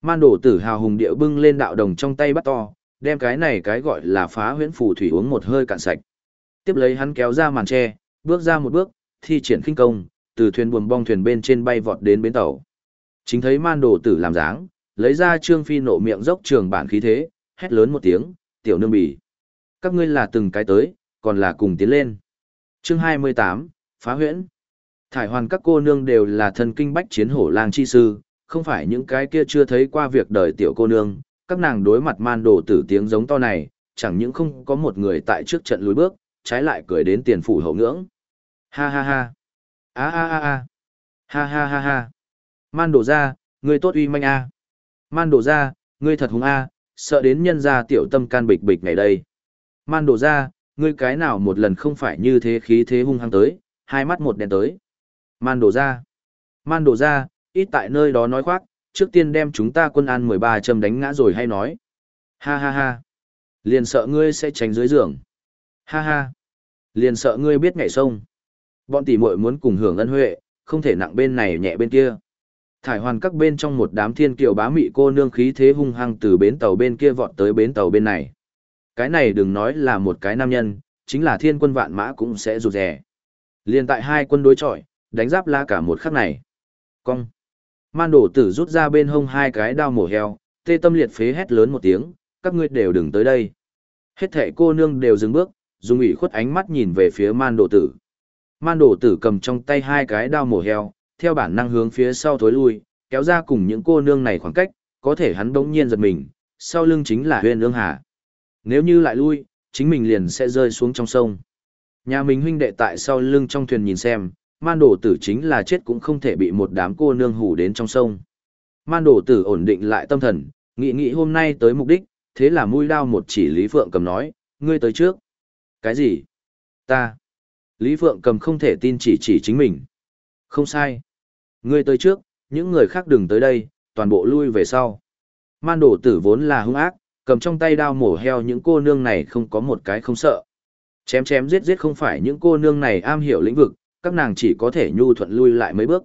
Man đồ tử hào hùng địa bưng lên đạo đồng trong tay bắt to, đem cái này cái gọi là phá huyễn phù thủy uống một hơi cạn sạch. Tiếp lấy hắn kéo ra màn tre, bước ra một bước, thi triển khinh công, từ thuyền buồm bong thuyền bên trên bay vọt đến bến tàu. Chính thấy man đồ tử làm dáng, lấy ra trương phi nộ miệng dốc trường bản khí thế, hét lớn một tiếng, tiểu nương bỉ. Các ngươi là từng cái tới, còn là cùng tiến lên. Chương 28, phá huyễn. Thải hoàn các cô nương đều là thần kinh bách chiến hổ lang chi sư, không phải những cái kia chưa thấy qua việc đời tiểu cô nương, các nàng đối mặt man đồ tử tiếng giống to này, chẳng những không có một người tại trước trận lùi bước, trái lại cười đến tiền phủ hậu ngưỡng. Ha ha ha. A a a a. Ha ha ha ha. Man đồ ra, ngươi tốt uy manh a. Man đồ ra, ngươi thật hùng a, sợ đến nhân gia tiểu tâm can bịch bịch ngày đây. Man đồ ra, ngươi cái nào một lần không phải như thế khí thế hung hăng tới, hai mắt một đèn tới. Man đồ ra. Man đồ ra, ít tại nơi đó nói khoác, trước tiên đem chúng ta quân an 13 châm đánh ngã rồi hay nói. Ha ha ha. Liền sợ ngươi sẽ tránh dưới giường. Ha ha. Liền sợ ngươi biết nhảy sông. Bọn tỷ muội muốn cùng hưởng ân huệ, không thể nặng bên này nhẹ bên kia. Thải hoàn các bên trong một đám thiên kiều bá mị cô nương khí thế hung hăng từ bến tàu bên kia vọt tới bến tàu bên này. Cái này đừng nói là một cái nam nhân, chính là thiên quân vạn mã cũng sẽ rụt rè. Liên tại hai quân đối chọi, đánh giáp la cả một khắc này. Cong. Man đổ tử rút ra bên hông hai cái đao mổ heo, tê tâm liệt phế hét lớn một tiếng, các ngươi đều đừng tới đây. Hết thệ cô nương đều dừng bước, dùng ủy khuất ánh mắt nhìn về phía man đổ tử. Man đổ tử cầm trong tay hai cái đao mổ heo, theo bản năng hướng phía sau thối lui, kéo ra cùng những cô nương này khoảng cách, có thể hắn đống nhiên giật mình, sau lưng chính là huyền ương hà. Nếu như lại lui, chính mình liền sẽ rơi xuống trong sông. Nhà mình huynh đệ tại sau lưng trong thuyền nhìn xem, man đổ tử chính là chết cũng không thể bị một đám cô nương hủ đến trong sông. Man đổ tử ổn định lại tâm thần, nghĩ nghĩ hôm nay tới mục đích, thế là mũi đao một chỉ Lý Phượng cầm nói, ngươi tới trước. Cái gì? Ta. Lý Phượng cầm không thể tin chỉ chỉ chính mình. Không sai. Ngươi tới trước, những người khác đừng tới đây, toàn bộ lui về sau. Man đổ tử vốn là hung ác, cầm trong tay đao mổ heo những cô nương này không có một cái không sợ. Chém chém giết giết không phải những cô nương này am hiểu lĩnh vực, các nàng chỉ có thể nhu thuận lui lại mấy bước.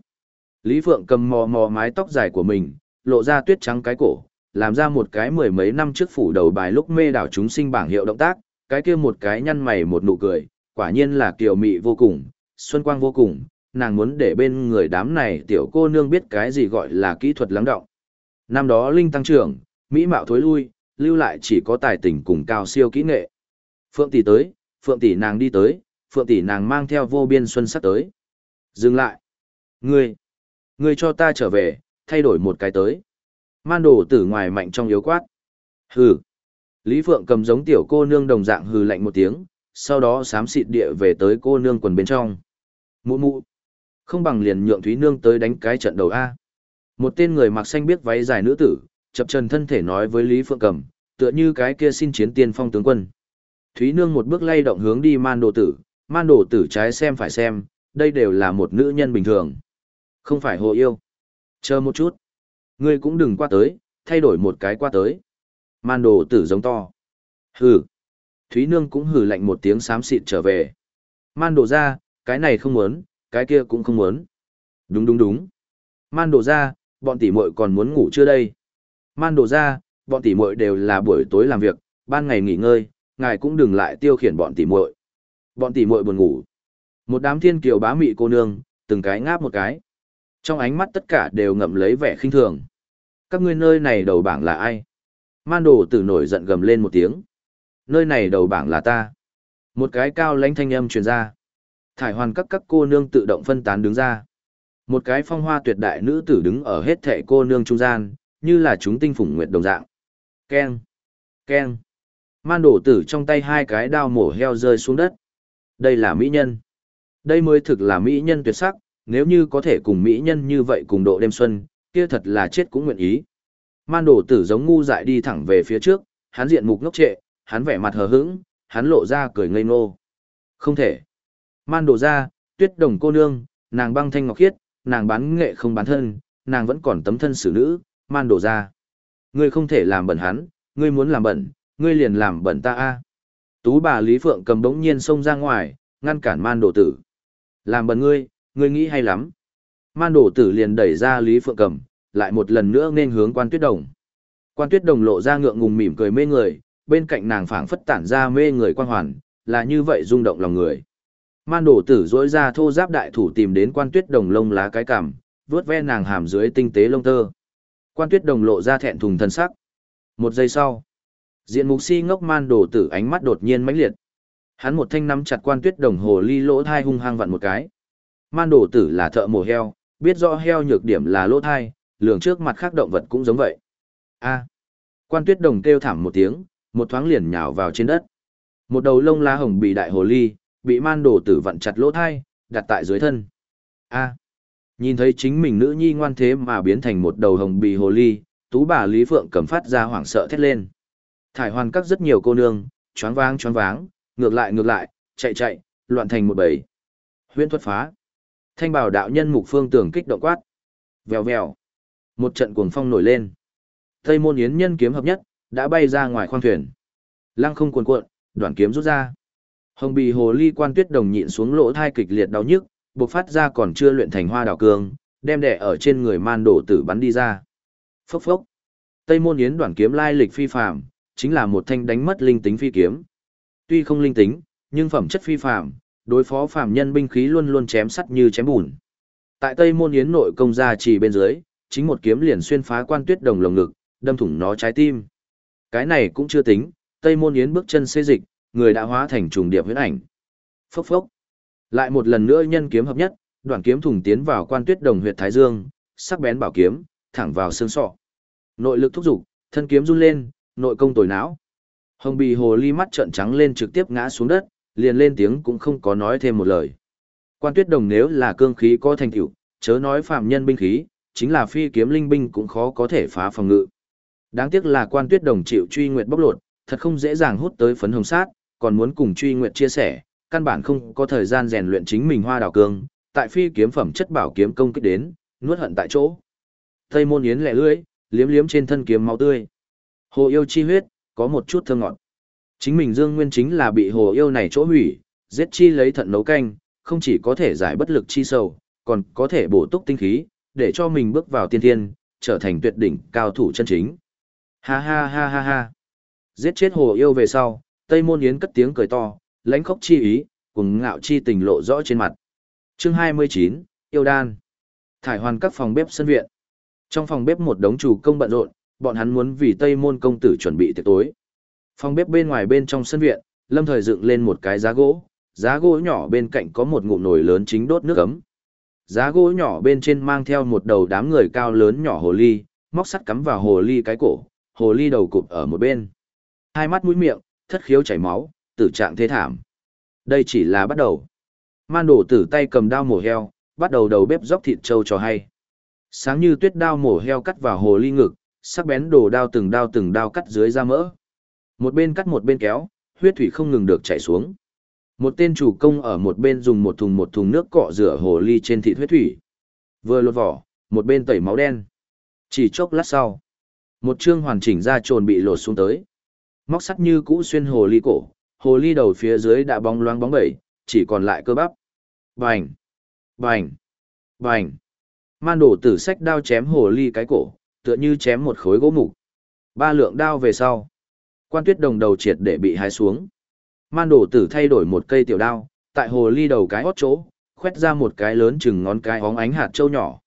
Lý Phượng cầm mò mò mái tóc dài của mình, lộ ra tuyết trắng cái cổ, làm ra một cái mười mấy năm trước phủ đầu bài lúc mê đảo chúng sinh bảng hiệu động tác, cái kia một cái nhăn mày một nụ cười, quả nhiên là kiều mị vô cùng, xuân quang vô cùng, nàng muốn để bên người đám này tiểu cô nương biết cái gì gọi là kỹ thuật lắng động. Năm đó Linh tăng trưởng, Mỹ mạo thối lui, lưu lại chỉ có tài tình cùng cao siêu kỹ nghệ. Phượng tỷ tới, Phượng tỷ nàng đi tới, Phượng tỷ nàng mang theo vô biên xuân sắc tới. Dừng lại. Ngươi, ngươi cho ta trở về, thay đổi một cái tới. Man đồ tử ngoài mạnh trong yếu quát. Hừ. Lý Phượng cầm giống tiểu cô nương đồng dạng hừ lạnh một tiếng, sau đó xám xịt địa về tới cô nương quần bên trong. Mụ mụ. Không bằng liền nhượng Thúy Nương tới đánh cái trận đầu A. Một tên người mặc xanh biết váy dài nữ tử, chập trần thân thể nói với Lý Phượng cầm, tựa như cái kia xin chiến tiên phong tướng quân. Thúy Nương một bước lay động hướng đi man đồ tử, man đồ tử trái xem phải xem, đây đều là một nữ nhân bình thường. Không phải hồ yêu. Chờ một chút. Ngươi cũng đừng qua tới, thay đổi một cái qua tới. Man đồ tử giống to. Hừ. Thúy Nương cũng hừ lạnh một tiếng xám xịt trở về. Man đồ ra, cái này không muốn, cái kia cũng không muốn. Đúng đúng đúng. Man đồ ra, bọn tỷ muội còn muốn ngủ chưa đây? Man đồ ra, bọn tỷ muội đều là buổi tối làm việc, ban ngày nghỉ ngơi, ngài cũng đừng lại tiêu khiển bọn tỷ muội. Bọn tỷ muội buồn ngủ. Một đám thiên kiều bá mị cô nương, từng cái ngáp một cái. Trong ánh mắt tất cả đều ngậm lấy vẻ khinh thường. Các ngươi nơi này đầu bảng là ai? Man đồ tử nổi giận gầm lên một tiếng. Nơi này đầu bảng là ta. Một cái cao lãnh thanh âm truyền ra. Thải hoàn các các cô nương tự động phân tán đứng ra. Một cái phong hoa tuyệt đại nữ tử đứng ở hết thệ cô nương trung gian, như là chúng tinh phủng nguyệt đồng dạng. Keng! Keng! Man đổ tử trong tay hai cái đao mổ heo rơi xuống đất. Đây là mỹ nhân. Đây mới thực là mỹ nhân tuyệt sắc, nếu như có thể cùng mỹ nhân như vậy cùng độ đêm xuân, kia thật là chết cũng nguyện ý. Man đổ tử giống ngu dại đi thẳng về phía trước, hắn diện mục ngốc trệ, hắn vẻ mặt hờ hững, hắn lộ ra cười ngây ngô. Không thể. Man đổ ra, tuyết đồng cô nương, nàng băng thanh ngọc khiết, nàng bán nghệ không bán thân, nàng vẫn còn tấm thân xử nữ, man đổ ra. Ngươi không thể làm bẩn hắn, ngươi muốn làm bẩn, ngươi liền làm bẩn ta a. Tú bà Lý Phượng cầm bỗng nhiên xông ra ngoài, ngăn cản man đổ tử. Làm bẩn ngươi, ngươi nghĩ hay lắm. Man đổ tử liền đẩy ra Lý Phượng cầm, lại một lần nữa nên hướng quan tuyết đồng. Quan tuyết đồng lộ ra ngượng ngùng mỉm cười mê người, bên cạnh nàng phảng phất tản ra mê người quan hoàn, là như vậy rung động lòng người. Man đổ tử dỗi ra thô giáp đại thủ tìm đến quan tuyết đồng lông lá cái cằm, vướt ve nàng hàm dưới tinh tế lông tơ. Quan tuyết đồng lộ ra thẹn thùng thân sắc. Một giây sau, diện mục si ngốc man đồ tử ánh mắt đột nhiên mãnh liệt. Hắn một thanh nắm chặt quan tuyết đồng hồ ly lỗ thai hung hăng vặn một cái. Man đồ tử là thợ mổ heo, biết rõ heo nhược điểm là lỗ thai, lường trước mặt khác động vật cũng giống vậy. A. À. Quan tuyết đồng kêu thảm một tiếng, một thoáng liền nhào vào trên đất. Một đầu lông lá hồng bị đại hồ ly, bị man đồ tử vặn chặt lỗ thai, đặt tại dưới thân. A. À. Nhìn thấy chính mình nữ nhi ngoan thế mà biến thành một đầu hồng bì hồ ly, tú bà Lý Phượng cầm phát ra hoảng sợ thét lên. Thải hoàn các rất nhiều cô nương, choáng váng choáng váng, ngược lại ngược lại, chạy chạy, loạn thành một bầy. Huyễn thuật phá. Thanh bảo đạo nhân mục phương tưởng kích động quát. Vèo vèo. Một trận cuồng phong nổi lên. Tây môn yến nhân kiếm hợp nhất, đã bay ra ngoài khoang thuyền. Lăng không cuồn cuộn, đoạn kiếm rút ra. Hồng bì hồ ly quan tuyết đồng nhịn xuống lỗ thai kịch liệt đau nhức, bộc phát ra còn chưa luyện thành hoa đào cương, đem đẻ ở trên người man đổ tử bắn đi ra. Phốc phốc. Tây môn yến đoạn kiếm lai lịch phi phàm, chính là một thanh đánh mất linh tính phi kiếm. Tuy không linh tính, nhưng phẩm chất phi phàm, đối phó phàm nhân binh khí luôn luôn chém sắt như chém bùn. Tại Tây môn yến nội công gia chỉ bên dưới, chính một kiếm liền xuyên phá quan tuyết đồng lồng ngực, đâm thủng nó trái tim. Cái này cũng chưa tính, Tây môn yến bước chân xê dịch, người đã hóa thành trùng điệp huyễn ảnh. Phốc phốc. Lại một lần nữa nhân kiếm hợp nhất, đoạn kiếm thủng tiến vào quan tuyết đồng huyệt thái dương, sắc bén bảo kiếm, thẳng vào xương sọ. Nội lực thúc dục, thân kiếm run lên, nội công tồi não. Hồng bì hồ ly mắt trợn trắng lên trực tiếp ngã xuống đất, liền lên tiếng cũng không có nói thêm một lời. Quan tuyết đồng nếu là cương khí có thành tựu, chớ nói phạm nhân binh khí, chính là phi kiếm linh binh cũng khó có thể phá phòng ngự. Đáng tiếc là quan tuyết đồng chịu truy nguyệt bóc lột, thật không dễ dàng hút tới phấn hồng sát, còn muốn cùng truy nguyệt chia sẻ, căn bản không có thời gian rèn luyện chính mình hoa đào cương, tại phi kiếm phẩm chất bảo kiếm công kích đến, nuốt hận tại chỗ. Tây môn yến lẻ lưỡi, liếm liếm trên thân kiếm máu tươi. Hồ yêu chi huyết, có một chút thơ ngọt. Chính mình Dương Nguyên chính là bị hồ yêu này chỗ hủy, giết chi lấy thận nấu canh, không chỉ có thể giải bất lực chi sầu, còn có thể bổ túc tinh khí, để cho mình bước vào tiên thiên, trở thành tuyệt đỉnh cao thủ chân chính. Ha ha ha ha ha. Giết chết hồ yêu về sau, Tây Môn Yến cất tiếng cười to, lãnh khóc chi ý, cùng ngạo chi tình lộ rõ trên mặt. Chương 29, Yêu Đan. Thải hoàn các phòng bếp sân viện. Trong phòng bếp một đống chủ công bận rộn, bọn hắn muốn vì Tây Môn công tử chuẩn bị tiệc tối. Phòng bếp bên ngoài bên trong sân viện, Lâm Thời dựng lên một cái giá gỗ, giá gỗ nhỏ bên cạnh có một ngụm nồi lớn chính đốt nước ấm. Giá gỗ nhỏ bên trên mang theo một đầu đám người cao lớn nhỏ hồ ly, móc sắt cắm vào hồ ly cái cổ, hồ ly đầu cụp ở một bên. hai mắt mũi miệng, thất khiếu chảy máu, tử trạng thế thảm. Đây chỉ là bắt đầu. Man đổ tử tay cầm đao mổ heo, bắt đầu đầu bếp dốc thịt trâu cho hay. Sáng như tuyết đao mổ heo cắt vào hồ ly ngực, sắc bén đồ đao từng đao từng đao cắt dưới da mỡ. Một bên cắt một bên kéo, huyết thủy không ngừng được chảy xuống. Một tên chủ công ở một bên dùng một thùng một thùng nước cọ rửa hồ ly trên thịt huyết thủy. Vừa lột vỏ, một bên tẩy máu đen. Chỉ chốc lát sau, một chương hoàn chỉnh da trồn bị lột xuống tới. Móc sắt như cũ xuyên hồ ly cổ, hồ ly đầu phía dưới đã bóng loáng bóng bẩy, chỉ còn lại cơ bắp. Bành! Bành! Bành! Man đổ tử sách đao chém hồ ly cái cổ, tựa như chém một khối gỗ mục. Ba lượng đao về sau. Quan tuyết đồng đầu triệt để bị hái xuống. Man đổ tử thay đổi một cây tiểu đao, tại hồ ly đầu cái hót chỗ, khoét ra một cái lớn chừng ngón cái óng ánh hạt châu nhỏ.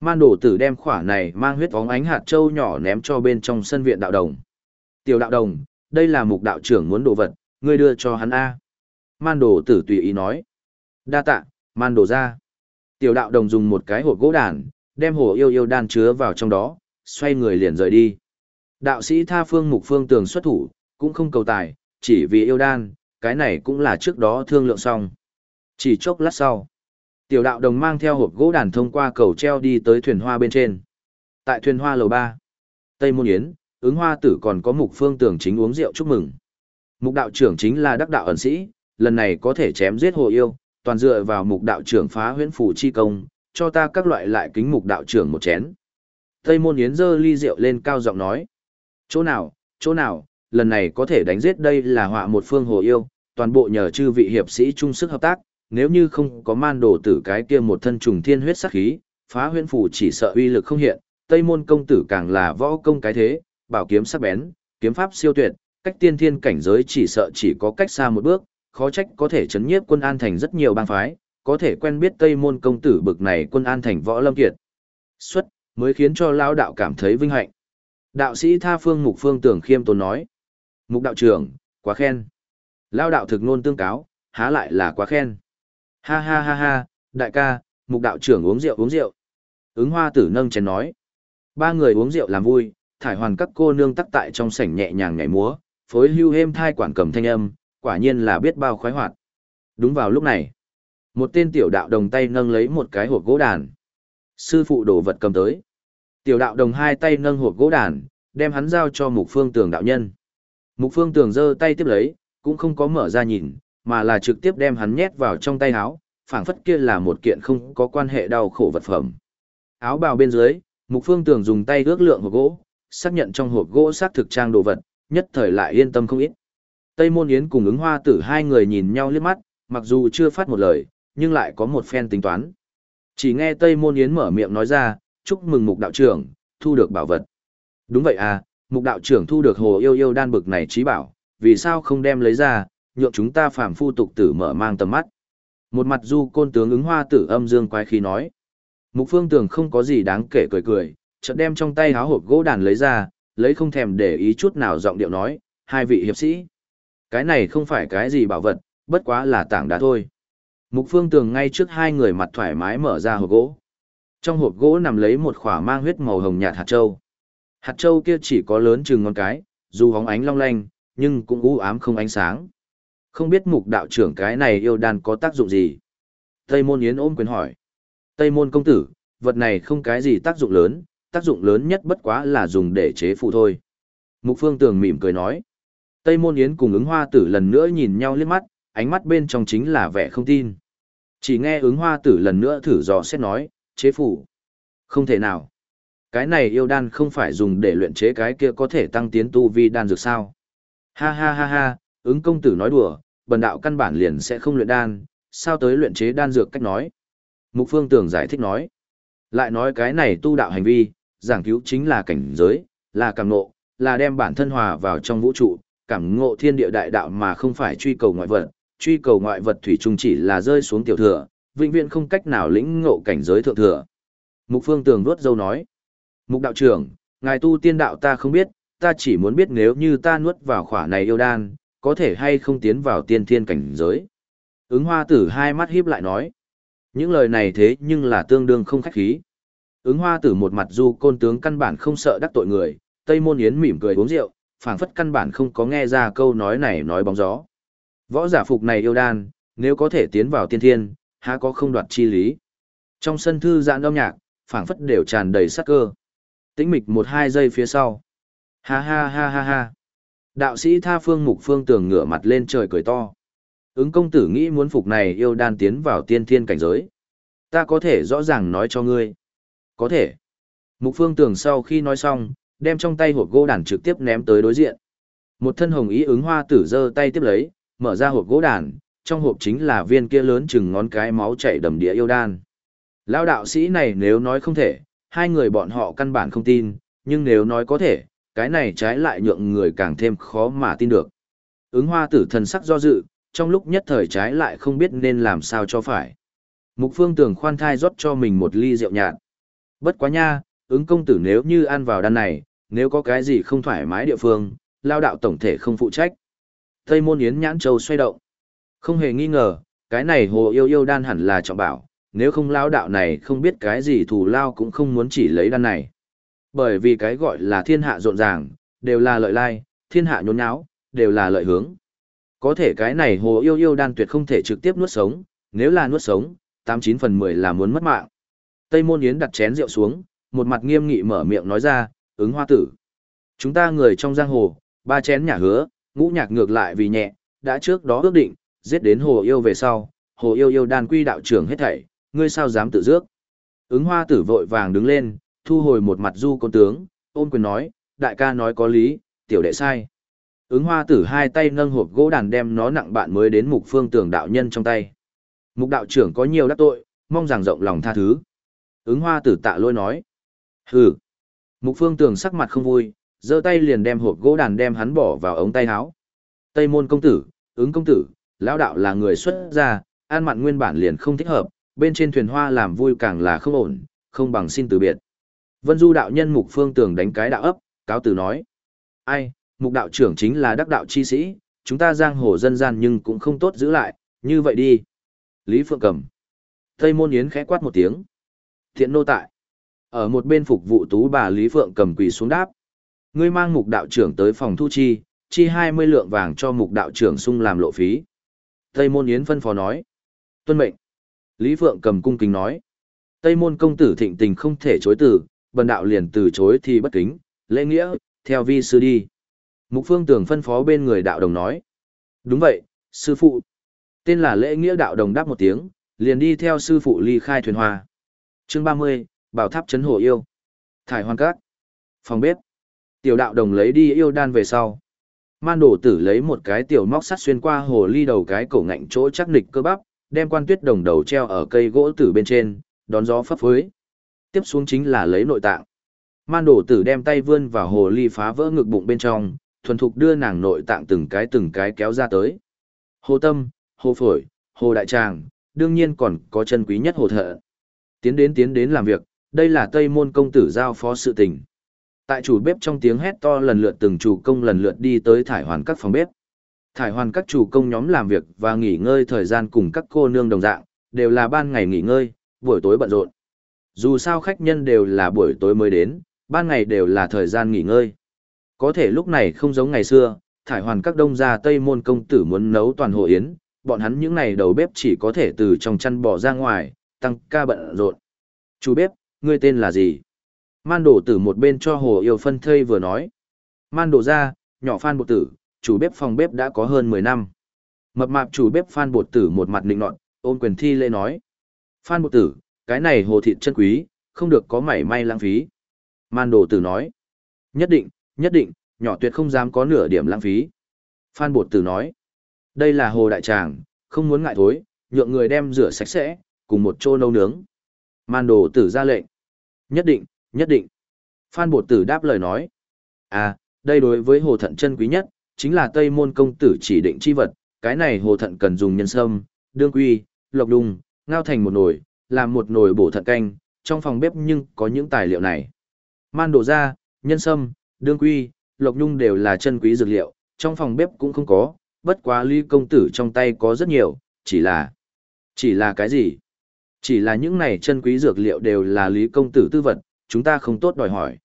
Man đổ tử đem khỏa này mang huyết óng ánh hạt châu nhỏ ném cho bên trong sân viện đạo đồng. Tiểu đạo đồng, đây là mục đạo trưởng muốn đồ vật, ngươi đưa cho hắn A. Man đổ tử tùy ý nói. Đa tạ, man đổ ra. Tiểu đạo đồng dùng một cái hộp gỗ đàn, đem hồ yêu yêu đan chứa vào trong đó, xoay người liền rời đi. Đạo sĩ tha phương mục phương tường xuất thủ, cũng không cầu tài, chỉ vì yêu đan, cái này cũng là trước đó thương lượng xong. Chỉ chốc lát sau, tiểu đạo đồng mang theo hộp gỗ đàn thông qua cầu treo đi tới thuyền hoa bên trên. Tại thuyền hoa lầu ba, Tây Môn Yến, ứng hoa tử còn có mục phương tường chính uống rượu chúc mừng. Mục đạo trưởng chính là đắc đạo ẩn sĩ, lần này có thể chém giết hồ yêu, toàn dựa vào mục đạo trưởng phá huyễn phủ chi công, cho ta các loại lại kính mục đạo trưởng một chén. Tây môn yến dơ ly rượu lên cao giọng nói. Chỗ nào, chỗ nào, lần này có thể đánh giết đây là họa một phương hồ yêu, toàn bộ nhờ chư vị hiệp sĩ chung sức hợp tác, nếu như không có man đồ tử cái kia một thân trùng thiên huyết sắc khí, phá huyễn phủ chỉ sợ uy lực không hiện, Tây môn công tử càng là võ công cái thế, bảo kiếm sắc bén, kiếm pháp siêu tuyệt, cách tiên thiên cảnh giới chỉ sợ chỉ có cách xa một bước, khó trách có thể chấn nhiếp quân an thành rất nhiều bang phái, có thể quen biết Tây môn công tử bực này quân an thành võ lâm kiệt. Xuất, mới khiến cho lão đạo cảm thấy vinh hạnh. Đạo sĩ tha phương mục phương tưởng khiêm tốn nói. Mục đạo trưởng, quá khen. Lão đạo thực nôn tương cáo, há lại là quá khen. Ha ha ha ha, đại ca, mục đạo trưởng uống rượu uống rượu. Ứng hoa tử nâng chén nói. Ba người uống rượu làm vui, thải hoàn các cô nương tắc tại trong sảnh nhẹ nhàng nhảy múa, phối hưu êm thai quản cầm thanh âm, quả nhiên là biết bao khoái hoạt. Đúng vào lúc này, một tên tiểu đạo đồng tay nâng lấy một cái hộp gỗ đàn. Sư phụ đổ vật cầm tới. Tiểu đạo đồng hai tay nâng hộp gỗ đàn, đem hắn giao cho mục phương tường đạo nhân. Mục phương tường giơ tay tiếp lấy, cũng không có mở ra nhìn, mà là trực tiếp đem hắn nhét vào trong tay áo, phảng phất kia là một kiện không có quan hệ đau khổ vật phẩm. Áo bào bên dưới, mục phương tường dùng tay ước lượng hộp gỗ, xác nhận trong hộp gỗ xác thực trang đồ vật, nhất thời lại yên tâm không ít. Tây Môn Yến cùng ứng hoa tử hai người nhìn nhau liếc mắt, mặc dù chưa phát một lời, nhưng lại có một phen tính toán. Chỉ nghe Tây Môn Yến mở miệng nói ra, chúc mừng mục đạo trưởng, thu được bảo vật. Đúng vậy à, mục đạo trưởng thu được hồ yêu yêu đan bực này trí bảo, vì sao không đem lấy ra, nhượng chúng ta phàm phu tục tử mở mang tầm mắt. Một mặt du côn tướng ứng hoa tử âm dương quái khí nói. Mục phương tường không có gì đáng kể cười cười, chợt đem trong tay háo hộp gỗ đàn lấy ra, lấy không thèm để ý chút nào giọng điệu nói, hai vị hiệp sĩ. Cái này không phải cái gì bảo vật, bất quá là tảng đá thôi. Mục phương tường ngay trước hai người mặt thoải mái mở ra hộp gỗ. Trong hộp gỗ nằm lấy một khỏa mang huyết màu hồng nhạt hạt châu. Hạt châu kia chỉ có lớn chừng ngón cái, dù hóng ánh long lanh, nhưng cũng u ám không ánh sáng. Không biết mục đạo trưởng cái này yêu đan có tác dụng gì? Tây môn yến ôm quyền hỏi. Tây môn công tử, vật này không cái gì tác dụng lớn, tác dụng lớn nhất bất quá là dùng để chế phụ thôi. Mục phương tường mỉm cười nói. Tây môn yến cùng ứng hoa tử lần nữa nhìn nhau liếc mắt, ánh mắt bên trong chính là vẻ không tin. Chỉ nghe ứng hoa tử lần nữa thử dò xét nói, chế phủ. Không thể nào. Cái này yêu đan không phải dùng để luyện chế cái kia có thể tăng tiến tu vi đan dược sao. Ha ha ha ha, ứng công tử nói đùa, bần đạo căn bản liền sẽ không luyện đan, sao tới luyện chế đan dược cách nói. Mục phương tưởng giải thích nói. Lại nói cái này tu đạo hành vi, giảng cứu chính là cảnh giới, là cảm ngộ, là đem bản thân hòa vào trong vũ trụ, cảm ngộ thiên địa đại đạo mà không phải truy cầu ngoại vật, truy cầu ngoại vật thủy chung chỉ là rơi xuống tiểu thừa, vĩnh viễn không cách nào lĩnh ngộ cảnh giới thượng thừa. Mục Phương Tường nuốt dâu nói: "Mục đạo trưởng, ngài tu tiên đạo ta không biết, ta chỉ muốn biết nếu như ta nuốt vào khỏa này yêu đan, có thể hay không tiến vào tiên thiên cảnh giới." Ứng Hoa Tử hai mắt híp lại nói: "Những lời này thế nhưng là tương đương không khách khí." Ứng Hoa Tử một mặt du côn tướng căn bản không sợ đắc tội người, Tây Môn Yến mỉm cười uống rượu, phảng phất căn bản không có nghe ra câu nói này nói bóng gió. Võ giả phục này yêu đan, nếu có thể tiến vào tiên thiên, há có không đoạt chi lý. Trong sân thư giãn âm nhạc, phảng phất đều tràn đầy sắc cơ. Tĩnh mịch một hai giây phía sau. Ha ha ha ha ha. Đạo sĩ tha phương mục phương tường ngửa mặt lên trời cười to. Ứng công tử nghĩ muốn phục này yêu đan tiến vào tiên thiên cảnh giới. Ta có thể rõ ràng nói cho ngươi. Có thể. Mục phương tường sau khi nói xong, đem trong tay hộp gỗ đàn trực tiếp ném tới đối diện. Một thân hồng ý ứng hoa tử giơ tay tiếp lấy, mở ra hộp gỗ đàn, trong hộp chính là viên kia lớn chừng ngón cái máu chảy đầm đìa yêu đan. Lão đạo sĩ này nếu nói không thể, hai người bọn họ căn bản không tin, nhưng nếu nói có thể, cái này trái lại nhượng người càng thêm khó mà tin được. Ứng hoa tử thần sắc do dự, trong lúc nhất thời trái lại không biết nên làm sao cho phải. Mục phương tưởng khoan thai rót cho mình một ly rượu nhạt. Bất quá nha, ứng công tử nếu như ăn vào đan này, nếu có cái gì không thoải mái địa phương, lao đạo tổng thể không phụ trách. Tây môn yến nhãn châu xoay động. Không hề nghi ngờ, cái này hồ yêu yêu đan hẳn là trọng bảo, nếu không lao đạo này không biết cái gì thù lao cũng không muốn chỉ lấy đan này. Bởi vì cái gọi là thiên hạ rộn ràng, đều là lợi lai, thiên hạ nhốn nháo, đều là lợi hướng. Có thể cái này hồ yêu yêu đan tuyệt không thể trực tiếp nuốt sống, nếu là nuốt sống, 89 phần 10 là muốn mất mạng. Tây môn yến đặt chén rượu xuống, một mặt nghiêm nghị mở miệng nói ra, ứng hoa tử. Chúng ta người trong giang hồ, ba chén nhà hứa, ngũ nhạc ngược lại vì nhẹ, đã trước đó ước định, giết đến hồ yêu về sau, hồ yêu yêu đan quy đạo trưởng hết thảy, ngươi sao dám tự dước. Ứng hoa tử vội vàng đứng lên, thu hồi một mặt du con tướng, ôn quyền nói, đại ca nói có lý, tiểu đệ sai. Ứng hoa tử hai tay nâng hộp gỗ đàn đem nó nặng bạn mới đến mục phương tưởng đạo nhân trong tay. Mục đạo trưởng có nhiều đắc tội, mong rằng rộng lòng tha thứ. Ứng hoa tử tạ lôi nói. Hừ. Mục phương tưởng sắc mặt không vui, giơ tay liền đem hộp gỗ đàn đem hắn bỏ vào ống tay áo. Tây môn công tử, ứng công tử, lão đạo là người xuất gia, an mặn nguyên bản liền không thích hợp, bên trên thuyền hoa làm vui càng là không ổn, không bằng xin từ biệt. Vân Du đạo nhân mục phương tường đánh cái đạo ấp, cáo từ nói. Ai, mục đạo trưởng chính là đắc đạo chi sĩ, chúng ta giang hồ dân gian nhưng cũng không tốt giữ lại, như vậy đi. Lý Phượng cầm. Tây môn yến khẽ quát một tiếng. Thiện nô tại. Ở một bên phục vụ tú bà Lý Phượng cầm quỳ xuống đáp. Ngươi mang mục đạo trưởng tới phòng thu chi, chi 20 lượng vàng cho mục đạo trưởng sung làm lộ phí. Tây môn yến phân phó nói. Tuân mệnh. Lý Phượng cầm cung kính nói. Tây môn công tử thịnh tình không thể chối từ, bần đạo liền từ chối thì bất kính, lễ nghĩa, theo vi sư đi. Mục phương tưởng phân phó bên người đạo đồng nói. Đúng vậy, sư phụ. Tên là lễ nghĩa đạo đồng đáp một tiếng, liền đi theo sư phụ ly khai thuyền hoa. chương 30, bảo tháp chấn hồ yêu. Thải hoàn cát. Phòng bếp. Tiểu đạo đồng lấy đi yêu đan về sau. Man đổ tử lấy một cái tiểu móc sắt xuyên qua hồ ly đầu cái cổ ngạnh chỗ chắc nịch cơ bắp, đem quan tuyết đồng đầu treo ở cây gỗ tử bên trên, đón gió phấp phới. Tiếp xuống chính là lấy nội tạng. Man đổ tử đem tay vươn vào hồ ly phá vỡ ngực bụng bên trong, thuần thục đưa nàng nội tạng từng cái từng cái kéo ra tới. Hồ tâm, hồ phổi, hồ đại tràng, đương nhiên còn có chân quý nhất hồ thợ. Tiến đến tiến đến làm việc, đây là Tây môn công tử giao phó sự tình. Tại chủ bếp trong tiếng hét to lần lượt từng chủ công lần lượt đi tới thải hoàn các phòng bếp. Thải hoàn các chủ công nhóm làm việc và nghỉ ngơi thời gian cùng các cô nương đồng dạng, đều là ban ngày nghỉ ngơi, buổi tối bận rộn. Dù sao khách nhân đều là buổi tối mới đến, ban ngày đều là thời gian nghỉ ngơi. Có thể lúc này không giống ngày xưa, thải hoàn các đông gia Tây môn công tử muốn nấu toàn hộ yến, bọn hắn những này đầu bếp chỉ có thể từ trong chăn bỏ ra ngoài, tăng ca bận rộn. Chú bếp, ngươi tên là gì? Man đổ tử một bên cho hồ yêu phân thây vừa nói. Man đổ ra, nhỏ phan bột tử, chủ bếp phòng bếp đã có hơn 10 năm. Mập mạp chủ bếp phan bột tử một mặt nịnh nọt, ôn quyền thi lễ nói. Phan bột tử, cái này hồ thịt chân quý, không được có mảy may lãng phí. Man đồ tử nói. Nhất định, nhất định, nhỏ tuyệt không dám có nửa điểm lãng phí. Phan bột tử nói. Đây là hồ đại tràng, không muốn ngại thối, nhượng người đem rửa sạch sẽ, cùng một chỗ nấu nướng. Man đồ tử ra lệnh. Nhất định, nhất định. Phan bột tử đáp lời nói. À, đây đối với hồ thận chân quý nhất, chính là Tây môn công tử chỉ định chi vật, cái này hồ thận cần dùng nhân sâm, đương quy, lộc đùng, ngao thành một nồi, làm một nồi bổ thận canh, trong phòng bếp nhưng có những tài liệu này. Man đổ ra, nhân sâm, đương quy, lộc nhung đều là chân quý dược liệu, trong phòng bếp cũng không có, bất quá ly công tử trong tay có rất nhiều, chỉ là... Chỉ là cái gì? Chỉ là những này chân quý dược liệu đều là lý công tử tư vật, chúng ta không tốt đòi hỏi.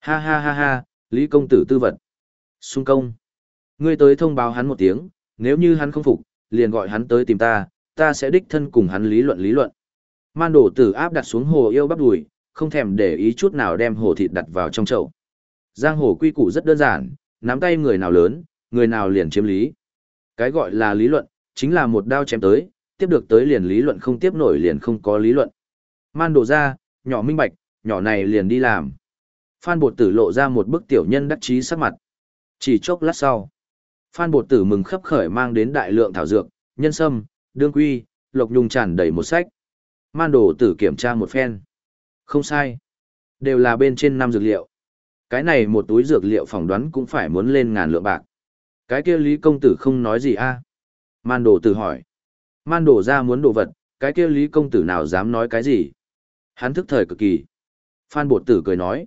Ha ha ha ha, lý công tử tư vật. Xung công. Ngươi tới thông báo hắn một tiếng, nếu như hắn không phục, liền gọi hắn tới tìm ta, ta sẽ đích thân cùng hắn lý luận lý luận. Man đổ tử áp đặt xuống hồ yêu bắp đùi, không thèm để ý chút nào đem hồ thịt đặt vào trong chậu. Giang hồ quy củ rất đơn giản, nắm tay người nào lớn, người nào liền chiếm lý. Cái gọi là lý luận, chính là một đao chém tới, tiếp được tới liền lý luận không tiếp nổi liền không có lý luận. Man đổ ra, nhỏ minh bạch, nhỏ này liền đi làm. Phan bột tử lộ ra một bức tiểu nhân đắc chí sắc mặt. Chỉ chốc lát sau, Phan bột tử mừng khấp khởi mang đến đại lượng thảo dược, nhân sâm, đương quy, lộc nhung tràn đầy một sách. Man Đồ tử kiểm tra một phen. Không sai. Đều là bên trên năm dược liệu. Cái này một túi dược liệu phỏng đoán cũng phải muốn lên ngàn lượng bạc. Cái kia Lý công tử không nói gì a? Man Đồ tử hỏi. Man Đồ ra muốn đồ vật, cái kia Lý công tử nào dám nói cái gì? Hắn thức thời cực kỳ. Phan bột tử cười nói.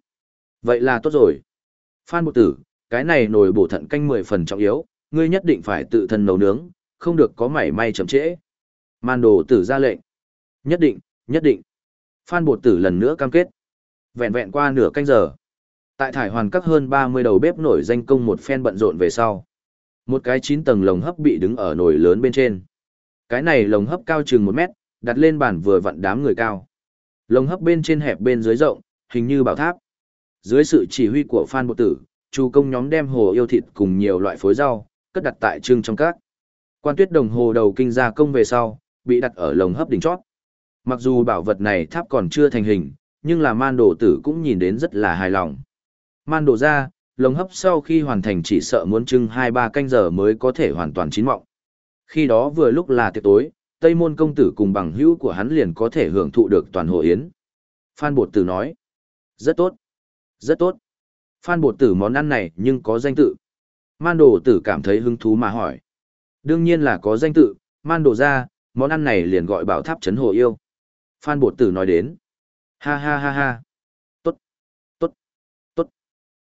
Vậy là tốt rồi. Phan bột tử, cái này nồi bổ thận canh mười phần trọng yếu, ngươi nhất định phải tự thân nấu nướng, không được có mảy may chậm trễ. Man đồ tử ra lệnh. Nhất định, nhất định. Phan bột tử lần nữa cam kết. Vẹn vẹn qua nửa canh giờ. Tại thải hoàn các hơn 30 đầu bếp nổi danh công một phen bận rộn về sau. Một cái 9 tầng lồng hấp bị đứng ở nồi lớn bên trên. Cái này lồng hấp cao chừng 1 mét, đặt lên bàn vừa vặn đám người cao. Lồng hấp bên trên hẹp bên dưới rộng, hình như bảo tháp. Dưới sự chỉ huy của Phan Bột Tử, chủ công nhóm đem hồ yêu thịt cùng nhiều loại phối rau, cất đặt tại trưng trong các. Quan tuyết đồng hồ đầu kinh gia công về sau, bị đặt ở lồng hấp đỉnh chót. Mặc dù bảo vật này tháp còn chưa thành hình, nhưng là man đồ tử cũng nhìn đến rất là hài lòng. Man đồ ra, lồng hấp sau khi hoàn thành chỉ sợ muốn trưng 2-3 canh giờ mới có thể hoàn toàn chín mọng. Khi đó vừa lúc là tiệc tối, Tây môn công tử cùng bằng hữu của hắn liền có thể hưởng thụ được toàn hộ yến. Phan Bột Tử nói, rất tốt, rất tốt. Phan Bột Tử món ăn này nhưng có danh tự. Man Đồ Tử cảm thấy hứng thú mà hỏi. Đương nhiên là có danh tự, Man Đồ ra, món ăn này liền gọi bảo tháp chấn hồ yêu. Phan Bột Tử nói đến. Ha ha ha ha. Tốt, tốt, tốt.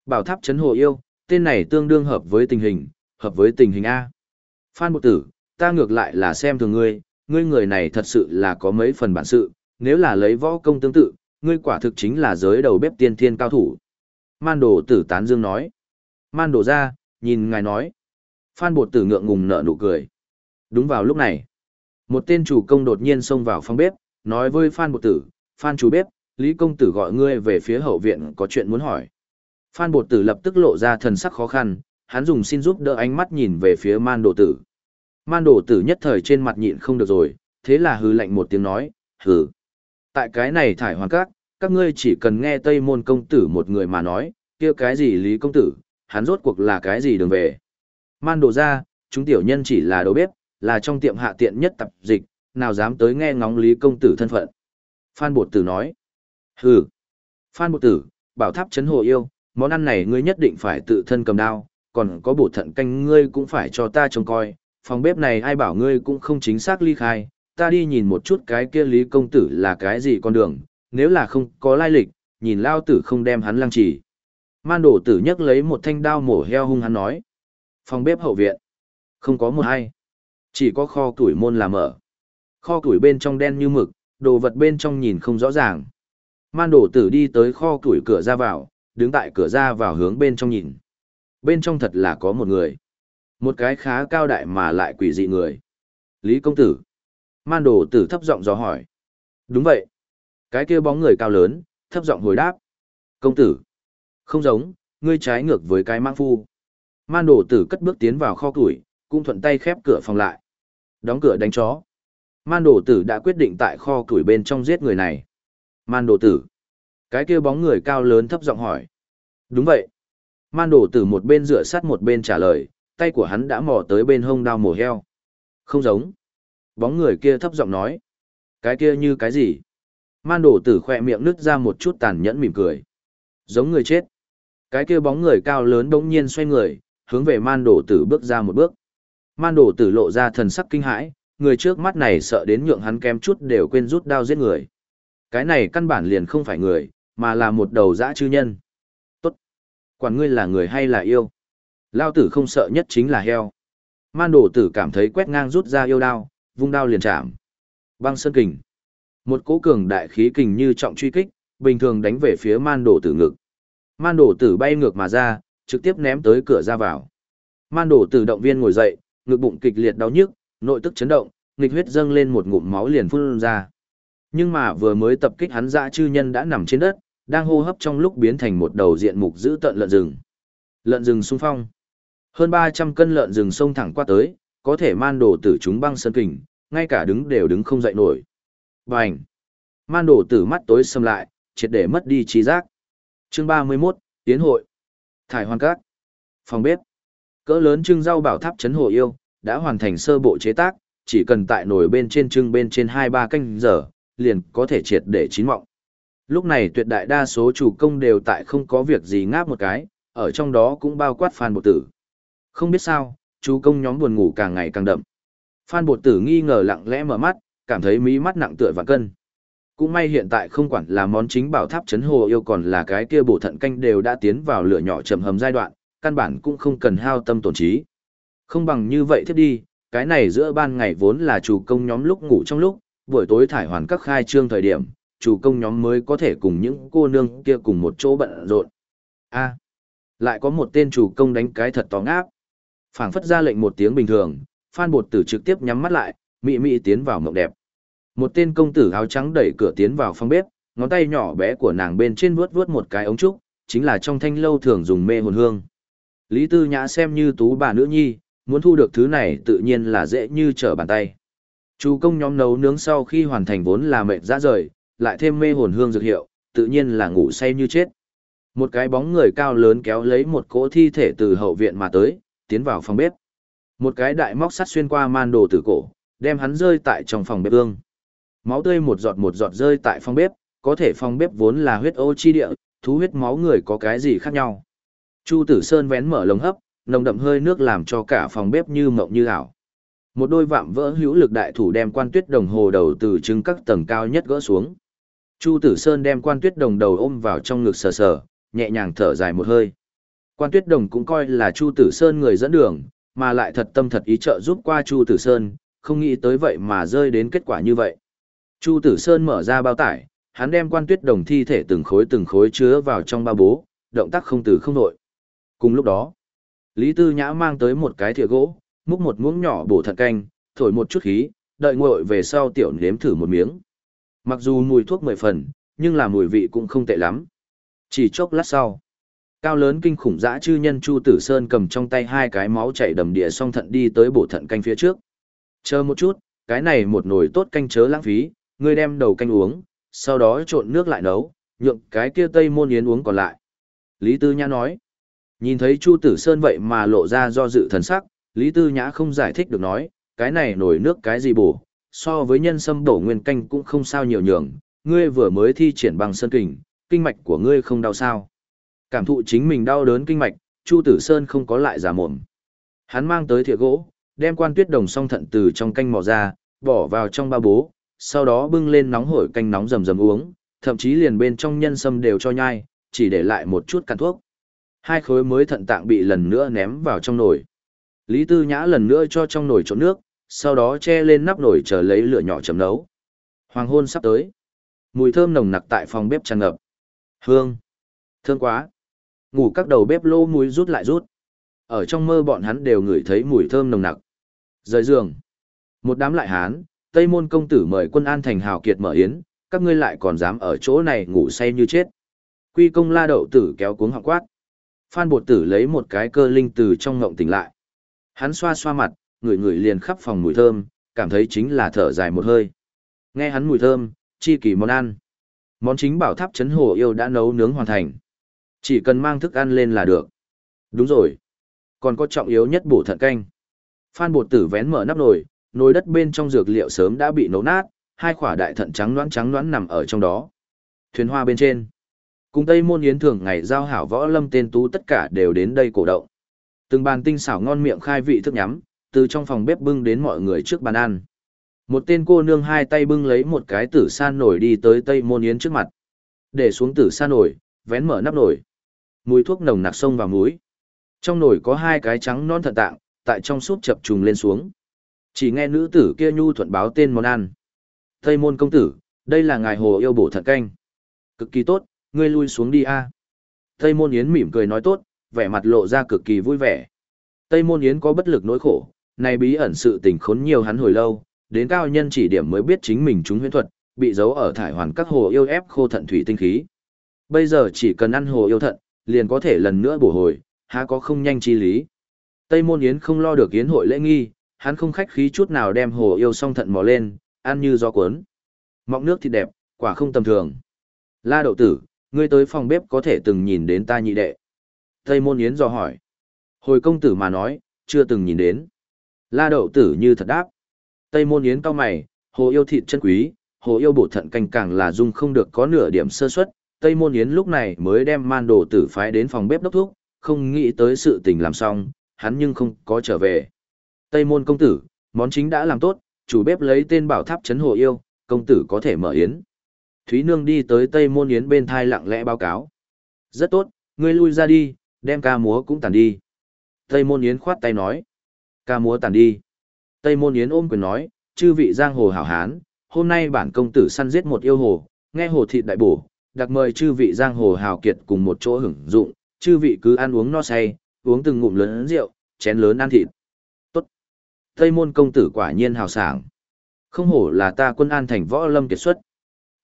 Bảo tháp chấn hồ yêu, tên này tương đương hợp với tình hình, hợp với tình hình A. Phan Bột Tử, ta ngược lại là xem thường ngươi, ngươi người này thật sự là có mấy phần bản sự, nếu là lấy võ công tương tự, ngươi quả thực chính là giới đầu bếp tiên thiên cao thủ. Man đồ tử tán dương nói. Man đồ ra, nhìn ngài nói. Phan bột tử ngượng ngùng nở nụ cười. Đúng vào lúc này, một tên chủ công đột nhiên xông vào phòng bếp, nói với Phan bột tử, Phan chủ bếp, Lý công tử gọi ngươi về phía hậu viện có chuyện muốn hỏi. Phan bột tử lập tức lộ ra thần sắc khó khăn, hắn dùng xin giúp đỡ ánh mắt nhìn về phía man đồ tử. Man đồ tử nhất thời trên mặt nhịn không được rồi, thế là hừ lạnh một tiếng nói, hừ. Tại cái này thải hoàn các, các ngươi chỉ cần nghe Tây Môn công tử một người mà nói, kia cái gì Lý công tử, hắn rốt cuộc là cái gì đường về. Man đồ ra, chúng tiểu nhân chỉ là đầu bếp, là trong tiệm hạ tiện nhất tập dịch, nào dám tới nghe ngóng Lý công tử thân phận. Phan Bột Tử nói, hừ. Phan Bột Tử, bảo tháp chấn hồ yêu, món ăn này ngươi nhất định phải tự thân cầm đao, còn có bổ thận canh ngươi cũng phải cho ta trông coi, phòng bếp này ai bảo ngươi cũng không chính xác ly khai, ta đi nhìn một chút cái kia Lý công tử là cái gì con đường, nếu là không có lai lịch, nhìn lao tử không đem hắn lăng trì. Man đổ tử nhấc lấy một thanh đao mổ heo hung hắn nói. Phòng bếp hậu viện. Không có một ai. Chỉ có kho tuổi môn làm mở. Kho tuổi bên trong đen như mực, đồ vật bên trong nhìn không rõ ràng. Man đổ tử đi tới kho tuổi cửa ra vào, đứng tại cửa ra vào hướng bên trong nhìn. Bên trong thật là có một người. Một cái khá cao đại mà lại quỷ dị người. Lý công tử. Man đồ tử thấp giọng dò hỏi. Đúng vậy. Cái kia bóng người cao lớn, thấp giọng hồi đáp. Công tử. Không giống, ngươi trái ngược với cái mang phu. Man đồ tử cất bước tiến vào kho củi, cũng thuận tay khép cửa phòng lại. Đóng cửa đánh chó. Man đồ tử đã quyết định tại kho củi bên trong giết người này. Man đồ tử. Cái kia bóng người cao lớn thấp giọng hỏi. Đúng vậy. Man đồ tử một bên dựa sắt một bên trả lời, tay của hắn đã mò tới bên hông đao mổ heo. Không giống. Bóng người kia thấp giọng nói. Cái kia như cái gì? Man đổ tử khỏe miệng nứt ra một chút tàn nhẫn mỉm cười. Giống người chết. Cái kia bóng người cao lớn bỗng nhiên xoay người, hướng về man đổ tử bước ra một bước. Man đổ tử lộ ra thần sắc kinh hãi, người trước mắt này sợ đến nhượng hắn kém chút đều quên rút đao giết người. Cái này căn bản liền không phải người, mà là một đầu dã chư nhân. Tốt. Quản ngươi là người hay là yêu? Lao tử không sợ nhất chính là heo. Man đổ tử cảm thấy quét ngang rút ra yêu đao, vung đao liền chạm. Băng sơn kình. Một cỗ cường đại khí kình như trọng truy kích, bình thường đánh về phía man đổ tử ngực. Man đổ tử bay ngược mà ra, trực tiếp ném tới cửa ra vào. Man đổ tử động viên ngồi dậy, ngực bụng kịch liệt đau nhức, nội tức chấn động, nghịch huyết dâng lên một ngụm máu liền phun ra. Nhưng mà vừa mới tập kích hắn dã chư nhân đã nằm trên đất, đang hô hấp trong lúc biến thành một đầu diện mục giữ tận lợn rừng. Lợn rừng xung phong. Hơn 300 cân lợn rừng xông thẳng qua tới, có thể man đổ tử chúng băng sơn kình, ngay cả đứng đều đứng không dậy nổi. Bành! Man đổ tử mắt tối xâm lại, triệt để mất đi trí giác. Chương 31, Tiến hội. Thải hoàn cát. Phòng bếp. Cỡ lớn trưng rau bảo tháp chấn hồ yêu, đã hoàn thành sơ bộ chế tác, chỉ cần tại nồi bên trên trưng bên trên 2-3 canh giờ, liền có thể triệt để chín mọng. Lúc này tuyệt đại đa số chủ công đều tại không có việc gì ngáp một cái, ở trong đó cũng bao quát Phan Bột Tử. Không biết sao, chủ công nhóm buồn ngủ càng ngày càng đậm. Phan Bột Tử nghi ngờ lặng lẽ mở mắt, cảm thấy mí mắt nặng tựa và cân. Cũng may hiện tại không quản là món chính bảo tháp chấn hồ yêu còn là cái kia bổ thận canh đều đã tiến vào lửa nhỏ chậm hầm giai đoạn, căn bản cũng không cần hao tâm tổn trí. Không bằng như vậy thiết đi, cái này giữa ban ngày vốn là chủ công nhóm lúc ngủ trong lúc, buổi tối thải hoàn các khai trương thời điểm, chủ công nhóm mới có thể cùng những cô nương kia cùng một chỗ bận rộn. A, lại có một tên chủ công đánh cái thật to ngáp. Phảng phất ra lệnh một tiếng bình thường, Phan Bột Tử trực tiếp nhắm mắt lại, mị mị tiến vào mộng đẹp. Một tên công tử áo trắng đẩy cửa tiến vào phòng bếp, ngón tay nhỏ bé của nàng bên trên vuốt vuốt một cái ống trúc, chính là trong thanh lâu thường dùng mê hồn hương. Lý Tư Nhã xem như tú bà nữ nhi, muốn thu được thứ này tự nhiên là dễ như trở bàn tay. Chú công nhóm nấu nướng sau khi hoàn thành vốn là mệt ra rời, lại thêm mê hồn hương dược hiệu, tự nhiên là ngủ say như chết. Một cái bóng người cao lớn kéo lấy một cỗ thi thể từ hậu viện mà tới, tiến vào phòng bếp. Một cái đại móc sắt xuyên qua man đồ tử cổ, đem hắn rơi tại trong phòng bếp ương. Máu tươi một giọt một giọt rơi tại phòng bếp, có thể phòng bếp vốn là huyết ô chi địa, thú huyết máu người có cái gì khác nhau. Chu Tử Sơn vén mở lồng hấp, nồng đậm hơi nước làm cho cả phòng bếp như mộng như ảo. Một đôi vạm vỡ hữu lực đại thủ đem quan tuyết đồng hồ đầu từ trưng các tầng cao nhất gỡ xuống. Chu Tử Sơn đem quan tuyết đồng đầu ôm vào trong ngực sờ sờ, nhẹ nhàng thở dài một hơi. Quan tuyết đồng cũng coi là Chu Tử Sơn người dẫn đường, mà lại thật tâm thật ý trợ giúp qua Chu Tử Sơn, không nghĩ tới vậy mà rơi đến kết quả như vậy. Chu Tử Sơn mở ra bao tải, hắn đem quan tuyết đồng thi thể từng khối từng khối chứa vào trong ba bố, động tác không từ không nội. Cùng lúc đó, Lý Tư Nhã mang tới một cái thìa gỗ, múc một muỗng nhỏ bổ thận canh, thổi một chút khí, đợi nguội về sau tiểu nếm thử một miếng. Mặc dù mùi thuốc mười phần, nhưng là mùi vị cũng không tệ lắm. Chỉ chốc lát sau, cao lớn kinh khủng dã chư nhân Chu Tử Sơn cầm trong tay hai cái máu chảy đầm địa song thận đi tới bổ thận canh phía trước. Chờ một chút, cái này một nồi tốt canh chớ lãng phí, ngươi đem đầu canh uống, sau đó trộn nước lại nấu, nhượng cái kia tây môn yến uống còn lại. Lý Tư Nhã nói, nhìn thấy Chu Tử Sơn vậy mà lộ ra do dự thần sắc, Lý Tư Nhã không giải thích được nói, cái này nổi nước cái gì bổ, so với nhân sâm đổ nguyên canh cũng không sao nhiều nhường, ngươi vừa mới thi triển bằng sơn kình, kinh mạch của ngươi không đau sao. Cảm thụ chính mình đau đớn kinh mạch, Chu Tử Sơn không có lại giả mồm. Hắn mang tới thìa gỗ, đem quan tuyết đồng song thận từ trong canh mò ra, bỏ vào trong ba bố, sau đó bưng lên nóng hổi canh nóng rầm rầm uống, thậm chí liền bên trong nhân sâm đều cho nhai, chỉ để lại một chút cắn thuốc. Hai khối mới thận tạng bị lần nữa ném vào trong nồi. Lý Tư Nhã lần nữa cho trong nồi trộn nước, sau đó che lên nắp nồi chờ lấy lửa nhỏ chấm nấu. Hoàng hôn sắp tới. Mùi thơm nồng nặc tại phòng bếp tràn ngập. Hương. Thơm quá. Ngủ các đầu bếp lô mùi rút lại rút. Ở trong mơ bọn hắn đều ngửi thấy mùi thơm nồng nặc. Rời giường. Một đám lại hán, Tây môn công tử mời quân an thành hào kiệt mở yến, các ngươi lại còn dám ở chỗ này ngủ say như chết. Quy công la đậu tử kéo cuống họng quát. Phan bột tử lấy một cái cơ linh từ trong ngộng tỉnh lại. Hắn xoa xoa mặt, ngửi ngửi liền khắp phòng mùi thơm, cảm thấy chính là thở dài một hơi. Nghe hắn mùi thơm, chi kỳ món ăn. Món chính bảo tháp chấn hồ yêu đã nấu nướng hoàn thành. Chỉ cần mang thức ăn lên là được. Đúng rồi. Còn có trọng yếu nhất bổ thận canh. Phan bột tử vén mở nắp nồi, nồi đất bên trong dược liệu sớm đã bị nấu nát, hai khỏa đại thận trắng loãng trắng loãng nằm ở trong đó. Thuyền hoa bên trên. Cùng Tây Môn Yến thường ngày giao hảo võ lâm tên tú tất cả đều đến đây cổ động. Từng bàn tinh xảo ngon miệng khai vị thức nhắm, từ trong phòng bếp bưng đến mọi người trước bàn ăn. Một tên cô nương hai tay bưng lấy một cái tử san nổi đi tới Tây Môn Yến trước mặt. Để xuống tử san nổi, vén mở nắp nổi. Mùi thuốc nồng nặc sông vào muối. Trong nồi có hai cái trắng non thận tạng, tại trong súp chập trùng lên xuống. Chỉ nghe nữ tử kia nhu thuận báo tên món ăn. Tây môn công tử, đây là ngài hồ yêu bổ thận canh. Cực kỳ tốt, ngươi lui xuống đi a. Tây môn yến mỉm cười nói tốt, vẻ mặt lộ ra cực kỳ vui vẻ. Tây Môn Yến có bất lực nỗi khổ, này bí ẩn sự tình khốn nhiều hắn hồi lâu, đến cao nhân chỉ điểm mới biết chính mình chúng huyễn thuật, bị giấu ở thải hoàn các hồ yêu ép khô thận thủy tinh khí. Bây giờ chỉ cần ăn hồ yêu thận, liền có thể lần nữa bổ hồi, há có không nhanh chi lý. Tây Môn Yến không lo được yến hội lễ nghi, hắn không khách khí chút nào đem hồ yêu song thận mò lên, ăn như gió cuốn. Mọng nước thịt đẹp, quả không tầm thường. La đậu tử, ngươi tới phòng bếp có thể từng nhìn đến ta nhị đệ. Tây Môn Yến do hỏi. Hồi công tử mà nói, chưa từng nhìn đến. La đậu tử như thật đáp. Tây Môn Yến cao mày, hồ yêu thịt chân quý, hồ yêu bổ thận canh càng là dung không được có nửa điểm sơ suất. Tây Môn Yến lúc này mới đem man đồ tử phái đến phòng bếp đốc thuốc, không nghĩ tới sự tình làm xong, hắn nhưng không có trở về. Tây Môn công tử, món chính đã làm tốt, chủ bếp lấy tên bảo tháp chấn hồ yêu, công tử có thể mở yến. Thúy Nương đi tới Tây Môn Yến bên thai lặng lẽ báo cáo. Rất tốt, ngươi lui ra đi, đem ca múa cũng tàn đi. Tây Môn Yến khoát tay nói. Ca múa tàn đi. Tây Môn Yến ôm quyền nói, chư vị giang hồ hảo hán, hôm nay bản công tử săn giết một yêu hồ, nghe hồ thịt đại bổ, đặc mời chư vị giang hồ hào kiệt cùng một chỗ hưởng dụng, chư vị cứ ăn uống no say, uống từng ngụm lớn rượu, chén lớn ăn thịt. Tốt. Tây Môn công tử quả nhiên hào sảng. Không hổ là ta quân an thành võ lâm kiệt xuất.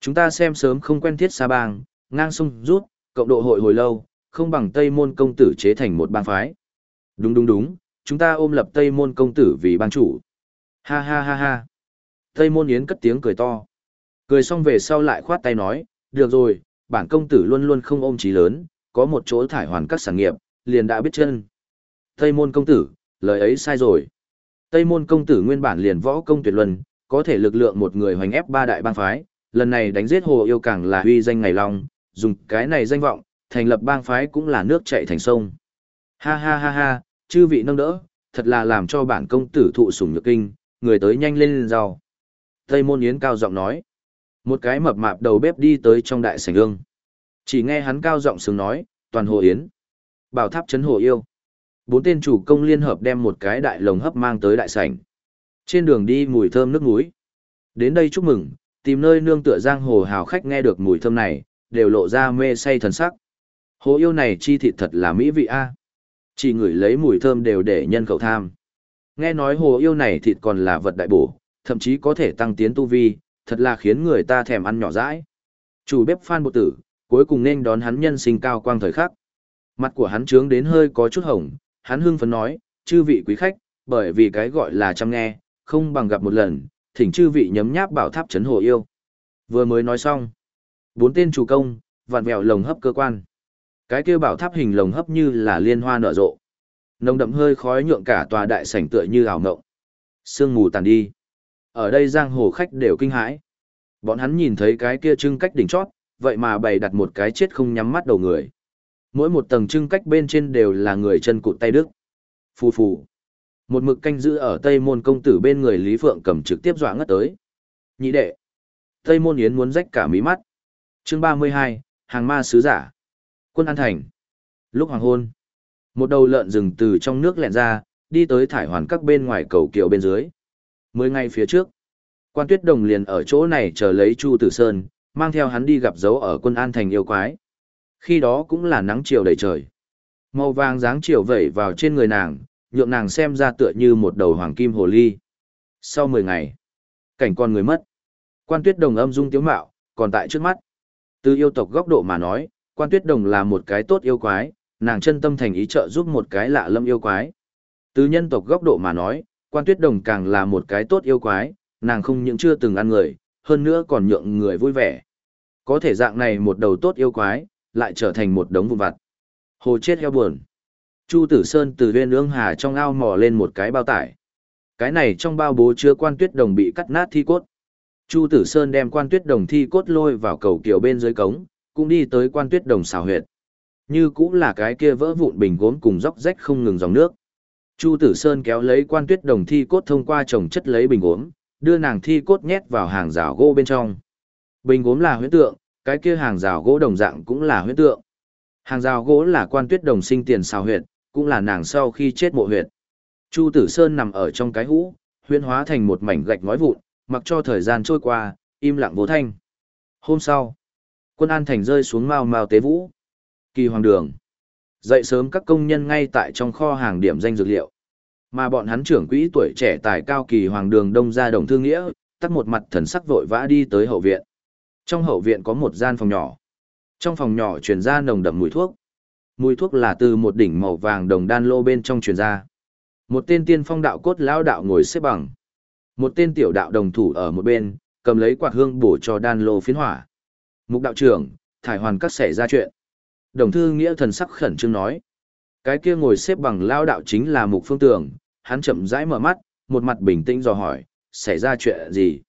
Chúng ta xem sớm không quen thiết xa bang, ngang sông rút, cộng độ hội hồi lâu, không bằng Tây Môn công tử chế thành một bang phái. Đúng đúng đúng, chúng ta ôm lập Tây Môn công tử vì bang chủ. Ha ha ha ha. Tây Môn Yến cất tiếng cười to. Cười xong về sau lại khoát tay nói, được rồi, bản công tử luôn luôn không ôm chí lớn, có một chỗ thải hoàn các sản nghiệp, liền đã biết chân. Tây Môn công tử, lời ấy sai rồi. Tây Môn công tử nguyên bản liền võ công tuyệt luân, có thể lực lượng một người hoành ép ba đại bang phái, lần này đánh giết hồ yêu càng là huy danh ngày long, dùng cái này danh vọng, thành lập bang phái cũng là nước chảy thành sông. Ha ha ha ha, chư vị nâng đỡ, thật là làm cho bản công tử thụ sủng nhược kinh, người tới nhanh lên lên rào. Tây môn yến cao giọng nói. Một cái mập mạp đầu bếp đi tới trong đại sảnh ương. Chỉ nghe hắn cao giọng sướng nói, toàn hồ yến. Bảo tháp chấn hồ yêu. Bốn tên chủ công liên hợp đem một cái đại lồng hấp mang tới đại sảnh. Trên đường đi mùi thơm nước muối. Đến đây chúc mừng, tìm nơi nương tựa giang hồ hào khách nghe được mùi thơm này, đều lộ ra mê say thần sắc. Hồ yêu này chi thịt thật là mỹ vị a. Chỉ ngửi lấy mùi thơm đều để nhân khẩu tham. Nghe nói hồ yêu này thịt còn là vật đại bổ, thậm chí có thể tăng tiến tu vi, thật là khiến người ta thèm ăn nhỏ dãi. Chủ bếp Phan Bộ Tử, cuối cùng nên đón hắn nhân sinh cao quang thời khắc. Mặt của hắn trướng đến hơi có chút hồng, hắn hưng phấn nói, chư vị quý khách, bởi vì cái gọi là chăm nghe, không bằng gặp một lần, thỉnh chư vị nhấm nháp bảo tháp chấn hồ yêu. Vừa mới nói xong, bốn tên chủ công, vặn vẹo lồng hấp cơ quan. Cái kia bảo tháp hình lồng hấp như là liên hoa nở rộ. Nồng đậm hơi khói nhượng cả tòa đại sảnh tựa như ảo ngộng. Sương mù tàn đi. Ở đây giang hồ khách đều kinh hãi. Bọn hắn nhìn thấy cái kia trưng cách đỉnh chót, vậy mà bày đặt một cái chết không nhắm mắt đầu người. Mỗi một tầng trưng cách bên trên đều là người chân cụt tay đức. Phù phù. Một mực canh giữ ở Tây Môn công tử bên người Lý Phượng cầm trực tiếp dọa ngất tới. Nhị đệ. Tây Môn Yến muốn rách cả mí mắt. Chương 32, hàng ma sứ giả. Quân An Thành. Lúc hoàng hôn, một đầu lợn rừng từ trong nước lẹn ra, đi tới thải hoàn các bên ngoài cầu kiệu bên dưới. Mười ngày phía trước, quan tuyết đồng liền ở chỗ này chờ lấy Chu Tử Sơn, mang theo hắn đi gặp dấu ở quân An Thành yêu quái. Khi đó cũng là nắng chiều đầy trời. Màu vàng dáng chiều vẩy vào trên người nàng, nhượng nàng xem ra tựa như một đầu hoàng kim hồ ly. Sau 10 ngày, cảnh con người mất. Quan tuyết đồng âm dung tiếu mạo, còn tại trước mắt. Từ yêu tộc góc độ mà nói, quan tuyết đồng là một cái tốt yêu quái, nàng chân tâm thành ý trợ giúp một cái lạ lâm yêu quái. Từ nhân tộc góc độ mà nói, quan tuyết đồng càng là một cái tốt yêu quái, nàng không những chưa từng ăn người, hơn nữa còn nhượng người vui vẻ. Có thể dạng này một đầu tốt yêu quái, lại trở thành một đống vụn vặt. Hồ chết heo buồn. Chu Tử Sơn từ viên ương hà trong ao mò lên một cái bao tải. Cái này trong bao bố chứa quan tuyết đồng bị cắt nát thi cốt. Chu Tử Sơn đem quan tuyết đồng thi cốt lôi vào cầu kiều bên dưới cống, cũng đi tới quan tuyết đồng xào huyệt. Như cũng là cái kia vỡ vụn bình gốm cùng róc rách không ngừng dòng nước. Chu Tử Sơn kéo lấy quan tuyết đồng thi cốt thông qua trồng chất lấy bình gốm, đưa nàng thi cốt nhét vào hàng rào gỗ bên trong. Bình gốm là huyễn tượng, cái kia hàng rào gỗ đồng dạng cũng là huyễn tượng. Hàng rào gỗ là quan tuyết đồng sinh tiền xào huyệt, cũng là nàng sau khi chết mộ huyệt. Chu Tử Sơn nằm ở trong cái hũ, huyễn hóa thành một mảnh gạch ngói vụn, mặc cho thời gian trôi qua, im lặng vô thanh. Hôm sau, quân an thành rơi xuống mau mau tế vũ. Kỳ hoàng đường. Dậy sớm các công nhân ngay tại trong kho hàng điểm danh dược liệu. Mà bọn hắn trưởng quỹ tuổi trẻ tài cao kỳ hoàng đường đông ra đồng thương nghĩa, tắt một mặt thần sắc vội vã đi tới hậu viện. Trong hậu viện có một gian phòng nhỏ. Trong phòng nhỏ truyền ra nồng đậm mùi thuốc. Mùi thuốc là từ một đỉnh màu vàng đồng đan lô bên trong truyền ra. Một tên tiên phong đạo cốt lão đạo ngồi xếp bằng. Một tên tiểu đạo đồng thủ ở một bên, cầm lấy quạt hương bổ cho đan lô phiến hỏa. Mục đạo trưởng, thải hoàn các xảy ra chuyện. Đồng thư nghĩa thần sắc khẩn trương nói. Cái kia ngồi xếp bằng lao đạo chính là mục phương tường, hắn chậm rãi mở mắt, một mặt bình tĩnh dò hỏi, xảy ra chuyện gì?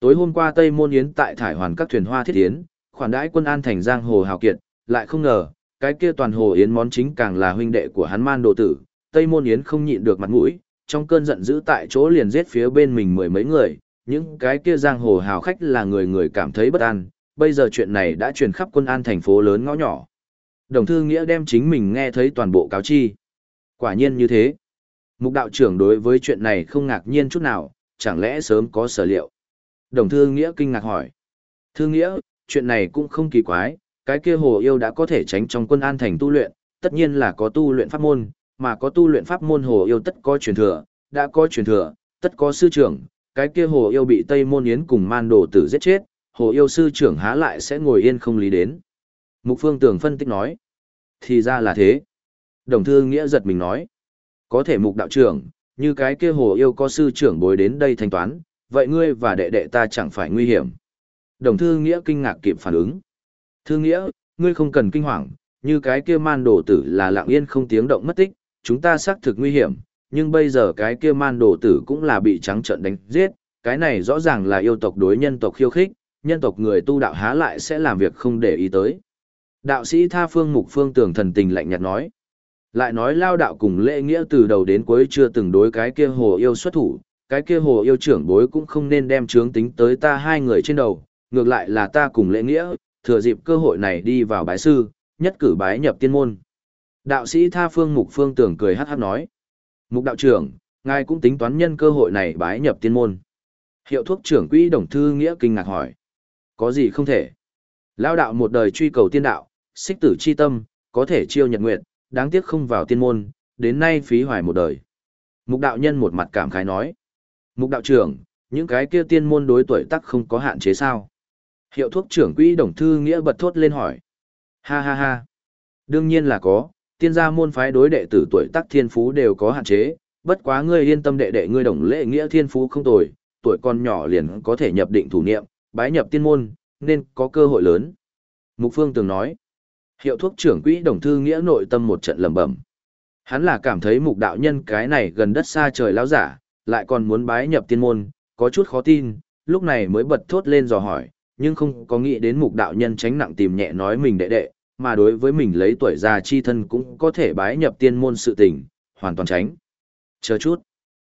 Tối hôm qua Tây Môn Yến tại thải hoàn các thuyền hoa thiết yến, khoản đãi quân an thành giang hồ hào kiệt, lại không ngờ, cái kia toàn hồ yến món chính càng là huynh đệ của hắn man đồ tử, Tây Môn Yến không nhịn được mặt mũi, trong cơn giận dữ tại chỗ liền giết phía bên mình mười mấy người, những cái kia giang hồ hào khách là người người cảm thấy bất an, bây giờ chuyện này đã truyền khắp quân an thành phố lớn ngõ nhỏ. Đồng thư nghĩa đem chính mình nghe thấy toàn bộ cáo chi. Quả nhiên như thế. Mục đạo trưởng đối với chuyện này không ngạc nhiên chút nào, chẳng lẽ sớm có sở liệu. Đồng thư nghĩa kinh ngạc hỏi. Thư nghĩa, chuyện này cũng không kỳ quái, cái kia hồ yêu đã có thể tránh trong quân an thành tu luyện, tất nhiên là có tu luyện pháp môn, mà có tu luyện pháp môn hồ yêu tất có truyền thừa, đã có truyền thừa, tất có sư trưởng, cái kia hồ yêu bị Tây Môn Yến cùng man đồ tử giết chết, hồ yêu sư trưởng há lại sẽ ngồi yên không lý đến. Mục Phương Tường phân tích nói, thì ra là thế. Đồng thư nghĩa giật mình nói, có thể mục đạo trưởng, như cái kia hồ yêu có sư trưởng bối đến đây thanh toán, vậy ngươi và đệ đệ ta chẳng phải nguy hiểm. Đồng thư nghĩa kinh ngạc kịp phản ứng. Thư nghĩa, ngươi không cần kinh hoàng, như cái kia man đồ tử là lặng yên không tiếng động mất tích, chúng ta xác thực nguy hiểm, nhưng bây giờ cái kia man đồ tử cũng là bị trắng trợn đánh giết, cái này rõ ràng là yêu tộc đối nhân tộc khiêu khích, nhân tộc người tu đạo há lại sẽ làm việc không để ý tới. Đạo sĩ tha phương mục phương tưởng thần tình lạnh nhạt nói. Lại nói lao đạo cùng lễ nghĩa từ đầu đến cuối chưa từng đối cái kia hồ yêu xuất thủ, cái kia hồ yêu trưởng bối cũng không nên đem trướng tính tới ta hai người trên đầu, ngược lại là ta cùng lễ nghĩa, thừa dịp cơ hội này đi vào bái sư, nhất cử bái nhập tiên môn. Đạo sĩ tha phương mục phương tưởng cười hát hát nói. Mục đạo trưởng, ngài cũng tính toán nhân cơ hội này bái nhập tiên môn. Hiệu thuốc trưởng quỹ đồng thư nghĩa kinh ngạc hỏi. Có gì không thể? Lao đạo một đời truy cầu tiên đạo, xích tử chi tâm, có thể chiêu nhật nguyện, đáng tiếc không vào tiên môn, đến nay phí hoài một đời. Mục đạo nhân một mặt cảm khái nói. Mục đạo trưởng, những cái kia tiên môn đối tuổi tác không có hạn chế sao? Hiệu thuốc trưởng quỹ đồng thư nghĩa bật thốt lên hỏi. Ha ha ha. Đương nhiên là có, tiên gia môn phái đối đệ tử tuổi tác thiên phú đều có hạn chế, bất quá ngươi yên tâm đệ đệ ngươi đồng lễ nghĩa thiên phú không tồi, tuổi con nhỏ liền có thể nhập định thủ niệm, bái nhập tiên môn, nên có cơ hội lớn. Mục Phương từng nói, hiệu thuốc trưởng quỹ đồng thư nghĩa nội tâm một trận lầm bẩm. Hắn là cảm thấy mục đạo nhân cái này gần đất xa trời lão giả, lại còn muốn bái nhập tiên môn, có chút khó tin, lúc này mới bật thốt lên dò hỏi, nhưng không có nghĩ đến mục đạo nhân tránh nặng tìm nhẹ nói mình đệ đệ, mà đối với mình lấy tuổi già chi thân cũng có thể bái nhập tiên môn sự tình, hoàn toàn tránh. Chờ chút.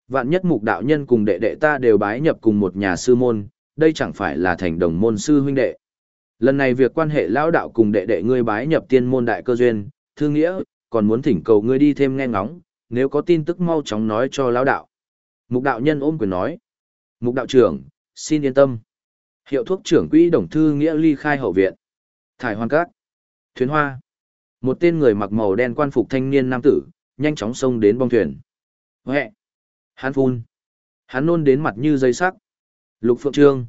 Vạn nhất mục đạo nhân cùng đệ đệ ta đều bái nhập cùng một nhà sư môn, đây chẳng phải là thành đồng môn sư huynh đệ. Lần này việc quan hệ lão đạo cùng đệ đệ ngươi bái nhập tiên môn đại cơ duyên, thương nghĩa, còn muốn thỉnh cầu ngươi đi thêm nghe ngóng, nếu có tin tức mau chóng nói cho lão đạo. Mục đạo nhân ôm quyền nói. Mục đạo trưởng, xin yên tâm. Hiệu thuốc trưởng quỹ đồng thư nghĩa ly khai hậu viện. Thải hoan cát. Thuyền hoa. Một tên người mặc màu đen quan phục thanh niên nam tử, nhanh chóng xông đến bong thuyền. Huệ. Hắn phun. Hắn nôn đến mặt như dây sắc. Lục Phượng Trương.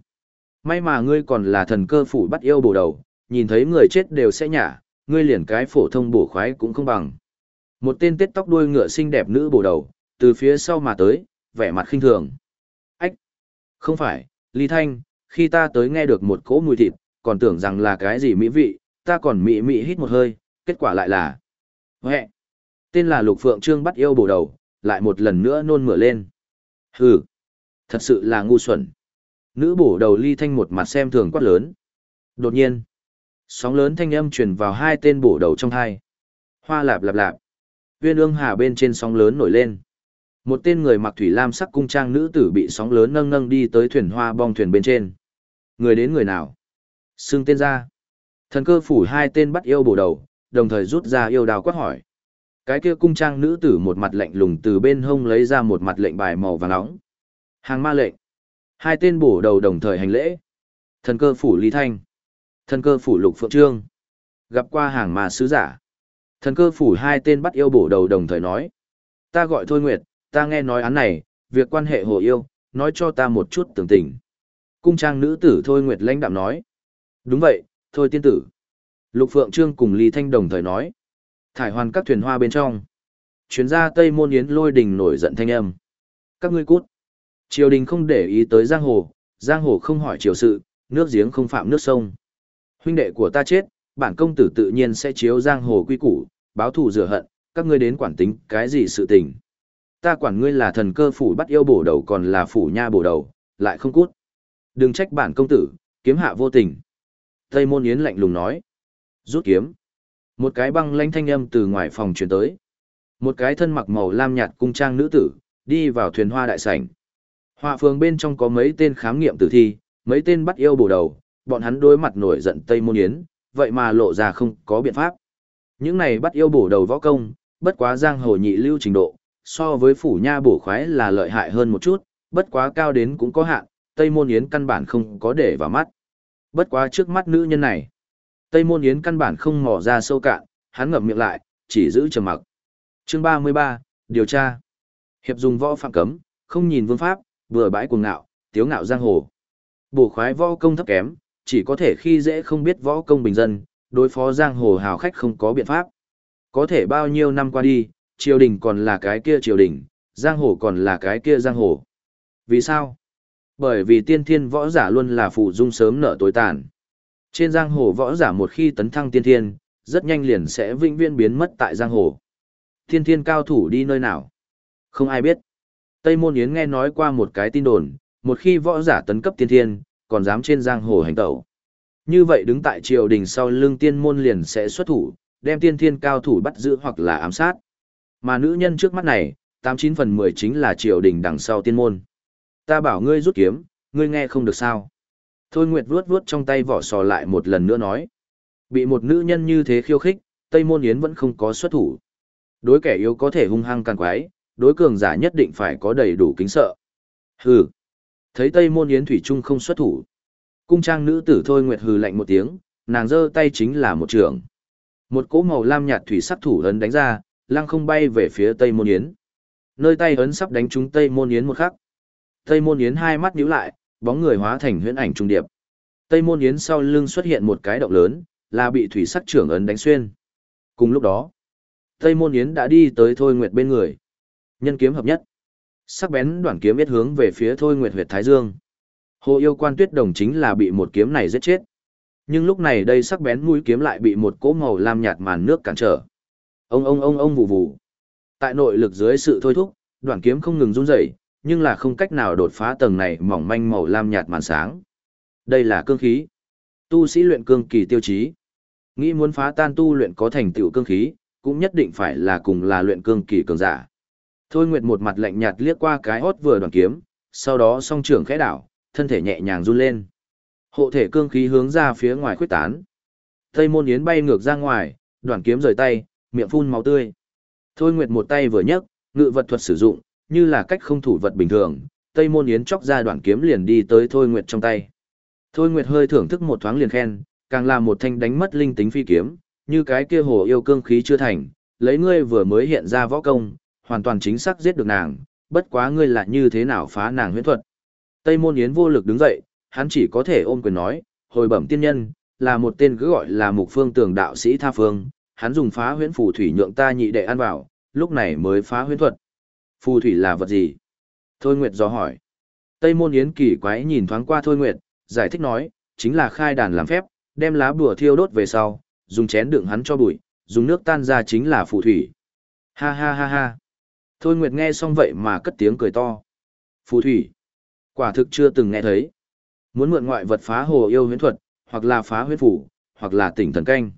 May mà ngươi còn là thần cơ phủ bắt yêu bổ đầu, nhìn thấy người chết đều sẽ nhả, ngươi liền cái phổ thông bổ khoái cũng không bằng. Một tên tết tóc đuôi ngựa xinh đẹp nữ bổ đầu, từ phía sau mà tới, vẻ mặt khinh thường. Ách! Không phải, lý Thanh, khi ta tới nghe được một cỗ mùi thịt, còn tưởng rằng là cái gì mỹ vị, ta còn mị mị hít một hơi, kết quả lại là... Huệ! Tên là Lục Phượng Trương bắt yêu bổ đầu, lại một lần nữa nôn mửa lên. Hừ! Thật sự là ngu xuẩn. Nữ bổ đầu ly thanh một mặt xem thường quát lớn. Đột nhiên, sóng lớn thanh âm truyền vào hai tên bổ đầu trong hai. Hoa lạp lạp lạp. Viên ương hà bên trên sóng lớn nổi lên. Một tên người mặc thủy lam sắc cung trang nữ tử bị sóng lớn nâng nâng đi tới thuyền hoa bong thuyền bên trên. Người đến người nào? Xưng tên ra. Thần cơ phủ hai tên bắt yêu bổ đầu, đồng thời rút ra yêu đào quát hỏi. Cái kia cung trang nữ tử một mặt lạnh lùng từ bên hông lấy ra một mặt lệnh bài màu vàng nóng. Hàng ma lệnh. Hai tên bổ đầu đồng thời hành lễ. Thần cơ phủ Lý Thanh. Thần cơ phủ Lục Phượng Trương. Gặp qua hàng mà sứ giả. Thần cơ phủ hai tên bắt yêu bổ đầu đồng thời nói. Ta gọi Thôi Nguyệt, ta nghe nói án này, việc quan hệ hồ yêu, nói cho ta một chút tưởng tình. Cung trang nữ tử Thôi Nguyệt lãnh đạm nói. Đúng vậy, Thôi tiên tử. Lục Phượng Trương cùng Lý Thanh đồng thời nói. Thải hoàn các thuyền hoa bên trong. Chuyến ra Tây Môn Yến lôi đình nổi giận thanh âm. Các ngươi cút. Triều đình không để ý tới giang hồ, giang hồ không hỏi triều sự, nước giếng không phạm nước sông. Huynh đệ của ta chết, bản công tử tự nhiên sẽ chiếu giang hồ quy củ, báo thù rửa hận, các ngươi đến quản tính cái gì sự tình. Ta quản ngươi là thần cơ phủ bắt yêu bổ đầu còn là phủ nha bổ đầu, lại không cút. Đừng trách bản công tử, kiếm hạ vô tình. Tây môn yến lạnh lùng nói. Rút kiếm. Một cái băng lanh thanh âm từ ngoài phòng truyền tới. Một cái thân mặc màu lam nhạt cung trang nữ tử, đi vào thuyền hoa đại sảnh. Họa phường bên trong có mấy tên khám nghiệm tử thi, mấy tên bắt yêu bổ đầu, bọn hắn đối mặt nổi giận Tây Môn Yến, vậy mà lộ ra không có biện pháp. Những này bắt yêu bổ đầu võ công, bất quá giang hồ nhị lưu trình độ, so với phủ nha bổ khoái là lợi hại hơn một chút, bất quá cao đến cũng có hạn, Tây Môn Yến căn bản không có để vào mắt. Bất quá trước mắt nữ nhân này, Tây Môn Yến căn bản không mò ra sâu cạn, hắn ngậm miệng lại, chỉ giữ trầm mặc. Chương 33, điều tra. Hiệp dùng võ phạm cấm, không nhìn vương pháp, vừa bãi cuồng ngạo, tiếu ngạo giang hồ. Bổ khoái võ công thấp kém, chỉ có thể khi dễ không biết võ công bình dân, đối phó giang hồ hào khách không có biện pháp. Có thể bao nhiêu năm qua đi, triều đình còn là cái kia triều đình, giang hồ còn là cái kia giang hồ. Vì sao? Bởi vì tiên thiên võ giả luôn là phụ dung sớm nợ tối tàn. Trên giang hồ võ giả một khi tấn thăng tiên thiên, rất nhanh liền sẽ vĩnh viễn biến mất tại giang hồ. Tiên thiên cao thủ đi nơi nào? Không ai biết. Tây Môn Yến nghe nói qua một cái tin đồn, một khi võ giả tấn cấp tiên thiên, còn dám trên giang hồ hành tẩu. Như vậy đứng tại triều đình sau lưng tiên môn liền sẽ xuất thủ, đem tiên thiên cao thủ bắt giữ hoặc là ám sát. Mà nữ nhân trước mắt này, 89 phần 10 chính là triều đình đằng sau tiên môn. Ta bảo ngươi rút kiếm, ngươi nghe không được sao. Thôi Nguyệt vuốt vuốt trong tay vỏ sò lại một lần nữa nói. Bị một nữ nhân như thế khiêu khích, Tây Môn Yến vẫn không có xuất thủ. Đối kẻ yếu có thể hung hăng càng quái, đối cường giả nhất định phải có đầy đủ kính sợ. Hừ. Thấy Tây Môn Yến Thủy Trung không xuất thủ. Cung trang nữ tử Thôi Nguyệt hừ lạnh một tiếng, nàng giơ tay chính là một trường. Một cỗ màu lam nhạt thủy sắc thủ ấn đánh ra, lăng không bay về phía Tây Môn Yến. Nơi tay ấn sắp đánh trúng Tây Môn Yến một khắc. Tây Môn Yến hai mắt nhíu lại, bóng người hóa thành huyễn ảnh trung điệp. Tây Môn Yến sau lưng xuất hiện một cái động lớn, là bị thủy sắc trưởng ấn đánh xuyên. Cùng lúc đó, Tây Môn Yến đã đi tới Thôi Nguyệt bên người. Nhân kiếm hợp nhất. Sắc bén đoạn kiếm biết hướng về phía Thôi Nguyệt huyệt Thái Dương. Hồ yêu quan tuyết đồng chính là bị một kiếm này giết chết. Nhưng lúc này đây sắc bén mũi kiếm lại bị một cỗ màu lam nhạt màn nước cản trở. Ông ông ông ông vụ vụ. Tại nội lực dưới sự thôi thúc, đoạn kiếm không ngừng run rẩy, nhưng là không cách nào đột phá tầng này mỏng manh màu lam nhạt màn sáng. Đây là cương khí. Tu sĩ luyện cương kỳ tiêu chí. Nghĩ muốn phá tan tu luyện có thành tựu cương khí, cũng nhất định phải là cùng là luyện cương kỳ cường giả. Thôi Nguyệt một mặt lạnh nhạt liếc qua cái hốt vừa đoàn kiếm, sau đó song trưởng khẽ đảo, thân thể nhẹ nhàng run lên. Hộ thể cương khí hướng ra phía ngoài khuyết tán. Tây môn yến bay ngược ra ngoài, đoàn kiếm rời tay, miệng phun máu tươi. Thôi Nguyệt một tay vừa nhấc, ngự vật thuật sử dụng, như là cách không thủ vật bình thường, Tây môn yến chọc ra đoàn kiếm liền đi tới Thôi Nguyệt trong tay. Thôi Nguyệt hơi thưởng thức một thoáng liền khen, càng là một thanh đánh mất linh tính phi kiếm, như cái kia hồ yêu cương khí chưa thành, lấy ngươi vừa mới hiện ra võ công, hoàn toàn chính xác giết được nàng, bất quá ngươi là như thế nào phá nàng huyễn thuật. Tây môn yến vô lực đứng dậy, hắn chỉ có thể ôm quyền nói, hồi bẩm tiên nhân, là một tên cứ gọi là mục phương tường đạo sĩ tha phương, hắn dùng phá huyễn phù thủy nhượng ta nhị đệ ăn vào, lúc này mới phá huyễn thuật. Phù thủy là vật gì? Thôi Nguyệt do hỏi. Tây môn yến kỳ quái nhìn thoáng qua Thôi Nguyệt, giải thích nói, chính là khai đàn làm phép, đem lá bùa thiêu đốt về sau, dùng chén đựng hắn cho bụi, dùng nước tan ra chính là phù thủy. Ha ha ha ha. Thôi Nguyệt nghe xong vậy mà cất tiếng cười to. Phù thủy. Quả thực chưa từng nghe thấy. Muốn mượn ngoại vật phá hồ yêu huyễn thuật, hoặc là phá huyết phủ, hoặc là tỉnh thần canh.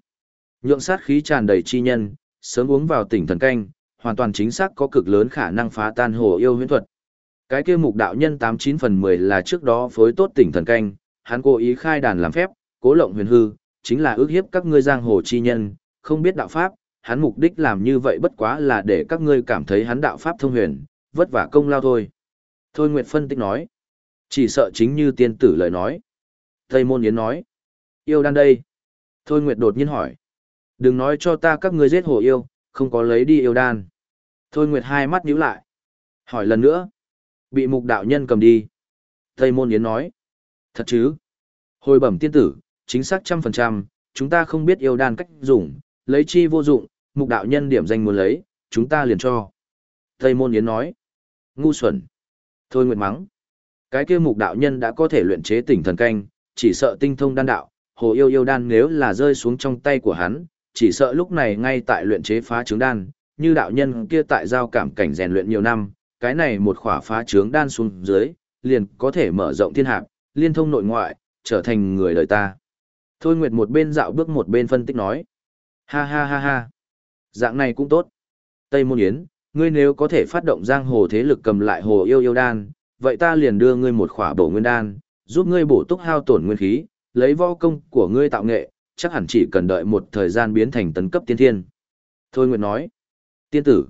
Nhượng sát khí tràn đầy chi nhân, sớm uống vào tỉnh thần canh, hoàn toàn chính xác có cực lớn khả năng phá tan hồ yêu huyễn thuật. Cái kia mục đạo nhân 89 phần 10 là trước đó phối tốt tỉnh thần canh, hắn cố ý khai đàn làm phép, cố lộng huyền hư, chính là ước hiếp các ngươi giang hồ chi nhân, không biết đạo pháp, hắn mục đích làm như vậy bất quá là để các ngươi cảm thấy hắn đạo pháp thông huyền, vất vả công lao thôi. Thôi Nguyệt phân tích nói, chỉ sợ chính như tiên tử lời nói. Tây Môn Yến nói, yêu đan đây. Thôi Nguyệt đột nhiên hỏi, Đừng nói cho ta các ngươi giết hồ yêu, không có lấy đi yêu đan. Thôi Nguyệt hai mắt nhíu lại. Hỏi lần nữa. Bị mục đạo nhân cầm đi. Tây Môn Yến nói. Thật chứ? Hồi bẩm tiên tử, chính xác trăm phần trăm, chúng ta không biết yêu đan cách dùng, lấy chi vô dụng, mục đạo nhân điểm danh muốn lấy, chúng ta liền cho. Tây Môn Yến nói. Ngu xuẩn. Thôi Nguyệt mắng. Cái kia mục đạo nhân đã có thể luyện chế tỉnh thần canh, chỉ sợ tinh thông đan đạo, hồ yêu yêu đan nếu là rơi xuống trong tay của hắn, chỉ sợ lúc này ngay tại luyện chế phá trứng đan, như đạo nhân kia tại giao cảm cảnh rèn luyện nhiều năm, cái này một khỏa phá trướng đan xuống dưới, liền có thể mở rộng thiên hạp, liên thông nội ngoại, trở thành người đời ta. Thôi Nguyệt một bên dạo bước một bên phân tích nói. Ha ha ha ha. Dạng này cũng tốt. Tây Môn Yến, ngươi nếu có thể phát động giang hồ thế lực cầm lại hồ yêu yêu đan, vậy ta liền đưa ngươi một khỏa bổ nguyên đan, giúp ngươi bổ túc hao tổn nguyên khí, lấy võ công của ngươi tạo nghệ, chắc hẳn chỉ cần đợi một thời gian biến thành tấn cấp tiên thiên. Thôi Nguyệt nói, tiên tử,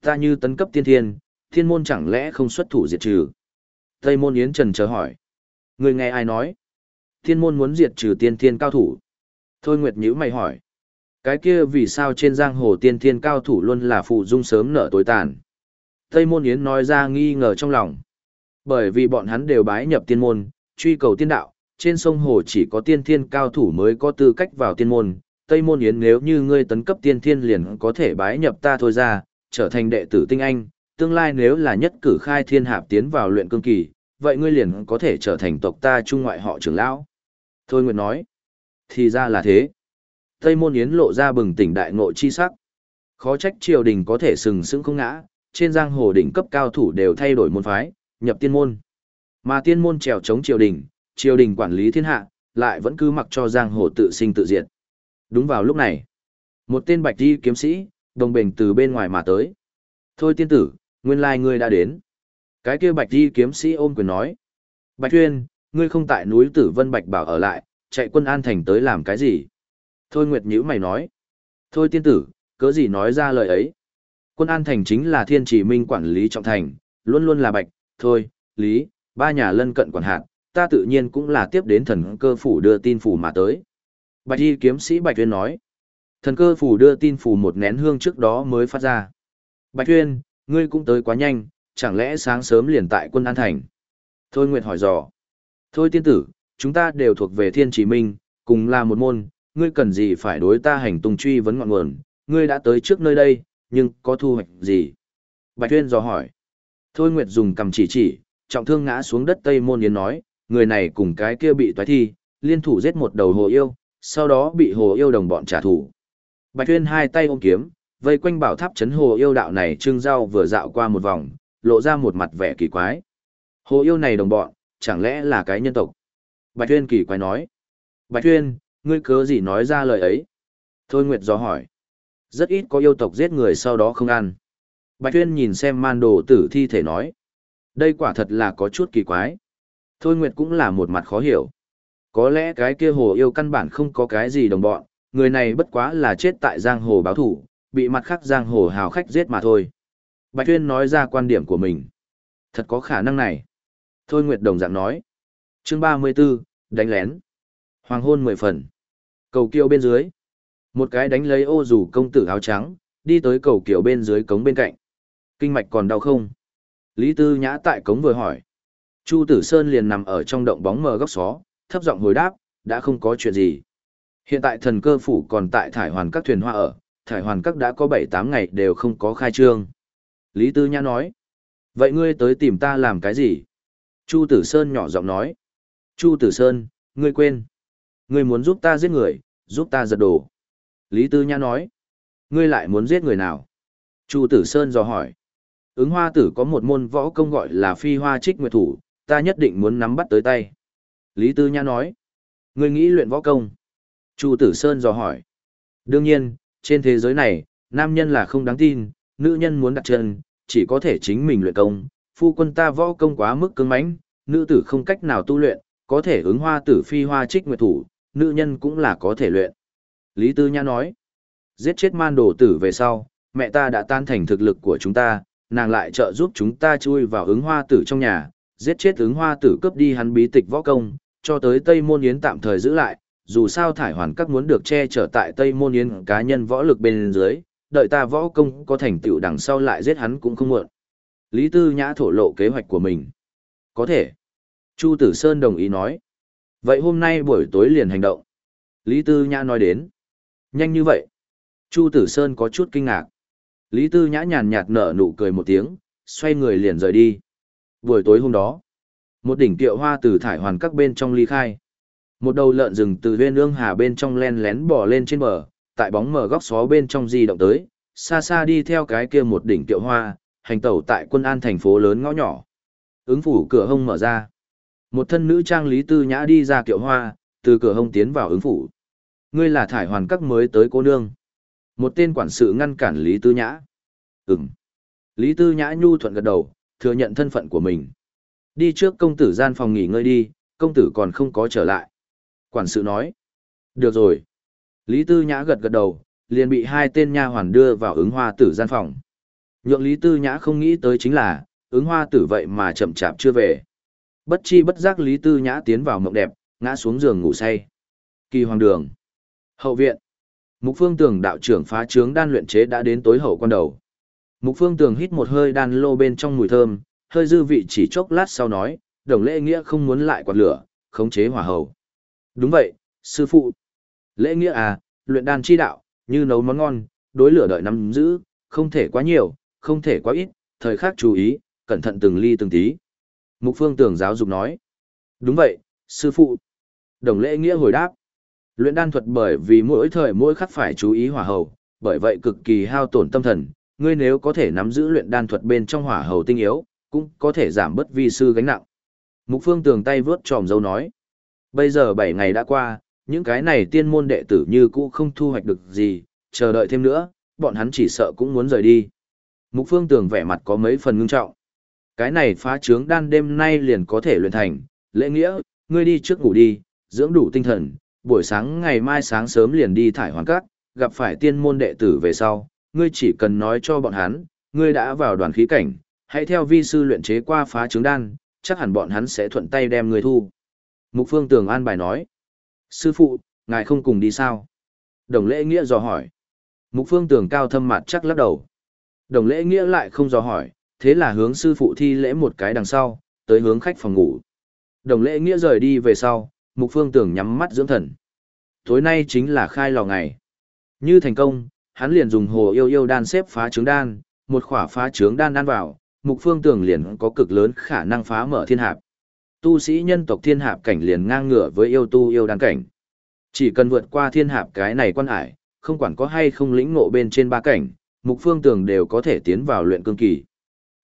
ta như tấn cấp tiên thiên, thiên môn chẳng lẽ không xuất thủ diệt trừ? Tây môn Yến Trần chờ hỏi, người nghe ai nói? Thiên môn muốn diệt trừ tiên thiên cao thủ. Thôi Nguyệt nhữ mày hỏi, cái kia vì sao trên giang hồ tiên thiên cao thủ luôn là phụ dung sớm nở tối tàn? Tây môn Yến nói ra nghi ngờ trong lòng. Bởi vì bọn hắn đều bái nhập tiên môn, truy cầu tiên đạo, trên sông hồ chỉ có tiên thiên cao thủ mới có tư cách vào tiên môn. Tây môn yến nếu như ngươi tấn cấp tiên thiên liền có thể bái nhập ta thôi ra, trở thành đệ tử tinh anh, tương lai nếu là nhất cử khai thiên hạp tiến vào luyện cương kỳ, vậy ngươi liền có thể trở thành tộc ta trung ngoại họ trưởng lão. Thôi Nguyệt nói, thì ra là thế. Tây môn yến lộ ra bừng tỉnh đại ngộ chi sắc. Khó trách triều đình có thể sừng sững không ngã, trên giang hồ đỉnh cấp cao thủ đều thay đổi môn phái, nhập tiên môn. Mà tiên môn trèo chống triều đình, triều đình quản lý thiên hạ, lại vẫn cứ mặc cho giang hồ tự sinh tự diệt. Đúng vào lúc này, một tên bạch đi kiếm sĩ, đồng bình từ bên ngoài mà tới. Thôi tiên tử, nguyên lai ngươi đã đến. Cái kia bạch đi kiếm sĩ ôm quyền nói. Bạch Tuyên, ngươi không tại núi tử vân bạch bảo ở lại, chạy quân an thành tới làm cái gì? Thôi Nguyệt nhữ mày nói. Thôi tiên tử, cớ gì nói ra lời ấy? Quân an thành chính là thiên chỉ minh quản lý trọng thành, luôn luôn là bạch, thôi, lý, ba nhà lân cận quản hạt, ta tự nhiên cũng là tiếp đến thần cơ phủ đưa tin phủ mà tới. Bạch y kiếm sĩ Bạch Tuyên nói. Thần cơ phủ đưa tin phủ một nén hương trước đó mới phát ra. Bạch Tuyên, ngươi cũng tới quá nhanh, chẳng lẽ sáng sớm liền tại quân An Thành? Thôi Nguyệt hỏi dò. Thôi tiên tử, chúng ta đều thuộc về thiên chỉ minh, cùng là một môn, ngươi cần gì phải đối ta hành tung truy vấn ngọn nguồn, ngươi đã tới trước nơi đây, nhưng có thu hoạch gì? Bạch Tuyên dò hỏi. Thôi Nguyệt dùng cầm chỉ chỉ, trọng thương ngã xuống đất Tây Môn Yến nói, người này cùng cái kia bị toái thi, liên thủ giết một đầu hồ yêu, sau đó bị hồ yêu đồng bọn trả thù. Bạch Tuyên hai tay ôm kiếm, vây quanh bảo tháp chấn hồ yêu đạo này trưng rau vừa dạo qua một vòng, lộ ra một mặt vẻ kỳ quái. Hồ yêu này đồng bọn, chẳng lẽ là cái nhân tộc? Bạch Tuyên kỳ quái nói. Bạch Tuyên, ngươi cớ gì nói ra lời ấy? Thôi Nguyệt do hỏi. Rất ít có yêu tộc giết người sau đó không ăn. Bạch Tuyên nhìn xem man đồ tử thi thể nói. Đây quả thật là có chút kỳ quái. Thôi Nguyệt cũng là một mặt khó hiểu. Có lẽ cái kia hồ yêu căn bản không có cái gì đồng bọn, người này bất quá là chết tại giang hồ báo thủ, bị mặt khác giang hồ hào khách giết mà thôi. Bạch Tuyên nói ra quan điểm của mình. Thật có khả năng này. Thôi Nguyệt đồng dạng nói. Chương 34, đánh lén. Hoàng hôn mười phần. Cầu kiều bên dưới. Một cái đánh lấy ô rủ công tử áo trắng, đi tới cầu kiều bên dưới cống bên cạnh. Kinh mạch còn đau không? Lý Tư Nhã tại cống vừa hỏi. Chu Tử Sơn liền nằm ở trong động bóng mờ góc xó, thấp giọng hồi đáp, đã không có chuyện gì. Hiện tại thần cơ phủ còn tại thải hoàn các thuyền hoa ở, thải hoàn các đã có 7-8 ngày đều không có khai trương. Lý Tư Nhã nói, vậy ngươi tới tìm ta làm cái gì? Chu Tử Sơn nhỏ giọng nói, Chu Tử Sơn, ngươi quên. Ngươi muốn giúp ta giết người, giúp ta giật đồ. Lý Tư Nhã nói, ngươi lại muốn giết người nào? Chu Tử Sơn dò hỏi, ứng hoa tử có một môn võ công gọi là phi hoa trích nguyệt thủ, ta nhất định muốn nắm bắt tới tay. Lý Tư Nhã nói, ngươi nghĩ luyện võ công. Chu Tử Sơn dò hỏi. Đương nhiên, trên thế giới này, nam nhân là không đáng tin, nữ nhân muốn đặt chân, chỉ có thể chính mình luyện công. Phu quân ta võ công quá mức cứng mãnh, nữ tử không cách nào tu luyện, có thể ứng hoa tử phi hoa trích nguyệt thủ, nữ nhân cũng là có thể luyện. Lý Tư Nhã nói, giết chết man đồ tử về sau, mẹ ta đã tan thành thực lực của chúng ta, nàng lại trợ giúp chúng ta chui vào ứng hoa tử trong nhà, giết chết ứng hoa tử cướp đi hắn bí tịch võ công, cho tới Tây Môn Yến tạm thời giữ lại, dù sao thải hoàn các muốn được che chở tại Tây Môn Yến cá nhân võ lực bên dưới, đợi ta võ công có thành tựu đằng sau lại giết hắn cũng không muộn. Lý Tư Nhã thổ lộ kế hoạch của mình. Có thể. Chu Tử Sơn đồng ý nói. Vậy hôm nay buổi tối liền hành động. Lý Tư Nhã nói đến. Nhanh như vậy. Chu Tử Sơn có chút kinh ngạc. Lý Tư Nhã nhàn nhạt nở nụ cười một tiếng, xoay người liền rời đi. Buổi tối hôm đó, một đỉnh tiệu hoa từ thải hoàn các bên trong ly khai. Một đầu lợn rừng từ huyên ương hà bên trong len lén bò lên trên bờ, tại bóng mờ góc xó bên trong di động tới, xa xa đi theo cái kia một đỉnh tiệu hoa, hành tẩu tại quân an thành phố lớn ngõ nhỏ. Ứng phủ cửa hông mở ra. Một thân nữ trang Lý Tư Nhã đi ra kiệu hoa, từ cửa hông tiến vào ứng phủ. Ngươi là thải hoàn các mới tới cô nương. Một tên quản sự ngăn cản Lý Tư Nhã. Ừm. Lý Tư Nhã nhu thuận gật đầu, thừa nhận thân phận của mình. Đi trước công tử gian phòng nghỉ ngơi đi, công tử còn không có trở lại. Quản sự nói. Được rồi. Lý Tư Nhã gật gật đầu, liền bị hai tên nha hoàn đưa vào ứng hoa tử gian phòng. Nhượng Lý Tư Nhã không nghĩ tới chính là, ứng hoa tử vậy mà chậm chạp chưa về. Bất chi bất giác Lý Tư Nhã tiến vào mộng đẹp, ngã xuống giường ngủ say. Kỳ hoàng đường. Hậu viện. Mục phương tường đạo trưởng phá trướng đan luyện chế đã đến tối hậu quan đầu. Mục phương tường hít một hơi đan lô bên trong mùi thơm, hơi dư vị chỉ chốc lát sau nói, đồng lễ nghĩa không muốn lại quạt lửa, khống chế hỏa hầu. Đúng vậy, sư phụ. Lễ nghĩa à, luyện đan chi đạo, như nấu món ngon, đối lửa đợi nắm giữ, không thể quá nhiều, không thể quá ít, thời khắc chú ý, cẩn thận từng ly từng tí. Mục phương tường giáo dục nói. Đúng vậy, sư phụ. Đồng lễ nghĩa hồi đáp. Luyện đan thuật bởi vì mỗi thời mỗi khắc phải chú ý hỏa hầu, bởi vậy cực kỳ hao tổn tâm thần. Ngươi nếu có thể nắm giữ luyện đan thuật bên trong hỏa hầu tinh yếu, cũng có thể giảm bớt vi sư gánh nặng. Mục phương tường tay vớt tròm dâu nói. Bây giờ 7 ngày đã qua, những cái này tiên môn đệ tử như cũ không thu hoạch được gì, chờ đợi thêm nữa, bọn hắn chỉ sợ cũng muốn rời đi. Mục phương tường vẻ mặt có mấy phần ngưng trọng. Cái này phá trướng đan đêm nay liền có thể luyện thành, lễ nghĩa, ngươi đi trước ngủ đi, dưỡng đủ tinh thần, buổi sáng ngày mai sáng sớm liền đi thải hoàn cát, gặp phải tiên môn đệ tử về sau, ngươi chỉ cần nói cho bọn hắn, ngươi đã vào đoàn khí cảnh, hãy theo vi sư luyện chế qua phá trướng đan, chắc hẳn bọn hắn sẽ thuận tay đem ngươi thu. Mục phương tường an bài nói, sư phụ, ngài không cùng đi sao? Đồng lễ nghĩa dò hỏi. Mục phương tường cao thâm mặt chắc lắc đầu. Đồng lễ nghĩa lại không dò hỏi, thế là hướng sư phụ thi lễ một cái đằng sau, tới hướng khách phòng ngủ. Đồng lễ nghĩa rời đi về sau, mục phương tưởng nhắm mắt dưỡng thần. Tối nay chính là khai lò ngày. Như thành công, hắn liền dùng hồ yêu yêu đan xếp phá trứng đan, một khỏa phá trứng đan đan vào, mục phương tưởng liền có cực lớn khả năng phá mở thiên hạp. Tu sĩ nhân tộc thiên hạp cảnh liền ngang ngửa với yêu tu yêu đan cảnh. Chỉ cần vượt qua thiên hạp cái này quan hải, không quản có hay không lĩnh ngộ bên trên ba cảnh, mục phương tưởng đều có thể tiến vào luyện cương kỳ.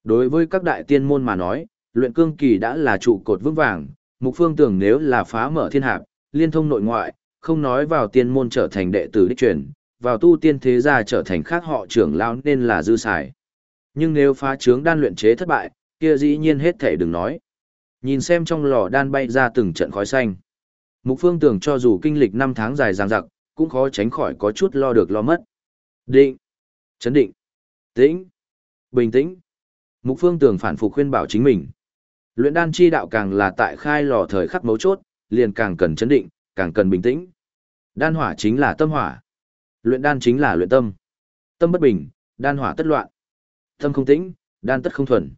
Đối với các đại tiên môn mà nói, luyện cương kỳ đã là trụ cột vững vàng, mục phương tưởng nếu là phá mở thiên hạp, liên thông nội ngoại, không nói vào tiên môn trở thành đệ tử đích truyền, vào tu tiên thế gia trở thành khác họ trưởng lao nên là dư xài. Nhưng nếu phá trướng đan luyện chế thất bại, kia dĩ nhiên hết thể đừng nói. Nhìn xem trong lò đan bay ra từng trận khói xanh. Mục phương tưởng cho dù kinh lịch năm tháng dài dàng dặc, cũng khó tránh khỏi có chút lo được lo mất. Định. Chấn định. Tĩnh. Bình tĩnh. Mục Phương Tường phản phục khuyên bảo chính mình. Luyện đan chi đạo càng là tại khai lò thời khắc mấu chốt, liền càng cần chấn định, càng cần bình tĩnh. Đan hỏa chính là tâm hỏa. Luyện đan chính là luyện tâm. Tâm bất bình, đan hỏa tất loạn. Tâm không tĩnh, đan tất không thuần.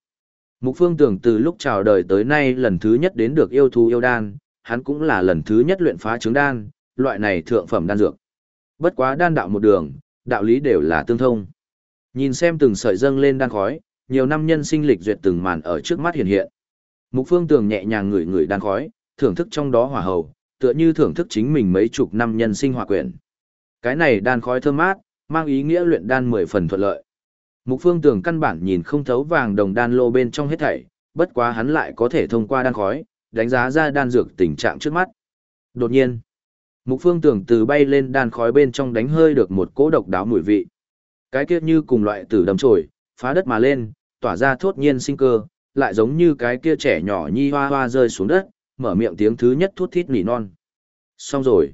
Mục Phương Tường từ lúc chào đời tới nay lần thứ nhất đến được yêu thú yêu đan, hắn cũng là lần thứ nhất luyện phá trứng đan, loại này thượng phẩm đan dược. Bất quá đan đạo một đường, đạo lý đều là tương thông. Nhìn xem từng sợi dâng lên đan khói, nhiều năm nhân sinh lịch duyệt từng màn ở trước mắt hiện hiện. Mục Phương Tường nhẹ nhàng ngửi ngửi đan khói, thưởng thức trong đó hỏa hầu, tựa như thưởng thức chính mình mấy chục năm nhân sinh hòa quyển. Cái này đan khói thơm mát, mang ý nghĩa luyện đan mười phần thuận lợi. Mục Phương Tường căn bản nhìn không thấu vàng đồng đan lô bên trong hết thảy, bất quá hắn lại có thể thông qua đan khói, đánh giá ra đan dược tình trạng trước mắt. Đột nhiên, Mục Phương Tường từ bay lên đan khói bên trong đánh hơi được một cỗ độc đáo mùi vị. Cái kia như cùng loại tử đầm trồi, phá đất mà lên, tỏa ra thốt nhiên sinh cơ, lại giống như cái kia trẻ nhỏ nhi hoa hoa rơi xuống đất, mở miệng tiếng thứ nhất thút thít nỉ non. Xong rồi.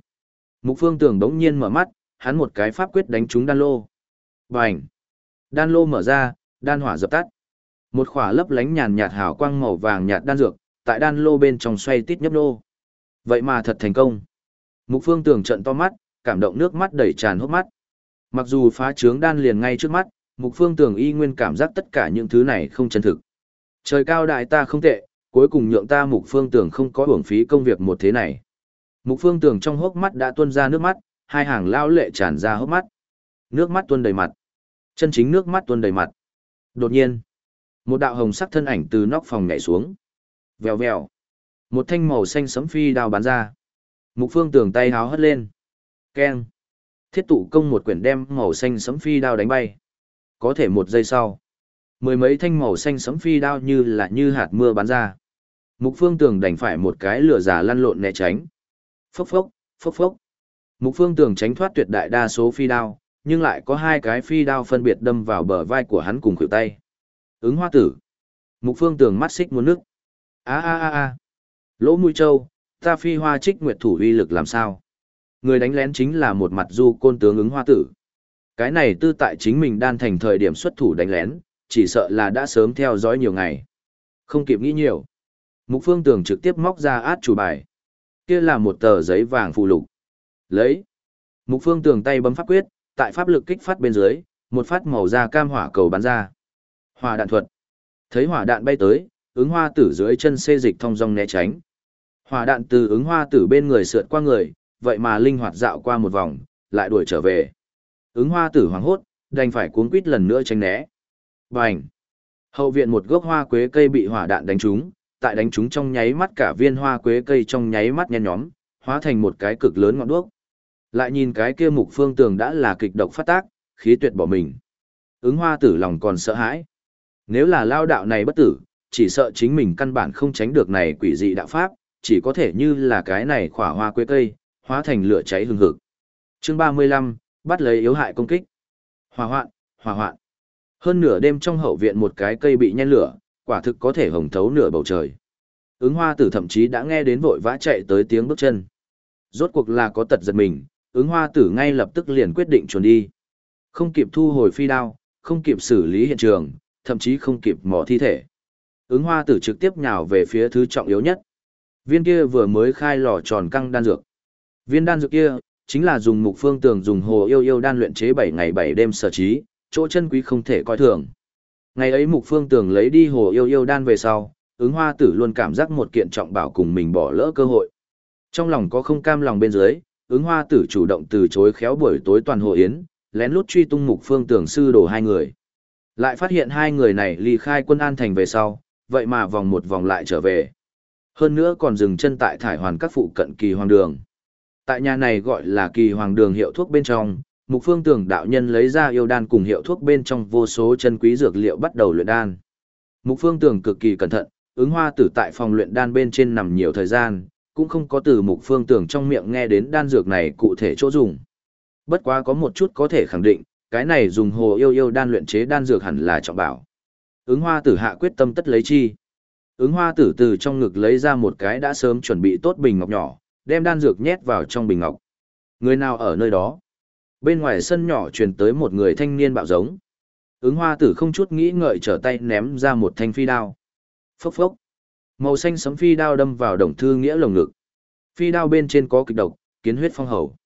Mục phương tường đống nhiên mở mắt, hắn một cái pháp quyết đánh trúng đan lô. Bành! Đan lô mở ra, đan hỏa dập tắt. Một khỏa lấp lánh nhàn nhạt hào quang màu vàng nhạt đan dược, tại đan lô bên trong xoay tít nhấp nô. Vậy mà thật thành công. Mục Phương Tường trận to mắt, cảm động nước mắt đầy tràn hốc mắt. Mặc dù phá trướng đan liền ngay trước mắt, Mục Phương Tường y nguyên cảm giác tất cả những thứ này không chân thực. Trời cao đại ta không tệ, cuối cùng nhượng ta Mục Phương Tường không có hưởng phí công việc một thế này. Mục Phương Tường trong hốc mắt đã tuôn ra nước mắt, hai hàng lao lệ tràn ra hốc mắt. Nước mắt tuôn đầy mặt. Chân chính nước mắt tuôn đầy mặt. Đột nhiên, một đạo hồng sắc thân ảnh từ nóc phòng nhảy xuống. Vèo vèo. Một thanh màu xanh sấm phi đao bắn ra. Mục Phương Tường tay háo hất lên. Keng. Thiết tụ công một quyển đem màu xanh sấm phi đao đánh bay. Có thể một giây sau. Mười mấy thanh màu xanh sấm phi đao như là như hạt mưa bắn ra. Mục Phương Tường đành phải một cái lửa giả lăn lộn né tránh. Phốc phốc, phốc phốc. Mục Phương Tường tránh thoát tuyệt đại đa số phi đao, nhưng lại có hai cái phi đao phân biệt đâm vào bờ vai của hắn cùng khuỷu tay. Ứng hoa tử. Mục Phương Tường mắt xích muốn nước. A a a a. Lỗ mũi châu, ta phi hoa trích nguyệt thủ uy lực làm sao? Người đánh lén chính là một mặt du côn tướng ứng hoa tử. Cái này tư tại chính mình đan thành thời điểm xuất thủ đánh lén, chỉ sợ là đã sớm theo dõi nhiều ngày. Không kịp nghĩ nhiều. Mục Phương Tường trực tiếp móc ra át chủ bài. Kia là một tờ giấy vàng phụ lục. Lấy. Mục Phương Tường tay bấm pháp quyết, tại pháp lực kích phát bên dưới, một phát màu da cam hỏa cầu bắn ra. Hỏa đạn thuật. Thấy hỏa đạn bay tới, ứng hoa tử dưới chân xê dịch thông dong né tránh. Hỏa đạn từ ứng hoa tử bên người sượt qua người, vậy mà linh hoạt dạo qua một vòng, lại đuổi trở về. Ứng hoa tử hoàng hốt, đành phải cuốn quýt lần nữa tránh né. Bành! Hậu viện một gốc hoa quế cây bị hỏa đạn đánh trúng, tại đánh trúng trong nháy mắt cả viên hoa quế cây trong nháy mắt nhen nhóm, hóa thành một cái cực lớn ngọn đuốc. Lại nhìn cái kia mục phương tường đã là kịch độc phát tác, khí tuyệt bỏ mình. Ứng hoa tử lòng còn sợ hãi. Nếu là lao đạo này bất tử, chỉ sợ chính mình căn bản không tránh được này quỷ dị đạo pháp, chỉ có thể như là cái này khỏa hoa quế cây, hóa thành lửa cháy hừng hực. Chương 35, bắt lấy yếu hại công kích. Hỏa hoạn, hỏa hoạn. Hơn nửa đêm trong hậu viện một cái cây bị nhen lửa, quả thực có thể hồng thấu nửa bầu trời. Ứng hoa tử thậm chí đã nghe đến vội vã chạy tới tiếng bước chân. Rốt cuộc là có tật giật mình, ứng hoa tử ngay lập tức liền quyết định chuồn đi. Không kịp thu hồi phi đao, không kịp xử lý hiện trường, thậm chí không kịp mò thi thể. Ứng hoa tử trực tiếp nhào về phía thứ trọng yếu nhất. Viên kia vừa mới khai lò tròn căng đan dược. Viên đan dược kia, chính là dùng mục phương tường dùng hồ yêu yêu đan luyện chế 7 ngày 7 đêm sở trí, chỗ chân quý không thể coi thường. Ngày ấy mục phương tường lấy đi hồ yêu yêu đan về sau, ứng hoa tử luôn cảm giác một kiện trọng bảo cùng mình bỏ lỡ cơ hội. Trong lòng có không cam lòng bên dưới, ứng hoa tử chủ động từ chối khéo buổi tối toàn hồ yến, lén lút truy tung mục phương tường sư đổ hai người. Lại phát hiện hai người này ly khai quân an thành về sau, vậy mà vòng một vòng lại trở về. Hơn nữa còn dừng chân tại thải hoàn các phụ cận kỳ hoàng đường. Tại nhà này gọi là kỳ hoàng đường hiệu thuốc bên trong, mục phương Tưởng đạo nhân lấy ra yêu đan cùng hiệu thuốc bên trong vô số chân quý dược liệu bắt đầu luyện đan. Mục phương Tưởng cực kỳ cẩn thận, ứng hoa tử tại phòng luyện đan bên trên nằm nhiều thời gian, cũng không có từ mục phương Tưởng trong miệng nghe đến đan dược này cụ thể chỗ dùng. Bất quá có một chút có thể khẳng định, cái này dùng hồ yêu yêu đan luyện chế đan dược hẳn là trọng bảo. Ứng hoa tử hạ quyết tâm tất lấy chi. Ứng hoa tử từ trong ngực lấy ra một cái đã sớm chuẩn bị tốt bình ngọc nhỏ, đem đan dược nhét vào trong bình ngọc. Người nào ở nơi đó? Bên ngoài sân nhỏ truyền tới một người thanh niên bạo giống. Ứng hoa tử không chút nghĩ ngợi trở tay ném ra một thanh phi đao. Phốc phốc. Màu xanh sấm phi đao đâm vào đồng thư nghĩa lồng ngực. Phi đao bên trên có kịch độc, kiến huyết phong hầu.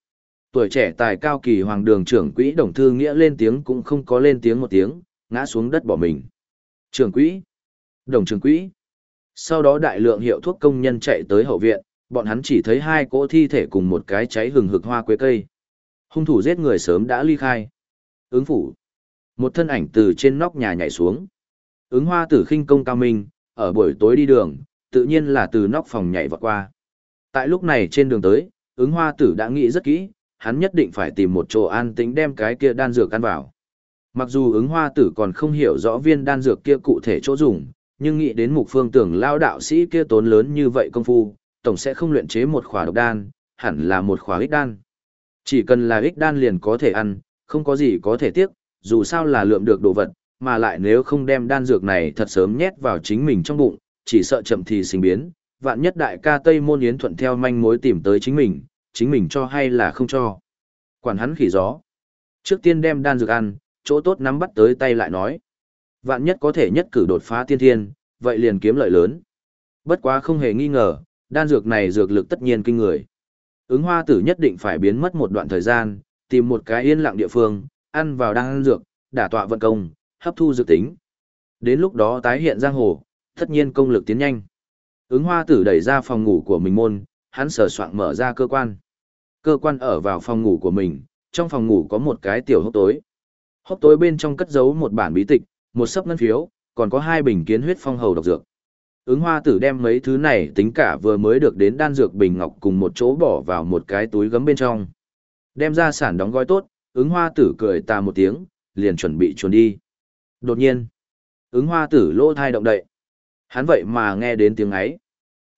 Tuổi trẻ tài cao kỳ hoàng đường trưởng quỹ đồng thư nghĩa lên tiếng cũng không có lên tiếng một tiếng, ngã xuống đất bỏ mình. Trưởng quỹ. Đồng trưởng quỹ. Sau đó đại lượng hiệu thuốc công nhân chạy tới hậu viện, bọn hắn chỉ thấy hai cỗ thi thể cùng một cái cháy hừng hực hoa quế cây. Hung thủ giết người sớm đã ly khai. Ứng phủ. Một thân ảnh từ trên nóc nhà nhảy xuống. Ứng hoa tử khinh công cao minh, ở buổi tối đi đường, tự nhiên là từ nóc phòng nhảy vọt qua. Tại lúc này trên đường tới, ứng hoa tử đã nghĩ rất kỹ, hắn nhất định phải tìm một chỗ an tĩnh đem cái kia đan dược ăn vào. Mặc dù ứng hoa tử còn không hiểu rõ viên đan dược kia cụ thể chỗ dùng, nhưng nghĩ đến mục phương tưởng lao đạo sĩ kia tốn lớn như vậy công phu, tổng sẽ không luyện chế một khỏa độc đan, hẳn là một khỏa ích đan. Chỉ cần là ích đan liền có thể ăn, không có gì có thể tiếc, dù sao là lượm được đồ vật, mà lại nếu không đem đan dược này thật sớm nhét vào chính mình trong bụng, chỉ sợ chậm thì sinh biến, vạn nhất đại ca Tây Môn Yến thuận theo manh mối tìm tới chính mình, chính mình cho hay là không cho. Quản hắn khỉ gió. Trước tiên đem đan dược ăn, chỗ tốt nắm bắt tới tay lại nói. Vạn nhất có thể nhất cử đột phá tiên thiên, vậy liền kiếm lợi lớn. Bất quá không hề nghi ngờ, đan dược này dược lực tất nhiên kinh người. Ứng hoa tử nhất định phải biến mất một đoạn thời gian, tìm một cái yên lặng địa phương, ăn vào đang ăn dược, đả tọa vận công, hấp thu dược tính. Đến lúc đó tái hiện giang hồ, tất nhiên công lực tiến nhanh. Ứng hoa tử đẩy ra phòng ngủ của mình môn, hắn sờ soạn mở ra cơ quan. Cơ quan ở vào phòng ngủ của mình, trong phòng ngủ có một cái tiểu hốc tối. Hốc tối bên trong cất giấu một bản bí tịch, một sấp ngân phiếu, còn có hai bình kiến huyết phong hầu độc dược. Ứng hoa tử đem mấy thứ này tính cả vừa mới được đến đan dược bình ngọc cùng một chỗ bỏ vào một cái túi gấm bên trong. Đem ra sản đóng gói tốt, ứng hoa tử cười ta một tiếng, liền chuẩn bị chuồn đi. Đột nhiên, ứng hoa tử lỗ thai động đậy. Hắn vậy mà nghe đến tiếng ấy.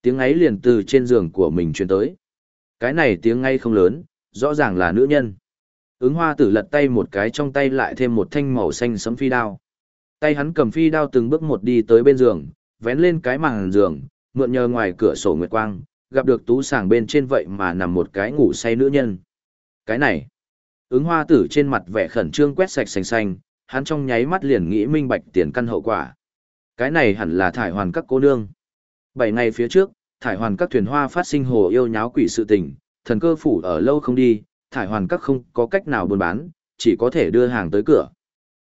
Tiếng ấy liền từ trên giường của mình truyền tới. Cái này tiếng ngay không lớn, rõ ràng là nữ nhân. Ứng hoa tử lật tay một cái trong tay lại thêm một thanh màu xanh sấm phi đao. Tay hắn cầm phi đao từng bước một đi tới bên giường, vén lên cái màn giường, mượn nhờ ngoài cửa sổ nguyệt quang, gặp được tú sàng bên trên vậy mà nằm một cái ngủ say nữ nhân. Cái này, ứng hoa tử trên mặt vẻ khẩn trương quét sạch xanh xanh, hắn trong nháy mắt liền nghĩ minh bạch tiền căn hậu quả. Cái này hẳn là thải hoàn các cô nương. Bảy ngày phía trước, thải hoàn các thuyền hoa phát sinh hồ yêu nháo quỷ sự tình, thần cơ phủ ở lâu không đi, thải hoàn các không có cách nào buôn bán, chỉ có thể đưa hàng tới cửa.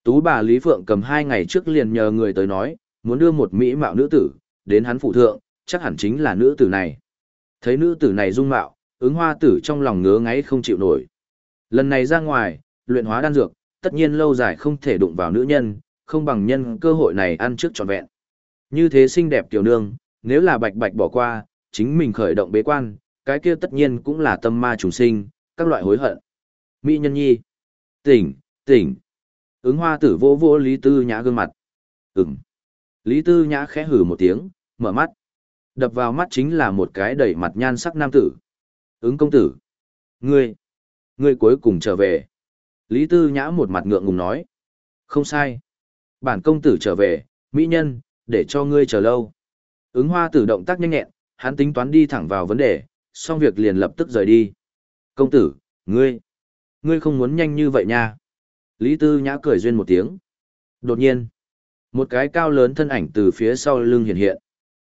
Tú bà Lý Phượng cầm hai ngày trước liền nhờ người tới nói, muốn đưa một mỹ mạo nữ tử, đến hắn phụ thượng, chắc hẳn chính là nữ tử này. Thấy nữ tử này dung mạo, ứng hoa tử trong lòng ngứa ngáy không chịu nổi. Lần này ra ngoài, luyện hóa đan dược, tất nhiên lâu dài không thể đụng vào nữ nhân, không bằng nhân cơ hội này ăn trước trọn vẹn. Như thế xinh đẹp tiểu nương, nếu là bạch bạch bỏ qua, chính mình khởi động bế quan, cái kia tất nhiên cũng là tâm ma trùng sinh, các loại hối hận. Mỹ nhân nhi. Tỉnh, tỉnh. Ứng hoa tử vô vô Lý Tư Nhã gương mặt. Ừm. Lý Tư Nhã khẽ hừ một tiếng, mở mắt. Đập vào mắt chính là một cái đầy mặt nhan sắc nam tử. Ứng công tử. Ngươi. Ngươi cuối cùng trở về. Lý Tư Nhã một mặt ngượng ngùng nói. Không sai. Bản công tử trở về, mỹ nhân, để cho ngươi chờ lâu. Ứng hoa tử động tác nhanh nhẹn, hắn tính toán đi thẳng vào vấn đề, xong việc liền lập tức rời đi. Công tử, ngươi, ngươi không muốn nhanh như vậy nha. Lý Tư Nhã cười duyên một tiếng. Đột nhiên, một cái cao lớn thân ảnh từ phía sau lưng hiện hiện.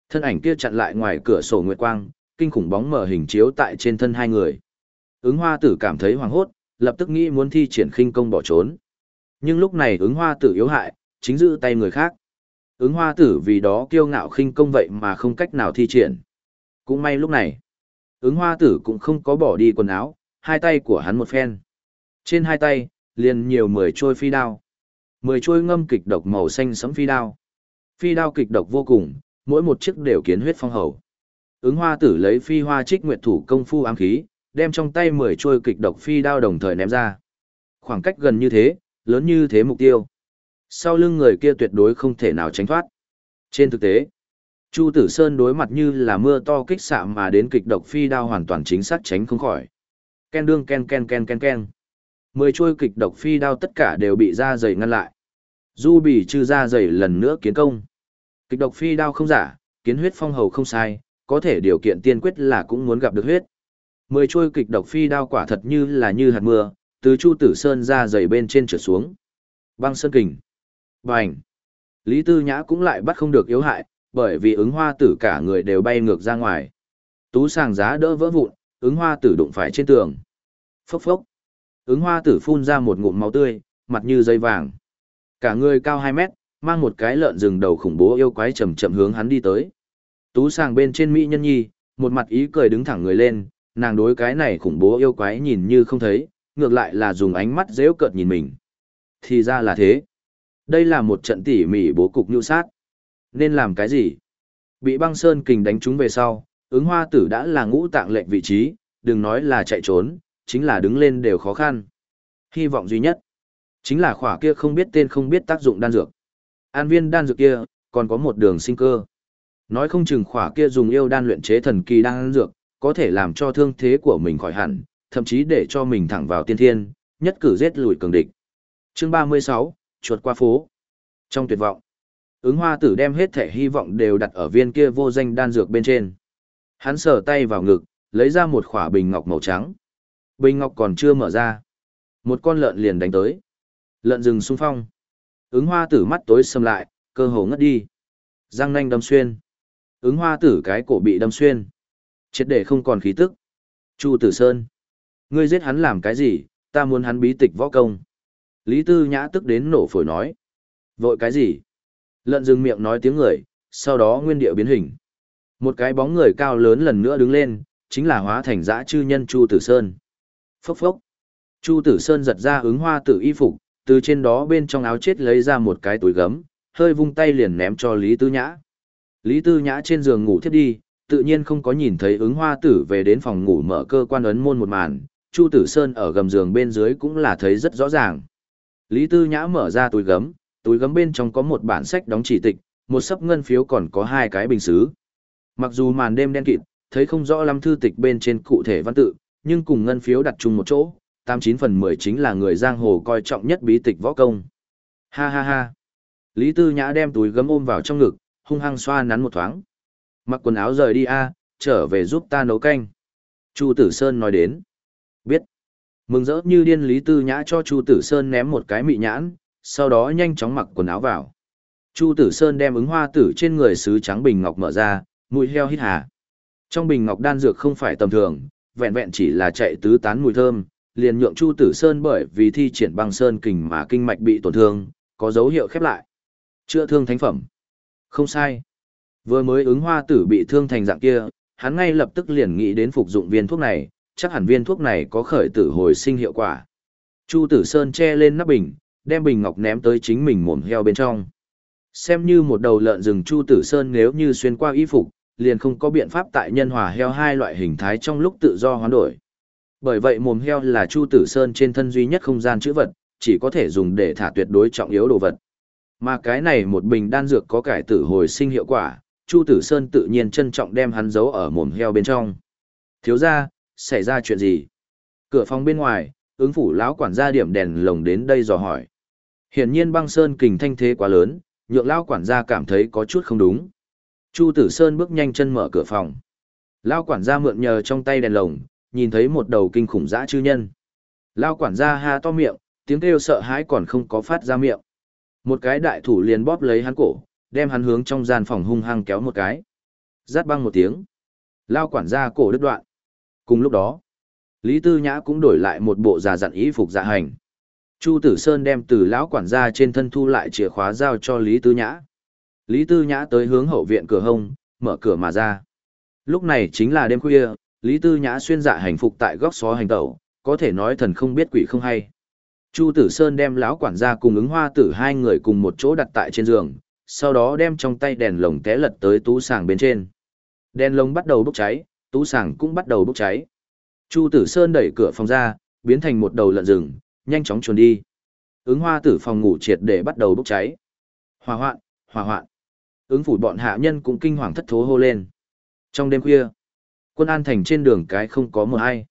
Thân ảnh kia chặn lại ngoài cửa sổ nguyệt quang, kinh khủng bóng mở hình chiếu tại trên thân hai người. Ứng hoa tử cảm thấy hoảng hốt, lập tức nghĩ muốn thi triển khinh công bỏ trốn. Nhưng lúc này ứng hoa tử yếu hại, chính giữ tay người khác. Ứng hoa tử vì đó kiêu ngạo khinh công vậy mà không cách nào thi triển. Cũng may lúc này, ứng hoa tử cũng không có bỏ đi quần áo, hai tay của hắn một phen. Trên hai tay, liền nhiều mười trôi phi đao. Mười trôi ngâm kịch độc màu xanh sẫm phi đao. Phi đao kịch độc vô cùng, mỗi một chiếc đều kiến huyết phong hầu. Ứng hoa tử lấy phi hoa trích nguyệt thủ công phu ám khí, đem trong tay mười trôi kịch độc phi đao đồng thời ném ra. Khoảng cách gần như thế, lớn như thế mục tiêu. Sau lưng người kia tuyệt đối không thể nào tránh thoát. Trên thực tế, Chu Tử Sơn đối mặt như là mưa to kích xạ mà đến kịch độc phi đao hoàn toàn chính xác tránh không khỏi. Ken đương ken ken ken ken ken. Mười trôi kịch độc phi đao tất cả đều bị da dày ngăn lại. Du bì trừ da dày lần nữa kiến công. Kịch độc phi đao không giả, kiến huyết phong hầu không sai, có thể điều kiện tiên quyết là cũng muốn gặp được huyết. Mười trôi kịch độc phi đao quả thật như là như hạt mưa, từ Chu Tử Sơn ra dày bên trên trở xuống. Băng sơn kình. Bành. Lý Tư Nhã cũng lại bắt không được yếu hại, bởi vì ứng hoa tử cả người đều bay ngược ra ngoài. Tú sàng giá đỡ vỡ vụn, ứng hoa tử đụng phải trên tường. Phốc phốc. Ứng hoa tử phun ra một ngụm máu tươi, mặt như dây vàng. Cả người cao 2 mét, mang một cái lợn rừng đầu khủng bố yêu quái chậm chậm hướng hắn đi tới. Tú sàng bên trên Mỹ nhân nhi, một mặt ý cười đứng thẳng người lên, nàng đối cái này khủng bố yêu quái nhìn như không thấy, ngược lại là dùng ánh mắt dễu cợt nhìn mình. Thì ra là thế. Đây là một trận tỉ mỉ bố cục nhu sát. Nên làm cái gì? Bị băng sơn kình đánh trúng về sau, ứng hoa tử đã là ngũ tạng lệnh vị trí, đừng nói là chạy trốn, chính là đứng lên đều khó khăn. Hy vọng duy nhất, chính là khỏa kia không biết tên không biết tác dụng đan dược. An viên đan dược kia, còn có một đường sinh cơ. Nói không chừng khỏa kia dùng yêu đan luyện chế thần kỳ đan dược, có thể làm cho thương thế của mình khỏi hẳn, thậm chí để cho mình thẳng vào tiên thiên, nhất cử giết lùi cường địch. Chương 36, chuột qua phố. Trong tuyệt vọng, ứng hoa tử đem hết thể hy vọng đều đặt ở viên kia vô danh đan dược bên trên. Hắn sờ tay vào ngực, lấy ra một khỏa bình ngọc màu trắng. Bình ngọc còn chưa mở ra. Một con lợn liền đánh tới. Lợn rừng xung phong. Ứng hoa tử mắt tối sầm lại, cơ hồ ngất đi. Răng nanh đâm xuyên. Ứng hoa tử cái cổ bị đâm xuyên. Chết để không còn khí tức. Chu Tử Sơn. Ngươi giết hắn làm cái gì, ta muốn hắn bí tịch võ công. Lý Tư Nhã tức đến nổ phổi nói. Vội cái gì? Lợn dừng miệng nói tiếng người, sau đó nguyên địa biến hình. Một cái bóng người cao lớn lần nữa đứng lên, chính là hóa thành dã chư nhân Chu Tử Sơn. Phốc phốc. Chu Tử Sơn giật ra ứng hoa tử y phục, từ trên đó bên trong áo chết lấy ra một cái túi gấm, hơi vung tay liền ném cho Lý Tư Nhã. Lý Tư Nhã trên giường ngủ thiếp đi, tự nhiên không có nhìn thấy ứng hoa tử về đến phòng ngủ mở cơ quan ấn môn một màn, Chu Tử Sơn ở gầm giường bên dưới cũng là thấy rất rõ ràng. Lý Tư Nhã mở ra túi gấm, túi gấm bên trong có một bản sách đóng chỉ tịch, một sấp ngân phiếu còn có hai cái bình xứ. Mặc dù màn đêm đen kịt, thấy không rõ lắm thư tịch bên trên cụ thể văn tự, nhưng cùng ngân phiếu đặt chung một chỗ, 89 phần 10 chính là người giang hồ coi trọng nhất bí tịch võ công. Ha ha ha. Lý Tư Nhã đem túi gấm ôm vào trong ngực, hung hăng xoa nắn một thoáng. Mặc quần áo rời đi a, trở về giúp ta nấu canh. Chu Tử Sơn nói đến. Biết. Mừng rỡ như điên Lý Tư Nhã cho Chu Tử Sơn ném một cái mị nhãn, sau đó nhanh chóng mặc quần áo vào. Chu Tử Sơn đem ứng hoa tử trên người sứ trắng bình ngọc mở ra, mùi heo hít hà. Trong bình ngọc đan dược không phải tầm thường, vẹn vẹn chỉ là chạy tứ tán mùi thơm, liền nhượng Chu Tử Sơn bởi vì thi triển băng sơn kình mà kinh mạch bị tổn thương, có dấu hiệu khép lại. Chữa thương thánh phẩm. Không sai. Vừa mới ứng hoa tử bị thương thành dạng kia, hắn ngay lập tức liền nghĩ đến phục dụng viên thuốc này, chắc hẳn viên thuốc này có khởi tử hồi sinh hiệu quả. Chu Tử Sơn che lên nắp bình, đem bình ngọc ném tới chính mình mồm heo bên trong. Xem như một đầu lợn rừng Chu Tử Sơn nếu như xuyên qua y phục, liền không có biện pháp tại nhân hòa heo hai loại hình thái trong lúc tự do hoán đổi. Bởi vậy mồm heo là Chu Tử Sơn trên thân duy nhất không gian chữ vật, chỉ có thể dùng để thả tuyệt đối trọng yếu đồ vật. Mà cái này một bình đan dược có cải tử hồi sinh hiệu quả, Chu Tử Sơn tự nhiên trân trọng đem hắn giấu ở mồm heo bên trong. Thiếu ra, xảy ra chuyện gì? Cửa phòng bên ngoài, ứng phủ lão quản gia điểm đèn lồng đến đây dò hỏi. Hiển nhiên băng sơn kình thanh thế quá lớn, nhượng lão quản gia cảm thấy có chút không đúng. Chu Tử Sơn bước nhanh chân mở cửa phòng. Lão quản gia mượn nhờ trong tay đèn lồng, nhìn thấy một đầu kinh khủng dã chư nhân. Lão quản gia ha to miệng, tiếng kêu sợ hãi còn không có phát ra miệng. Một cái đại thủ liền bóp lấy hắn cổ, đem hắn hướng trong gian phòng hung hăng kéo một cái. Rát băng một tiếng. Lao quản gia cổ đứt đoạn. Cùng lúc đó, Lý Tư Nhã cũng đổi lại một bộ già dặn ý phục dạ hành. Chu Tử Sơn đem từ lão quản gia trên thân thu lại chìa khóa giao cho Lý Tư Nhã. Lý Tư Nhã tới hướng hậu viện cửa hông, mở cửa mà ra. Lúc này chính là đêm khuya, Lý Tư Nhã xuyên dạ hành phục tại góc xó hành tẩu, có thể nói thần không biết quỷ không hay. Chu Tử Sơn đem lão quản gia cùng ứng hoa tử hai người cùng một chỗ đặt tại trên giường, sau đó đem trong tay đèn lồng té lật tới tú sàng bên trên. Đèn lồng bắt đầu bốc cháy, tú sàng cũng bắt đầu bốc cháy. Chu Tử Sơn đẩy cửa phòng ra, biến thành một đầu lợn rừng, nhanh chóng chuồn đi. Ứng hoa tử phòng ngủ triệt để bắt đầu bốc cháy. Hỏa hoạn, hỏa hoạn. Ứng phủ bọn hạ nhân cũng kinh hoàng thất thố hô lên. Trong đêm khuya, quân an thành trên đường cái không có một ai.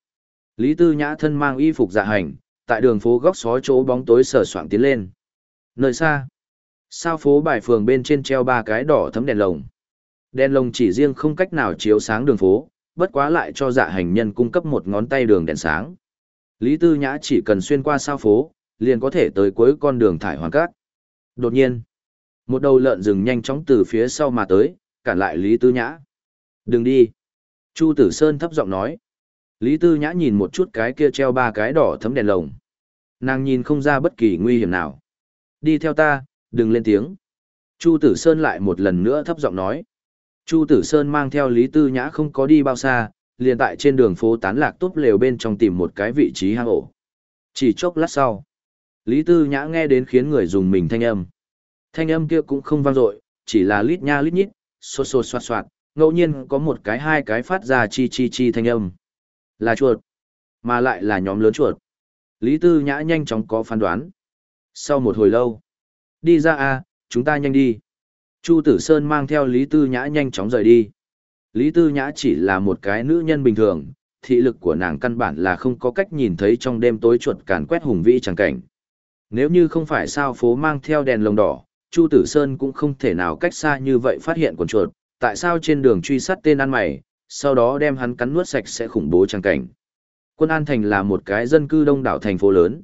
Lý Tư Nhã thân mang y phục dạ hành, tại đường phố góc xó chỗ bóng tối sờ soạng tiến lên. Nơi xa, sao phố bài phường bên trên treo ba cái đỏ thấm đèn lồng. Đèn lồng chỉ riêng không cách nào chiếu sáng đường phố, bất quá lại cho dạ hành nhân cung cấp một ngón tay đường đèn sáng. Lý Tư Nhã chỉ cần xuyên qua sao phố, liền có thể tới cuối con đường thải hoàn cát. Đột nhiên, một đầu lợn rừng nhanh chóng từ phía sau mà tới, cản lại Lý Tư Nhã. Đừng đi. Chu Tử Sơn thấp giọng nói. Lý Tư Nhã nhìn một chút cái kia treo ba cái đỏ thấm đèn lồng. Nàng nhìn không ra bất kỳ nguy hiểm nào. Đi theo ta, đừng lên tiếng. Chu Tử Sơn lại một lần nữa thấp giọng nói. Chu Tử Sơn mang theo Lý Tư Nhã không có đi bao xa, liền tại trên đường phố tán lạc tốt lều bên trong tìm một cái vị trí hang ổ. Chỉ chốc lát sau, Lý Tư Nhã nghe đến khiến người dùng mình thanh âm. Thanh âm kia cũng không vang dội, chỉ là lít nha lít nhít, xô xô xoạt xoạt, ngẫu nhiên có một cái hai cái phát ra chi chi chi thanh âm. Là chuột, mà lại là nhóm lớn chuột. Lý Tư Nhã nhanh chóng có phán đoán. Sau một hồi lâu, đi ra a, chúng ta nhanh đi. Chu Tử Sơn mang theo Lý Tư Nhã nhanh chóng rời đi. Lý Tư Nhã chỉ là một cái nữ nhân bình thường, thị lực của nàng căn bản là không có cách nhìn thấy trong đêm tối chuột càn quét hùng vĩ chẳng cảnh. Nếu như không phải sao phố mang theo đèn lồng đỏ, Chu Tử Sơn cũng không thể nào cách xa như vậy phát hiện con chuột, tại sao trên đường truy sát tên ăn mày, sau đó đem hắn cắn nuốt sạch sẽ khủng bố trang cảnh. Quân An Thành là một cái dân cư đông đảo thành phố lớn.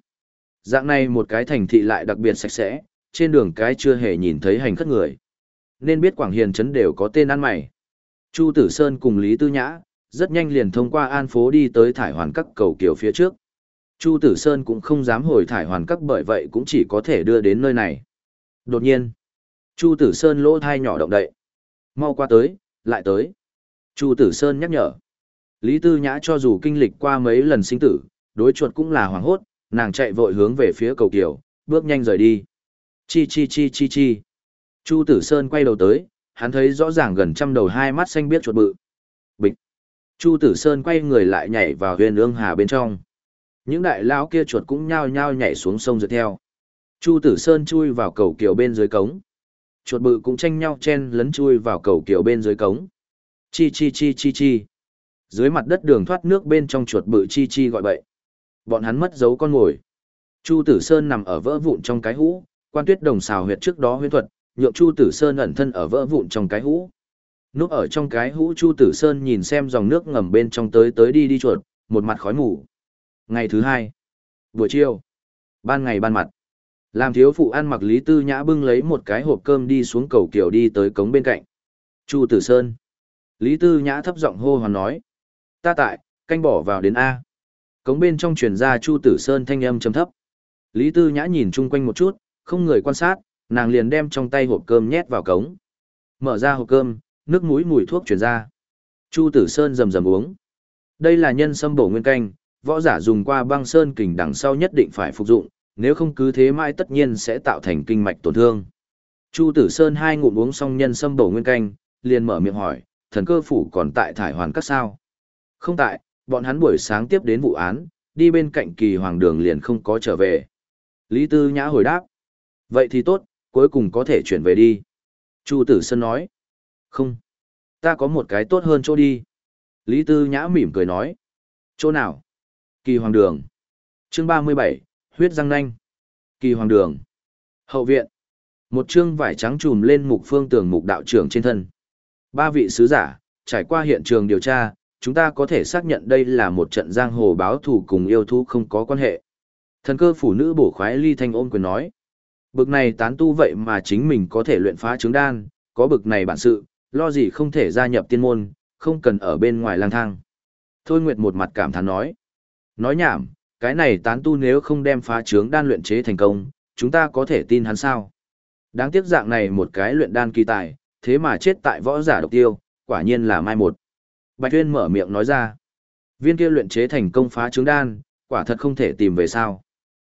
Dạng này một cái thành thị lại đặc biệt sạch sẽ, trên đường cái chưa hề nhìn thấy hành khất người. Nên biết Quảng Hiền Trấn đều có tên ăn mày. Chu Tử Sơn cùng Lý Tư Nhã, rất nhanh liền thông qua an phố đi tới thải hoàn các cầu kiều phía trước. Chu Tử Sơn cũng không dám hồi thải hoàn các bởi vậy cũng chỉ có thể đưa đến nơi này. Đột nhiên, Chu Tử Sơn lỗ thai nhỏ động đậy. Mau qua tới, lại tới. Chu Tử Sơn nhắc nhở. Lý Tư Nhã cho dù kinh lịch qua mấy lần sinh tử, đối chuột cũng là hoảng hốt, nàng chạy vội hướng về phía cầu kiều, bước nhanh rời đi. Chi chi chi chi chi. Chu Tử Sơn quay đầu tới, hắn thấy rõ ràng gần trăm đầu hai mắt xanh biết chuột bự. Bịch. Chu Tử Sơn quay người lại nhảy vào huyền ương hà bên trong. Những đại lão kia chuột cũng nhao nhao nhảy xuống sông dựa theo. Chu Tử Sơn chui vào cầu kiều bên dưới cống. Chuột bự cũng tranh nhau chen lấn chui vào cầu kiều bên dưới cống. Chi chi chi chi chi. Dưới mặt đất đường thoát nước bên trong chuột bự chi chi gọi bậy. Bọn hắn mất dấu con ngồi. Chu Tử Sơn nằm ở vỡ vụn trong cái hũ, quan tuyết đồng xào huyệt trước đó huyễn thuật, nhượng Chu Tử Sơn ẩn thân ở vỡ vụn trong cái hũ. Núp ở trong cái hũ Chu Tử Sơn nhìn xem dòng nước ngầm bên trong tới tới đi đi chuột, một mặt khói mù. Ngày thứ hai, buổi chiều, ban ngày ban mặt. Làm thiếu phụ ăn mặc Lý Tư Nhã bưng lấy một cái hộp cơm đi xuống cầu kiểu đi tới cống bên cạnh. Chu Tử Sơn. Lý Tư Nhã thấp giọng hô hoán nói. Ta tại, canh bỏ vào đến A. Cống bên trong truyền ra Chu Tử Sơn thanh âm trầm thấp. Lý Tư Nhã nhìn chung quanh một chút, không người quan sát, nàng liền đem trong tay hộp cơm nhét vào cống. Mở ra hộp cơm, nước mũi mùi thuốc truyền ra. Chu Tử Sơn rầm rầm uống. Đây là nhân sâm bổ nguyên canh, võ giả dùng qua băng sơn kình đằng sau nhất định phải phục dụng, nếu không cứ thế mãi tất nhiên sẽ tạo thành kinh mạch tổn thương. Chu Tử Sơn hai ngụm uống xong nhân sâm bổ nguyên canh, liền mở miệng hỏi, thần cơ phủ còn tại thải hoàn các sao? Không tại, bọn hắn buổi sáng tiếp đến vụ án, đi bên cạnh kỳ hoàng đường liền không có trở về. Lý Tư Nhã hồi đáp. Vậy thì tốt, cuối cùng có thể chuyển về đi. Chu Tử Sơn nói. Không. Ta có một cái tốt hơn chỗ đi. Lý Tư Nhã mỉm cười nói. Chỗ nào? Kỳ Hoàng Đường. Chương 37, huyết răng nanh. Kỳ Hoàng Đường. Hậu viện. Một chương vải trắng trùm lên mục phương tường mục đạo trưởng trên thân. Ba vị sứ giả, trải qua hiện trường điều tra, chúng ta có thể xác nhận đây là một trận giang hồ báo thù cùng yêu thú không có quan hệ. Thần cơ phủ nữ bổ khoái ly thanh ôm quyền nói. Bực này tán tu vậy mà chính mình có thể luyện phá trứng đan, có bực này bản sự, lo gì không thể gia nhập tiên môn, không cần ở bên ngoài lang thang. Thôi Nguyệt một mặt cảm thán nói. Nói nhảm, cái này tán tu nếu không đem phá trướng đan luyện chế thành công, chúng ta có thể tin hắn sao? Đáng tiếc dạng này một cái luyện đan kỳ tài, thế mà chết tại võ giả độc tiêu, quả nhiên là mai một. Bạch Tuyên mở miệng nói ra. Viên kia luyện chế thành công phá trướng đan, quả thật không thể tìm về sao.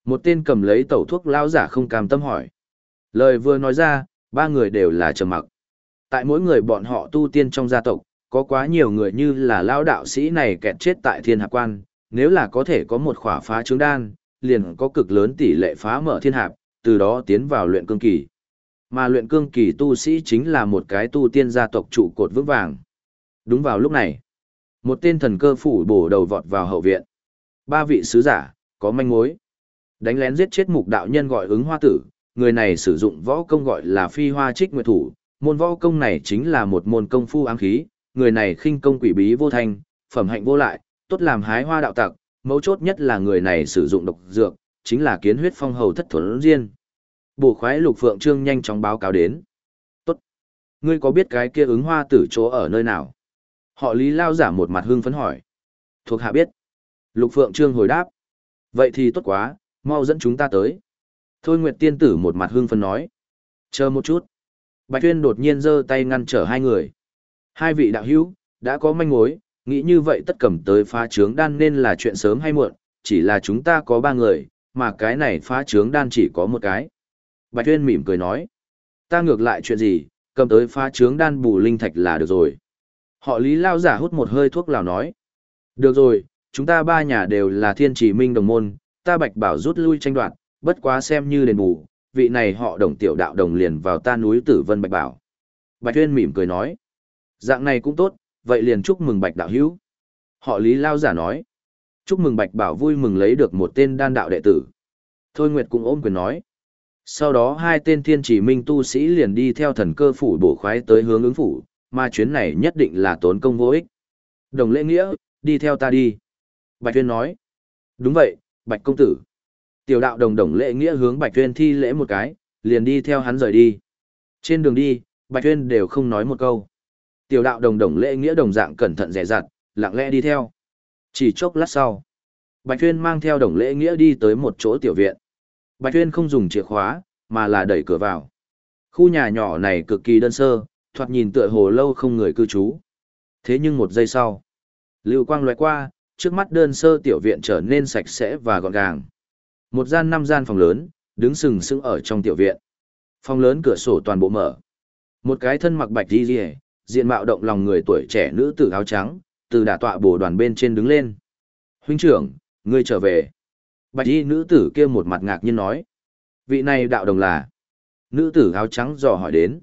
Một tên cầm lấy tẩu thuốc lão giả không cam tâm hỏi. Lời vừa nói ra, ba người đều là trầm mặc. Tại mỗi người bọn họ tu tiên trong gia tộc, có quá nhiều người như là lão đạo sĩ này kẹt chết tại thiên hạ quan, nếu là có thể có một khỏa phá trướng đan, liền có cực lớn tỷ lệ phá mở thiên hạp, từ đó tiến vào luyện cương kỳ. Mà luyện cương kỳ tu sĩ chính là một cái tu tiên gia tộc trụ cột vững vàng. Đúng vào lúc này, một tên thần cơ phủ bổ đầu vọt vào hậu viện. Ba vị sứ giả, có manh mối. Đánh lén giết chết mục đạo nhân gọi ứng hoa tử, người này sử dụng võ công gọi là phi hoa trích nguyệt thủ, môn võ công này chính là một môn công phu ám khí, người này khinh công quỷ bí vô thanh, phẩm hạnh vô lại, tốt làm hái hoa đạo tặc, mấu chốt nhất là người này sử dụng độc dược, chính là kiến huyết phong hầu thất thuần riêng. Bổ khoái lục phượng trương nhanh chóng báo cáo đến. Tốt. Ngươi có biết cái kia ứng hoa tử chỗ ở nơi nào? Họ lý lao giả một mặt hưng phấn hỏi. Thuộc hạ biết. Lục phượng trương hồi đáp. Vậy thì tốt quá, mau dẫn chúng ta tới. Thôi Nguyệt tiên tử một mặt hưng phấn nói. Chờ một chút. Bạch Tuyên đột nhiên giơ tay ngăn trở hai người. Hai vị đạo hữu, đã có manh mối, nghĩ như vậy tất cầm tới phá trướng đan nên là chuyện sớm hay muộn, chỉ là chúng ta có ba người, mà cái này phá trướng đan chỉ có một cái. Bạch Tuyên mỉm cười nói. Ta ngược lại chuyện gì, cầm tới phá trướng đan bù linh thạch là được rồi. Họ lý lao giả hút một hơi thuốc lào nói. Được rồi, chúng ta ba nhà đều là thiên chỉ minh đồng môn, ta bạch bảo rút lui tranh đoạt, bất quá xem như đền bù, vị này họ đồng tiểu đạo đồng liền vào ta núi tử vân bạch bảo. Bạch Tuyên mỉm cười nói. Dạng này cũng tốt, vậy liền chúc mừng bạch đạo hữu. Họ lý lao giả nói. Chúc mừng bạch bảo vui mừng lấy được một tên đan đạo đệ tử. Thôi Nguyệt cũng ôm quyền nói. Sau đó hai tên thiên chỉ minh tu sĩ liền đi theo thần cơ phủ bổ khoái tới hướng ứng phủ, mà chuyến này nhất định là tốn công vô ích. Đồng lễ nghĩa, đi theo ta đi. Bạch Tuyên nói. Đúng vậy, Bạch công tử. Tiểu đạo đồng đồng lễ nghĩa hướng Bạch Tuyên thi lễ một cái, liền đi theo hắn rời đi. Trên đường đi, Bạch Tuyên đều không nói một câu. Tiểu đạo đồng đồng lễ nghĩa đồng dạng cẩn thận dè dặt, lặng lẽ đi theo. Chỉ chốc lát sau, Bạch Tuyên mang theo đồng lễ nghĩa đi tới một chỗ tiểu viện. Bạch Tuyên không dùng chìa khóa, mà là đẩy cửa vào. Khu nhà nhỏ này cực kỳ đơn sơ, thoạt nhìn tựa hồ lâu không người cư trú. Thế nhưng một giây sau, lưu quang loại qua, trước mắt đơn sơ tiểu viện trở nên sạch sẽ và gọn gàng. Một gian năm gian phòng lớn, đứng sừng sững ở trong tiểu viện. Phòng lớn cửa sổ toàn bộ mở. Một cái thân mặc bạch đi rìa, diện mạo động lòng người tuổi trẻ nữ tử áo trắng, từ đả tọa bổ đoàn bên trên đứng lên. Huynh trưởng, ngươi trở về. Bạch y nữ tử kia một mặt ngạc nhiên nói. Vị này đạo đồng là. Nữ tử áo trắng dò hỏi đến.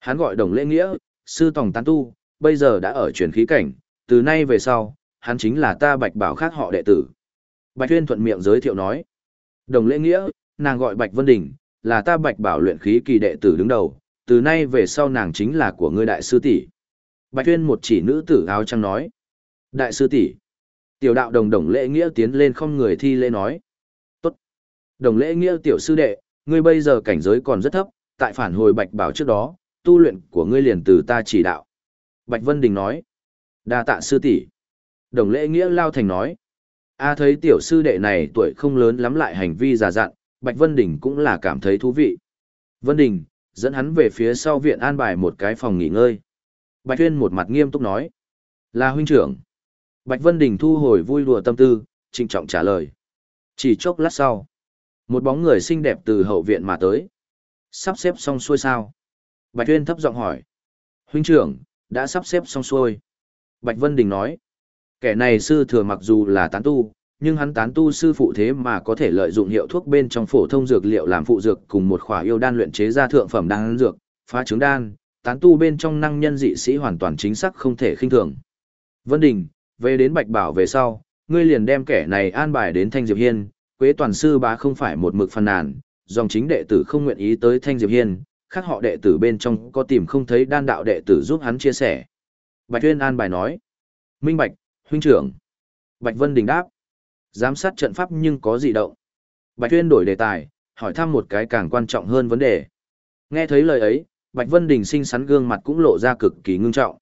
Hắn gọi đồng lễ nghĩa, sư tòng tán tu, bây giờ đã ở truyền khí cảnh, từ nay về sau, hắn chính là ta bạch bảo khác họ đệ tử. Bạch Tuyên thuận miệng giới thiệu nói. Đồng lễ nghĩa, nàng gọi Bạch Vân Đình, là ta bạch bảo luyện khí kỳ đệ tử đứng đầu, từ nay về sau nàng chính là của ngươi đại sư tỷ. Bạch Tuyên một chỉ nữ tử áo trắng nói. Đại sư tỷ. Tiểu đạo đồng đồng lễ nghĩa tiến lên không người thi lễ nói. Tốt. Đồng lễ nghĩa tiểu sư đệ, ngươi bây giờ cảnh giới còn rất thấp, tại phản hồi bạch bảo trước đó, tu luyện của ngươi liền từ ta chỉ đạo. Bạch Vân Đình nói. đa tạ sư tỷ. Đồng lễ nghĩa lao thành nói. A thấy tiểu sư đệ này tuổi không lớn lắm lại hành vi già dặn, Bạch Vân Đình cũng là cảm thấy thú vị. Vân Đình, dẫn hắn về phía sau viện an bài một cái phòng nghỉ ngơi. Bạch Tuyên một mặt nghiêm túc nói. Là huynh trưởng. Bạch Vân Đình thu hồi vui đùa tâm tư, trịnh trọng trả lời. Chỉ chốc lát sau, một bóng người xinh đẹp từ hậu viện mà tới. Sắp xếp xong xuôi sao? Bạch Tuyên thấp giọng hỏi. Huynh trưởng, đã sắp xếp xong xuôi. Bạch Vân Đình nói. Kẻ này sư thừa mặc dù là tán tu, nhưng hắn tán tu sư phụ thế mà có thể lợi dụng hiệu thuốc bên trong phổ thông dược liệu làm phụ dược cùng một khỏa yêu đan luyện chế ra thượng phẩm đan dược, phá trứng đan, tán tu bên trong năng nhân dị sĩ hoàn toàn chính xác không thể khinh thường. Vân Đình, về đến Bạch Bảo về sau, ngươi liền đem kẻ này an bài đến Thanh Diệp Hiên, Quế Toàn sư bá không phải một mực phàn nàn, dòng chính đệ tử không nguyện ý tới Thanh Diệp Hiên, khác họ đệ tử bên trong có tìm không thấy đan đạo đệ tử giúp hắn chia sẻ. Bạch Tuyên an bài nói, Minh Bạch, huynh trưởng. Bạch Vân Đình đáp, giám sát trận pháp nhưng có gì động. Bạch Tuyên đổi đề tài, hỏi thăm một cái càng quan trọng hơn vấn đề. Nghe thấy lời ấy, Bạch Vân Đình sinh sắn gương mặt cũng lộ ra cực kỳ ngưng trọng.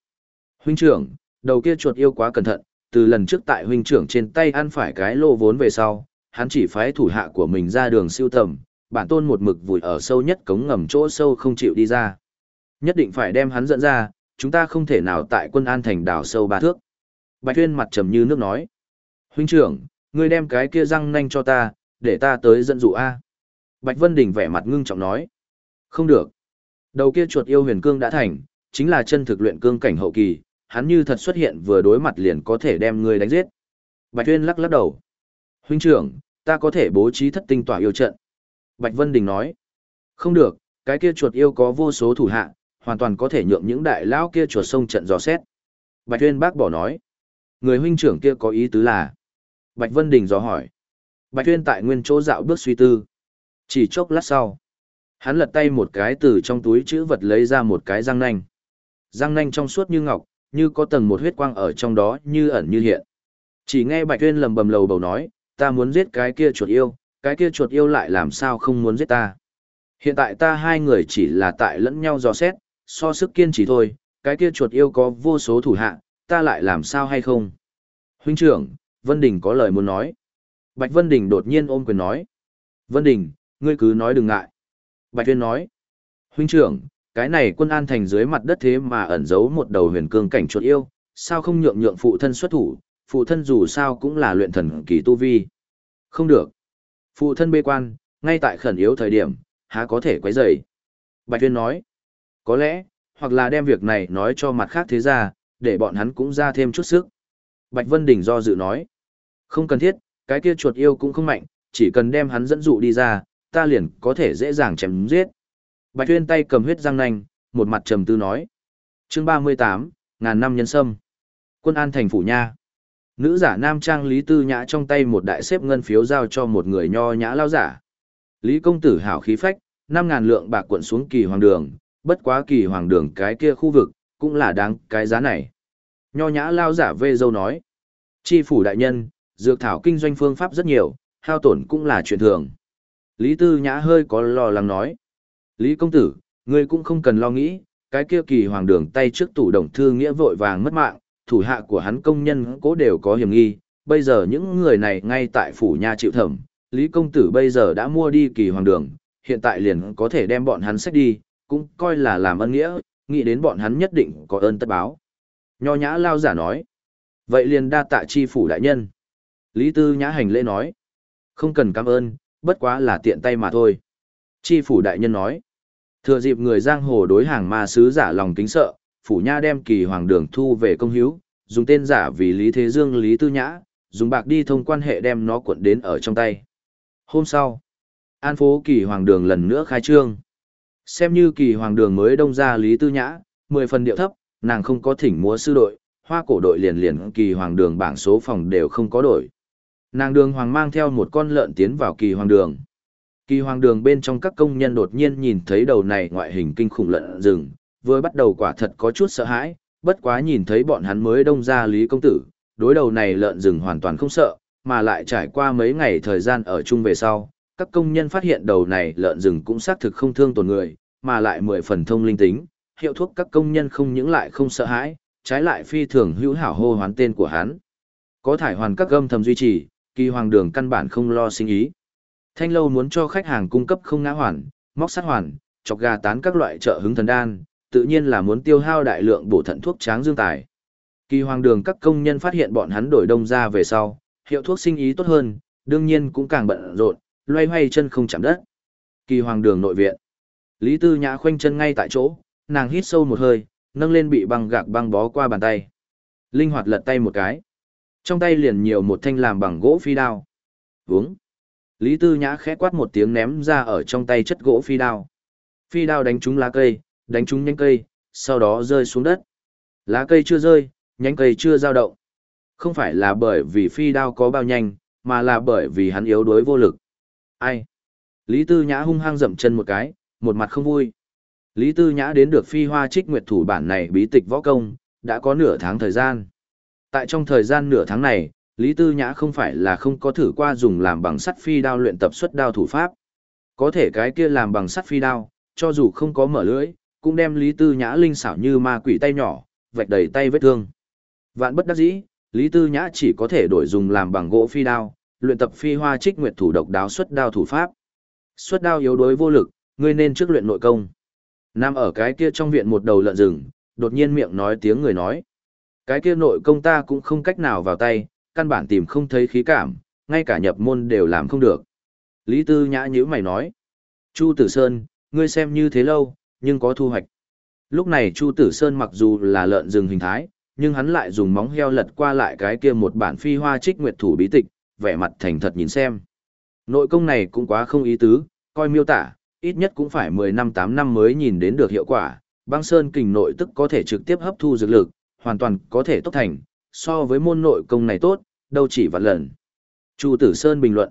Huynh trưởng, đầu kia chuột yêu quá cẩn thận, từ lần trước tại huynh trưởng trên tay ăn phải cái lô vốn về sau, hắn chỉ phái thủ hạ của mình ra đường siêu tầm, bản tôn một mực vùi ở sâu nhất cống ngầm chỗ sâu không chịu đi ra. Nhất định phải đem hắn dẫn ra, chúng ta không thể nào tại quân an thành đào sâu ba thước. Bạch Tuyên mặt trầm như nước nói. Huynh trưởng, ngươi đem cái kia răng nanh cho ta, để ta tới dẫn dụ A. Bạch Vân Đình vẻ mặt ngưng trọng nói. Không được. Đầu kia chuột yêu huyền cương đã thành, chính là chân thực luyện cương cảnh hậu kỳ, hắn như thật xuất hiện vừa đối mặt liền có thể đem ngươi đánh giết. Bạch Tuyên lắc lắc đầu. Huynh trưởng, ta có thể bố trí thất tinh tỏa yêu trận. Bạch Vân Đình nói. Không được, cái kia chuột yêu có vô số thủ hạ, hoàn toàn có thể nhượng những đại lão kia chuột sông trận dò xét. Bạch Tuyên bác bỏ nói. Người huynh trưởng kia có ý tứ là. Bạch Vân Đình dò hỏi. Bạch Tuyên tại nguyên chỗ dạo bước suy tư. Chỉ chốc lát sau. Hắn lật tay một cái từ trong túi chữ vật lấy ra một cái răng nanh. Răng nanh trong suốt như ngọc, như có tầng một huyết quang ở trong đó như ẩn như hiện. Chỉ nghe Bạch Tuyên lầm bầm lầu bầu nói, ta muốn giết cái kia chuột yêu, cái kia chuột yêu lại làm sao không muốn giết ta. Hiện tại ta hai người chỉ là tại lẫn nhau dò xét, so sức kiên trì thôi, cái kia chuột yêu có vô số thủ hạ, ta lại làm sao hay không. Huynh trưởng, Vân Đình có lời muốn nói. Bạch Vân Đình đột nhiên ôm quyền nói. Vân Đình, ngươi cứ nói đừng ngại. Bạch Tuyên nói. Huynh trưởng, cái này quân an thành dưới mặt đất thế mà ẩn giấu một đầu huyền cương cảnh chuột yêu, sao không nhượng nhượng phụ thân xuất thủ, phụ thân dù sao cũng là luyện thần kỳ tu vi. Không được. Phụ thân bê quan, ngay tại khẩn yếu thời điểm, há có thể quấy rầy. Bạch Tuyên nói. Có lẽ, hoặc là đem việc này nói cho mặt khác thế ra, để bọn hắn cũng ra thêm chút sức. Bạch Vân Đình do dự nói. Không cần thiết, cái kia chuột yêu cũng không mạnh, chỉ cần đem hắn dẫn dụ đi ra, ta liền có thể dễ dàng chém giết. Bạch Tuyên tay cầm huyết răng nanh, một mặt trầm tư nói. Chương 38, ngàn năm nhân sâm. Quân an thành phủ nha. Nữ giả nam trang Lý Tư Nhã trong tay một đại xếp ngân phiếu giao cho một người nho nhã lao giả. Lý công tử hảo khí phách, năm ngàn lượng bạc cuộn xuống kỳ hoàng đường, bất quá kỳ hoàng đường cái kia khu vực, cũng là đáng cái giá này. Nho nhã lao giả vê dâu nói. Chi phủ đại nhân, dược thảo kinh doanh phương pháp rất nhiều, hao tổn cũng là chuyện thường. Lý Tư Nhã hơi có lo lắng nói. Lý công tử, ngươi cũng không cần lo nghĩ, cái kia kỳ hoàng đường tay trước tủ đồng thư nghĩa vội vàng mất mạng, thủ hạ của hắn công nhân cố đều có hiểm nghi, bây giờ những người này ngay tại phủ nha chịu thẩm, Lý Công Tử bây giờ đã mua đi kỳ hoàng đường, hiện tại liền có thể đem bọn hắn xách đi, cũng coi là làm ân nghĩa, nghĩ đến bọn hắn nhất định có ơn tất báo. Nho nhã lao giả nói, vậy liền đa tạ chi phủ đại nhân. Lý Tư nhã hành lễ nói, không cần cảm ơn, bất quá là tiện tay mà thôi. Chi phủ đại nhân nói, thừa dịp người giang hồ đối hàng ma sứ giả lòng kính sợ, phủ nha đem kỳ hoàng đường thu về công hiếu, dùng tên giả vì Lý Thế Dương Lý Tư Nhã, dùng bạc đi thông quan hệ đem nó cuộn đến ở trong tay. Hôm sau, An phố kỳ hoàng đường lần nữa khai trương. Xem như kỳ hoàng đường mới đông ra Lý Tư Nhã, mười phần điệu thấp, nàng không có thỉnh múa sư đội, hoa cổ đội liền liền kỳ hoàng đường bảng số phòng đều không có đổi. Nàng đường hoàng mang theo một con lợn tiến vào kỳ hoàng đường. Kỳ hoàng đường bên trong các công nhân đột nhiên nhìn thấy đầu này ngoại hình kinh khủng lợn rừng, vừa bắt đầu quả thật có chút sợ hãi, bất quá nhìn thấy bọn hắn mới đông ra Lý Công Tử, đối đầu này lợn rừng hoàn toàn không sợ, mà lại trải qua mấy ngày thời gian ở chung về sau, các công nhân phát hiện đầu này lợn rừng cũng xác thực không thương tổn người, mà lại mười phần thông linh tính, hiệu thuốc các công nhân không những lại không sợ hãi, trái lại phi thường hữu hảo hô hoán tên của hắn. Có thải hoàn các gâm thầm duy trì, kỳ hoàng đường căn bản không lo sinh ý. Thanh lâu muốn cho khách hàng cung cấp không ngã hoàn, móc sát hoàn, chọc gà tán các loại trợ hứng thần đan, tự nhiên là muốn tiêu hao đại lượng bổ thận thuốc tráng dương tài. Kỳ hoàng đường các công nhân phát hiện bọn hắn đổi đông ra về sau, hiệu thuốc sinh ý tốt hơn, đương nhiên cũng càng bận rộn, loay hoay chân không chạm đất. Kỳ hoàng đường nội viện. Lý Tư Nhã khoanh chân ngay tại chỗ, nàng hít sâu một hơi, nâng lên bị băng gạc băng bó qua bàn tay. Linh hoạt lật tay một cái. Trong tay liền nhiều một thanh làm bằng gỗ phi đao. Vướng. Lý Tư Nhã khẽ quát một tiếng ném ra ở trong tay chất gỗ phi đao. Phi đao đánh trúng lá cây, đánh trúng nhánh cây, sau đó rơi xuống đất. Lá cây chưa rơi, nhánh cây chưa dao động. Không phải là bởi vì phi đao có bao nhanh, mà là bởi vì hắn yếu đuối vô lực. Ai? Lý Tư Nhã hung hăng dậm chân một cái, một mặt không vui. Lý Tư Nhã đến được phi hoa trích nguyệt thủ bản này bí tịch võ công, đã có nửa tháng thời gian. Tại trong thời gian nửa tháng này, Lý Tư Nhã không phải là không có thử qua dùng làm bằng sắt phi đao luyện tập xuất đao thủ pháp. Có thể cái kia làm bằng sắt phi đao, cho dù không có mở lưỡi, cũng đem Lý Tư Nhã linh xảo như ma quỷ tay nhỏ, vạch đầy tay vết thương. Vạn bất đắc dĩ, Lý Tư Nhã chỉ có thể đổi dùng làm bằng gỗ phi đao, luyện tập phi hoa trích nguyệt thủ độc đáo xuất đao thủ pháp. Xuất đao yếu đuối vô lực, ngươi nên trước luyện nội công. Nam ở cái kia trong viện một đầu lợn rừng, đột nhiên miệng nói tiếng người nói. Cái kia nội công ta cũng không cách nào vào tay, căn bản tìm không thấy khí cảm, ngay cả nhập môn đều làm không được. Lý Tư Nhã nhữ mày nói. Chu Tử Sơn, ngươi xem như thế lâu, nhưng có thu hoạch. Lúc này Chu Tử Sơn mặc dù là lợn rừng hình thái, nhưng hắn lại dùng móng heo lật qua lại cái kia một bản phi hoa trích nguyệt thủ bí tịch, vẻ mặt thành thật nhìn xem. Nội công này cũng quá không ý tứ, coi miêu tả, ít nhất cũng phải 10 năm 8 năm mới nhìn đến được hiệu quả, băng sơn kình nội tức có thể trực tiếp hấp thu dược lực, hoàn toàn có thể tốt thành, so với môn nội công này tốt, đâu chỉ vạn lần. Chu Tử Sơn bình luận,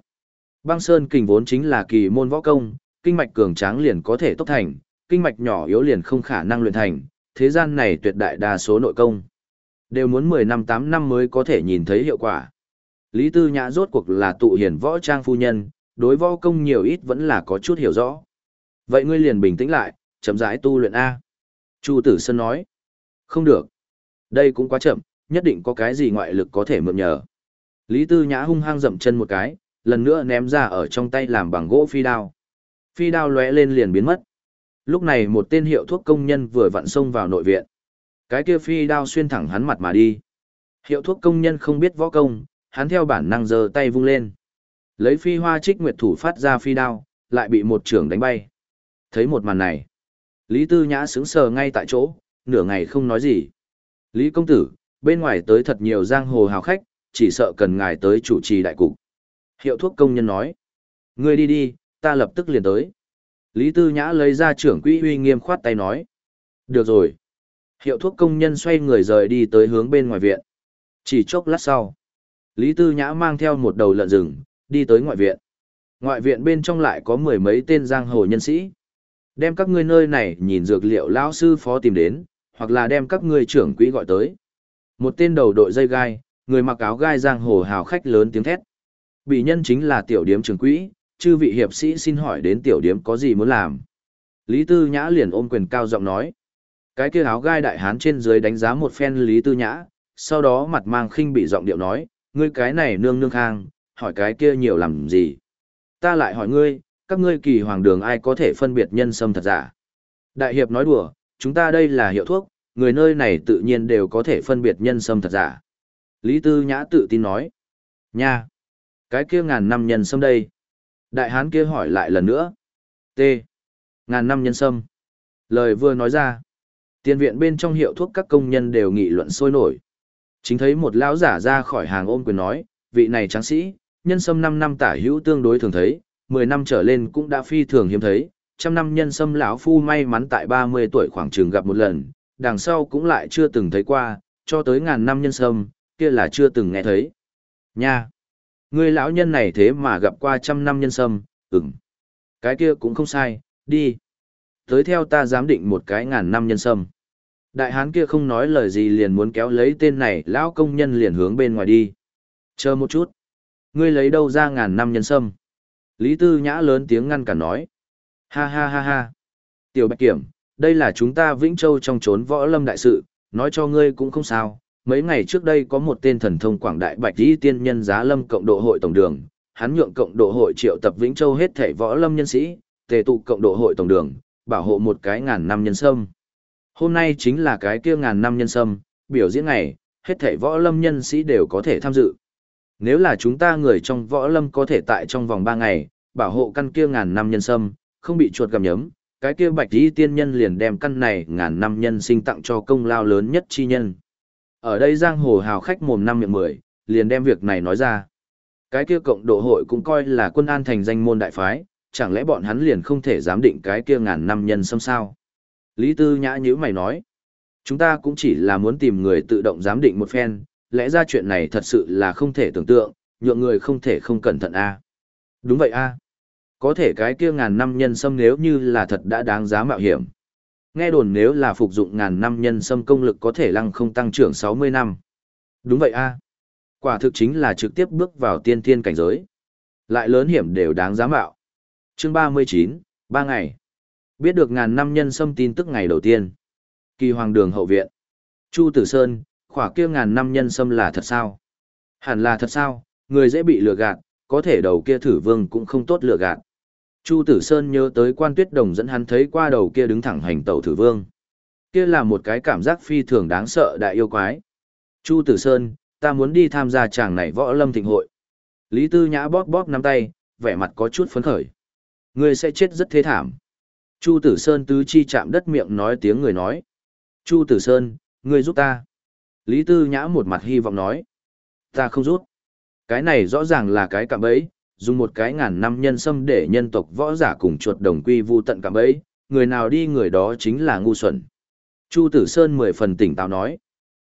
băng sơn kình vốn chính là kỳ môn võ công, kinh mạch cường tráng liền có thể tốt thành, kinh mạch nhỏ yếu liền không khả năng luyện thành, thế gian này tuyệt đại đa số nội công. Đều muốn 10 năm 8 năm mới có thể nhìn thấy hiệu quả. Lý Tư Nhã rốt cuộc là tụ hiền võ trang phu nhân, đối võ công nhiều ít vẫn là có chút hiểu rõ. Vậy ngươi liền bình tĩnh lại, chậm rãi tu luyện A. Chu Tử Sơn nói. Không được. Đây cũng quá chậm, nhất định có cái gì ngoại lực có thể mượn nhờ. Lý Tư Nhã hung hăng dậm chân một cái, lần nữa ném ra ở trong tay làm bằng gỗ phi đao. Phi đao lóe lên liền biến mất. Lúc này một tên hiệu thuốc công nhân vừa vặn xông vào nội viện. Cái kia phi đao xuyên thẳng hắn mặt mà đi. Hiệu thuốc công nhân không biết võ công, hắn theo bản năng giơ tay vung lên. Lấy phi hoa trích nguyệt thủ phát ra phi đao, lại bị một trưởng đánh bay. Thấy một màn này, Lý Tư Nhã sững sờ ngay tại chỗ, nửa ngày không nói gì. Lý công tử, bên ngoài tới thật nhiều giang hồ hào khách, chỉ sợ cần ngài tới chủ trì đại cục. Hiệu thuốc công nhân nói. Ngươi đi đi, ta lập tức liền tới. Lý Tư Nhã lấy ra trưởng quỹ uy nghiêm khoát tay nói. Được rồi. Hiệu thuốc công nhân xoay người rời đi tới hướng bên ngoài viện. Chỉ chốc lát sau. Lý Tư Nhã mang theo một đầu lợn rừng, đi tới ngoại viện. Ngoại viện bên trong lại có mười mấy tên giang hồ nhân sĩ. Đem các ngươi nơi này nhìn dược liệu lão sư phó tìm đến, hoặc là đem các ngươi trưởng quỹ gọi tới. Một tên đầu đội dây gai, người mặc áo gai giang hồ hào khách lớn tiếng thét. Bị nhân chính là tiểu điếm trưởng quỹ, chư vị hiệp sĩ xin hỏi đến tiểu điếm có gì muốn làm. Lý Tư Nhã liền ôm quyền cao giọng nói. Cái kia áo gai đại hán trên dưới đánh giá một phen Lý Tư Nhã, sau đó mặt mang khinh bị giọng điệu nói, ngươi cái này nương nương khang, hỏi cái kia nhiều làm gì. Ta lại hỏi ngươi, các ngươi kỳ hoàng đường ai có thể phân biệt nhân sâm thật giả. Đại hiệp nói đùa, chúng ta đây là hiệu thuốc, người nơi này tự nhiên đều có thể phân biệt nhân sâm thật giả. Lý Tư Nhã tự tin nói. Nha! Cái kia ngàn năm nhân sâm đây. Đại hán kia hỏi lại lần nữa. T. Ngàn năm nhân sâm. Lời vừa nói ra. Tiền viện bên trong hiệu thuốc các công nhân đều nghị luận sôi nổi. Chính thấy một lão giả ra khỏi hàng ôm quyền nói, vị này tráng sĩ, nhân sâm 5 năm tả hữu tương đối thường thấy, 10 năm trở lên cũng đã phi thường hiếm thấy, trăm năm nhân sâm lão phu may mắn tại 30 tuổi khoảng trường gặp một lần, đằng sau cũng lại chưa từng thấy qua, cho tới ngàn năm nhân sâm, kia là chưa từng nghe thấy. Nha! Người lão nhân này thế mà gặp qua trăm năm nhân sâm, ừm. Cái kia cũng không sai, đi. Tới theo ta giám định một cái ngàn năm nhân sâm. Đại hán kia không nói lời gì liền muốn kéo lấy tên này, lão công nhân liền hướng bên ngoài đi. Chờ một chút. Ngươi lấy đâu ra ngàn năm nhân sâm? Lý Tư Nhã lớn tiếng ngăn cản nói. Ha ha ha ha. Tiểu Bạch Kiểm, đây là chúng ta Vĩnh Châu trong trốn võ lâm đại sự, nói cho ngươi cũng không sao. Mấy ngày trước đây có một tên thần thông quảng đại bạch y tiên nhân giá lâm cộng độ hội tổng đường, hắn nhượng cộng độ hội triệu tập Vĩnh Châu hết thể võ lâm nhân sĩ, tề tụ cộng độ hội tổng đường, bảo hộ một cái ngàn năm nhân sâm. Hôm nay chính là cái kia ngàn năm nhân sâm, biểu diễn ngày, hết thể võ lâm nhân sĩ đều có thể tham dự. Nếu là chúng ta người trong võ lâm có thể tại trong vòng ba ngày, bảo hộ căn kia ngàn năm nhân sâm, không bị chuột gặm nhấm, cái kia bạch y tiên nhân liền đem căn này ngàn năm nhân sinh tặng cho công lao lớn nhất chi nhân. Ở đây giang hồ hào khách mồm năm miệng mười, liền đem việc này nói ra. Cái kia cộng độ hội cũng coi là quân an thành danh môn đại phái, chẳng lẽ bọn hắn liền không thể giám định cái kia ngàn năm nhân sâm sao? Lý Tư Nhã nhữ mày nói, chúng ta cũng chỉ là muốn tìm người tự động giám định một phen, lẽ ra chuyện này thật sự là không thể tưởng tượng, nhượng người không thể không cẩn thận a. Đúng vậy a. Có thể cái kia ngàn năm nhân sâm nếu như là thật đã đáng giá mạo hiểm. Nghe đồn nếu là phục dụng ngàn năm nhân sâm công lực có thể lăng không tăng trưởng 60 năm. Đúng vậy a. Quả thực chính là trực tiếp bước vào tiên thiên cảnh giới. Lại lớn hiểm đều đáng giá mạo. Chương 39, 3 ngày. Biết được ngàn năm nhân sâm tin tức ngày đầu tiên. Kỳ hoàng đường hậu viện. Chu Tử Sơn, khỏa kia ngàn năm nhân sâm là thật sao? Hẳn là thật sao, người dễ bị lừa gạt, có thể đầu kia thử vương cũng không tốt lừa gạt. Chu Tử Sơn nhớ tới quan tuyết đồng dẫn hắn thấy qua đầu kia đứng thẳng hành tẩu thử vương. Kia là một cái cảm giác phi thường đáng sợ đại yêu quái. Chu Tử Sơn, ta muốn đi tham gia chàng này võ lâm thịnh hội. Lý Tư Nhã bóp bóp nắm tay, vẻ mặt có chút phấn khởi. Ngươi sẽ chết rất thế thảm. Chu Tử Sơn tứ chi chạm đất miệng nói tiếng người nói. Chu Tử Sơn, ngươi giúp ta. Lý Tư Nhã một mặt hy vọng nói. Ta không rút. Cái này rõ ràng là cái cạm bẫy, dùng một cái ngàn năm nhân sâm để nhân tộc võ giả cùng chuột đồng quy vu tận cạm bẫy, người nào đi người đó chính là ngu xuẩn. Chu Tử Sơn mười phần tỉnh táo nói.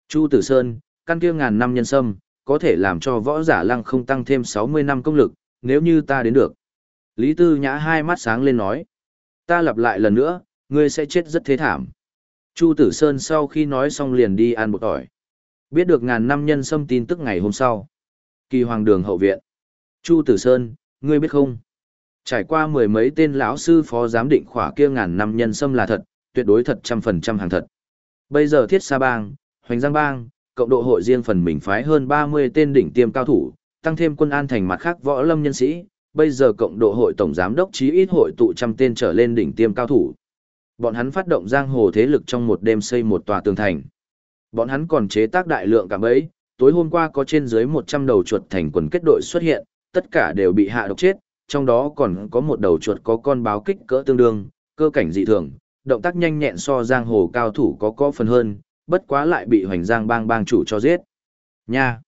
Chu Tử Sơn, căn kia ngàn năm nhân sâm, có thể làm cho võ giả lăng không tăng thêm 60 năm công lực, nếu như ta đến được. Lý Tư Nhã hai mắt sáng lên nói. Ta lặp lại lần nữa, ngươi sẽ chết rất thế thảm. Chu Tử Sơn sau khi nói xong liền đi ăn một tỏi. Biết được ngàn năm nhân xâm tin tức ngày hôm sau. Kỳ hoàng đường hậu viện. Chu Tử Sơn, ngươi biết không? Trải qua mười mấy tên lão sư phó giám định khỏa kia ngàn năm nhân xâm là thật, tuyệt đối thật trăm phần trăm hàng thật. Bây giờ thiết sa bang, hoành giang bang, cộng độ hội riêng phần mình phái hơn 30 tên đỉnh tiêm cao thủ, tăng thêm quân an thành mặt khác võ lâm nhân sĩ, bây giờ cộng độ hội tổng giám đốc chí ít hội tụ trăm tên trở lên đỉnh tiêm cao thủ. Bọn hắn phát động giang hồ thế lực trong một đêm xây một tòa tường thành. Bọn hắn còn chế tác đại lượng cả ấy, tối hôm qua có trên dưới 100 đầu chuột thành quần kết đội xuất hiện, tất cả đều bị hạ độc chết, trong đó còn có một đầu chuột có con báo kích cỡ tương đương, cơ cảnh dị thường, động tác nhanh nhẹn so giang hồ cao thủ có có phần hơn, bất quá lại bị hoành giang bang bang chủ cho giết. Nha!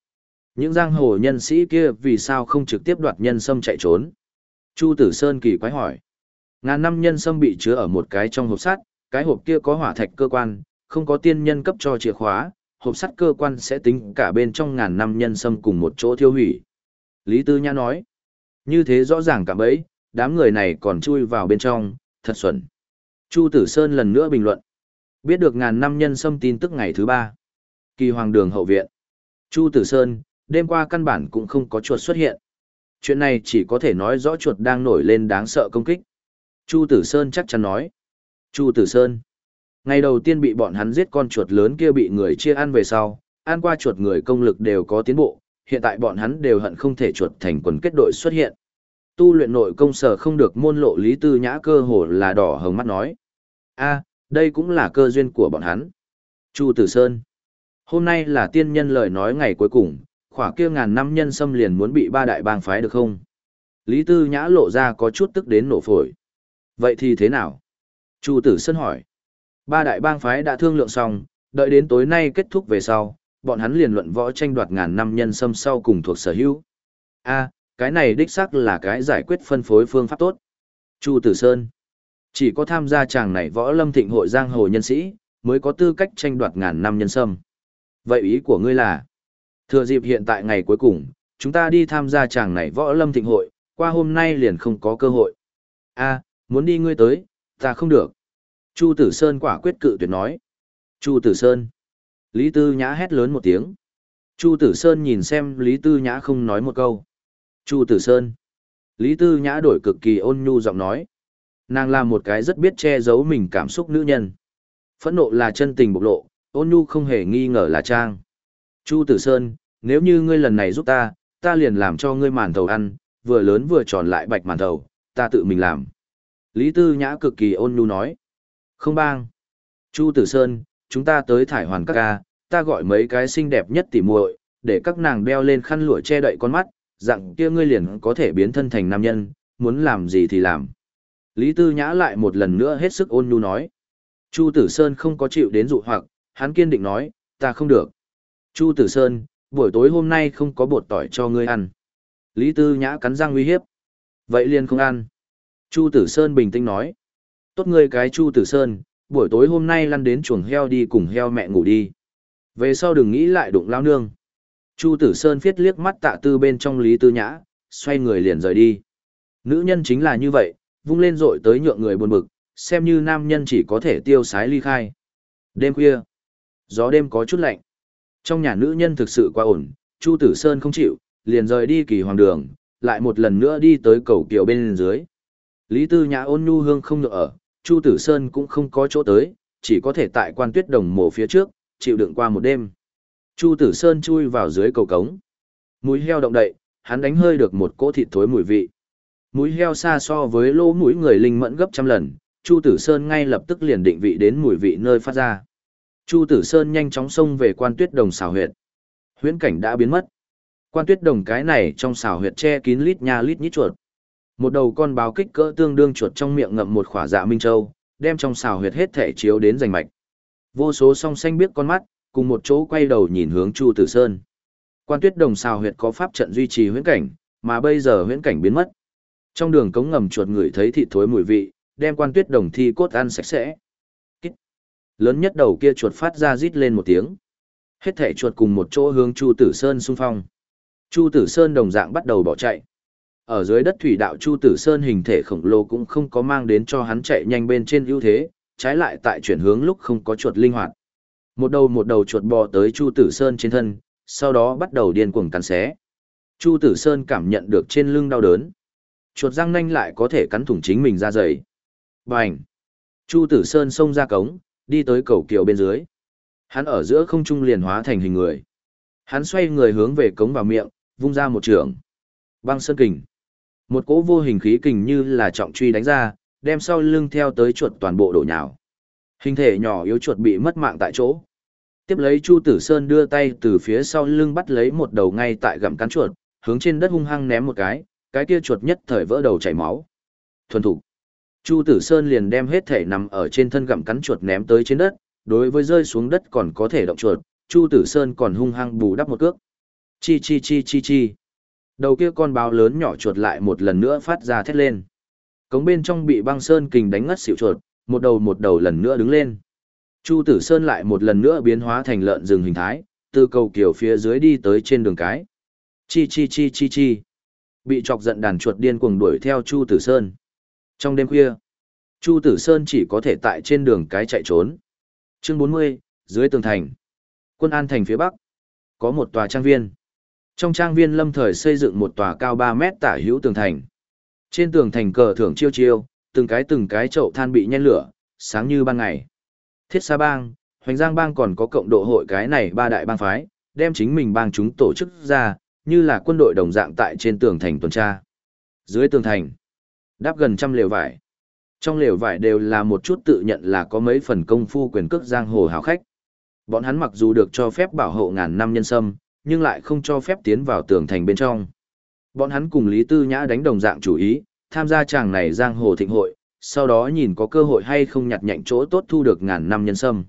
Những giang hồ nhân sĩ kia vì sao không trực tiếp đoạt nhân sâm chạy trốn? Chu Tử Sơn kỳ quái hỏi. Ngàn năm nhân sâm bị chứa ở một cái trong hộp sắt, cái hộp kia có hỏa thạch cơ quan, không có tiên nhân cấp cho chìa khóa, hộp sắt cơ quan sẽ tính cả bên trong ngàn năm nhân sâm cùng một chỗ thiêu hủy. Lý Tư Nhã nói, như thế rõ ràng cả bấy, đám người này còn chui vào bên trong, thật xuẩn. Chu Tử Sơn lần nữa bình luận, biết được ngàn năm nhân sâm tin tức ngày thứ ba. Kỳ Hoàng Đường hậu viện. Chu Tử Sơn, đêm qua căn bản cũng không có chuột xuất hiện. Chuyện này chỉ có thể nói rõ chuột đang nổi lên đáng sợ công kích. Chu Tử Sơn chắc chắn nói. Chu Tử Sơn. Ngày đầu tiên bị bọn hắn giết con chuột lớn kia bị người chia ăn về sau, ăn qua chuột người công lực đều có tiến bộ, hiện tại bọn hắn đều hận không thể chuột thành quần kết đội xuất hiện. Tu luyện nội công sở không được môn lộ Lý Tư Nhã cơ hồ là đỏ hồng mắt nói. a đây cũng là cơ duyên của bọn hắn. Chu Tử Sơn. Hôm nay là tiên nhân lời nói ngày cuối cùng, khỏa kia ngàn năm nhân xâm liền muốn bị ba đại bang phái được không? Lý Tư Nhã lộ ra có chút tức đến nổ phổi. Vậy thì thế nào? Chu Tử Sơn hỏi. Ba đại bang phái đã thương lượng xong, đợi đến tối nay kết thúc về sau, bọn hắn liền luận võ tranh đoạt ngàn năm nhân sâm sau cùng thuộc sở hữu. A, cái này đích xác là cái giải quyết phân phối phương pháp tốt. Chu Tử Sơn. Chỉ có tham gia chàng này võ lâm thịnh hội giang hồ nhân sĩ, mới có tư cách tranh đoạt ngàn năm nhân sâm. Vậy ý của ngươi là, thừa dịp hiện tại ngày cuối cùng, chúng ta đi tham gia chàng này võ lâm thịnh hội, qua hôm nay liền không có cơ hội. a muốn đi ngươi tới, ta không được. Chu Tử Sơn quả quyết cự tuyệt nói. Chu Tử Sơn. Lý Tư Nhã hét lớn một tiếng. Chu Tử Sơn nhìn xem Lý Tư Nhã không nói một câu. Chu Tử Sơn. Lý Tư Nhã đổi cực kỳ ôn nhu giọng nói. Nàng là một cái rất biết che giấu mình cảm xúc nữ nhân. Phẫn nộ là chân tình bộc lộ, ôn nhu không hề nghi ngờ là trang. Chu Tử Sơn, nếu như ngươi lần này giúp ta, ta liền làm cho ngươi màn thầu ăn, vừa lớn vừa tròn lại bạch màn thầu, ta tự mình làm. Lý Tư Nhã cực kỳ ôn nhu nói. Không bang. Chu Tử Sơn, chúng ta tới thải hoàn các ca, ta gọi mấy cái xinh đẹp nhất tỉ muội, để các nàng đeo lên khăn lụa che đậy con mắt, dạng kia ngươi liền có thể biến thân thành nam nhân, muốn làm gì thì làm. Lý Tư Nhã lại một lần nữa hết sức ôn nhu nói. Chu Tử Sơn không có chịu đến dụ hoặc, hắn kiên định nói, ta không được. Chu Tử Sơn, buổi tối hôm nay không có bột tỏi cho ngươi ăn. Lý Tư Nhã cắn răng uy hiếp. Vậy liền không ăn. Chu Tử Sơn bình tĩnh nói. Tốt ngươi cái Chu Tử Sơn, buổi tối hôm nay lăn đến chuồng heo đi cùng heo mẹ ngủ đi. Về sau đừng nghĩ lại đụng lao nương. Chu Tử Sơn viết liếc mắt tạ tư bên trong Lý Tư Nhã, xoay người liền rời đi. Nữ nhân chính là như vậy, vung lên rội tới nhượng người buồn bực, xem như nam nhân chỉ có thể tiêu sái ly khai. Đêm khuya, gió đêm có chút lạnh. Trong nhà nữ nhân thực sự quá ổn, Chu Tử Sơn không chịu, liền rời đi kỳ hoàng đường, lại một lần nữa đi tới cầu kiều bên dưới. Lý Tư Nhã ôn nhu hương không được ở, Chu Tử Sơn cũng không có chỗ tới, chỉ có thể tại quan tuyết đồng mộ phía trước, chịu đựng qua một đêm. Chu Tử Sơn chui vào dưới cầu cống. Mũi heo động đậy, hắn đánh hơi được một cỗ thịt thối mùi vị. Mũi heo xa so với lỗ mũi người linh mẫn gấp trăm lần, Chu Tử Sơn ngay lập tức liền định vị đến mùi vị nơi phát ra. Chu Tử Sơn nhanh chóng xông về quan tuyết đồng xào huyệt. Huyễn cảnh đã biến mất. Quan tuyết đồng cái này trong xào huyệt che kín lít nha lít nhít chuột. Một đầu con báo kích cỡ tương đương chuột trong miệng ngậm một khỏa dạ minh châu, đem trong xào huyệt hết thể chiếu đến rành mạch. Vô số song xanh biết con mắt, cùng một chỗ quay đầu nhìn hướng Chu Tử Sơn. Quan tuyết đồng xào huyệt có pháp trận duy trì huyễn cảnh, mà bây giờ huyễn cảnh biến mất. Trong đường cống ngầm chuột người thấy thịt thối mùi vị, đem quan tuyết đồng thi cốt ăn sạch sẽ. Kích. Lớn nhất đầu kia chuột phát ra rít lên một tiếng. Hết thể chuột cùng một chỗ hướng Chu Tử Sơn xung phong. Chu Tử Sơn đồng dạng bắt đầu bỏ chạy. Ở dưới đất thủy đạo Chu Tử Sơn hình thể khổng lồ cũng không có mang đến cho hắn chạy nhanh bên trên ưu thế, trái lại tại chuyển hướng lúc không có chuột linh hoạt. Một đầu một đầu chuột bò tới Chu Tử Sơn trên thân, sau đó bắt đầu điên cuồng cắn xé. Chu Tử Sơn cảm nhận được trên lưng đau đớn. Chuột răng nanh lại có thể cắn thủng chính mình ra dày. Bành! Chu Tử Sơn xông ra cống, đi tới cầu kiều bên dưới. Hắn ở giữa không trung liền hóa thành hình người. Hắn xoay người hướng về cống vào miệng, vung ra một trường. Băng sơn kình. Một cỗ vô hình khí kình như là trọng truy đánh ra, đem sau lưng theo tới chuột toàn bộ đổ nhào. Hình thể nhỏ yếu chuột bị mất mạng tại chỗ. Tiếp lấy Chu Tử Sơn đưa tay từ phía sau lưng bắt lấy một đầu ngay tại gặm cắn chuột, hướng trên đất hung hăng ném một cái, cái kia chuột nhất thời vỡ đầu chảy máu. Thuần thủ. Chu Tử Sơn liền đem hết thể nằm ở trên thân gặm cắn chuột ném tới trên đất, đối với rơi xuống đất còn có thể động chuột, Chu Tử Sơn còn hung hăng bù đắp một cước. Chi chi chi chi chi. Đầu kia con báo lớn nhỏ chuột lại một lần nữa phát ra thét lên. Cống bên trong bị băng sơn kình đánh ngất xỉu chuột, một đầu một đầu lần nữa đứng lên. Chu Tử Sơn lại một lần nữa biến hóa thành lợn rừng hình thái, từ cầu kiểu phía dưới đi tới trên đường cái. Chi chi chi chi chi. Bị chọc giận đàn chuột điên cuồng đuổi theo Chu Tử Sơn. Trong đêm khuya, Chu Tử Sơn chỉ có thể tại trên đường cái chạy trốn. Chương 40, dưới tường thành. Quân an thành phía bắc. Có một tòa trang viên. Trong trang viên lâm thời xây dựng một tòa cao 3 mét tả hữu tường thành. Trên tường thành cờ thưởng chiêu chiêu, từng cái từng cái chậu than bị nhen lửa, sáng như ban ngày. Thiết Sa Bang, Hoành Giang bang còn có cộng độ hội cái này ba đại bang phái, đem chính mình bang chúng tổ chức ra, như là quân đội đồng dạng tại trên tường thành tuần tra. Dưới tường thành, đáp gần trăm lều vải. Trong lều vải đều là một chút tự nhận là có mấy phần công phu quyền cước giang hồ hào khách. Bọn hắn mặc dù được cho phép bảo hộ ngàn năm nhân sâm, nhưng lại không cho phép tiến vào tường thành bên trong. Bọn hắn cùng Lý Tư Nhã đánh đồng dạng chủ ý, tham gia chàng này giang hồ thịnh hội, sau đó nhìn có cơ hội hay không nhặt nhạnh chỗ tốt thu được ngàn năm nhân sâm.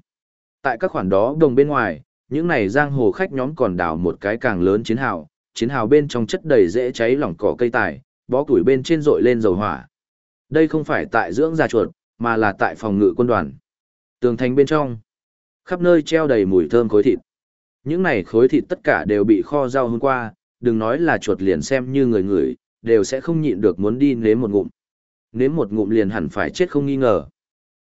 Tại các khoản đó đồng bên ngoài, những này giang hồ khách nhóm còn đào một cái càng lớn chiến hào, chiến hào bên trong chất đầy dễ cháy lỏng cỏ cây tài, bó củi bên trên rội lên dầu hỏa. Đây không phải tại dưỡng gia chuột, mà là tại phòng ngự quân đoàn. Tường thành bên trong, khắp nơi treo đầy mùi thơm khối thịt. Những này khối thịt tất cả đều bị kho rau hôm qua, đừng nói là chuột liền xem như người người, đều sẽ không nhịn được muốn đi nếm một ngụm. Nếm một ngụm liền hẳn phải chết không nghi ngờ.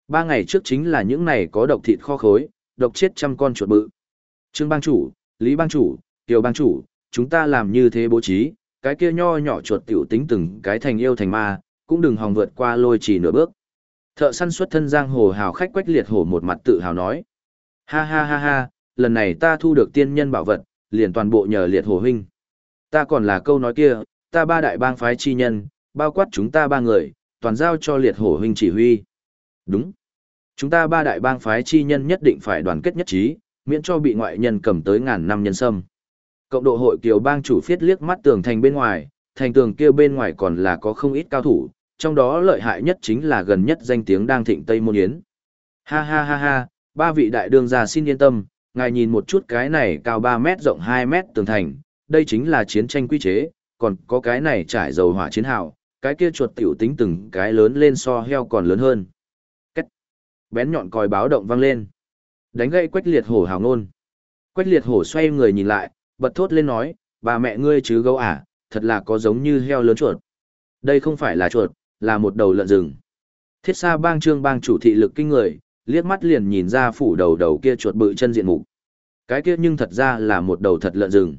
Ba ngày trước chính là những này có độc thịt kho khối, độc chết trăm con chuột bự. Trương bang chủ, Lý bang chủ, Kiều bang chủ, chúng ta làm như thế bố trí, cái kia nho nhỏ chuột tiểu tính từng cái thành yêu thành ma, cũng đừng hòng vượt qua lôi chỉ nửa bước. Thợ săn xuất thân giang hồ hào khách quách liệt hổ một mặt tự hào nói. Ha ha ha ha, lần này ta thu được tiên nhân bảo vật, liền toàn bộ nhờ liệt hồ huynh. Ta còn là câu nói kia, ta ba đại bang phái chi nhân, bao quát chúng ta ba người, toàn giao cho liệt hổ huynh chỉ huy. Đúng. Chúng ta ba đại bang phái chi nhân nhất định phải đoàn kết nhất trí, miễn cho bị ngoại nhân cầm tới ngàn năm nhân sâm. Cộng độ hội kiều bang chủ phiết liếc mắt tường thành bên ngoài, thành tường kia bên ngoài còn là có không ít cao thủ, trong đó lợi hại nhất chính là gần nhất danh tiếng đang thịnh Tây Môn Yến. Ha ha ha ha, ba vị đại đương gia xin yên tâm, ngài nhìn một chút cái này cao 3 mét rộng 2 mét tường thành, đây chính là chiến tranh quy chế, còn có cái này trải dầu hỏa chiến hào, cái kia chuột tiểu tính từng cái lớn lên so heo còn lớn hơn. Cách. Bén nhọn còi báo động vang lên. Đánh gậy quách liệt hổ hào ngôn. Quách liệt hổ xoay người nhìn lại, bật thốt lên nói, bà mẹ ngươi chứ gấu à, thật là có giống như heo lớn chuột. Đây không phải là chuột, là một đầu lợn rừng. Thiết xa bang trương bang chủ thị lực kinh người, liếc mắt liền nhìn ra phủ đầu đầu kia chuột bự chân diện mục. Cái kia nhưng thật ra là một đầu thật lợn rừng.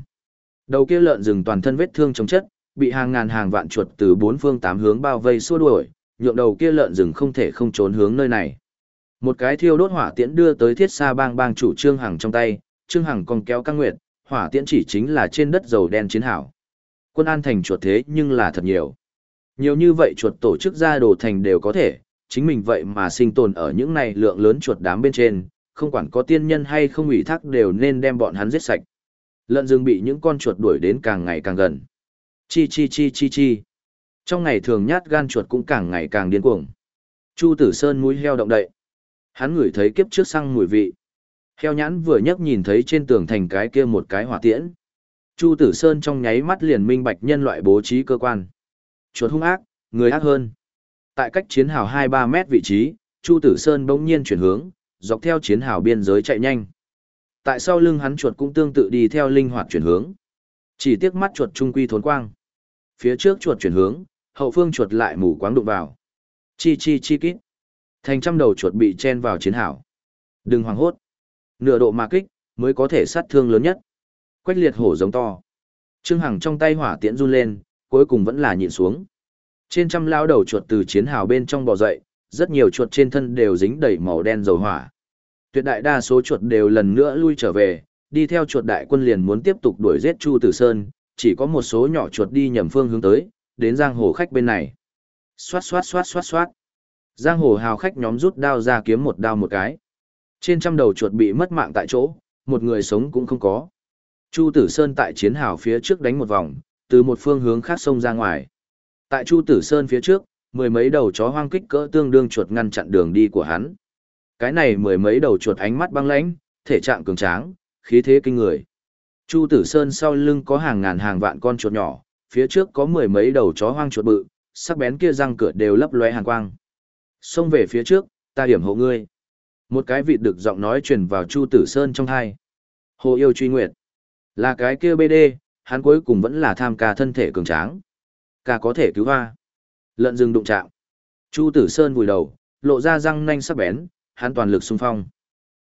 Đầu kia lợn rừng toàn thân vết thương chống chất, bị hàng ngàn hàng vạn chuột từ bốn phương tám hướng bao vây xua đuổi, nhượng đầu kia lợn rừng không thể không trốn hướng nơi này. Một cái thiêu đốt hỏa tiễn đưa tới thiết xa bang bang chủ Trương Hằng trong tay, Trương Hằng còn kéo căng nguyệt, hỏa tiễn chỉ chính là trên đất dầu đen chiến hảo. Quân an thành chuột thế nhưng là thật nhiều. Nhiều như vậy chuột tổ chức ra đồ thành đều có thể, chính mình vậy mà sinh tồn ở những này lượng lớn chuột đám bên trên, không quản có tiên nhân hay không ủy thác đều nên đem bọn hắn giết sạch. Lợn rừng bị những con chuột đuổi đến càng ngày càng gần. Chi chi chi chi chi. Trong ngày thường nhát gan chuột cũng càng ngày càng điên cuồng. Chu Tử Sơn mũi heo động đậy. Hắn ngửi thấy kiếp trước xăng mùi vị. Heo nhãn vừa nhấc nhìn thấy trên tường thành cái kia một cái hỏa tiễn. Chu Tử Sơn trong nháy mắt liền minh bạch nhân loại bố trí cơ quan. Chuột hung ác, người ác hơn. Tại cách chiến hào 2-3 mét vị trí, Chu Tử Sơn bỗng nhiên chuyển hướng, dọc theo chiến hào biên giới chạy nhanh. Tại sau lưng hắn chuột cũng tương tự đi theo linh hoạt chuyển hướng. Chỉ tiếc mắt chuột trung quy thốn quang. Phía trước chuột chuyển hướng, hậu phương chuột lại mù quáng đụng vào. Chi chi chi kít. Thành trăm đầu chuột bị chen vào chiến hào. Đừng hoảng hốt. Nửa độ mà kích, mới có thể sát thương lớn nhất. Quách liệt hổ giống to. Trương Hằng trong tay hỏa tiễn run lên, cuối cùng vẫn là nhịn xuống. Trên trăm lao đầu chuột từ chiến hào bên trong bò dậy, rất nhiều chuột trên thân đều dính đầy màu đen dầu hỏa. Tuyệt đại đa số chuột đều lần nữa lui trở về, đi theo chuột đại quân liền muốn tiếp tục đuổi giết Chu Tử Sơn, chỉ có một số nhỏ chuột đi nhầm phương hướng tới, đến giang hồ khách bên này. Xoát xoát xoát xoát xoát. Giang hồ hào khách nhóm rút đao ra kiếm một đao một cái. Trên trăm đầu chuột bị mất mạng tại chỗ, một người sống cũng không có. Chu Tử Sơn tại chiến hào phía trước đánh một vòng, từ một phương hướng khác xông ra ngoài. Tại Chu Tử Sơn phía trước, mười mấy đầu chó hoang kích cỡ tương đương chuột ngăn chặn đường đi của hắn. Cái này mười mấy đầu chuột ánh mắt băng lãnh, thể trạng cường tráng, khí thế kinh người. Chu Tử Sơn sau lưng có hàng ngàn hàng vạn con chuột nhỏ, phía trước có mười mấy đầu chó hoang chuột bự, sắc bén kia răng cửa đều lấp lóe hàn quang. Xông về phía trước, ta điểm hộ ngươi. Một cái vịt được giọng nói truyền vào Chu Tử Sơn trong hai. Hồ yêu truy nguyệt. Là cái kia bê đê, hắn cuối cùng vẫn là tham ca thân thể cường tráng. Ca có thể cứu hoa. Lợn rừng đụng chạm. Chu Tử Sơn vùi đầu, lộ ra răng nanh sắc bén, hắn toàn lực xung phong.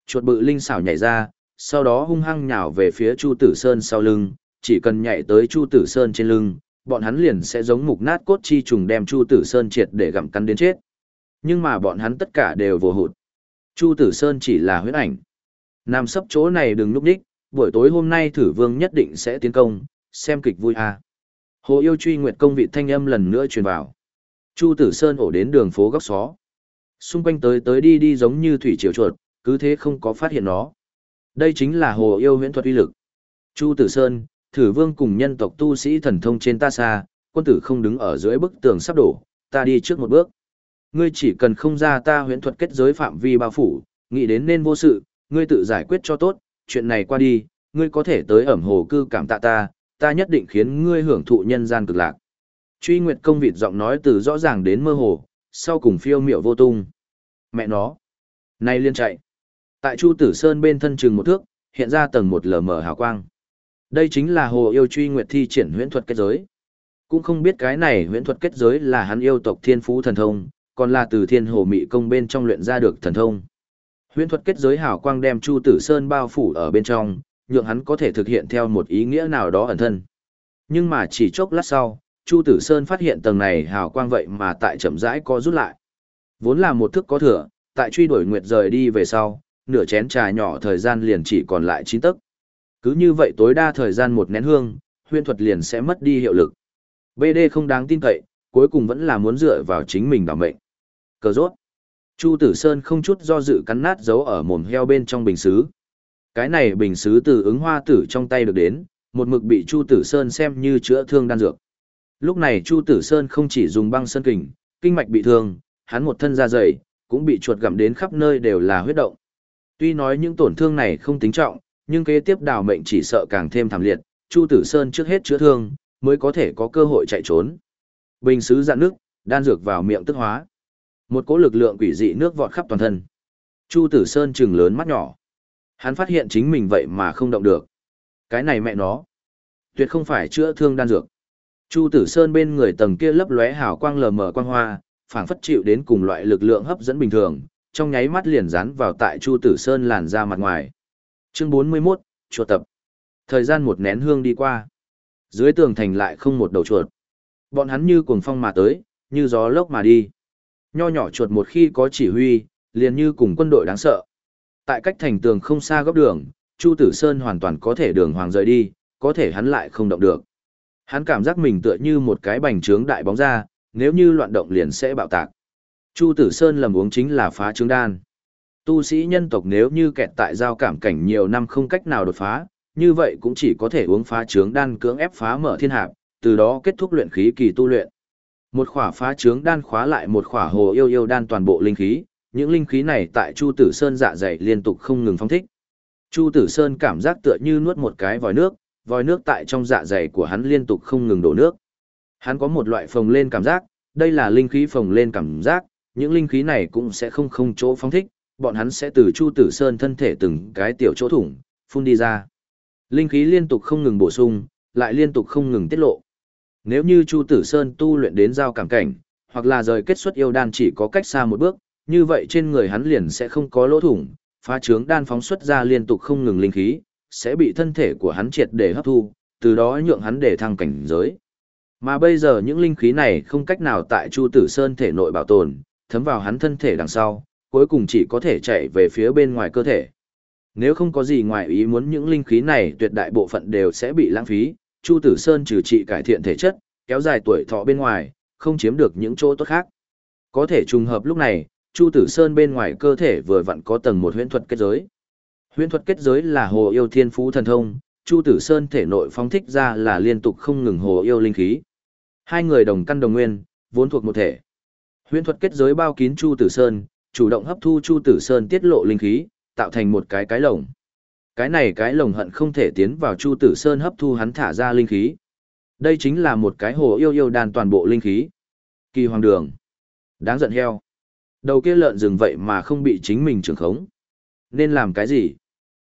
Chuột bự linh xảo nhảy ra, sau đó hung hăng nhào về phía Chu Tử Sơn sau lưng, chỉ cần nhảy tới Chu Tử Sơn trên lưng, bọn hắn liền sẽ giống mục nát cốt chi trùng đem Chu Tử Sơn triệt để gặm cắn đến chết. Nhưng mà bọn hắn tất cả đều vô hụt. Chu Tử Sơn chỉ là huyết ảnh. Nằm sấp chỗ này đừng núp đích, buổi tối hôm nay thử vương nhất định sẽ tiến công, xem kịch vui à. Hồ yêu truy nguyệt công vị thanh âm lần nữa truyền vào. Chu Tử Sơn ổ đến đường phố góc xó. Xung quanh tới tới đi đi giống như thủy triều chuột, cứ thế không có phát hiện nó. Đây chính là hồ yêu huyễn thuật uy lực. Chu Tử Sơn, thử vương cùng nhân tộc tu sĩ thần thông trên ta xa, quân tử không đứng ở dưới bức tường sắp đổ, ta đi trước một bước. Ngươi chỉ cần không ra ta huyễn thuật kết giới phạm vi bao phủ, nghĩ đến nên vô sự, ngươi tự giải quyết cho tốt, chuyện này qua đi, ngươi có thể tới ẩm hồ cư cảm tạ ta, ta nhất định khiến ngươi hưởng thụ nhân gian cực lạc. Truy Nguyệt công vịt giọng nói từ rõ ràng đến mơ hồ, sau cùng phiêu miệu vô tung. Mẹ nó. Nay liên chạy. Tại Chu Tử Sơn bên thân chừng một thước, hiện ra tầng một lờ mờ hào quang. Đây chính là hồ yêu truy nguyệt thi triển huyễn thuật kết giới. Cũng không biết cái này huyễn thuật kết giới là hắn yêu tộc thiên phú thần thông, còn là từ thiên hồ mị công bên trong luyện ra được thần thông. Huyễn thuật kết giới hào quang đem Chu Tử Sơn bao phủ ở bên trong, nhượng hắn có thể thực hiện theo một ý nghĩa nào đó ẩn thân. Nhưng mà chỉ chốc lát sau, Chu Tử Sơn phát hiện tầng này hào quang vậy mà tại chậm rãi có rút lại. Vốn là một thức có thừa, tại truy đuổi nguyệt rời đi về sau, nửa chén trà nhỏ thời gian liền chỉ còn lại chín tấc. Cứ như vậy tối đa thời gian một nén hương, Huyên thuật liền sẽ mất đi hiệu lực. BD không đáng tin cậy, cuối cùng vẫn là muốn dựa vào chính mình đảm mệnh. Cờ rốt. Chu Tử Sơn không chút do dự cắn nát dấu ở mồm heo bên trong bình xứ. Cái này bình xứ từ ứng hoa tử trong tay được đến, một mực bị Chu Tử Sơn xem như chữa thương đan dược. Lúc này Chu Tử Sơn không chỉ dùng băng sơn kình, kinh mạch bị thương, hắn một thân da dày, cũng bị chuột gặm đến khắp nơi đều là huyết động. Tuy nói những tổn thương này không tính trọng, nhưng kế tiếp đào mệnh chỉ sợ càng thêm thảm liệt, Chu Tử Sơn trước hết chữa thương, mới có thể có cơ hội chạy trốn. Bình sứ dạn nước, đan dược vào miệng tức hóa. Một cỗ lực lượng quỷ dị nước vọt khắp toàn thân. Chu Tử Sơn trừng lớn mắt nhỏ. Hắn phát hiện chính mình vậy mà không động được. Cái này mẹ nó. Tuyệt không phải chữa thương đan dược. Chu Tử Sơn bên người tầng kia lấp lóe hào quang lờ mờ quang hoa, phảng phất chịu đến cùng loại lực lượng hấp dẫn bình thường, trong nháy mắt liền dán vào tại Chu Tử Sơn làn ra mặt ngoài. Chương 41, chuột tập. Thời gian một nén hương đi qua. Dưới tường thành lại không một đầu chuột. Bọn hắn như cuồng phong mà tới, như gió lốc mà đi. Nho nhỏ chuột một khi có chỉ huy, liền như cùng quân đội đáng sợ. Tại cách thành tường không xa góc đường, Chu Tử Sơn hoàn toàn có thể đường hoàng rời đi, có thể hắn lại không động được. Hắn cảm giác mình tựa như một cái bành trướng đại bóng ra, nếu như loạn động liền sẽ bạo tạc. Chu Tử Sơn lầm uống chính là phá trướng đan. Tu sĩ nhân tộc nếu như kẹt tại giao cảm cảnh nhiều năm không cách nào đột phá, như vậy cũng chỉ có thể uống phá trướng đan cưỡng ép phá mở thiên hạp, từ đó kết thúc luyện khí kỳ tu luyện. Một khỏa phá trướng đan khóa lại một khỏa hồ yêu yêu đan toàn bộ linh khí, những linh khí này tại Chu Tử Sơn dạ dày liên tục không ngừng phóng thích. Chu Tử Sơn cảm giác tựa như nuốt một cái vòi nước, vòi nước tại trong dạ dày của hắn liên tục không ngừng đổ nước. Hắn có một loại phồng lên cảm giác, đây là linh khí phồng lên cảm giác, những linh khí này cũng sẽ không không chỗ phóng thích, bọn hắn sẽ từ Chu Tử Sơn thân thể từng cái tiểu chỗ thủng, phun đi ra. Linh khí liên tục không ngừng bổ sung, lại liên tục không ngừng tiết lộ. Nếu như Chu Tử Sơn tu luyện đến giao cảm cảnh, hoặc là rời kết xuất yêu đan chỉ có cách xa một bước, như vậy trên người hắn liền sẽ không có lỗ thủng, phá trướng đan phóng xuất ra liên tục không ngừng linh khí, sẽ bị thân thể của hắn triệt để hấp thu, từ đó nhượng hắn để thăng cảnh giới. Mà bây giờ những linh khí này không cách nào tại Chu Tử Sơn thể nội bảo tồn, thấm vào hắn thân thể đằng sau, cuối cùng chỉ có thể chạy về phía bên ngoài cơ thể. Nếu không có gì ngoài ý muốn những linh khí này tuyệt đại bộ phận đều sẽ bị lãng phí, Chu Tử Sơn trừ trị cải thiện thể chất, kéo dài tuổi thọ bên ngoài, không chiếm được những chỗ tốt khác. Có thể trùng hợp lúc này, Chu Tử Sơn bên ngoài cơ thể vừa vặn có tầng một huyễn thuật kết giới. Huyễn thuật kết giới là hồ yêu thiên phú thần thông, Chu Tử Sơn thể nội phóng thích ra là liên tục không ngừng hồ yêu linh khí. Hai người đồng căn đồng nguyên, vốn thuộc một thể. Huyễn thuật kết giới bao kín Chu Tử Sơn, chủ động hấp thu Chu Tử Sơn tiết lộ linh khí, tạo thành một cái cái lồng. Cái này cái lồng hận không thể tiến vào Chu Tử Sơn hấp thu hắn thả ra linh khí. Đây chính là một cái hồ yêu yêu đàn toàn bộ linh khí. Kỳ hoàng đường. Đáng giận heo. Đầu kia lợn rừng vậy mà không bị chính mình trưởng khống. Nên làm cái gì?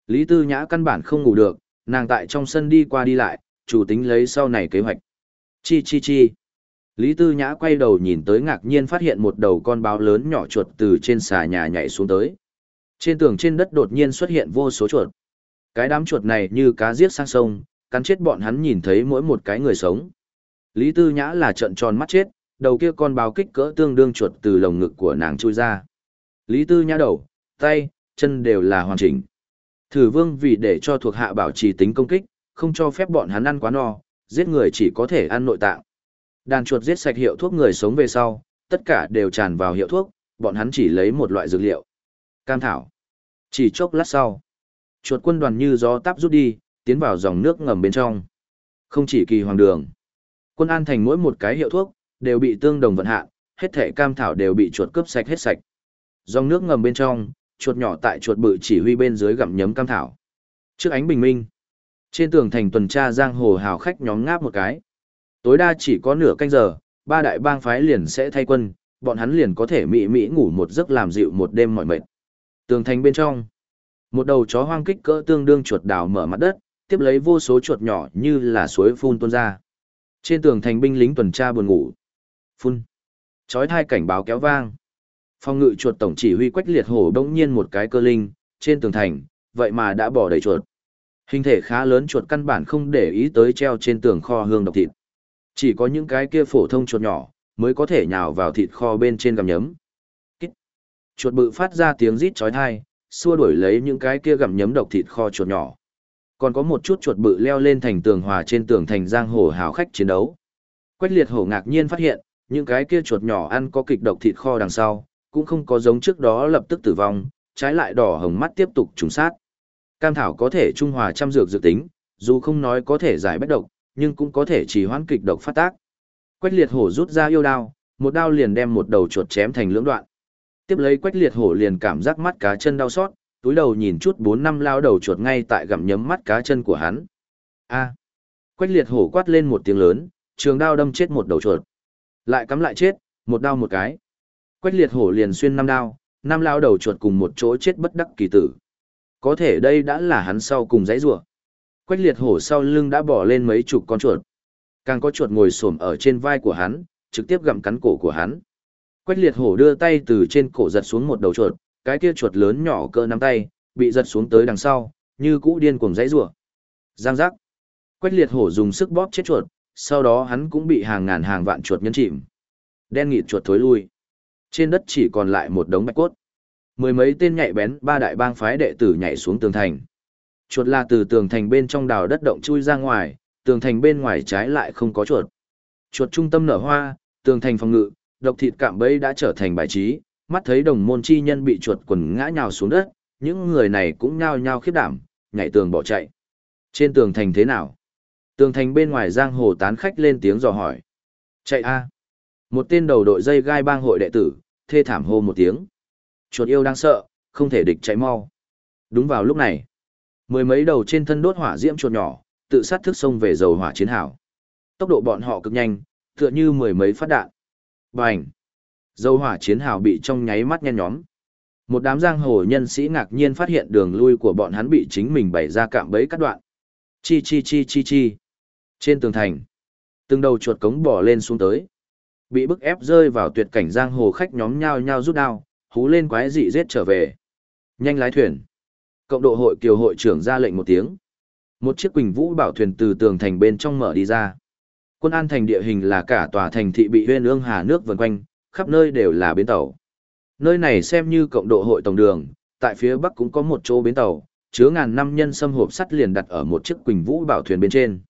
Lý Tư Nhã căn bản không ngủ được, nàng tại trong sân đi qua đi lại, chủ tính lấy sau này kế hoạch. Chi chi chi. Lý Tư Nhã quay đầu nhìn tới ngạc nhiên phát hiện một đầu con báo lớn nhỏ chuột từ trên xà nhà nhảy xuống tới. Trên tường trên đất đột nhiên xuất hiện vô số chuột. Cái đám chuột này như cá giết sang sông, cắn chết bọn hắn nhìn thấy mỗi một cái người sống. Lý Tư Nhã là trận tròn mắt chết, đầu kia con báo kích cỡ tương đương chuột từ lồng ngực của nàng chui ra. Lý Tư Nhã đầu, tay, chân đều là hoàn chỉnh. Thử vương vì để cho thuộc hạ bảo trì tính công kích, không cho phép bọn hắn ăn quá no, giết người chỉ có thể ăn nội tạng. Đàn chuột giết sạch hiệu thuốc người sống về sau, tất cả đều tràn vào hiệu thuốc, bọn hắn chỉ lấy một loại dược liệu. Cam thảo. Chỉ chốc lát sau, chuột quân đoàn như gió táp rút đi, tiến vào dòng nước ngầm bên trong. Không chỉ kỳ hoàng đường, quân an thành mỗi một cái hiệu thuốc, đều bị tương đồng vận hạn, hết thể cam thảo đều bị chuột cướp sạch hết sạch. Dòng nước ngầm bên trong, chuột nhỏ tại chuột bự chỉ huy bên dưới gặm nhấm cam thảo. Trước ánh bình minh, trên tường thành tuần tra giang hồ hào khách nhóm ngáp một cái. Tối đa chỉ có nửa canh giờ, ba đại bang phái liền sẽ thay quân, bọn hắn liền có thể mị mị ngủ một giấc làm dịu một đêm mỏi mệt. Tường thành bên trong, một đầu chó hoang kích cỡ tương đương chuột đào mở mặt đất, tiếp lấy vô số chuột nhỏ như là suối phun tuôn ra. Trên tường thành binh lính tuần tra buồn ngủ. Phun. Chói thai cảnh báo kéo vang. Phong ngự chuột tổng chỉ huy quách liệt hổ đông nhiên một cái cơ linh, trên tường thành, vậy mà đã bỏ đầy chuột. Hình thể khá lớn chuột căn bản không để ý tới treo trên tường kho hương độc thịt. Chỉ có những cái kia phổ thông chuột nhỏ, mới có thể nhào vào thịt kho bên trên gặm nhấm. Kích. Chuột bự phát ra tiếng rít chói tai, xua đuổi lấy những cái kia gặm nhấm độc thịt kho chuột nhỏ. Còn có một chút chuột bự leo lên thành tường hòa trên tường thành giang hồ hào khách chiến đấu. Quách liệt hổ ngạc nhiên phát hiện, những cái kia chuột nhỏ ăn có kịch độc thịt kho đằng sau, cũng không có giống trước đó lập tức tử vong, trái lại đỏ hồng mắt tiếp tục trùng sát. Cam thảo có thể trung hòa trăm dược dự tính, dù không nói có thể giải bất độc, nhưng cũng có thể chỉ hoãn kịch độc phát tác. Quách liệt hổ rút ra yêu đao, một đao liền đem một đầu chuột chém thành lưỡng đoạn. Tiếp lấy quách liệt hổ liền cảm giác mắt cá chân đau xót, túi đầu nhìn chút bốn năm lao đầu chuột ngay tại gặm nhấm mắt cá chân của hắn. A. Quách liệt hổ quát lên một tiếng lớn, trường đao đâm chết một đầu chuột. Lại cắm lại chết, một đao một cái. Quách liệt hổ liền xuyên năm đao, năm lao đầu chuột cùng một chỗ chết bất đắc kỳ tử. Có thể đây đã là hắn sau cùng giấy rủa. Quách liệt hổ sau lưng đã bỏ lên mấy chục con chuột. Càng có chuột ngồi xổm ở trên vai của hắn, trực tiếp gặm cắn cổ của hắn. Quách liệt hổ đưa tay từ trên cổ giật xuống một đầu chuột, cái kia chuột lớn nhỏ cỡ nắm tay, bị giật xuống tới đằng sau, như cũ điên cuồng dãy rủa. Giang giác. Quách liệt hổ dùng sức bóp chết chuột, sau đó hắn cũng bị hàng ngàn hàng vạn chuột nhấn chìm. Đen nghịt chuột thối lui. Trên đất chỉ còn lại một đống bạch cốt. Mười mấy tên nhạy bén ba đại bang phái đệ tử nhảy xuống tường thành. Chuột là từ tường thành bên trong đào đất động chui ra ngoài, tường thành bên ngoài trái lại không có chuột. Chuột trung tâm nở hoa, tường thành phòng ngự, độc thịt cạm bẫy đã trở thành bài trí, mắt thấy đồng môn chi nhân bị chuột quần ngã nhào xuống đất, những người này cũng nhao nhao khiếp đảm, nhảy tường bỏ chạy. Trên tường thành thế nào? Tường thành bên ngoài giang hồ tán khách lên tiếng dò hỏi. Chạy a Một tên đầu đội dây gai bang hội đệ tử, thê thảm hô một tiếng. Chuột yêu đang sợ, không thể địch chạy mau. Đúng vào lúc này, mười mấy đầu trên thân đốt hỏa diễm chuột nhỏ, tự sát thức xông về dầu hỏa chiến hào. Tốc độ bọn họ cực nhanh, tựa như mười mấy phát đạn. Bành! Dầu hỏa chiến hào bị trong nháy mắt nhen nhóm. Một đám giang hồ nhân sĩ ngạc nhiên phát hiện đường lui của bọn hắn bị chính mình bày ra cạm bẫy cắt đoạn. Chi chi chi chi chi. Trên tường thành, từng đầu chuột cống bỏ lên xuống tới. Bị bức ép rơi vào tuyệt cảnh giang hồ khách nhóm nhao nhao rút đao, hú lên quái dị giết trở về. Nhanh lái thuyền. Cộng độ hội kiều hội trưởng ra lệnh một tiếng. Một chiếc quỳnh vũ bảo thuyền từ tường thành bên trong mở đi ra. Quân an thành địa hình là cả tòa thành thị bị huyên ương hà nước vần quanh, khắp nơi đều là bến tàu. Nơi này xem như cộng độ hội tổng đường, tại phía bắc cũng có một chỗ bến tàu, chứa ngàn năm nhân xâm hộp sắt liền đặt ở một chiếc quỳnh vũ bảo thuyền bên trên.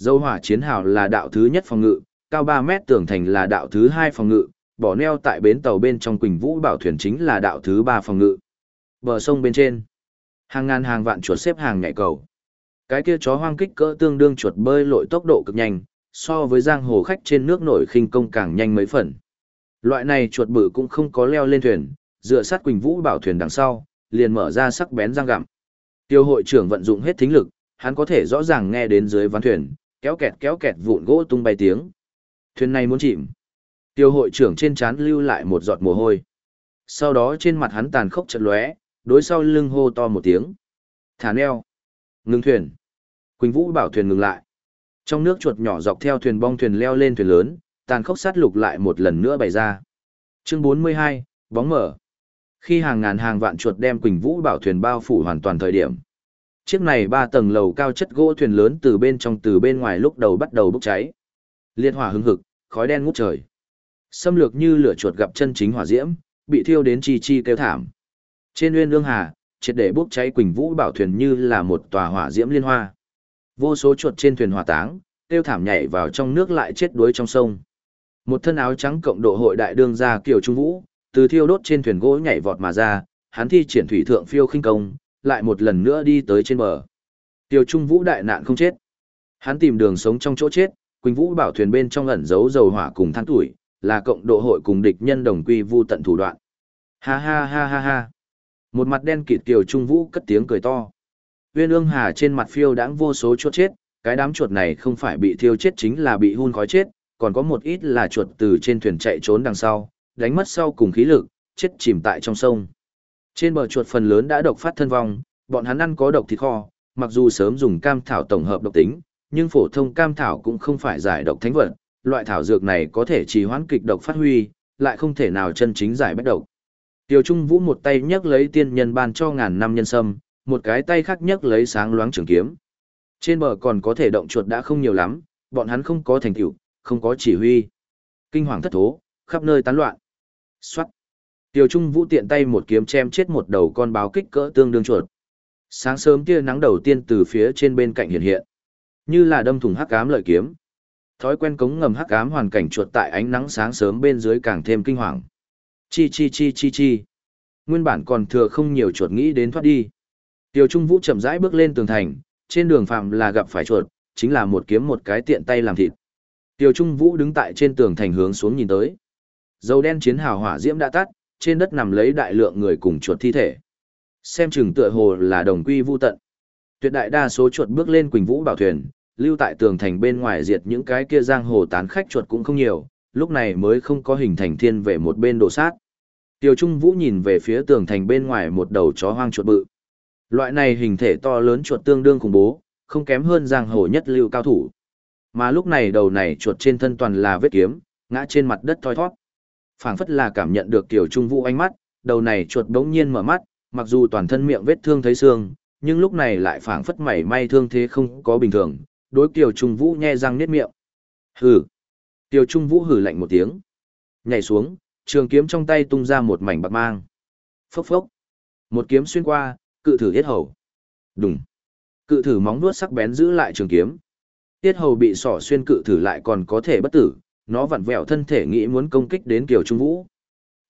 Dâu hỏa chiến hào là đạo thứ nhất phòng ngự, cao 3 mét tường thành là đạo thứ hai phòng ngự, bỏ neo tại bến tàu bên trong quỳnh vũ bảo thuyền chính là đạo thứ ba phòng ngự. Bờ sông bên trên, hàng ngàn hàng vạn chuột xếp hàng nhảy cầu. Cái kia chó hoang kích cỡ tương đương chuột bơi lội tốc độ cực nhanh, so với giang hồ khách trên nước nổi khinh công càng nhanh mấy phần. Loại này chuột bự cũng không có leo lên thuyền, dựa sát Quỳnh Vũ bảo thuyền đằng sau, liền mở ra sắc bén răng gặm. Tiêu hội trưởng vận dụng hết thính lực, hắn có thể rõ ràng nghe đến dưới ván thuyền, kéo kẹt kéo kẹt vụn gỗ tung bay tiếng. Thuyền này muốn chìm. Tiêu hội trưởng trên trán lưu lại một giọt mồ hôi. Sau đó trên mặt hắn tàn khốc chật lóe, đối sau lưng hô to một tiếng. Thả neo. Ngừng thuyền. Quỳnh Vũ bảo thuyền ngừng lại. Trong nước chuột nhỏ dọc theo thuyền bong thuyền leo lên thuyền lớn, tàn khốc sát lục lại một lần nữa bày ra. Chương 42, bóng mở. Khi hàng ngàn hàng vạn chuột đem Quỳnh Vũ bảo thuyền bao phủ hoàn toàn thời điểm. Chiếc này ba tầng lầu cao chất gỗ thuyền lớn từ bên trong từ bên ngoài lúc đầu bắt đầu bốc cháy. Liệt hỏa hứng hực, khói đen ngút trời. Xâm lược như lửa chuột gặp chân chính hỏa diễm, bị thiêu đến chi chi kêu thảm. Trên uyên lương hà, triệt để bốc cháy Quỳnh Vũ bảo thuyền như là một tòa hỏa diễm liên hoa. Vô số chuột trên thuyền hỏa táng, tiêu thảm nhảy vào trong nước lại chết đuối trong sông. Một thân áo trắng cộng độ hội đại đương gia Kiều Trung Vũ, từ thiêu đốt trên thuyền gỗ nhảy vọt mà ra, hắn thi triển thủy thượng phiêu khinh công, lại một lần nữa đi tới trên bờ. Tiêu Trung Vũ đại nạn không chết. Hắn tìm đường sống trong chỗ chết, Quỳnh Vũ bảo thuyền bên trong ẩn giấu dầu hỏa cùng than tuổi, là cộng độ hội cùng địch nhân đồng quy vu tận thủ đoạn. Ha ha ha ha ha. Một mặt đen kịt Tiêu Trung Vũ cất tiếng cười to. Viên ương hà trên mặt phiêu đãng vô số chuột chết, cái đám chuột này không phải bị thiêu chết chính là bị hun khói chết, còn có một ít là chuột từ trên thuyền chạy trốn đằng sau, đánh mất sau cùng khí lực, chết chìm tại trong sông. Trên bờ chuột phần lớn đã độc phát thân vong, bọn hắn ăn có độc thịt kho, mặc dù sớm dùng cam thảo tổng hợp độc tính, nhưng phổ thông cam thảo cũng không phải giải độc thánh vật, loại thảo dược này có thể trì hoãn kịch độc phát huy, lại không thể nào chân chính giải bách độc. Tiêu Trung Vũ một tay nhấc lấy tiên nhân ban cho ngàn năm nhân sâm, một cái tay khác nhấc lấy sáng loáng trường kiếm. Trên bờ còn có thể động chuột đã không nhiều lắm, bọn hắn không có thành tựu, không có chỉ huy. Kinh hoàng thất thố, khắp nơi tán loạn. Soát. Tiêu Trung Vũ tiện tay một kiếm chém chết một đầu con báo kích cỡ tương đương chuột. Sáng sớm tia nắng đầu tiên từ phía trên bên cạnh hiện hiện, như là đâm thủng hắc ám lợi kiếm. Thói quen cống ngầm hắc ám hoàn cảnh chuột tại ánh nắng sáng sớm bên dưới càng thêm kinh hoàng. Chi chi chi chi chi. Nguyên bản còn thừa không nhiều chuột nghĩ đến thoát đi. Tiêu Trung Vũ chậm rãi bước lên tường thành, trên đường phạm là gặp phải chuột, chính là một kiếm một cái tiện tay làm thịt. Tiêu Trung Vũ đứng tại trên tường thành hướng xuống nhìn tới. Dầu đen chiến hào hỏa diễm đã tắt, trên đất nằm lấy đại lượng người cùng chuột thi thể. Xem chừng tựa hồ là đồng quy vu tận. Tuyệt đại đa số chuột bước lên Quỳnh Vũ bảo thuyền, lưu tại tường thành bên ngoài diệt những cái kia giang hồ tán khách chuột cũng không nhiều, lúc này mới không có hình thành thiên về một bên đổ sát. Tiêu Trung Vũ nhìn về phía tường thành bên ngoài một đầu chó hoang chuột bự. Loại này hình thể to lớn chuột tương đương khủng bố, không kém hơn giang hồ nhất lưu cao thủ. Mà lúc này đầu này chuột trên thân toàn là vết kiếm, ngã trên mặt đất thoi thoát phảng phất là cảm nhận được Tiểu Trung Vũ ánh mắt, đầu này chuột đống nhiên mở mắt, mặc dù toàn thân miệng vết thương thấy xương, nhưng lúc này lại phảng phất mảy may thương thế không có bình thường, đối Tiểu Trung Vũ nhe răng niết miệng. Hừ. Tiểu Trung Vũ hừ lạnh một tiếng. Nhảy xuống, trường kiếm trong tay tung ra một mảnh bạc mang. Phốc phốc. Một kiếm xuyên qua, cự thử yết hầu. Đùng. Cự thử móng vuốt sắc bén giữ lại trường kiếm. tiết hầu bị sỏ xuyên cự thử lại còn có thể bất tử, nó vặn vẹo thân thể nghĩ muốn công kích đến Kiều Trung Vũ.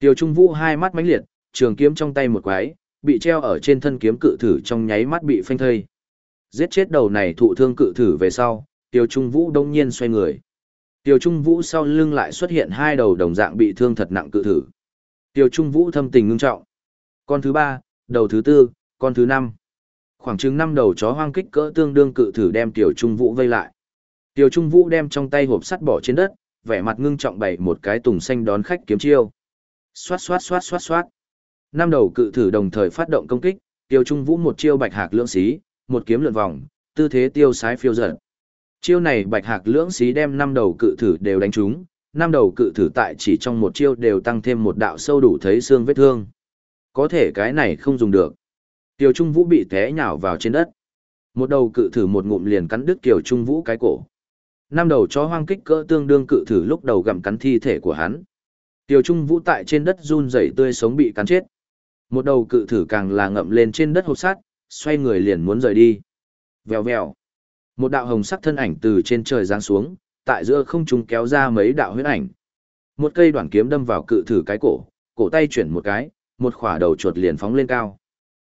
Kiều Trung Vũ hai mắt mãnh liệt, trường kiếm trong tay một quái, bị treo ở trên thân kiếm cự thử trong nháy mắt bị phanh thây. Giết chết đầu này thụ thương cự thử về sau, Tiêu Trung Vũ đông nhiên xoay người. Tiêu Trung Vũ sau lưng lại xuất hiện hai đầu đồng dạng bị thương thật nặng cự thử. Tiêu Trung Vũ thâm tình ngưng trọng. Con thứ ba, đầu thứ tư, con thứ năm. Khoảng chừng năm đầu chó hoang kích cỡ tương đương cự thử đem Tiểu Trung Vũ vây lại. Tiểu Trung Vũ đem trong tay hộp sắt bỏ trên đất, vẻ mặt ngưng trọng bày một cái tùng xanh đón khách kiếm chiêu. Xoát xoát xoát xoát xoát. Năm đầu cự thử đồng thời phát động công kích, Tiêu Trung Vũ một chiêu bạch hạc lưỡng xí, một kiếm lượn vòng, tư thế tiêu sái phiêu dật. Chiêu này bạch hạc lưỡng xí đem năm đầu cự thử đều đánh trúng, năm đầu cự thử tại chỉ trong một chiêu đều tăng thêm một đạo sâu đủ thấy xương vết thương. Có thể cái này không dùng được. Tiêu Trung Vũ bị té nhào vào trên đất. Một đầu cự thử một ngụm liền cắn đứt Kiều Trung Vũ cái cổ. Năm đầu chó hoang kích cỡ tương đương cự thử lúc đầu gặm cắn thi thể của hắn. Tiêu Trung Vũ tại trên đất run rẩy tươi sống bị cắn chết. Một đầu cự thử càng là ngậm lên trên đất hộp sắt, xoay người liền muốn rời đi. Vèo vèo. Một đạo hồng sắc thân ảnh từ trên trời giáng xuống, tại giữa không trung kéo ra mấy đạo huyết ảnh. Một cây đoạn kiếm đâm vào cự thử cái cổ, cổ tay chuyển một cái, một khỏa đầu chuột liền phóng lên cao.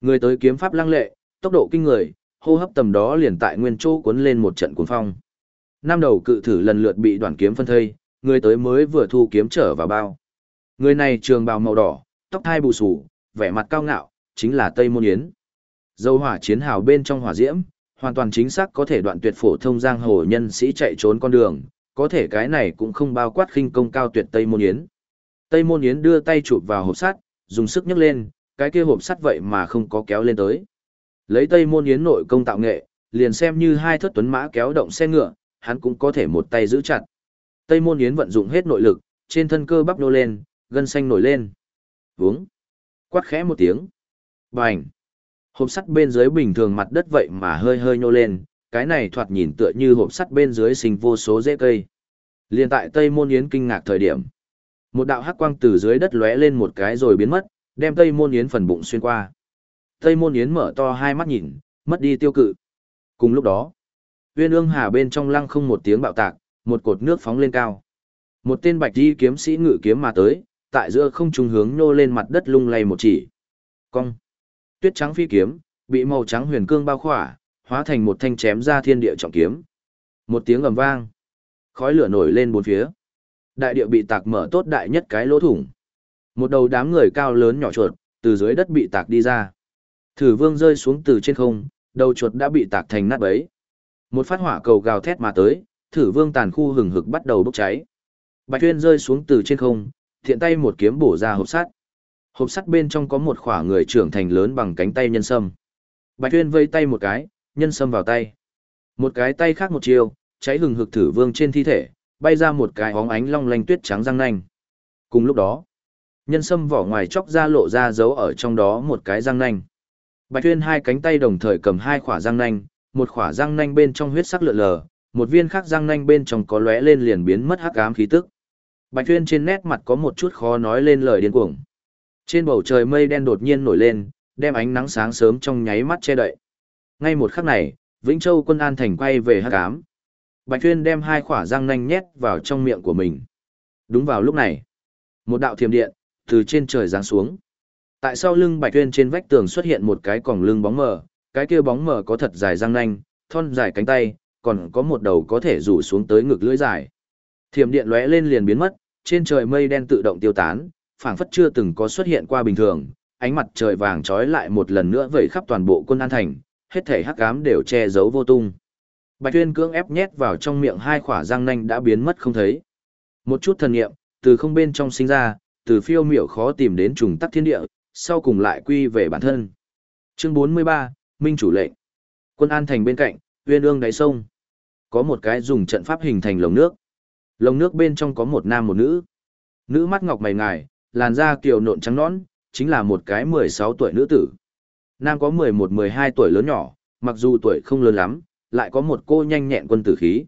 Người tới kiếm pháp lăng lệ, tốc độ kinh người, hô hấp tầm đó liền tại nguyên chỗ cuốn lên một trận cuồng phong. Năm đầu cự thử lần lượt bị đoạn kiếm phân thây, người tới mới vừa thu kiếm trở vào bao. Người này trường bào màu đỏ, tóc thai bù sù, vẻ mặt cao ngạo, chính là Tây Môn Yến. Dâu hỏa chiến hào bên trong hỏa diễm, hoàn toàn chính xác có thể đoạn tuyệt phổ thông giang hồ nhân sĩ chạy trốn con đường, có thể cái này cũng không bao quát khinh công cao tuyệt Tây Môn Yến. Tây Môn Yến đưa tay chụp vào hộp sắt, dùng sức nhấc lên, cái kia hộp sắt vậy mà không có kéo lên tới. Lấy Tây Môn Yến nội công tạo nghệ, liền xem như hai thất tuấn mã kéo động xe ngựa, hắn cũng có thể một tay giữ chặt. Tây Môn Yến vận dụng hết nội lực, trên thân cơ bắp nô lên, gân xanh nổi lên. Vướng. Quát khẽ một tiếng. Bành. Hộp sắt bên dưới bình thường mặt đất vậy mà hơi hơi nhô lên, cái này thoạt nhìn tựa như hộp sắt bên dưới sinh vô số rễ cây. Liên tại Tây Môn Yến kinh ngạc thời điểm. Một đạo hắc quang từ dưới đất lóe lên một cái rồi biến mất, đem Tây Môn Yến phần bụng xuyên qua. Tây Môn Yến mở to hai mắt nhìn, mất đi tiêu cự. Cùng lúc đó, Uyên Ương Hà bên trong lăng không một tiếng bạo tạc, một cột nước phóng lên cao. Một tên bạch y kiếm sĩ ngự kiếm mà tới, tại giữa không trung hướng nô lên mặt đất lung lay một chỉ. Cong. Tuyết trắng phi kiếm, bị màu trắng huyền cương bao khỏa, hóa thành một thanh chém ra thiên địa trọng kiếm. Một tiếng ầm vang, khói lửa nổi lên bốn phía. Đại địa bị tạc mở tốt đại nhất cái lỗ thủng. Một đầu đám người cao lớn nhỏ chuột, từ dưới đất bị tạc đi ra. Thử vương rơi xuống từ trên không, đầu chuột đã bị tạc thành nát bấy. Một phát hỏa cầu gào thét mà tới, thử vương tàn khu hừng hực bắt đầu bốc cháy. Bạch Tuyên rơi xuống từ trên không, thiện tay một kiếm bổ ra hộp sắt. Hộp sắt bên trong có một khỏa người trưởng thành lớn bằng cánh tay nhân sâm. Bạch Tuyên vây tay một cái, nhân sâm vào tay. Một cái tay khác một chiều, cháy hừng hực thử vương trên thi thể, bay ra một cái óng ánh long lanh tuyết trắng răng nanh. Cùng lúc đó, nhân sâm vỏ ngoài chóc ra lộ ra dấu ở trong đó một cái răng nanh. Bạch Tuyên hai cánh tay đồng thời cầm hai khỏa răng nanh, một khỏa răng nanh bên trong huyết sắc lượn lờ, một viên khác răng nanh bên trong có lóe lên liền biến mất hắc ám khí tức. Bạch Tuyên trên nét mặt có một chút khó nói lên lời điên cuồng. Trên bầu trời mây đen đột nhiên nổi lên, đem ánh nắng sáng sớm trong nháy mắt che đậy. Ngay một khắc này, Vĩnh Châu quân an thành quay về hắc ám. Bạch Tuyên đem hai khỏa răng nanh nhét vào trong miệng của mình. Đúng vào lúc này, một đạo thiểm điện từ trên trời giáng xuống. Tại sau lưng Bạch Tuyên trên vách tường xuất hiện một cái còng lưng bóng mờ, cái kia bóng mờ có thật dài răng nanh, thon dài cánh tay, còn có một đầu có thể rủ xuống tới ngực lưỡi dài. Thiểm điện lóe lên liền biến mất, trên trời mây đen tự động tiêu tán, phảng phất chưa từng có xuất hiện qua bình thường, ánh mặt trời vàng trói lại một lần nữa vẩy khắp toàn bộ quân an thành, hết thể hắc ám đều che giấu vô tung. Bạch Tuyên cưỡng ép nhét vào trong miệng hai khỏa răng nanh đã biến mất không thấy. Một chút thần niệm từ không bên trong sinh ra, từ phiêu miểu khó tìm đến trùng tắc thiên địa, sau cùng lại quy về bản thân. Chương 43, Minh chủ lệnh. Quân an thành bên cạnh, uyên ương đáy sông. Có một cái dùng trận pháp hình thành lồng nước. Lồng nước bên trong có một nam một nữ. Nữ mắt ngọc mày ngài, làn da kiều nộn trắng nõn, chính là một cái 16 tuổi nữ tử. Nam có 11-12 tuổi lớn nhỏ, mặc dù tuổi không lớn lắm, lại có một cô nhanh nhẹn quân tử khí.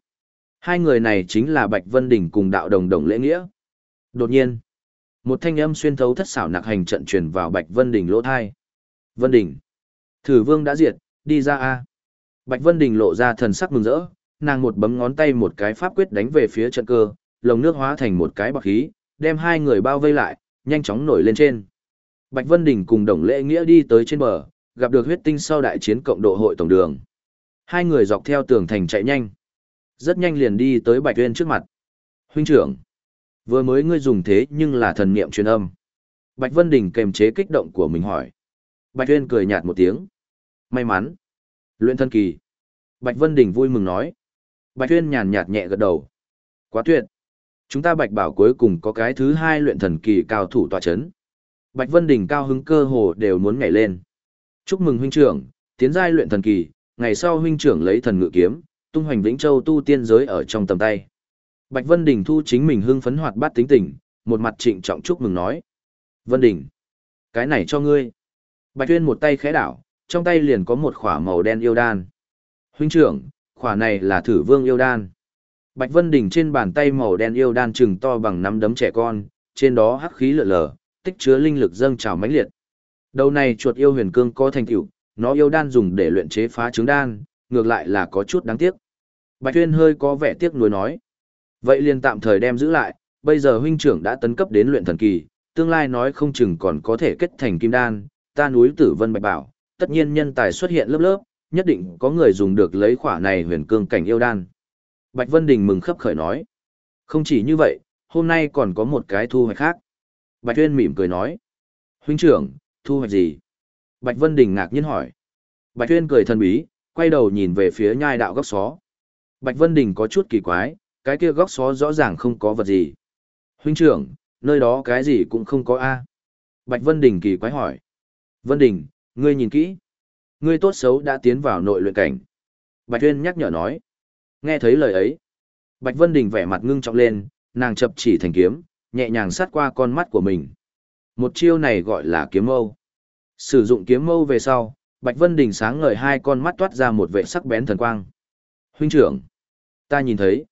Hai người này chính là Bạch Vân Đình cùng đạo đồng đồng lễ nghĩa. Đột nhiên, một thanh âm xuyên thấu thất xảo nặc hành trận truyền vào Bạch Vân Đình lỗ thai. Vân Đình, thử vương đã diệt, đi ra a. Bạch Vân Đình lộ ra thần sắc mừng rỡ, nàng một bấm ngón tay một cái pháp quyết đánh về phía trận cơ, lồng nước hóa thành một cái bọc khí, đem hai người bao vây lại, nhanh chóng nổi lên trên. Bạch Vân Đình cùng Đồng Lễ Nghĩa đi tới trên bờ, gặp được huyết tinh sau đại chiến cộng độ hội tổng đường. Hai người dọc theo tường thành chạy nhanh. Rất nhanh liền đi tới Bạch Uyên trước mặt. Huynh trưởng, vừa mới ngươi dùng thế nhưng là thần niệm truyền âm. Bạch Vân Đình kềm chế kích động của mình hỏi. Bạch Uyên cười nhạt một tiếng. May mắn. Luyện thân kỳ. Bạch Vân Đình vui mừng nói. Bạch Uyên nhàn nhạt nhẹ gật đầu. Quá tuyệt. Chúng ta Bạch Bảo cuối cùng có cái thứ hai luyện thần kỳ cao thủ tọa chấn. Bạch Vân Đình cao hứng cơ hồ đều muốn nhảy lên. Chúc mừng huynh trưởng, tiến giai luyện thần kỳ, ngày sau huynh trưởng lấy thần ngự kiếm, tung hoành vĩnh châu tu tiên giới ở trong tầm tay. Bạch Vân Đình thu chính mình hưng phấn hoạt bát tính tình, một mặt trịnh trọng chúc mừng nói. Vân Đình, cái này cho ngươi. Bạch Tuyên một tay khẽ đảo, trong tay liền có một khỏa màu đen yêu đan. Huynh trưởng, khỏa này là thử vương yêu đan. Bạch Vân Đình trên bàn tay màu đen yêu đan trừng to bằng nắm đấm trẻ con, trên đó hắc khí lở lở, tích chứa linh lực dâng trào mãnh liệt. Đầu này chuột yêu huyền cương có thành tựu, nó yêu đan dùng để luyện chế phá trứng đan, ngược lại là có chút đáng tiếc. Bạch Tuyên hơi có vẻ tiếc nuối nói. Vậy liền tạm thời đem giữ lại, bây giờ huynh trưởng đã tấn cấp đến luyện thần kỳ, tương lai nói không chừng còn có thể kết thành kim đan, ta núi tử vân bạch bảo, tất nhiên nhân tài xuất hiện lớp lớp, nhất định có người dùng được lấy khỏa này huyền cương cảnh yêu đan. Bạch Vân Đình mừng khấp khởi nói. Không chỉ như vậy, hôm nay còn có một cái thu hoạch khác. Bạch Tuyên mỉm cười nói. Huynh trưởng, thu hoạch gì? Bạch Vân Đình ngạc nhiên hỏi. Bạch Tuyên cười thần bí, quay đầu nhìn về phía nhai đạo góc xó. Bạch Vân Đình có chút kỳ quái, cái kia góc xó rõ ràng không có vật gì. Huynh trưởng, nơi đó cái gì cũng không có a. Bạch Vân Đình kỳ quái hỏi. Vân Đình, ngươi nhìn kỹ. Ngươi tốt xấu đã tiến vào nội luyện cảnh. Bạch Tuyên nhắc nhở nói. Nghe thấy lời ấy. Bạch Vân Đình vẻ mặt ngưng trọng lên, nàng chập chỉ thành kiếm, nhẹ nhàng sát qua con mắt của mình. Một chiêu này gọi là kiếm mâu. Sử dụng kiếm mâu về sau, Bạch Vân Đình sáng ngời hai con mắt toát ra một vệ sắc bén thần quang. Huynh trưởng, ta nhìn thấy,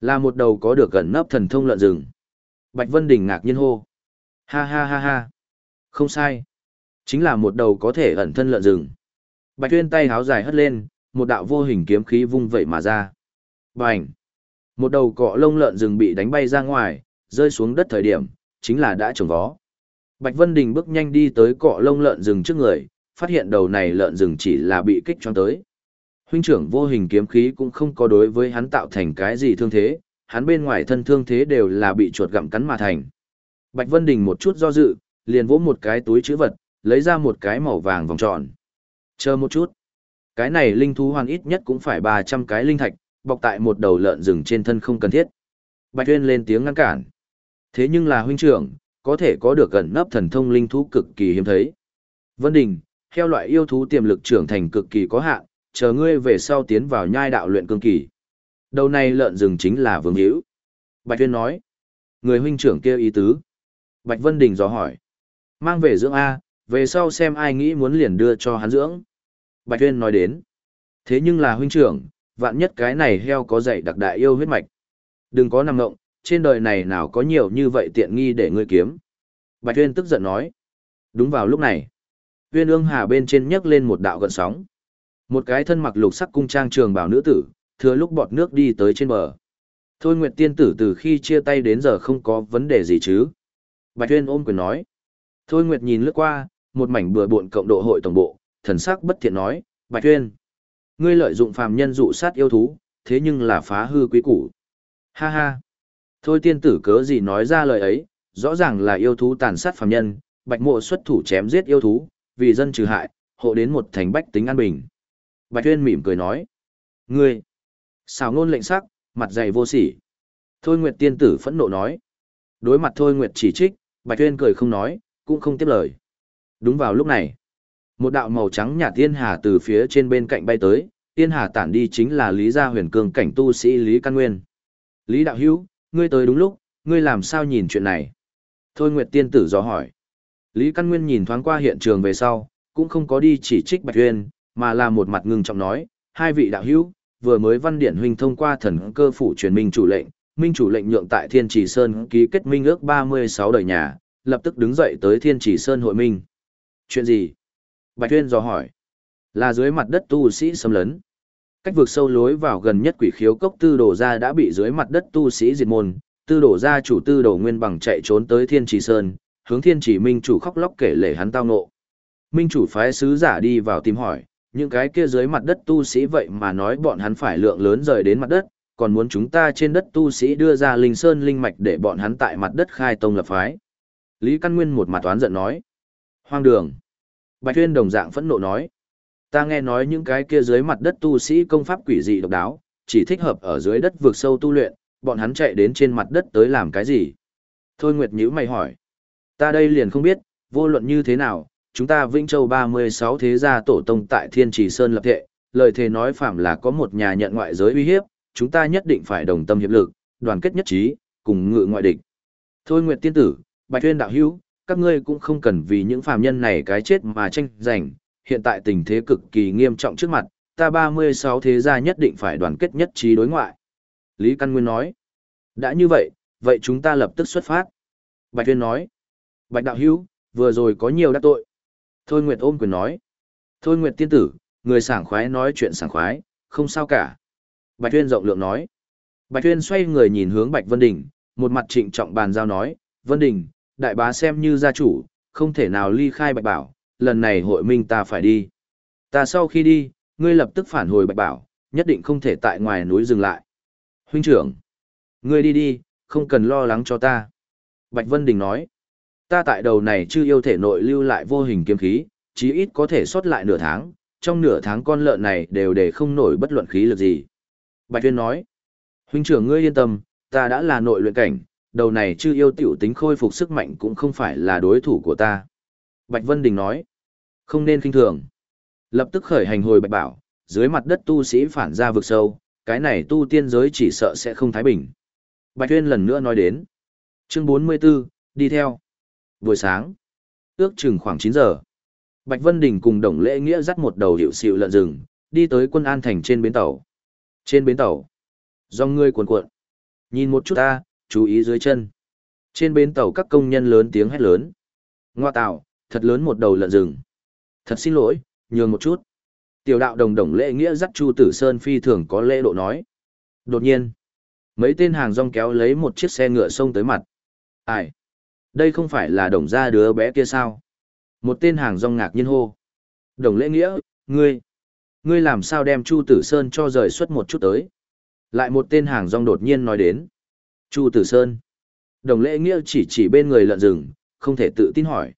là một đầu có được gần nấp thần thông lợn rừng. Bạch Vân Đình ngạc nhiên hô. Ha ha ha ha. Không sai. Chính là một đầu có thể ẩn thân lợn rừng. Bạch Tuyên tay háo dài hất lên, một đạo vô hình kiếm khí vung vậy mà ra. Bành! Một đầu cọ lông lợn rừng bị đánh bay ra ngoài, rơi xuống đất thời điểm, chính là đã trồng vó. Bạch Vân Đình bước nhanh đi tới cọ lông lợn rừng trước người, phát hiện đầu này lợn rừng chỉ là bị kích choáng tới. Huynh trưởng vô hình kiếm khí cũng không có đối với hắn tạo thành cái gì thương thế, hắn bên ngoài thân thương thế đều là bị chuột gặm cắn mà thành. Bạch Vân Đình một chút do dự, liền vỗ một cái túi chữ vật, lấy ra một cái màu vàng vòng tròn. Chờ một chút. Cái này linh thú hoàn ít nhất cũng phải 300 cái linh thạch, bọc tại một đầu lợn rừng trên thân không cần thiết. Bạch Tuyên lên tiếng ngăn cản. Thế nhưng là huynh trưởng, có thể có được gần nấp thần thông linh thú cực kỳ hiếm thấy. Vân Đình, theo loại yêu thú tiềm lực trưởng thành cực kỳ có hạn, chờ ngươi về sau tiến vào nhai đạo luyện cương kỳ. Đầu này lợn rừng chính là vương hữu. Bạch Tuyên nói. Người huynh trưởng kia ý tứ. Bạch Vân Đình dò hỏi. Mang về dưỡng A, về sau xem ai nghĩ muốn liền đưa cho hắn dưỡng. Bạch Huyên nói đến. Thế nhưng là huynh trưởng, vạn nhất cái này heo có dạy đặc đại yêu huyết mạch. Đừng có nằm ngộng, trên đời này nào có nhiều như vậy tiện nghi để ngươi kiếm. Bạch Huyên tức giận nói. Đúng vào lúc này, Huyên ương hà bên trên nhấc lên một đạo gợn sóng. Một cái thân mặc lục sắc cung trang trường bảo nữ tử, thừa lúc bọt nước đi tới trên bờ. Thôi Nguyệt tiên tử từ khi chia tay đến giờ không có vấn đề gì chứ. Bạch Huyên ôm quyền nói. Thôi Nguyệt nhìn lướt qua, một mảnh bừa bộn cộng độ hội tổng bộ, thần sắc bất thiện nói, Bạch Tuyên. Ngươi lợi dụng phàm nhân dụ sát yêu thú, thế nhưng là phá hư quý củ. Ha ha. Thôi tiên tử cớ gì nói ra lời ấy, rõ ràng là yêu thú tàn sát phàm nhân, bạch mộ xuất thủ chém giết yêu thú, vì dân trừ hại, hộ đến một thành bách tính an bình. Bạch Tuyên mỉm cười nói. Ngươi. Xào ngôn lệnh sắc, mặt dày vô sỉ. Thôi Nguyệt tiên tử phẫn nộ nói. Đối mặt Thôi Nguyệt chỉ trích, Bạch Tuyên cười không nói, cũng không tiếp lời. Đúng vào lúc này, một đạo màu trắng nhạt tiên hà từ phía trên bên cạnh bay tới, tiên hà tản đi chính là Lý Gia Huyền Cương cảnh tu sĩ Lý Căn Nguyên. Lý Đạo Hữu ngươi tới đúng lúc, ngươi làm sao nhìn chuyện này? Thôi Nguyệt tiên tử dò hỏi. Lý Căn Nguyên nhìn thoáng qua hiện trường về sau, cũng không có đi chỉ trích Bạch Huyền, mà là một mặt ngưng trọng nói, hai vị đạo hữu, vừa mới văn điển huynh thông qua thần cơ phủ truyền minh chủ lệnh, minh chủ lệnh nhượng tại Thiên Trì Sơn ký kết minh ước 36 đời nhà, lập tức đứng dậy tới Thiên Trì Sơn hội minh. Chuyện gì? Bạch Tuyên dò hỏi. Là dưới mặt đất tu sĩ xâm lấn. Cách vượt sâu lối vào gần nhất quỷ khiếu cốc tư đổ ra đã bị dưới mặt đất tu sĩ diệt môn, tư đổ ra chủ tư đổ nguyên bằng chạy trốn tới Thiên Trì Sơn, hướng Thiên Trì Minh chủ khóc lóc kể lể hắn tao ngộ. Minh chủ phái sứ giả đi vào tìm hỏi, những cái kia dưới mặt đất tu sĩ vậy mà nói bọn hắn phải lượng lớn rời đến mặt đất, còn muốn chúng ta trên đất tu sĩ đưa ra linh sơn linh mạch để bọn hắn tại mặt đất khai tông lập phái. Lý Căn Nguyên một mặt oán giận nói. Hoang đường. Bạch Tuyên đồng dạng phẫn nộ nói. Ta nghe nói những cái kia dưới mặt đất tu sĩ công pháp quỷ dị độc đáo, chỉ thích hợp ở dưới đất vượt sâu tu luyện, bọn hắn chạy đến trên mặt đất tới làm cái gì? Thôi Nguyệt Nhữ mày hỏi. Ta đây liền không biết, vô luận như thế nào, chúng ta Vĩnh Châu 36 thế gia tổ tông tại Thiên Trì Sơn lập thệ, lời thề nói phạm là có một nhà nhận ngoại giới uy hiếp, chúng ta nhất định phải đồng tâm hiệp lực, đoàn kết nhất trí, cùng ngự ngoại địch. Thôi Nguyệt tiên tử, Bạch Tuyên đạo hữu, các ngươi cũng không cần vì những phàm nhân này cái chết mà tranh giành, hiện tại tình thế cực kỳ nghiêm trọng trước mặt, ta 36 thế gia nhất định phải đoàn kết nhất trí đối ngoại. Lý Căn Nguyên nói, đã như vậy, vậy chúng ta lập tức xuất phát. Bạch Tuyên nói, Bạch Đạo Hữu vừa rồi có nhiều đắc tội. Thôi Nguyệt ôm quyền nói, Thôi Nguyệt tiên tử, người sảng khoái nói chuyện sảng khoái, không sao cả. Bạch Tuyên rộng lượng nói, Bạch Tuyên xoay người nhìn hướng Bạch Vân Đình, một mặt trịnh trọng bàn giao nói, Vân Đình, đại bá xem như gia chủ, không thể nào ly khai Bạch Bảo, lần này hội minh ta phải đi. Ta sau khi đi, ngươi lập tức phản hồi Bạch Bảo, nhất định không thể tại ngoài núi dừng lại. Huynh trưởng, ngươi đi đi, không cần lo lắng cho ta. Bạch Vân Đình nói, ta tại đầu này chưa yêu thể nội lưu lại vô hình kiếm khí, chí ít có thể sót lại nửa tháng, trong nửa tháng con lợn này đều để không nổi bất luận khí lực gì. Bạch Tuyên nói, huynh trưởng ngươi yên tâm, ta đã là nội luyện cảnh, đầu này chưa yêu tiểu tính khôi phục sức mạnh cũng không phải là đối thủ của ta. Bạch Vân Đình nói, không nên kinh thường. Lập tức khởi hành hồi Bạch Bảo, dưới mặt đất tu sĩ phản ra vực sâu, cái này tu tiên giới chỉ sợ sẽ không thái bình. Bạch Tuyên lần nữa nói đến. Chương 44, đi theo. Buổi sáng, ước chừng khoảng 9 giờ. Bạch Vân Đình cùng Đồng Lễ Nghĩa dắt một đầu hiệu xịu lợn rừng, đi tới quân an thành trên bến tàu. Trên bến tàu, dòng ngươi cuộn cuộn. Nhìn một chút ta, chú ý dưới chân. Trên bến tàu các công nhân lớn tiếng hét lớn. Ngoa tạo, thật lớn một đầu lợn rừng. Thật xin lỗi, nhường một chút. Tiểu đạo đồng đồng lễ nghĩa dắt Chu Tử Sơn phi thường có lễ độ nói. Đột nhiên, mấy tên hàng rong kéo lấy một chiếc xe ngựa xông tới mặt. Ai? Đây không phải là đồng gia đứa bé kia sao? Một tên hàng rong ngạc nhiên hô. Đồng lễ nghĩa, ngươi, ngươi làm sao đem Chu Tử Sơn cho rời xuất một chút tới? Lại một tên hàng rong đột nhiên nói đến. Chu Tử Sơn. Đồng lễ nghĩa chỉ chỉ bên người lợn rừng, không thể tự tin hỏi.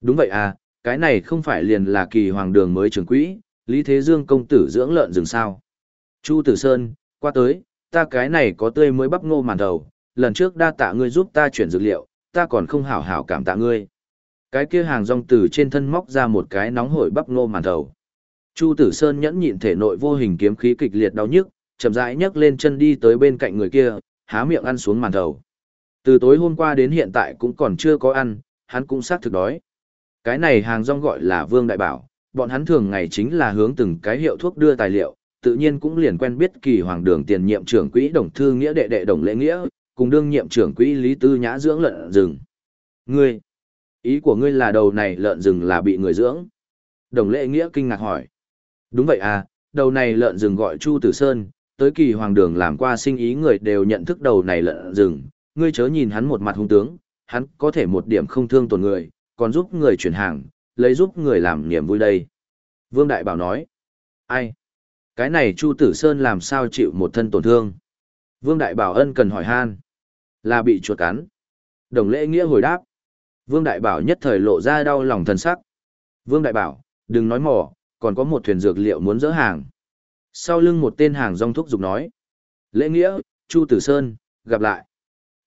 Đúng vậy à, cái này không phải liền là kỳ hoàng đường mới trưởng quỹ, Lý Thế Dương công tử dưỡng lợn rừng sao. Chu Tử Sơn, qua tới, ta cái này có tươi mới bắp ngô màn đầu, lần trước đa tạ ngươi giúp ta chuyển dược liệu, ta còn không hảo hảo cảm tạ ngươi. Cái kia hàng rong từ trên thân móc ra một cái nóng hổi bắp ngô màn đầu. Chu Tử Sơn nhẫn nhịn thể nội vô hình kiếm khí kịch liệt đau nhức, chậm rãi nhấc lên chân đi tới bên cạnh người kia, há miệng ăn xuống màn đầu. Từ tối hôm qua đến hiện tại cũng còn chưa có ăn, hắn cũng xác thực đói. Cái này hàng rong gọi là Vương Đại Bảo, bọn hắn thường ngày chính là hướng từng cái hiệu thuốc đưa tài liệu, tự nhiên cũng liền quen biết kỳ hoàng đường tiền nhiệm trưởng quỹ đồng thư nghĩa đệ đệ đồng lễ nghĩa, cùng đương nhiệm trưởng quỹ Lý Tư Nhã dưỡng lợn rừng. Ngươi, ý của ngươi là đầu này lợn rừng là bị người dưỡng? Đồng lễ nghĩa kinh ngạc hỏi. Đúng vậy à, đầu này lợn rừng gọi Chu Tử Sơn, tới kỳ hoàng đường làm qua sinh ý người đều nhận thức đầu này lợn rừng, ngươi chớ nhìn hắn một mặt hung tướng, hắn có thể một điểm không thương tổn người, còn giúp người chuyển hàng, lấy giúp người làm niềm vui đây. Vương Đại Bảo nói, ai? Cái này Chu Tử Sơn làm sao chịu một thân tổn thương? Vương Đại Bảo ân cần hỏi han. Là bị chuột cắn. Đồng lễ nghĩa hồi đáp. Vương Đại Bảo nhất thời lộ ra đau lòng thần sắc. Vương Đại Bảo, đừng nói mỏ, còn có một thuyền dược liệu muốn dỡ hàng. Sau lưng một tên hàng rong thúc giục nói. Lễ nghĩa, Chu Tử Sơn, gặp lại.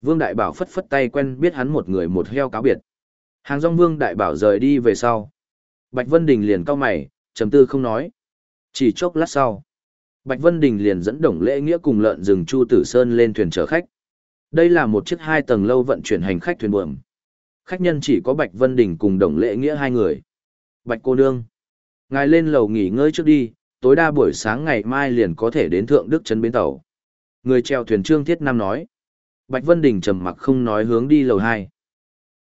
Vương Đại Bảo phất phất tay quen biết hắn một người một heo cáo biệt. Hàng rong Vương Đại Bảo rời đi về sau. Bạch Vân Đình liền cau mày, trầm tư không nói. Chỉ chốc lát sau. Bạch Vân Đình liền dẫn đồng lễ nghĩa cùng lợn rừng Chu Tử Sơn lên thuyền chở khách. Đây là một chiếc hai tầng lâu vận chuyển hành khách thuyền buồm. Khách nhân chỉ có Bạch Vân Đình cùng đồng lễ nghĩa hai người. Bạch cô nương. Ngài lên lầu nghỉ ngơi trước đi, tối đa buổi sáng ngày mai liền có thể đến Thượng Đức Trấn Bến Tàu. Người treo thuyền Trương Thiết Nam nói. Bạch Vân Đình trầm mặc không nói hướng đi lầu hai.